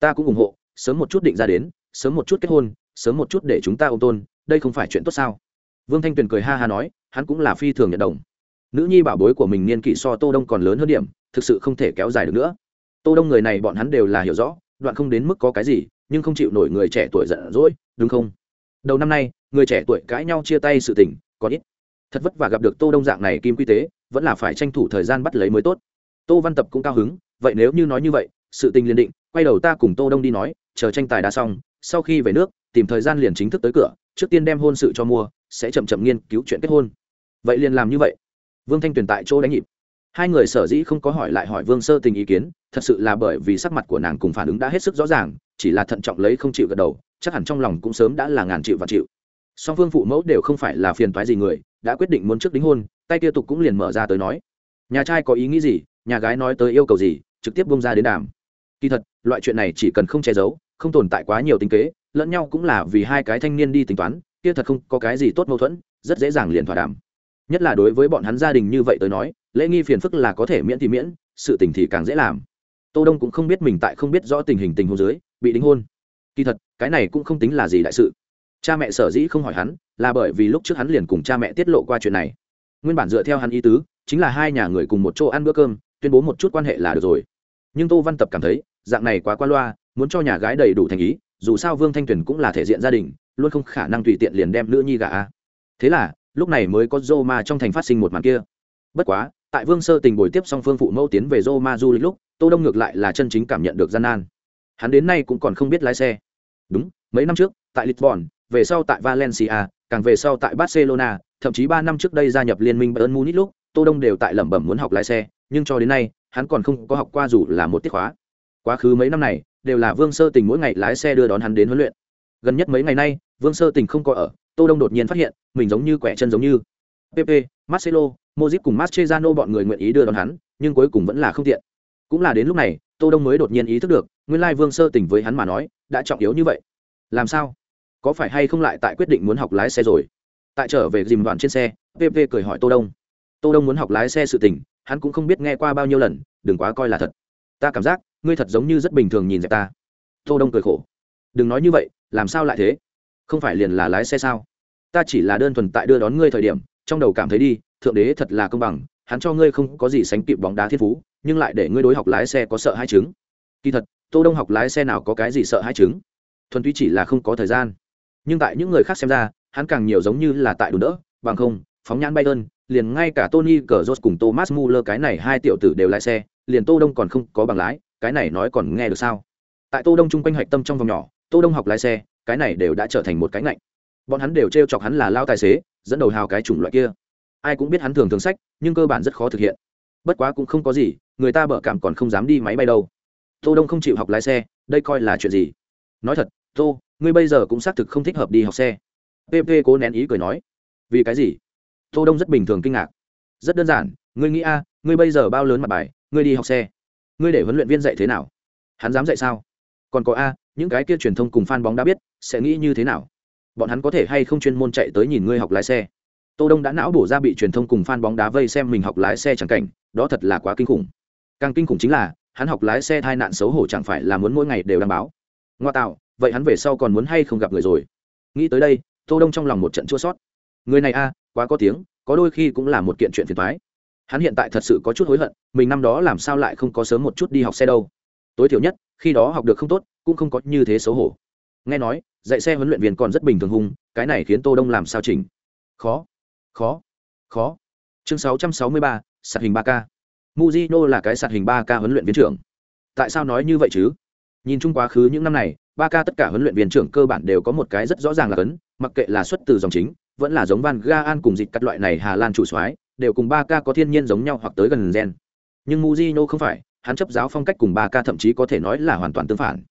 Ta cũng ủng hộ, sớm một chút định ra đến, sớm một chút kết hôn, sớm một chút để chúng ta ôm tôn, đây không phải chuyện tốt sao? Vương thanh tuyền cười ha ha nói, hắn cũng là phi thường nhận đồng nữ nhi bảo bối của mình niên kỷ so tô đông còn lớn hơn điểm, thực sự không thể kéo dài được nữa. Tô đông người này bọn hắn đều là hiểu rõ, đoạn không đến mức có cái gì, nhưng không chịu nổi người trẻ tuổi giận dỗi, đúng không? Đầu năm nay, người trẻ tuổi cãi nhau chia tay sự tình, còn ít. Thật vất vả gặp được tô đông dạng này kim quy tế, vẫn là phải tranh thủ thời gian bắt lấy mới tốt. Tô văn tập cũng cao hứng, vậy nếu như nói như vậy, sự tình liền định, quay đầu ta cùng tô đông đi nói, chờ tranh tài đã xong, sau khi về nước, tìm thời gian liền chính thức tới cửa, trước tiên đem hôn sự cho mua, sẽ chậm chậm nghiên cứu chuyện kết hôn. Vậy liền làm như vậy vương thanh tuyền tại chỗ đánh nhịp. Hai người sở dĩ không có hỏi lại hỏi vương sơ tình ý kiến, thật sự là bởi vì sắc mặt của nàng cùng phản ứng đã hết sức rõ ràng, chỉ là thận trọng lấy không chịu gật đầu, chắc hẳn trong lòng cũng sớm đã là ngàn chịu và chịu. Song phương phụ mẫu đều không phải là phiền toái gì người, đã quyết định muốn trước đính hôn, tay kia tục cũng liền mở ra tới nói. Nhà trai có ý nghĩ gì, nhà gái nói tới yêu cầu gì, trực tiếp bông ra đến đàm. Kỳ thật, loại chuyện này chỉ cần không che giấu, không tồn tại quá nhiều tính kế, lẫn nhau cũng là vì hai cái thanh niên đi tính toán, kia thật không có cái gì tốt mâu thuẫn, rất dễ dàng liền thỏa đàm nhất là đối với bọn hắn gia đình như vậy tới nói, lễ nghi phiền phức là có thể miễn thì miễn, sự tình thì càng dễ làm. Tô đông cũng không biết mình tại không biết rõ tình hình tình huống dưới, bị đính hôn. Kỳ thật, cái này cũng không tính là gì đại sự. Cha mẹ sở dĩ không hỏi hắn, là bởi vì lúc trước hắn liền cùng cha mẹ tiết lộ qua chuyện này. Nguyên bản dựa theo hắn ý tứ, chính là hai nhà người cùng một chỗ ăn bữa cơm, tuyên bố một chút quan hệ là được rồi. Nhưng tô văn tập cảm thấy, dạng này quá qua loa, muốn cho nhà gái đầy đủ thành ý, dù sao vương thanh tuyền cũng là thể diện gia đình, luôn không khả năng tùy tiện liền đem nữ nhi gà thế là lúc này mới có Roma trong thành phát sinh một màn kia. Bất quá, tại vương sơ tình buổi tiếp song phương phụ mẫu tiến về Roma du lịch lúc, tô đông ngược lại là chân chính cảm nhận được gian nan. Hắn đến nay cũng còn không biết lái xe. Đúng, mấy năm trước, tại lisbon, về sau tại valencia, càng về sau tại barcelona, thậm chí ba năm trước đây gia nhập liên minh bayern munich lúc, tô đông đều tại lẩm bẩm muốn học lái xe, nhưng cho đến nay, hắn còn không có học qua dù là một tiết khóa. Quá khứ mấy năm này, đều là vương sơ tình mỗi ngày lái xe đưa đón hắn đến huấn luyện. Gần nhất mấy ngày nay, vương sơ tình không có ở tô đông đột nhiên phát hiện, mình giống như quẻ chân giống như. Pp marcelo, Modric cùng Mascherano bọn người nguyện ý đưa đón hắn, nhưng cuối cùng vẫn là không tiện. Cũng là đến lúc này, tô đông mới đột nhiên ý thức được, nguyên lai vương sơ tỉnh với hắn mà nói, đã trọng yếu như vậy. Làm sao? Có phải hay không lại tại quyết định muốn học lái xe rồi? Tại trở về dìm đoạn trên xe pp cười hỏi tô đông. Tô đông muốn học lái xe sự tình, hắn cũng không biết nghe qua bao nhiêu lần, đừng quá coi là thật. Ta cảm giác, ngươi thật giống như rất bình thường nhìn dẹp ta. Tô đông cười khổ. Đừng nói như vậy, làm sao lại thế? Không phải liền là lái xe sao? Ta chỉ là đơn thuần tại đưa đón ngươi thời điểm trong đầu cảm thấy đi thượng đế thật là công bằng hắn cho ngươi không có gì sánh kịp bóng đá thiên phú nhưng lại để ngươi đối học lái xe có sợ hai chứng. Kỳ thật tô đông học lái xe nào có cái gì sợ hai chứng? Thuần túy chỉ là không có thời gian. Nhưng tại những người khác xem ra hắn càng nhiều giống như là tại đủ đỡ bằng không phóng nhãn Bayern, liền ngay cả Tony Cazorla cùng Thomas Muller cái này hai tiểu tử đều lái xe, liền Tô Đông còn không có bằng lái, cái này nói còn nghe được sao? Tại Tô Đông trung quanh hạch tâm trong vòng nhỏ, Tô Đông học lái xe, cái này đều đã trở thành một cái ngạnh. Bọn hắn đều trêu chọc hắn là lao tài xế, dẫn đầu hào cái chủng loại kia. Ai cũng biết hắn thường thường sách, nhưng cơ bản rất khó thực hiện. Bất quá cũng không có gì, người ta bợ cảm còn không dám đi máy bay đâu. Tô Đông không chịu học lái xe, đây coi là chuyện gì? Nói thật, Tô, ngươi bây giờ cũng xác thực không thích hợp đi học xe. PP cố nén ý cười nói. Vì cái gì? tô đông rất bình thường kinh ngạc rất đơn giản ngươi nghĩ a ngươi bây giờ bao lớn mặt bài ngươi đi học xe ngươi để huấn luyện viên dạy thế nào hắn dám dạy sao còn có a những cái kia truyền thông cùng fan bóng đá biết, sẽ nghĩ như thế nào? Bọn hắn có thể hay không chuyên môn chạy tới nhìn ngươi học lái xe? Tô đông đã não bổ ra bị truyền thông cùng fan bóng đá vây xem mình học lái xe chẳng cảnh, đó thật là quá kinh khủng. Càng kinh khủng chính là, hắn học lái xe tai nạn xấu hổ chẳng phải là muốn mỗi ngày đều đăng báo. Ngoa tạo, vậy hắn về sau còn muốn hay không gặp người rồi? Nghĩ tới đây, tô đông trong lòng một trận chua sót người này a, quá có tiếng, có đôi khi cũng là một kiện chuyện phiền toái. Hắn hiện tại thật sự có chút hối hận, mình năm đó làm sao lại không có sớm một chút đi học xe đâu? Tối thiểu nhất, khi đó học được không tốt cũng không có như thế xấu hổ. Nghe nói dạy xe huấn luyện viên còn rất bình thường hung cái này khiến tô đông làm sao chỉnh? Khó khó khó. Chương 663, sạt hình ba k Mujino là cái sạt hình ba k huấn luyện viên trưởng. Tại sao nói như vậy chứ? Nhìn chung quá khứ những năm này ba k tất cả huấn luyện viên trưởng cơ bản đều có một cái rất rõ ràng là cấn mặc kệ là xuất từ dòng chính vẫn là giống van gaan cùng dịch cắt loại này hà lan chủ soái đều cùng ba k có thiên nhiên giống nhau hoặc tới gần gen. Nhưng Mujino không phải hắn chấp giáo phong cách cùng ba k thậm chí có thể nói là hoàn toàn tương phản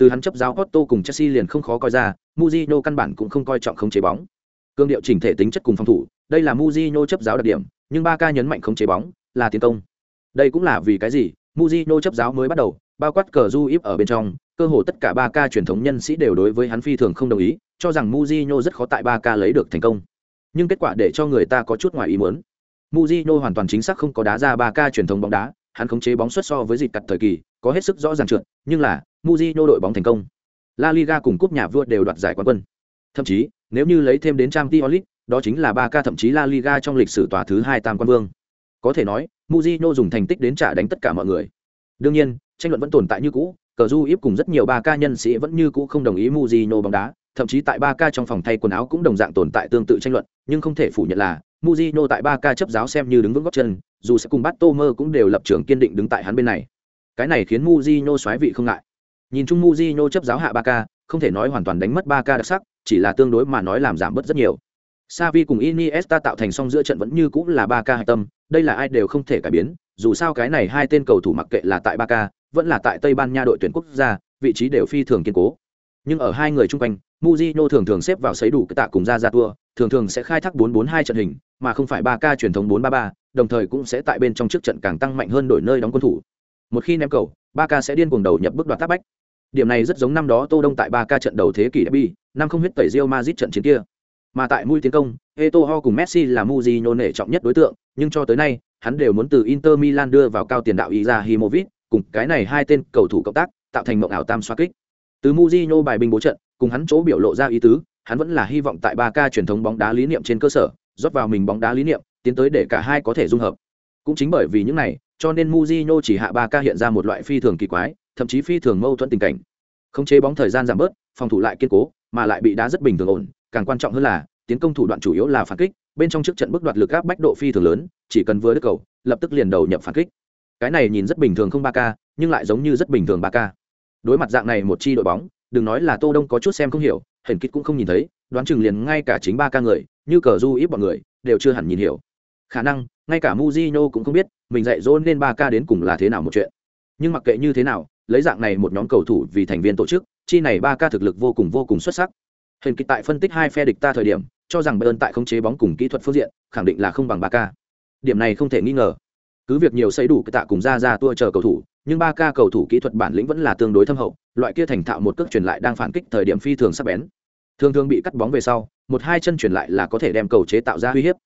từ hắn chấp giáo Otto cùng Chelsea liền không khó coi ra, Mujino căn bản cũng không coi trọng khống chế bóng. Cương điệu chỉnh thể tính chất cùng phòng thủ, đây là Mujino chấp giáo đặc điểm, nhưng Barca nhấn mạnh khống chế bóng, là tiến công. Đây cũng là vì cái gì, Mujino chấp giáo mới bắt đầu, bao quát cờ du íp ở bên trong, cơ hồ tất cả Barca truyền thống nhân sĩ đều đối với hắn phi thường không đồng ý, cho rằng Mujino rất khó tại Barca lấy được thành công. Nhưng kết quả để cho người ta có chút ngoài ý muốn. Mujino hoàn toàn chính xác không có đá ra Barca truyền thống bóng đá, hắn khống chế bóng xuất so với dịch cật thời kỳ, có hết sức rõ ràng trượt, nhưng là Mujino đội bóng thành công. La Liga cùng cúp nhà vua đều đoạt giải quán quân. Thậm chí, nếu như lấy thêm đến Champions League, đó chính là Barca thậm chí La Liga trong lịch sử tòa thứ hai tam quan vương. Có thể nói, Mujino dùng thành tích đến trả đánh tất cả mọi người. Đương nhiên, tranh luận vẫn tồn tại như cũ, cờ du íp cùng rất nhiều ba ca nhân sĩ vẫn như cũ không đồng ý Mujino bóng đá, thậm chí tại ba ca trong phòng thay quần áo cũng đồng dạng tồn tại tương tự tranh luận, nhưng không thể phủ nhận là Mujino tại ba ca chấp giáo xem như đứng vững gót chân, dù sẽ cùng bắt cũng đều lập trường kiên định đứng tại hắn bên này. Cái này khiến Mujino xoáy vị không ngại. Nhìn chung Mujino chấp giáo hạ ba không thể nói hoàn toàn đánh mất ba đặc sắc, chỉ là tương đối mà nói làm giảm bớt rất nhiều. Savi cùng Iniesta tạo thành song giữa trận vẫn như cũng là Barca ca hạch tâm, đây là ai đều không thể cải biến, dù sao cái này hai tên cầu thủ mặc kệ là tại Barca, vẫn là tại Tây Ban Nha đội tuyển quốc gia, vị trí đều phi thường kiên cố. Nhưng ở hai người chung quanh, Mujino thường thường xếp vào sấy đủ cái tạ cùng ra ra tua, thường thường sẽ khai thác 442 trận hình, mà không phải 3K truyền thống 433, đồng thời cũng sẽ tại bên trong trước trận càng tăng mạnh hơn đổi nơi đóng quân thủ. Một khi ném cầu, 3K sẽ điên cuồng đầu nhập bước đoạt tác bách. Điểm này rất giống năm đó Tô Đông tại 3K trận đầu thế kỷ derby, năm không huyết tẩy Real Madrid trận chiến kia. Mà tại mũi tiến công, Eto'o cùng Messi là Mujino nể trọng nhất đối tượng, nhưng cho tới nay, hắn đều muốn từ Inter Milan đưa vào cao tiền đạo Izahimovic, cùng cái này hai tên cầu thủ cộng tác, tạo thành mộng ảo tam xoá kích. Từ Mujino bài binh bố trận, cùng hắn chỗ biểu lộ ra ý tứ, hắn vẫn là hy vọng tại 3K truyền thống bóng đá lý niệm trên cơ sở, rót vào mình bóng đá lý niệm, tiến tới để cả hai có thể dung hợp. Cũng chính bởi vì những này, cho nên Mujino chỉ hạ 3K hiện ra một loại phi thường kỳ quái, thậm chí phi thường mâu thuẫn tình cảnh. khống chế bóng thời gian giảm bớt, phòng thủ lại kiên cố, mà lại bị đá rất bình thường ổn, càng quan trọng hơn là, tiến công thủ đoạn chủ yếu là phản kích, bên trong trước trận bước đoạt lực áp bách độ phi thường lớn, chỉ cần vừa đứt cầu, lập tức liền đầu nhập phản kích. Cái này nhìn rất bình thường không ba k nhưng lại giống như rất bình thường ba k Đối mặt dạng này một chi đội bóng, đừng nói là Tô Đông có chút xem không hiểu, hển kích cũng không nhìn thấy, đoán chừng liền ngay cả chính ba ca người, như cờ du ít bọn người, đều chưa hẳn nhìn hiểu. Khả năng, ngay cả Mujino cũng không biết, mình dạy dỗ nên ba ca đến cùng là thế nào một chuyện. Nhưng mặc kệ như thế nào, lấy dạng này một nhóm cầu thủ vì thành viên tổ chức, chi này ba ca thực lực vô cùng vô cùng xuất sắc. Hình kỳ tại phân tích hai phe địch ta thời điểm, cho rằng Bayern tại khống chế bóng cùng kỹ thuật phương diện, khẳng định là không bằng ba ca. Điểm này không thể nghi ngờ. Cứ việc nhiều xây đủ cái tạ cùng ra ra tua chờ cầu thủ, nhưng ba ca cầu thủ kỹ thuật bản lĩnh vẫn là tương đối thâm hậu, loại kia thành thạo một cước truyền lại đang phản kích thời điểm phi thường sắc bén. Thường thường bị cắt bóng về sau, một hai chân truyền lại là có thể đem cầu chế tạo ra uy hiếp.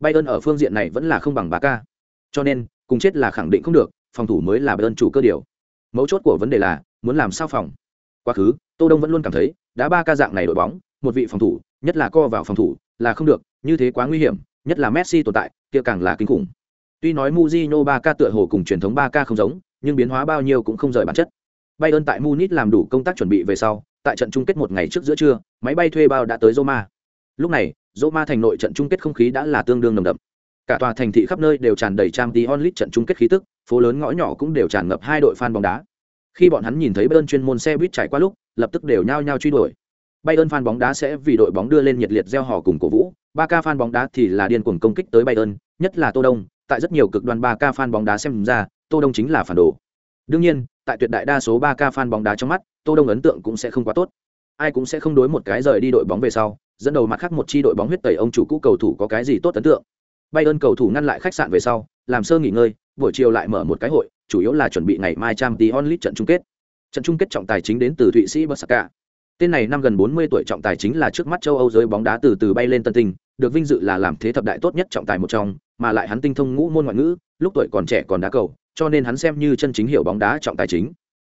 Bayern ở phương diện này vẫn là không bằng ba ca. Cho nên, cùng chết là khẳng định không được phòng thủ mới là ơn chủ cơ điều mấu chốt của vấn đề là muốn làm sao phòng. Quá khứ, tô đông vẫn luôn cảm thấy đá ba ca dạng này đội bóng, một vị phòng thủ, nhất là co vào phòng thủ, là không được, như thế quá nguy hiểm, nhất là messi tồn tại, kia càng là kinh khủng. Tuy nói muzino ba ca tựa hồ cùng truyền thống ba ca không giống, nhưng biến hóa bao nhiêu cũng không rời bản chất. Bayern tại munich làm đủ công tác chuẩn bị về sau, tại trận chung kết một ngày trước giữa trưa, máy bay thuê bao đã tới roma. Lúc này, roma thành nội trận chung kết không khí đã là tương đương nồng đậm cả tòa thành thị khắp nơi đều tràn đầy trang tí onlit trận chung kết khí tức, phố lớn ngõ nhỏ cũng đều tràn ngập hai đội fan bóng đá. Khi bọn hắn nhìn thấy bayern chuyên môn xe buýt trải qua lúc, lập tức đều nhao nhao truy đuổi. Bayern fan bóng đá sẽ vì đội bóng đưa lên nhiệt liệt gieo hò cùng cổ vũ ba ca fan bóng đá thì là điên cuồng công kích tới bayern, nhất là tô đông, tại rất nhiều cực đoan ba ca fan bóng đá xem ra, tô đông chính là phản đồ. Đương nhiên, tại tuyệt đại đa số ba ca fan bóng đá trong mắt, tô đông ấn tượng cũng sẽ không quá tốt. Ai cũng sẽ không đối một cái rời đi đội bóng về sau, dẫn đầu mặt khác một chi đội bóng huyết tẩy ông chủ cũ cầu thủ có cái gì tốt ấn tượng. Bayern ơn cầu thủ ngăn lại khách sạn về sau, làm sơ nghỉ ngơi, buổi chiều lại mở một cái hội, chủ yếu là chuẩn bị ngày mai trang League trận chung kết. Trận chung kết trọng tài chính đến từ thụy sĩ Barca. tên này năm gần 40 tuổi trọng tài chính là trước mắt châu âu giới bóng đá từ từ bay lên tân tinh, được vinh dự là làm thế thập đại tốt nhất trọng tài một trong, mà lại hắn tinh thông ngũ môn ngoại ngữ, lúc tuổi còn trẻ còn đá cầu, cho nên hắn xem như chân chính hiểu bóng đá trọng tài chính.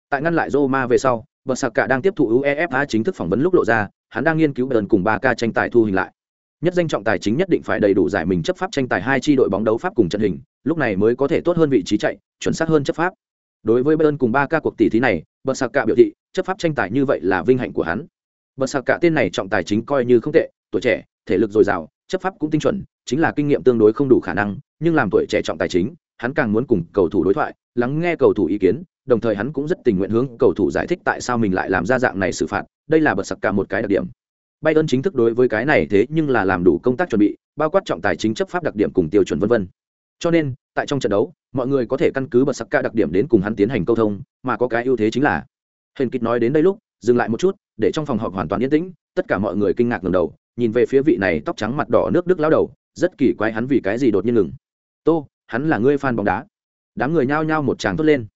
Tại ngăn lại Roma về sau, Barca đang tiếp thụ UEFA chính thức phỏng vấn lúc lộ ra, hắn đang nghiên cứu Bayern cùng 3K tranh tài thu hình lại nhất danh trọng tài chính nhất định phải đầy đủ giải mình chấp pháp tranh tài hai chi đội bóng đấu pháp cùng trận hình, lúc này mới có thể tốt hơn vị trí chạy, chuẩn xác hơn chấp pháp. Đối với bayern cùng ba ca cuộc tỷ thí này bờ sạc cạ biểu thị, chấp pháp tranh tài như vậy là vinh hạnh của hắn. Bờ sạc cạ tên này trọng tài chính coi như không tệ, tuổi trẻ, thể lực dồi dào, chấp pháp cũng tinh chuẩn, chính là kinh nghiệm tương đối không đủ khả năng, nhưng làm tuổi trẻ trọng tài chính, hắn càng muốn cùng cầu thủ đối thoại, lắng nghe cầu thủ ý kiến, đồng thời hắn cũng rất tình nguyện hướng cầu thủ giải thích tại sao mình lại làm ra dạng này xử phạt, đây là bật sặc cả một cái đặc điểm. Bayern chính thức đối với cái này thế nhưng là làm đủ công tác chuẩn bị, bao quát trọng tài chính chấp pháp đặc điểm cùng tiêu chuẩn vân vân. Cho nên, tại trong trận đấu, mọi người có thể căn cứ bật sắc ca đặc điểm đến cùng hắn tiến hành câu thông, mà có cái ưu thế chính là. Huyền kịch nói đến đây lúc, dừng lại một chút, để trong phòng họp hoàn toàn yên tĩnh, tất cả mọi người kinh ngạc ngẩng đầu, nhìn về phía vị này tóc trắng mặt đỏ nước Đức lão đầu, rất kỳ quái hắn vì cái gì đột nhiên ngừng. "Tô, hắn là ngươi fan bóng đá." Đám người nhao nhao một tràng tốt lên.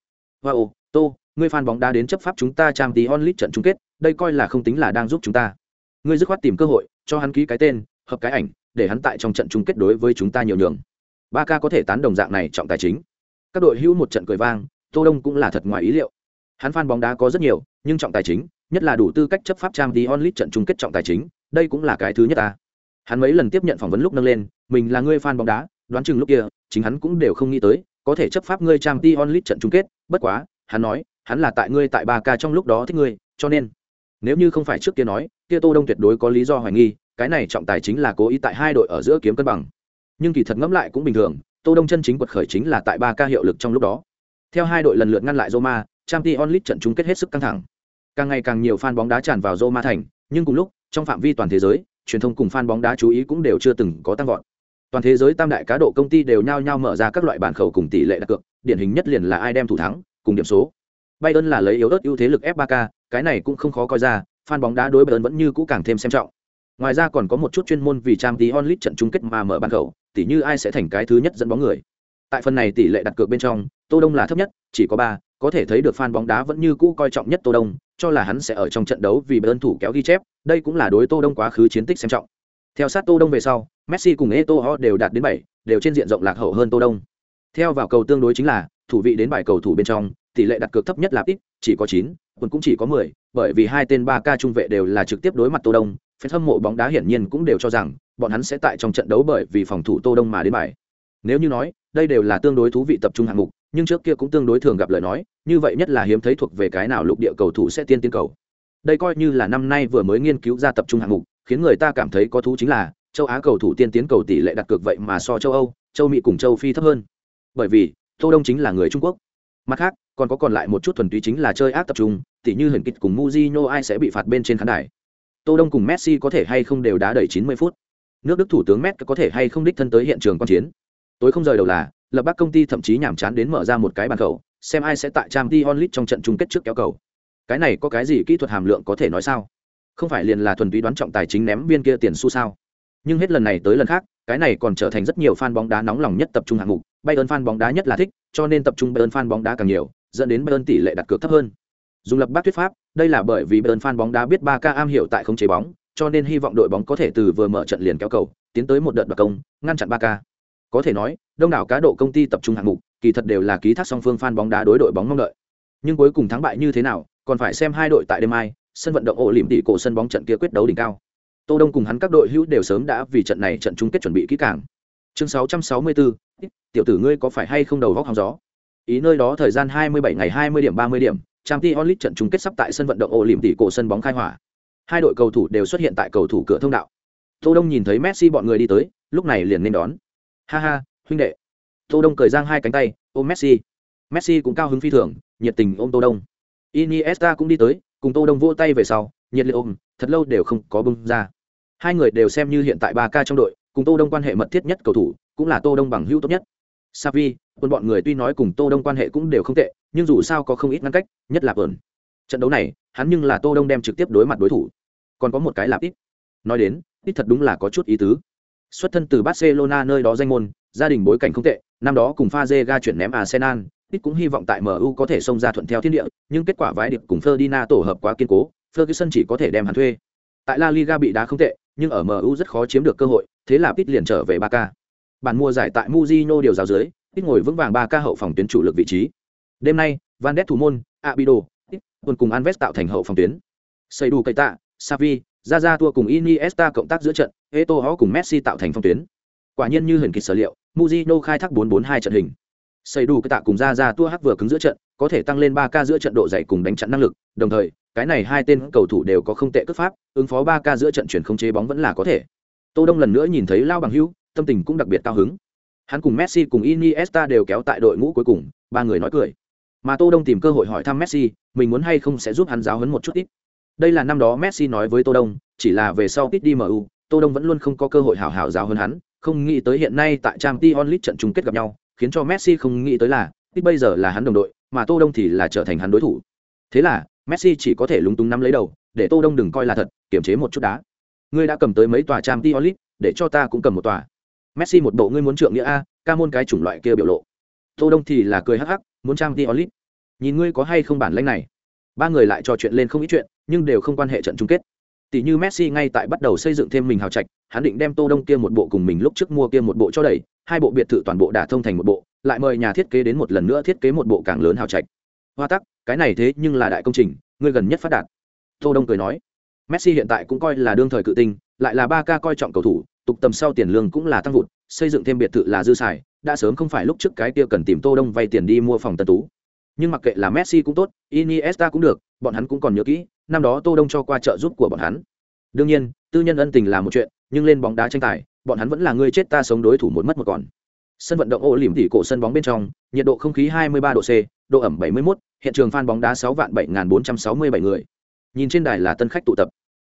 "Wow, Tô, ngươi fan bóng đá đến chấp pháp chúng ta Champions League trận chung kết, đây coi là không tính là đang giúp chúng ta." Ngươi dứt khoát tìm cơ hội, cho hắn ký cái tên, hợp cái ảnh, để hắn tại trong trận chung kết đối với chúng ta nhiều nhường. Ba ca có thể tán đồng dạng này trọng tài chính. Các đội hữu một trận cười vang, tô đông cũng là thật ngoài ý liệu. Hắn fan bóng đá có rất nhiều, nhưng trọng tài chính, nhất là đủ tư cách chấp pháp trang đi onlit trận chung kết trọng tài chính, đây cũng là cái thứ nhất ta. Hắn mấy lần tiếp nhận phỏng vấn lúc nâng lên, mình là người fan bóng đá, đoán chừng lúc kia, chính hắn cũng đều không nghĩ tới, có thể chấp pháp ngươi trang đi onlit trận chung kết, bất quá, hắn nói, hắn là tại ngươi tại ba ca trong lúc đó thích ngươi, cho nên nếu như không phải trước kia nói, kia tô đông tuyệt đối có lý do hoài nghi, cái này trọng tài chính là cố ý tại hai đội ở giữa kiếm cân bằng. Nhưng kỳ thật ngẫm lại cũng bình thường, tô đông chân chính quật khởi chính là tại ba ca hiệu lực trong lúc đó. Theo hai đội lần lượt ngăn lại roma, champions league trận chung kết hết sức căng thẳng. Càng ngày càng nhiều fan bóng đá tràn vào roma thành, nhưng cùng lúc, trong phạm vi toàn thế giới, truyền thông cùng fan bóng đá chú ý cũng đều chưa từng có tăng vọt. Toàn thế giới tam đại cá độ công ty đều nhao nhao mở ra các loại bản khẩu cùng tỷ lệ đặt cược, điển hình nhất liền là ai đem thủ thắng, cùng điểm số. Bayern là lấy yếu ớt ưu thế lực ép 3K, cái này cũng không khó coi ra, fan bóng đá đối Bayern vẫn như cũ càng thêm xem trọng. Ngoài ra còn có một chút chuyên môn vì Champions League trận chung kết mà mở ban cầu, tỉ như ai sẽ thành cái thứ nhất dẫn bóng người. Tại phần này tỷ lệ đặt cược bên trong, Tô Đông là thấp nhất, chỉ có 3, có thể thấy được fan bóng đá vẫn như cũ coi trọng nhất Tô Đông, cho là hắn sẽ ở trong trận đấu vì Bayern thủ kéo ghi chép, đây cũng là đối Tô Đông quá khứ chiến tích xem trọng. Theo sát Tô Đông về sau, Messi cùng Eto'o đều đạt đến 7, đều trên diện rộng lạc hậu hơn Tô Đông. Theo vào cầu tương đối chính là, thủ vị đến bài cầu thủ bên trong, tỷ lệ đặt cược thấp nhất là ít, chỉ có 9, quần cũng chỉ có 10, bởi vì hai tên 3K trung vệ đều là trực tiếp đối mặt Tô Đông, fan hâm mộ bóng đá hiển nhiên cũng đều cho rằng bọn hắn sẽ tại trong trận đấu bởi vì phòng thủ Tô Đông mà đến bài. Nếu như nói, đây đều là tương đối thú vị tập trung hạng mục, nhưng trước kia cũng tương đối thường gặp lời nói, như vậy nhất là hiếm thấy thuộc về cái nào lục địa cầu thủ sẽ tiên tiến cầu. Đây coi như là năm nay vừa mới nghiên cứu ra tập trung hạng mục, khiến người ta cảm thấy có thú chính là châu Á cầu thủ tiên tiến cầu tỷ lệ đặt cược vậy mà so châu Âu, châu Mỹ cùng châu Phi thấp hơn. Bởi vì, Tô Đông chính là người Trung Quốc. Mặt khác, còn có còn lại một chút thuần túy chính là chơi ác tập trung, tỉ như hình kịch cùng Mujino ai sẽ bị phạt bên trên khán đài. Tô Đông cùng Messi có thể hay không đều đá đầy 90 phút. Nước Đức thủ tướng Merkel có thể hay không đích thân tới hiện trường quan chiến. Tối không rời đầu là, lập bác công ty thậm chí nhảm chán đến mở ra một cái bàn cầu, xem ai sẽ tại Champions League trong trận chung kết trước kéo cầu. Cái này có cái gì kỹ thuật hàm lượng có thể nói sao? Không phải liền là thuần túy đoán trọng tài chính ném viên kia tiền xu sao? Nhưng hết lần này tới lần khác, cái này còn trở thành rất nhiều fan bóng đá nóng lòng nhất tập trung hạng mục, Bayern fan bóng đá nhất là thích, cho nên tập trung Bayern fan bóng đá càng nhiều, dẫn đến Bayern tỷ lệ đặt cược thấp hơn. Dùng lập bác thuyết pháp, đây là bởi vì Bayern fan bóng đá biết 3K am hiểu tại không chế bóng, cho nên hy vọng đội bóng có thể từ vừa mở trận liền kéo cầu, tiến tới một đợt đoạt công, ngăn chặn 3K. Có thể nói, đông đảo cá độ công ty tập trung hạng mục, kỳ thật đều là ký thác song phương fan bóng đá đối đội bóng mong đợi. Nhưng cuối cùng thắng bại như thế nào, còn phải xem hai đội tại đêm mai, sân vận động ổ liễm tỷ cổ sân bóng trận kia quyết đấu đỉnh cao. Tô Đông cùng hắn các đội hữu đều sớm đã vì trận này trận chung kết chuẩn bị kỹ càng. Chương 664, tiểu tử ngươi có phải hay không đầu góc hóng gió? Ý nơi đó thời gian 27 ngày 20 điểm 30 điểm, Champions League trận chung kết sắp tại sân vận động ổ tỷ cổ sân bóng khai hỏa. Hai đội cầu thủ đều xuất hiện tại cầu thủ cửa thông đạo. Tô Đông nhìn thấy Messi bọn người đi tới, lúc này liền nên đón. Ha ha, huynh đệ. Tô Đông cởi giang hai cánh tay, ôm Messi. Messi cũng cao hứng phi thường, nhiệt tình ôm Tô Đông. Iniesta cũng đi tới, cùng Tô Đông vỗ tay về sau, nhiệt liệt ôm, thật lâu đều không có bung ra. Hai người đều xem như hiện tại ba ca trong đội, cùng Tô Đông quan hệ mật thiết nhất cầu thủ, cũng là Tô Đông bằng hữu tốt nhất. Xavi quân bọn người tuy nói cùng Tô Đông quan hệ cũng đều không tệ, nhưng dù sao có không ít ngăn cách, nhất là ẩn. Trận đấu này, hắn nhưng là Tô Đông đem trực tiếp đối mặt đối thủ. Còn có một cái là ít. Nói đến, ít thật đúng là có chút ý tứ. Xuất thân từ Barcelona nơi đó danh môn, gia đình bối cảnh không tệ, năm đó cùng pha ga chuyển ném Arsenal, ít cũng hy vọng tại MU có thể xông ra thuận theo thiên địa, nhưng kết quả vãi điệp cùng Ferdinand tổ hợp quá kiên cố, Ferguson chỉ có thể đem hắn thuê. Tại La Liga bị đá không tệ, nhưng ở MU rất khó chiếm được cơ hội, thế là ít liền trở về Barca. Bản mua giải tại muzino điều giáo dưới, ít ngồi vững vàng ba ca hậu phòng tuyến chủ lực vị trí. Đêm nay, Van der thủ môn, Abido, Pit cùng anves tạo thành hậu phòng tuyến. Xây đủ cây tạ, Savi, Zaza tua cùng Iniesta cộng tác giữa trận, Eto'o cùng Messi tạo thành phòng tuyến. Quả nhiên như hình kịch sở liệu, Mujino khai thác 442 trận hình. Xây đủ cây tạ cùng Zaza tua hắc vừa cứng giữa trận, có thể tăng lên 3 ca giữa trận độ dày cùng đánh chặn năng lực, đồng thời, cái này hai tên cầu thủ đều có không tệ cướp pháp, ứng phó 3 ca giữa trận chuyển không chế bóng vẫn là có thể. Tô Đông lần nữa nhìn thấy Lao Bằng Hữu, tâm tình cũng đặc biệt cao hứng. Hắn cùng Messi cùng Iniesta đều kéo tại đội ngũ cuối cùng, ba người nói cười. Mà Tô Đông tìm cơ hội hỏi thăm Messi, mình muốn hay không sẽ giúp hắn giáo huấn một chút ít. Đây là năm đó Messi nói với Tô Đông, chỉ là về sau ít đi MU, Tô Đông vẫn luôn không có cơ hội hảo hảo giáo huấn hắn, không nghĩ tới hiện nay tại Champions League trận chung kết gặp nhau, khiến cho Messi không nghĩ tới là, ít bây giờ là hắn đồng đội, mà Tô Đông thì là trở thành hắn đối thủ. Thế là, Messi chỉ có thể lúng túng nắm lấy đầu, để Tô Đông đừng coi là thật, kiểm chế một chút đá. Ngươi đã cầm tới mấy tòa Champions League, để cho ta cũng cầm một tòa. Messi một bộ ngươi muốn trượng nghĩa a, ca môn cái chủng loại kia biểu lộ. Tô Đông thì là cười hắc hắc, muốn trang League. Nhìn ngươi có hay không bản lĩnh này. Ba người lại trò chuyện lên không ít chuyện, nhưng đều không quan hệ trận chung kết. Tỷ như Messi ngay tại bắt đầu xây dựng thêm mình hào trạch, hắn định đem Tô Đông kia một bộ cùng mình lúc trước mua kia một bộ cho đẩy, hai bộ biệt thự toàn bộ đả thông thành một bộ, lại mời nhà thiết kế đến một lần nữa thiết kế một bộ càng lớn hào trạch. Hoa tắc, cái này thế nhưng là đại công trình, ngươi gần nhất phát đạt. Tô Đông cười nói, Messi hiện tại cũng coi là đương thời cự tinh, lại là ba ca coi trọng cầu thủ, tục tầm sau tiền lương cũng là tăng vụt, xây dựng thêm biệt thự là dư xài, đã sớm không phải lúc trước cái kia cần tìm Tô Đông vay tiền đi mua phòng tân tú. Nhưng mặc kệ là Messi cũng tốt, Iniesta cũng được, bọn hắn cũng còn nhớ kỹ, năm đó Tô Đông cho qua trợ giúp của bọn hắn. Đương nhiên, tư nhân ân tình là một chuyện, nhưng lên bóng đá tranh tài, bọn hắn vẫn là người chết ta sống đối thủ một mất một còn. Sân vận động ô liềm tỉ cổ sân bóng bên trong, nhiệt độ không khí 23 độ C, độ ẩm 71, hiện trường fan bóng đá 6 vạn 7467 người. Nhìn trên đài là tân khách tụ tập.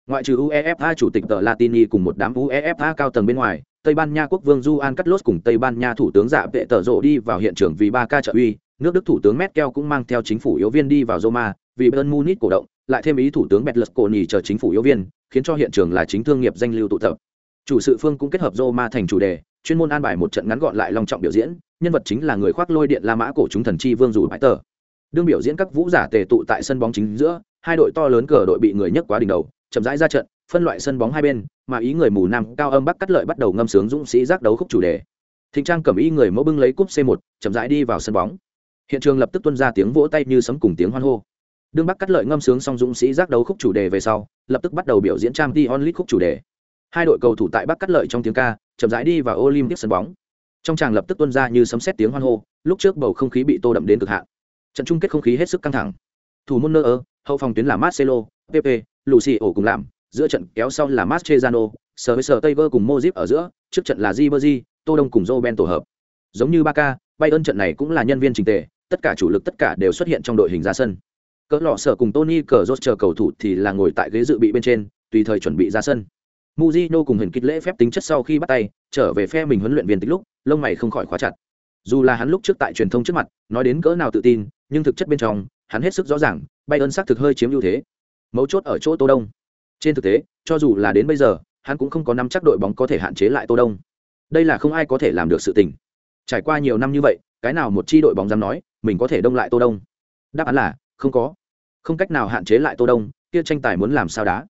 Ngoại trừ UEFA chủ tịch tờ Latini cùng một đám UEFA cao tầng bên ngoài, Tây Ban Nha quốc vương Juan Carlos cùng Tây Ban Nha thủ tướng Dạ Vệ tờ Rộ đi vào hiện trường vì ba ca trợ uy, nước Đức thủ tướng Merkel cũng mang theo chính phủ yếu viên đi vào Roma, vì bern Munich cổ động, lại thêm ý thủ tướng bettlus cổ nhì chờ chính phủ yếu viên, khiến cho hiện trường là chính thương nghiệp danh lưu tụ tập. Chủ sự phương cũng kết hợp Roma thành chủ đề, chuyên môn an bài một trận ngắn gọn lại long trọng biểu diễn, nhân vật chính là người khoác lôi điện La Mã cổ chúng thần chi vương dù bãi tờ. Đương biểu diễn các vũ giả tề tụ tại sân bóng chính giữa, hai đội to lớn cờ đội bị người nhấc quá đỉnh đầu, chậm rãi ra trận, phân loại sân bóng hai bên, mà ý người mù nam cao âm bắc cắt lợi bắt đầu ngâm sướng dũng sĩ giác đấu khúc chủ đề. Thịnh Trang cầm ý người mẫu bưng lấy cúp C1, chậm rãi đi vào sân bóng. Hiện trường lập tức tuôn ra tiếng vỗ tay như sấm cùng tiếng hoan hô. Đương Bắc cắt lợi ngâm sướng xong dũng sĩ giác đấu khúc chủ đề về sau, lập tức bắt đầu biểu diễn trang Dion League khúc chủ đề. Hai đội cầu thủ tại Bắc cắt lợi trong tiếng ca, chậm rãi đi vào Olympic sân bóng. Trong tràng lập tức tuôn ra như sấm sét tiếng hoan hô, lúc trước bầu không khí bị tô đậm đến cực hạn. Trận chung kết không khí hết sức căng thẳng. Thủ môn nơ hậu phòng tuyến là Marcelo, Lucy Lucio cùng làm, giữa trận kéo sau là Mascherano, sờ với sờ Taylor cùng Modric ở giữa, trước trận là Ribery, Tô Đông cùng Roben tổ hợp. Giống như Barca, Bayern trận này cũng là nhân viên trình tề, tất cả chủ lực tất cả đều xuất hiện trong đội hình ra sân. Cỡ lọ sở cùng Tony Cazorla chờ cầu thủ thì là ngồi tại ghế dự bị bên trên, tùy thời chuẩn bị ra sân. Mujino cùng hình kịch lễ phép tính chất sau khi bắt tay, trở về phe mình huấn luyện viên tích lúc, lông mày không khỏi khóa chặt. Dù là hắn lúc trước tại truyền thông trước mặt, nói đến cỡ nào tự tin, nhưng thực chất bên trong, hắn hết sức rõ ràng, Bayern xác thực hơi chiếm ưu thế. Mấu chốt ở chỗ Tô Đông. Trên thực tế, cho dù là đến bây giờ, hắn cũng không có nắm chắc đội bóng có thể hạn chế lại Tô Đông. Đây là không ai có thể làm được sự tình. Trải qua nhiều năm như vậy, cái nào một chi đội bóng dám nói, mình có thể đông lại Tô Đông? Đáp án là không có. Không cách nào hạn chế lại Tô Đông, kia tranh tài muốn làm sao đá.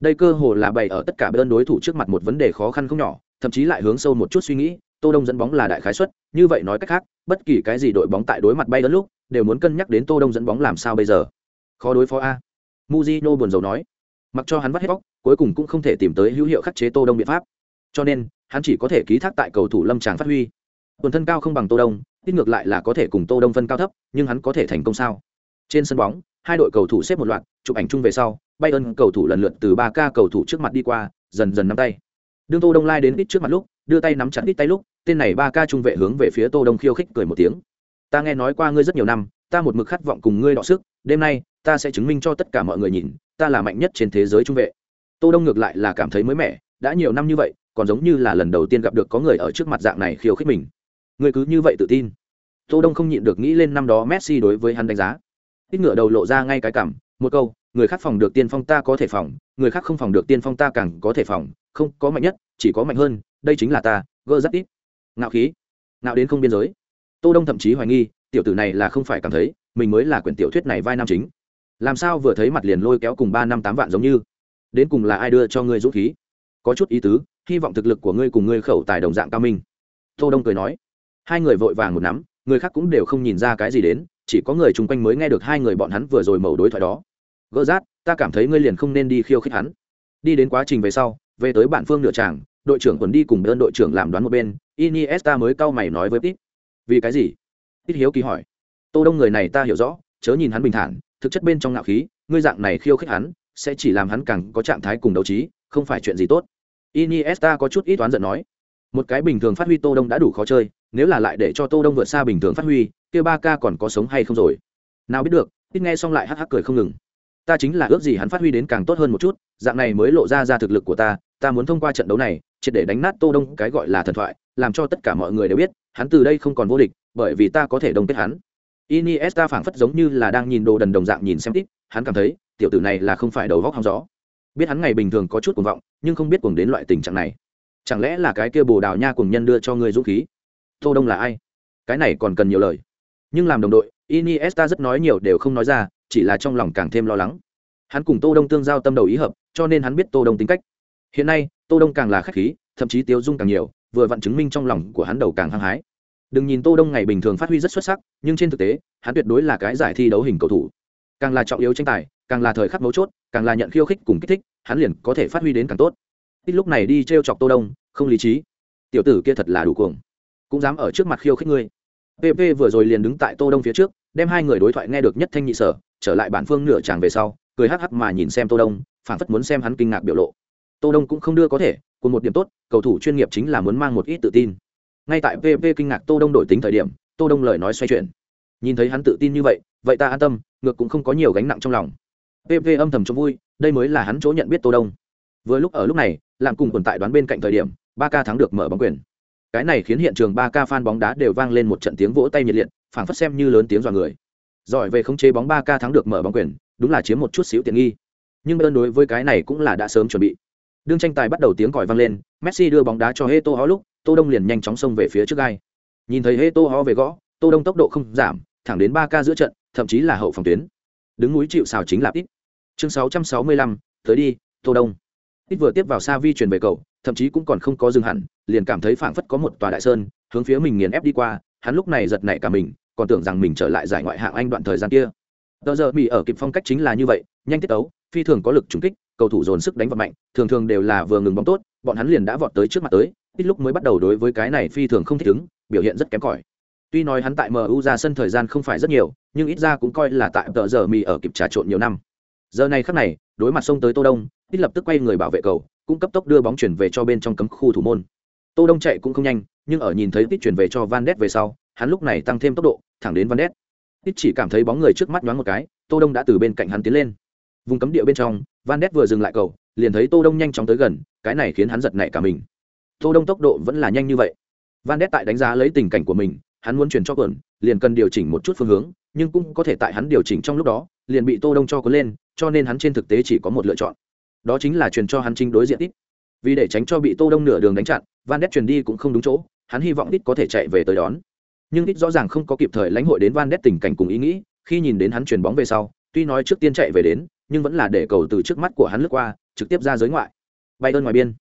Đây cơ hồ là bày ở tất cả bên đối thủ trước mặt một vấn đề khó khăn không nhỏ, thậm chí lại hướng sâu một chút suy nghĩ, Tô Đông dẫn bóng là đại khái suất, như vậy nói cách khác, bất kỳ cái gì đội bóng tại đối mặt bay đến lúc, đều muốn cân nhắc đến Tô Đông dẫn bóng làm sao bây giờ. Khó đối phó a. Mujino buồn rầu nói. Mặc cho hắn vắt hết óc, cuối cùng cũng không thể tìm tới hữu hiệu khắc chế Tô Đông biện pháp. Cho nên, hắn chỉ có thể ký thác tại cầu thủ Lâm Tràng phát huy. Tuần thân cao không bằng Tô Đông, ít ngược lại là có thể cùng Tô Đông phân cao thấp, nhưng hắn có thể thành công sao? Trên sân bóng, hai đội cầu thủ xếp một loạt, chụp ảnh chung về sau, Bayern cầu thủ lần lượt từ 3K cầu thủ trước mặt đi qua, dần dần nắm tay. Đương Tô Đông lai đến ít trước mặt lúc, đưa tay nắm chặt ít tay lúc, tên này 3K trung vệ hướng về phía Tô Đông khiêu khích cười một tiếng. Ta nghe nói qua ngươi rất nhiều năm, ta một mực khát vọng cùng ngươi đọ sức, đêm nay, ta sẽ chứng minh cho tất cả mọi người nhìn, ta là mạnh nhất trên thế giới trung vệ. Tô Đông ngược lại là cảm thấy mới mẻ, đã nhiều năm như vậy, còn giống như là lần đầu tiên gặp được có người ở trước mặt dạng này khiêu khích mình. Ngươi cứ như vậy tự tin. Tô Đông không nhịn được nghĩ lên năm đó Messi đối với hắn đánh giá. Ít ngựa đầu lộ ra ngay cái cảm, một câu, người khác phòng được tiên phong ta có thể phòng, người khác không phòng được tiên phong ta càng có thể phòng, không có mạnh nhất, chỉ có mạnh hơn, đây chính là ta, gỡ rất ít. Ngạo khí, ngạo đến không biên giới. Tô Đông thậm chí hoài nghi, tiểu tử này là không phải cảm thấy, mình mới là quyển tiểu thuyết này vai nam chính. Làm sao vừa thấy mặt liền lôi kéo cùng ba năm tám vạn giống như? Đến cùng là ai đưa cho ngươi dũng khí? Có chút ý tứ, hy vọng thực lực của ngươi cùng ngươi khẩu tài đồng dạng cao minh. Tô Đông cười nói. Hai người vội vàng một nắm, người khác cũng đều không nhìn ra cái gì đến chỉ có người chung quanh mới nghe được hai người bọn hắn vừa rồi mẩu đối thoại đó gỡ rát ta cảm thấy ngươi liền không nên đi khiêu khích hắn đi đến quá trình về sau về tới bản phương nửa tràng đội trưởng quần đi cùng đơn đội trưởng làm đoán một bên iniesta mới cau mày nói với tít vì cái gì? Ít hiếu kỳ hỏi. Tô đông người này ta hiểu rõ, chớ nhìn hắn bình thản, thực chất bên trong ngạo khí, ngươi dạng này khiêu khích hắn, sẽ chỉ làm hắn càng có trạng thái cùng đấu trí, không phải chuyện gì tốt. Iniesta có chút ít toán giận nói. Một cái bình thường phát huy tô đông đã đủ khó chơi, nếu là lại để cho tô đông vượt xa bình thường phát huy, kia ba ca còn có sống hay không rồi? Nào biết được, ít nghe xong lại hắc hắc cười không ngừng. Ta chính là ước gì hắn phát huy đến càng tốt hơn một chút, dạng này mới lộ ra ra thực lực của ta ta muốn thông qua trận đấu này, triệt để đánh nát tô đông, cái gọi là thần thoại, làm cho tất cả mọi người đều biết hắn từ đây không còn vô địch, bởi vì ta có thể đồng kết hắn. Iniesta phảng phất giống như là đang nhìn đồ đần đồng dạng nhìn xem tiếp. hắn cảm thấy, tiểu tử này là không phải đầu vóc hóng gió. Biết hắn ngày bình thường có chút cuồng vọng, nhưng không biết cuồng đến loại tình trạng này. Chẳng lẽ là cái kia bồ đào nha cùng nhân đưa cho ngươi dũng khí? Tô đông là ai? Cái này còn cần nhiều lời. Nhưng làm đồng đội, iniesta rất nói nhiều đều không nói ra, chỉ là trong lòng càng thêm lo lắng. Hắn cùng tô đông tương giao tâm đầu ý hợp, cho nên hắn biết tô đông tính cách. Hiện nay, tô đông càng là khách khí, thậm chí tiêu dung càng nhiều, vừa vặn chứng minh trong lòng của hắn đầu càng hăng hái đừng nhìn tô đông ngày bình thường phát huy rất xuất sắc, nhưng trên thực tế, hắn tuyệt đối là cái giải thi đấu hình cầu thủ. Càng là trọng yếu tranh tài, càng là thời khắc mấu chốt, càng là nhận khiêu khích cùng kích thích, hắn liền có thể phát huy đến càng tốt. Ít lúc này đi t chọc tô đông, không lý trí. Tiểu tử kia thật là đủ cuồng. Cũng dám ở trước mặt khiêu khích ngươi. Pp vừa rồi liền đứng tại tô đông phía trước, đem hai người đối thoại nghe được nhất thanh nhị sở, trở lại bản phương nửa chàng về sau, cười hắc hắc mà nhìn xem tô đông phản phất muốn xem hắn kinh ngạc biểu lộ. Tô đông cũng không đưa có thể, cùng một điểm tốt, cầu thủ chuyên nghiệp chính là muốn mang một ít tự tin ngay tại pp kinh ngạc tô đông đổi tính thời điểm, tô đông lời nói xoay chuyển. Nhìn thấy hắn tự tin như vậy vậy ta an tâm, ngược cũng không có nhiều gánh nặng trong lòng. pp âm thầm cho vui, đây mới là hắn chỗ nhận biết tô đông. Vừa lúc ở lúc này làm cùng tồn tại đoán bên cạnh thời điểm, ba ca thắng được mở bóng quyền. Cái này khiến hiện trường ba ca fan bóng đá đều vang lên một trận tiếng vỗ tay nhiệt liệt, phảng phất xem như lớn tiếng dọa người. Giỏi về khống chế bóng ba ca thắng được mở bóng quyền, đúng là chiếm một chút xíu tiện nghi. Nhưng bên đối với cái này cũng là đã sớm chuẩn bị. Đương tranh tài bắt đầu tiếng còi vang lên, messi đưa bóng đá cho heto hó lúc tô đông liền nhanh chóng xông về phía trước gai. Nhìn thấy hê tô ho về gõ tô đông tốc độ không giảm thẳng đến ba ca giữa trận thậm chí là hậu phòng tuyến. Đứng núi chịu xào chính là ít chương 665, tới đi tô đông. Ít vừa tiếp vào xa vi truyền về cầu thậm chí cũng còn không có dừng hẳn liền cảm thấy phảng phất có một tòa đại sơn hướng phía mình nghiền ép đi qua hắn lúc này giật nảy cả mình còn tưởng rằng mình trở lại giải ngoại hạng anh đoạn thời gian kia. Tờ giờ bị ở kịp phong cách chính là như vậy nhanh tiết tấu phi thường có lực trúng kích cầu thủ dồn sức đánh vào mạnh thường thường đều là vừa ngừng bóng tốt bọn hắn liền đã vọt tới trước mặt tới, ít lúc mới bắt đầu đối với cái này phi thường không thích ứng, biểu hiện rất kém cỏi. Tuy nói hắn tại mu ra sân thời gian không phải rất nhiều, nhưng ít ra cũng coi là tại tờ giờ mì ở kịp trà trộn nhiều năm. Giờ này khắc này, đối mặt sông tới tô đông, ít lập tức quay người bảo vệ cầu cũng cấp tốc đưa bóng chuyển về cho bên trong cấm khu thủ môn. Tô đông chạy cũng không nhanh, nhưng ở nhìn thấy ít chuyển về cho van đét về sau, hắn lúc này tăng thêm tốc độ, thẳng đến van đét ít chỉ cảm thấy bóng người trước mắt nhoáng một cái, tô đông đã từ bên cạnh hắn tiến lên. Vùng cấm địa bên trong, van đét vừa dừng lại cầu liền thấy tô đông nhanh chóng tới gần, cái này khiến hắn giật nảy cả mình. Tô đông tốc độ vẫn là nhanh như vậy. Van đét tại đánh giá lấy tình cảnh của mình, hắn muốn chuyển cho quần liền cần điều chỉnh một chút phương hướng, nhưng cũng có thể tại hắn điều chỉnh trong lúc đó, liền bị tô đông cho cuốn lên, cho nên hắn trên thực tế chỉ có một lựa chọn. Đó chính là truyền cho hắn chính đối diện ít. Vì để tránh cho bị tô đông nửa đường đánh chặn, van đét truyền đi cũng không đúng chỗ, hắn hy vọng ít có thể chạy về tới đón. Nhưng ít rõ ràng không có kịp thời lãnh hội đến van đét tình cảnh cùng ý nghĩ, khi nhìn đến hắn truyền bóng về sau, tuy nói trước tiên chạy về đến, nhưng vẫn là để cầu từ trước mắt của hắn lướt qua trực tiếp ra giới ngoại. Bay ơn ngoài biên.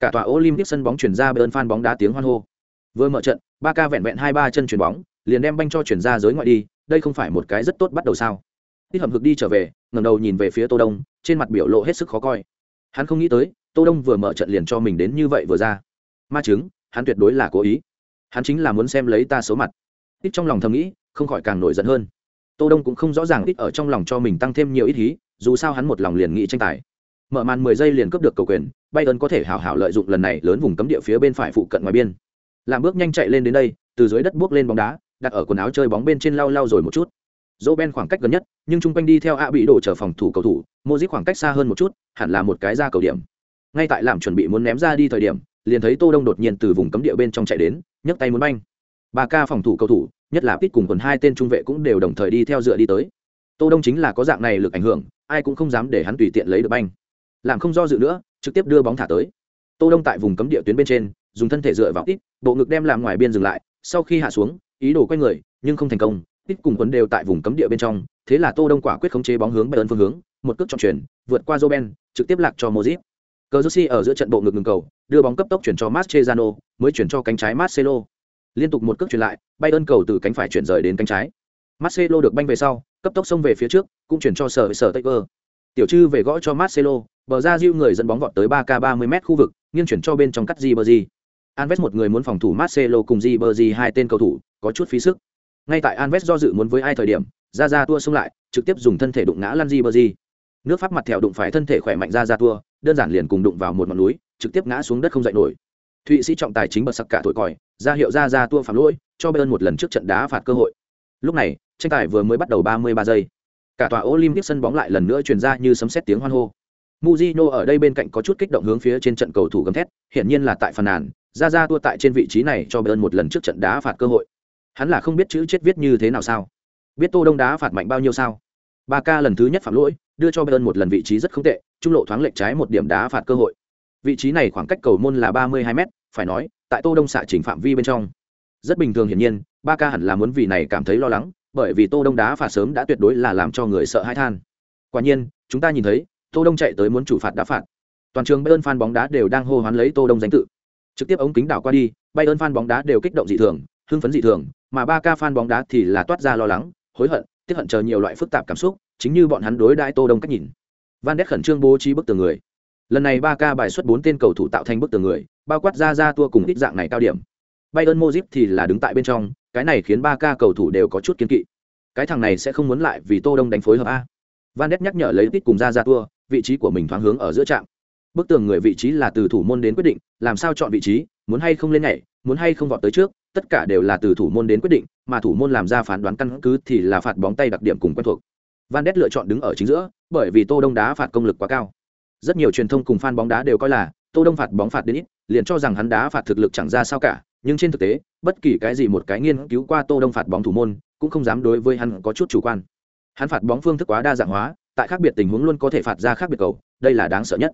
Cả tòa olympic sân bóng chuyển ra bên fan bóng đá tiếng hoan hô. Vừa mở trận, ba ca vẹn vẹn hai ba chân chuyền bóng, liền đem banh cho chuyển ra giới ngoại đi, đây không phải một cái rất tốt bắt đầu sao? Ít hầm hực đi trở về ngầm đầu nhìn về phía tô đông, trên mặt biểu lộ hết sức khó coi. Hắn không nghĩ tới, tô đông vừa mở trận liền cho mình đến như vậy vừa ra. Ma chứng, hắn tuyệt đối là cố ý. Hắn chính là muốn xem lấy ta số mặt. Ít trong lòng thầm nghĩ, không khỏi càng nổi giận hơn. Tô đông cũng không rõ ràng ít ở trong lòng cho mình tăng thêm nhiều ít hí, dù sao hắn một lòng liền nghĩ tranh tài mở màn mười giây liền cướp được cầu quyền bayern có thể hảo hảo lợi dụng lần này lớn vùng cấm địa phía bên phải phụ cận ngoài biên. Làm bước nhanh chạy lên đến đây, từ dưới đất bước lên bóng đá, đặt ở quần áo chơi bóng bên trên lau lau rồi một chút. Roben khoảng cách gần nhất, nhưng chung quanh đi theo a bị đổ trở phòng thủ cầu thủ, Modric khoảng cách xa hơn một chút, hẳn là một cái ra cầu điểm. Ngay tại làm chuẩn bị muốn ném ra đi thời điểm, liền thấy tô đông đột nhiên từ vùng cấm địa bên trong chạy đến, nhấc tay muốn banh. Ba ca phòng thủ cầu thủ, nhất là Pit cùng quần hai tên trung vệ cũng đều đồng thời đi theo dựa đi tới. Tô đông chính là có dạng này lực ảnh hưởng, ai cũng không dám để hắn tùy tiện lấy được banh làm không do dự nữa trực tiếp đưa bóng thả tới tô đông tại vùng cấm địa tuyến bên trên dùng thân thể dựa vào Tít, bộ ngực đem làm ngoài biên dừng lại sau khi hạ xuống ý đồ quay người nhưng không thành công Tít cùng quấn đều tại vùng cấm địa bên trong thế là tô đông quả quyết khống chế bóng hướng bay ơn phương hướng một cước trọng chuyển vượt qua joben trực tiếp lạc cho mozip Cờ ở giữa trận bộ ngực ngừng cầu, đưa bóng cấp tốc chuyển cho Mascherano, mới chuyển cho cánh trái Marcelo. Liên tục một cước chuyển lại, bay ơn cầu từ cánh phải chuyển rời đến cánh trái. Marcelo được banh về sau, cấp tốc xông về phía trước, cũng chuyển cho sở sở Taylor. Tiểu chư về gõ cho Marcelo, bờ ra diêu người dẫn bóng vọt tới 3K 30m khu vực, nghiêng chuyển cho bên trong cắt Ribery. Alves một người muốn phòng thủ Marcelo cùng Ribery hai tên cầu thủ, có chút phí sức. Ngay tại Alves do dự muốn với ai thời điểm, ra ra tua xông lại, trực tiếp dùng thân thể đụng ngã lăn Ribery. Nước pháp mặt thẹo đụng phải thân thể khỏe mạnh ra ra tua, đơn giản liền cùng đụng vào một ngọn núi, trực tiếp ngã xuống đất không dậy nổi. Thụy Sĩ trọng tài chính bật sặc cả tuổi còi, ra hiệu ra ra tua phạm lỗi, cho Bayern một lần trước trận đá phạt cơ hội. Lúc này, tranh tài vừa mới bắt đầu 33 giây. Cả tòa Olympic sân bóng lại lần nữa truyền ra như sấm sét tiếng hoan hô. Mujino ở đây bên cạnh có chút kích động hướng phía trên trận cầu thủ gầm thét, hiển nhiên là tại phần nàn, ra ra tua tại trên vị trí này cho Bayern một lần trước trận đá phạt cơ hội. Hắn là không biết chữ chết viết như thế nào sao? Biết Tô Đông đá phạt mạnh bao nhiêu sao? Ba ca lần thứ nhất phạm lỗi, đưa cho Bayern một lần vị trí rất không tệ, trung lộ thoáng lệch trái một điểm đá phạt cơ hội. Vị trí này khoảng cách cầu môn là 32 m phải nói, tại Tô Đông xạ chỉnh phạm vi bên trong. Rất bình thường hiển nhiên, Ba ca hẳn là muốn vì này cảm thấy lo lắng, bởi vì Tô Đông đá phạt sớm đã tuyệt đối là làm cho người sợ hãi than. Quả nhiên, chúng ta nhìn thấy, Tô Đông chạy tới muốn chủ phạt đá phạt. Toàn trường Bayern fan bóng đá đều đang hô hoán lấy Tô Đông danh tự. Trực tiếp ống kính đảo qua đi, Bayern fan bóng đá đều kích động dị thường, hưng phấn dị thường, mà ba ca fan bóng đá thì là toát ra lo lắng, hối hận, tiếc hận chờ nhiều loại phức tạp cảm xúc, chính như bọn hắn đối đãi Tô Đông cách nhìn. Van Ness khẩn trương bố trí bức tường người. Lần này ba ca bài xuất bốn tên cầu thủ tạo thành bức tường người, bao quát ra ra tua cùng ít dạng này cao điểm. Bayern Modric thì là đứng tại bên trong, cái này khiến ba ca cầu thủ đều có chút kiên kỵ. Cái thằng này sẽ không muốn lại vì Tô Đông đánh phối hợp a. Van Ness nhắc nhở lấy ít cùng ra ra tua, vị trí của mình thoáng hướng ở giữa trạm. Bức tường người vị trí là từ thủ môn đến quyết định, làm sao chọn vị trí, muốn hay không lên nhảy, muốn hay không vọt tới trước, tất cả đều là từ thủ môn đến quyết định, mà thủ môn làm ra phán đoán căn cứ thì là phạt bóng tay đặc điểm cùng quen thuộc. Van Ness lựa chọn đứng ở chính giữa, bởi vì Tô Đông đá phạt công lực quá cao. Rất nhiều truyền thông cùng fan bóng đá đều coi là Tô Đông phạt bóng phạt đến ít, liền cho rằng hắn đá phạt thực lực chẳng ra sao cả, nhưng trên thực tế, bất kỳ cái gì một cái nghiên cứu qua Tô Đông phạt bóng thủ môn, cũng không dám đối với hắn có chút chủ quan. Hắn phạt bóng phương thức quá đa dạng hóa, tại khác biệt tình huống luôn có thể phạt ra khác biệt cầu, đây là đáng sợ nhất.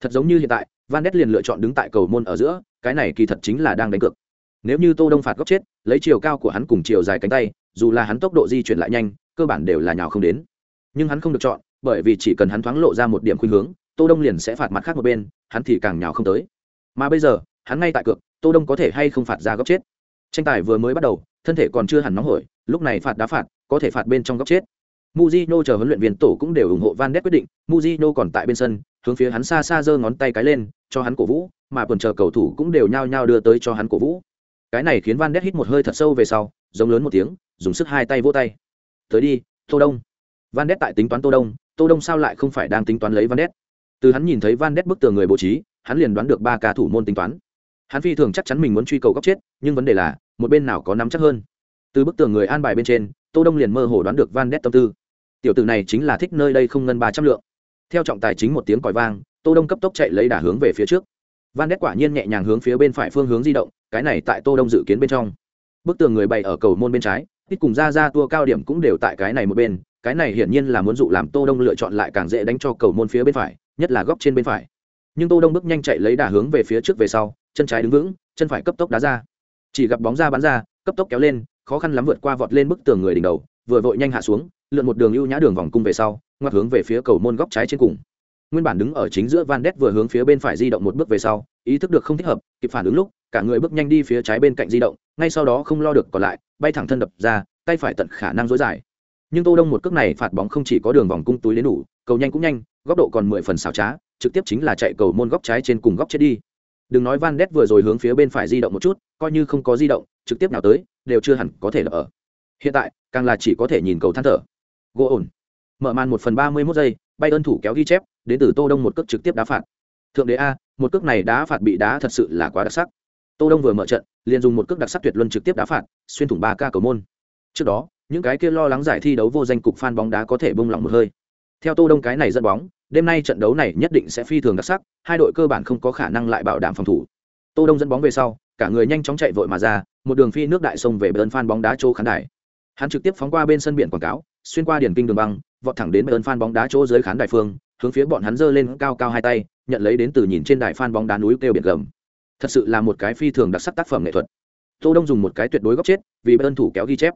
Thật giống như hiện tại, Van Ness liền lựa chọn đứng tại cầu môn ở giữa, cái này kỳ thật chính là đang đánh cược. Nếu như Tô Đông phạt góc chết, lấy chiều cao của hắn cùng chiều dài cánh tay, dù là hắn tốc độ di chuyển lại nhanh, cơ bản đều là nhào không đến nhưng hắn không được chọn bởi vì chỉ cần hắn thoáng lộ ra một điểm khuynh hướng tô đông liền sẽ phạt mặt khác một bên hắn thì càng nhào không tới mà bây giờ hắn ngay tại cược tô đông có thể hay không phạt ra góc chết tranh tài vừa mới bắt đầu thân thể còn chưa hẳn nóng hổi lúc này phạt đá phạt có thể phạt bên trong góc chết Mujino chờ huấn luyện viên tổ cũng đều ủng hộ Van Ness quyết định, Mujino còn tại bên sân, hướng phía hắn xa xa giơ ngón tay cái lên, cho hắn cổ vũ, mà quần chờ cầu thủ cũng đều nhao nhao đưa tới cho hắn cổ vũ. Cái này khiến Van Ness hít một hơi thật sâu về sau, giống lớn một tiếng, dùng sức hai tay vỗ tay. "Tới đi, Tô Đông." van Ness tại tính toán tô đông tô đông sao lại không phải đang tính toán lấy van Ness? từ hắn nhìn thấy van Ness bức tường người bố trí hắn liền đoán được ba ca thủ môn tính toán hắn phi thường chắc chắn mình muốn truy cầu góc chết nhưng vấn đề là một bên nào có nắm chắc hơn từ bức tường người an bài bên trên tô đông liền mơ hồ đoán được van Ness tâm tư tiểu tử này chính là thích nơi đây không ngân ba trăm lượng. Theo trọng tài chính một tiếng còi vang, tô đông cấp tốc chạy lấy đà hướng về phía trước. Van đét quả nhiên nhẹ nhàng hướng phía bên phải phương hướng di động, cái này tại tô đông dự kiến bên trong. Bức tường người bày ở cầu môn bên trái, ít cùng ra ra tua cao điểm cũng đều tại cái này một bên, cái này hiển nhiên là muốn dụ làm tô đông lựa chọn lại càng dễ đánh cho cầu môn phía bên phải, nhất là góc trên bên phải. Nhưng tô đông bước nhanh chạy lấy đà hướng về phía trước về sau, chân trái đứng vững, chân phải cấp tốc đá ra. Chỉ gặp bóng ra bắn ra, cấp tốc kéo lên, khó khăn lắm vượt qua vọt lên bức tường người đỉnh đầu, vừa vội nhanh hạ xuống lượn một đường ưu nhã đường vòng cung về sau, ngoặt hướng về phía cầu môn góc trái trên cùng. Nguyên bản đứng ở chính giữa van đét vừa hướng phía bên phải di động một bước về sau, ý thức được không thích hợp, kịp phản ứng lúc, cả người bước nhanh đi phía trái bên cạnh di động, ngay sau đó không lo được còn lại, bay thẳng thân đập ra, tay phải tận khả năng dối dài. Nhưng tô đông một cước này phạt bóng không chỉ có đường vòng cung túi đến đủ, cầu nhanh cũng nhanh, góc độ còn mười phần xảo trá, trực tiếp chính là chạy cầu môn góc trái trên cùng góc chết đi. Đừng nói van đét vừa rồi hướng phía bên phải di động một chút, coi như không có di động, trực tiếp nào tới, đều chưa hẳn có thể là ở. Hiện tại, càng là chỉ có thể nhìn cầu than thở gỗ ổn. Mở màn một phần ba mươi mốt giây, bay ơn thủ kéo ghi chép, đến từ tô đông một cước trực tiếp đá phạt. Thượng đế a, một cước này đá phạt bị đá thật sự là quá đặc sắc. Tô đông vừa mở trận, liền dùng một cước đặc sắc tuyệt luân trực tiếp đá phạt, xuyên thủng ba ca cầu môn. Trước đó, những cái kia lo lắng giải thi đấu vô danh cục fan bóng đá có thể bông lỏng một hơi. Theo tô đông cái này dẫn bóng, đêm nay trận đấu này nhất định sẽ phi thường đặc sắc, hai đội cơ bản không có khả năng lại bảo đảm phòng thủ. Tô đông dẫn bóng về sau, cả người nhanh chóng chạy vội mà ra, một đường phi nước đại sông về bên fan bóng đá chỗ khán đài. Hắn trực tiếp phóng qua bên sân biển quảng cáo xuyên qua điển kinh đường băng, vọt thẳng đến bên fan bóng đá chỗ dưới khán đài phương, hướng phía bọn hắn giơ lên cao cao hai tay, nhận lấy đến từ nhìn trên đài fan bóng đá núi kêu biển gầm. Thật sự là một cái phi thường đặc sắc tác phẩm nghệ thuật. Tô đông dùng một cái tuyệt đối góc chết, vì bên thủ kéo ghi chép.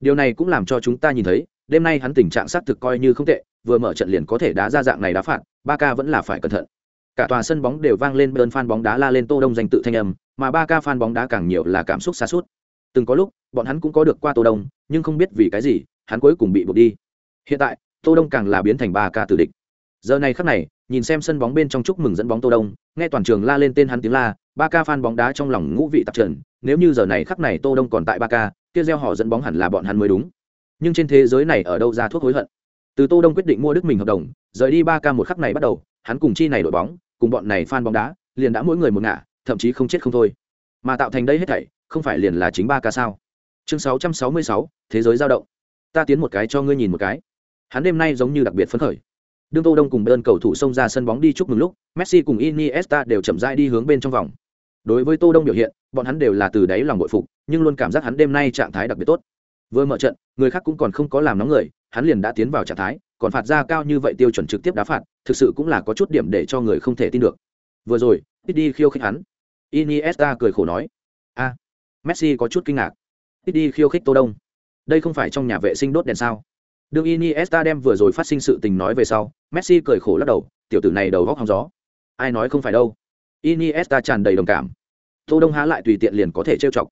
Điều này cũng làm cho chúng ta nhìn thấy, đêm nay hắn tình trạng xác thực coi như không tệ, vừa mở trận liền có thể đá ra dạng này đá phạt, ba ca vẫn là phải cẩn thận. Cả tòa sân bóng đều vang lên bên fan bóng đá la lên tô đông danh tự thanh âm, mà ba ca fan bóng đá càng nhiều là cảm xúc xa suốt. Từng có lúc, bọn hắn cũng có được qua tô đông, nhưng không biết vì cái gì hắn cuối cùng bị buộc đi. Hiện tại tô đông càng là biến thành ba ca tử địch. Giờ này khắc này nhìn xem sân bóng bên trong chúc mừng dẫn bóng tô đông nghe toàn trường la lên tên hắn tiếng la ba ca fan bóng đá trong lòng ngũ vị tạp trần. Nếu như giờ này khắc này tô đông còn tại ba ca kia gieo họ dẫn bóng hẳn là bọn hắn mới đúng. Nhưng trên thế giới này ở đâu ra thuốc hối hận? Từ tô đông quyết định mua đức mình hợp đồng rời đi ba ca một khắc này bắt đầu hắn cùng chi này đội bóng cùng bọn này fan bóng đá liền đã mỗi người một ngả thậm chí không chết không thôi. Mà tạo thành đây hết thảy không phải liền là chính ba ca sao? Chương 666, thế giới dao động ta tiến một cái cho ngươi nhìn một cái. Hắn đêm nay giống như đặc biệt phấn khởi. Đương tô đông cùng bên cầu thủ xông ra sân bóng đi chúc mừng lúc, messi cùng iniesta đều chậm rãi đi hướng bên trong vòng. Đối với tô đông biểu hiện, bọn hắn đều là từ đáy lòng bội phục, nhưng luôn cảm giác hắn đêm nay trạng thái đặc biệt tốt. Vừa mở trận, người khác cũng còn không có làm nóng người, hắn liền đã tiến vào trạng thái, còn phạt ra cao như vậy tiêu chuẩn trực tiếp đá phạt, thực sự cũng là có chút điểm để cho người không thể tin được. Vừa rồi ít đi khiêu khích hắn. Iniesta cười khổ nói, a, messi có chút kinh ngạc. Ít đi khiêu khích tô đông đây không phải trong nhà vệ sinh đốt đèn sao? Đương iniesta đem vừa rồi phát sinh sự tình nói về sau, messi cười khổ lắc đầu, tiểu tử này đầu góc hóng gió. Ai nói không phải đâu? Iniesta tràn đầy đồng cảm. Tô đông há lại tùy tiện liền có thể trêu chọc.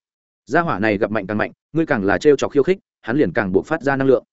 Gia hỏa này gặp mạnh càng mạnh, ngươi càng là trêu chọc khiêu khích, hắn liền càng buộc phát ra năng lượng.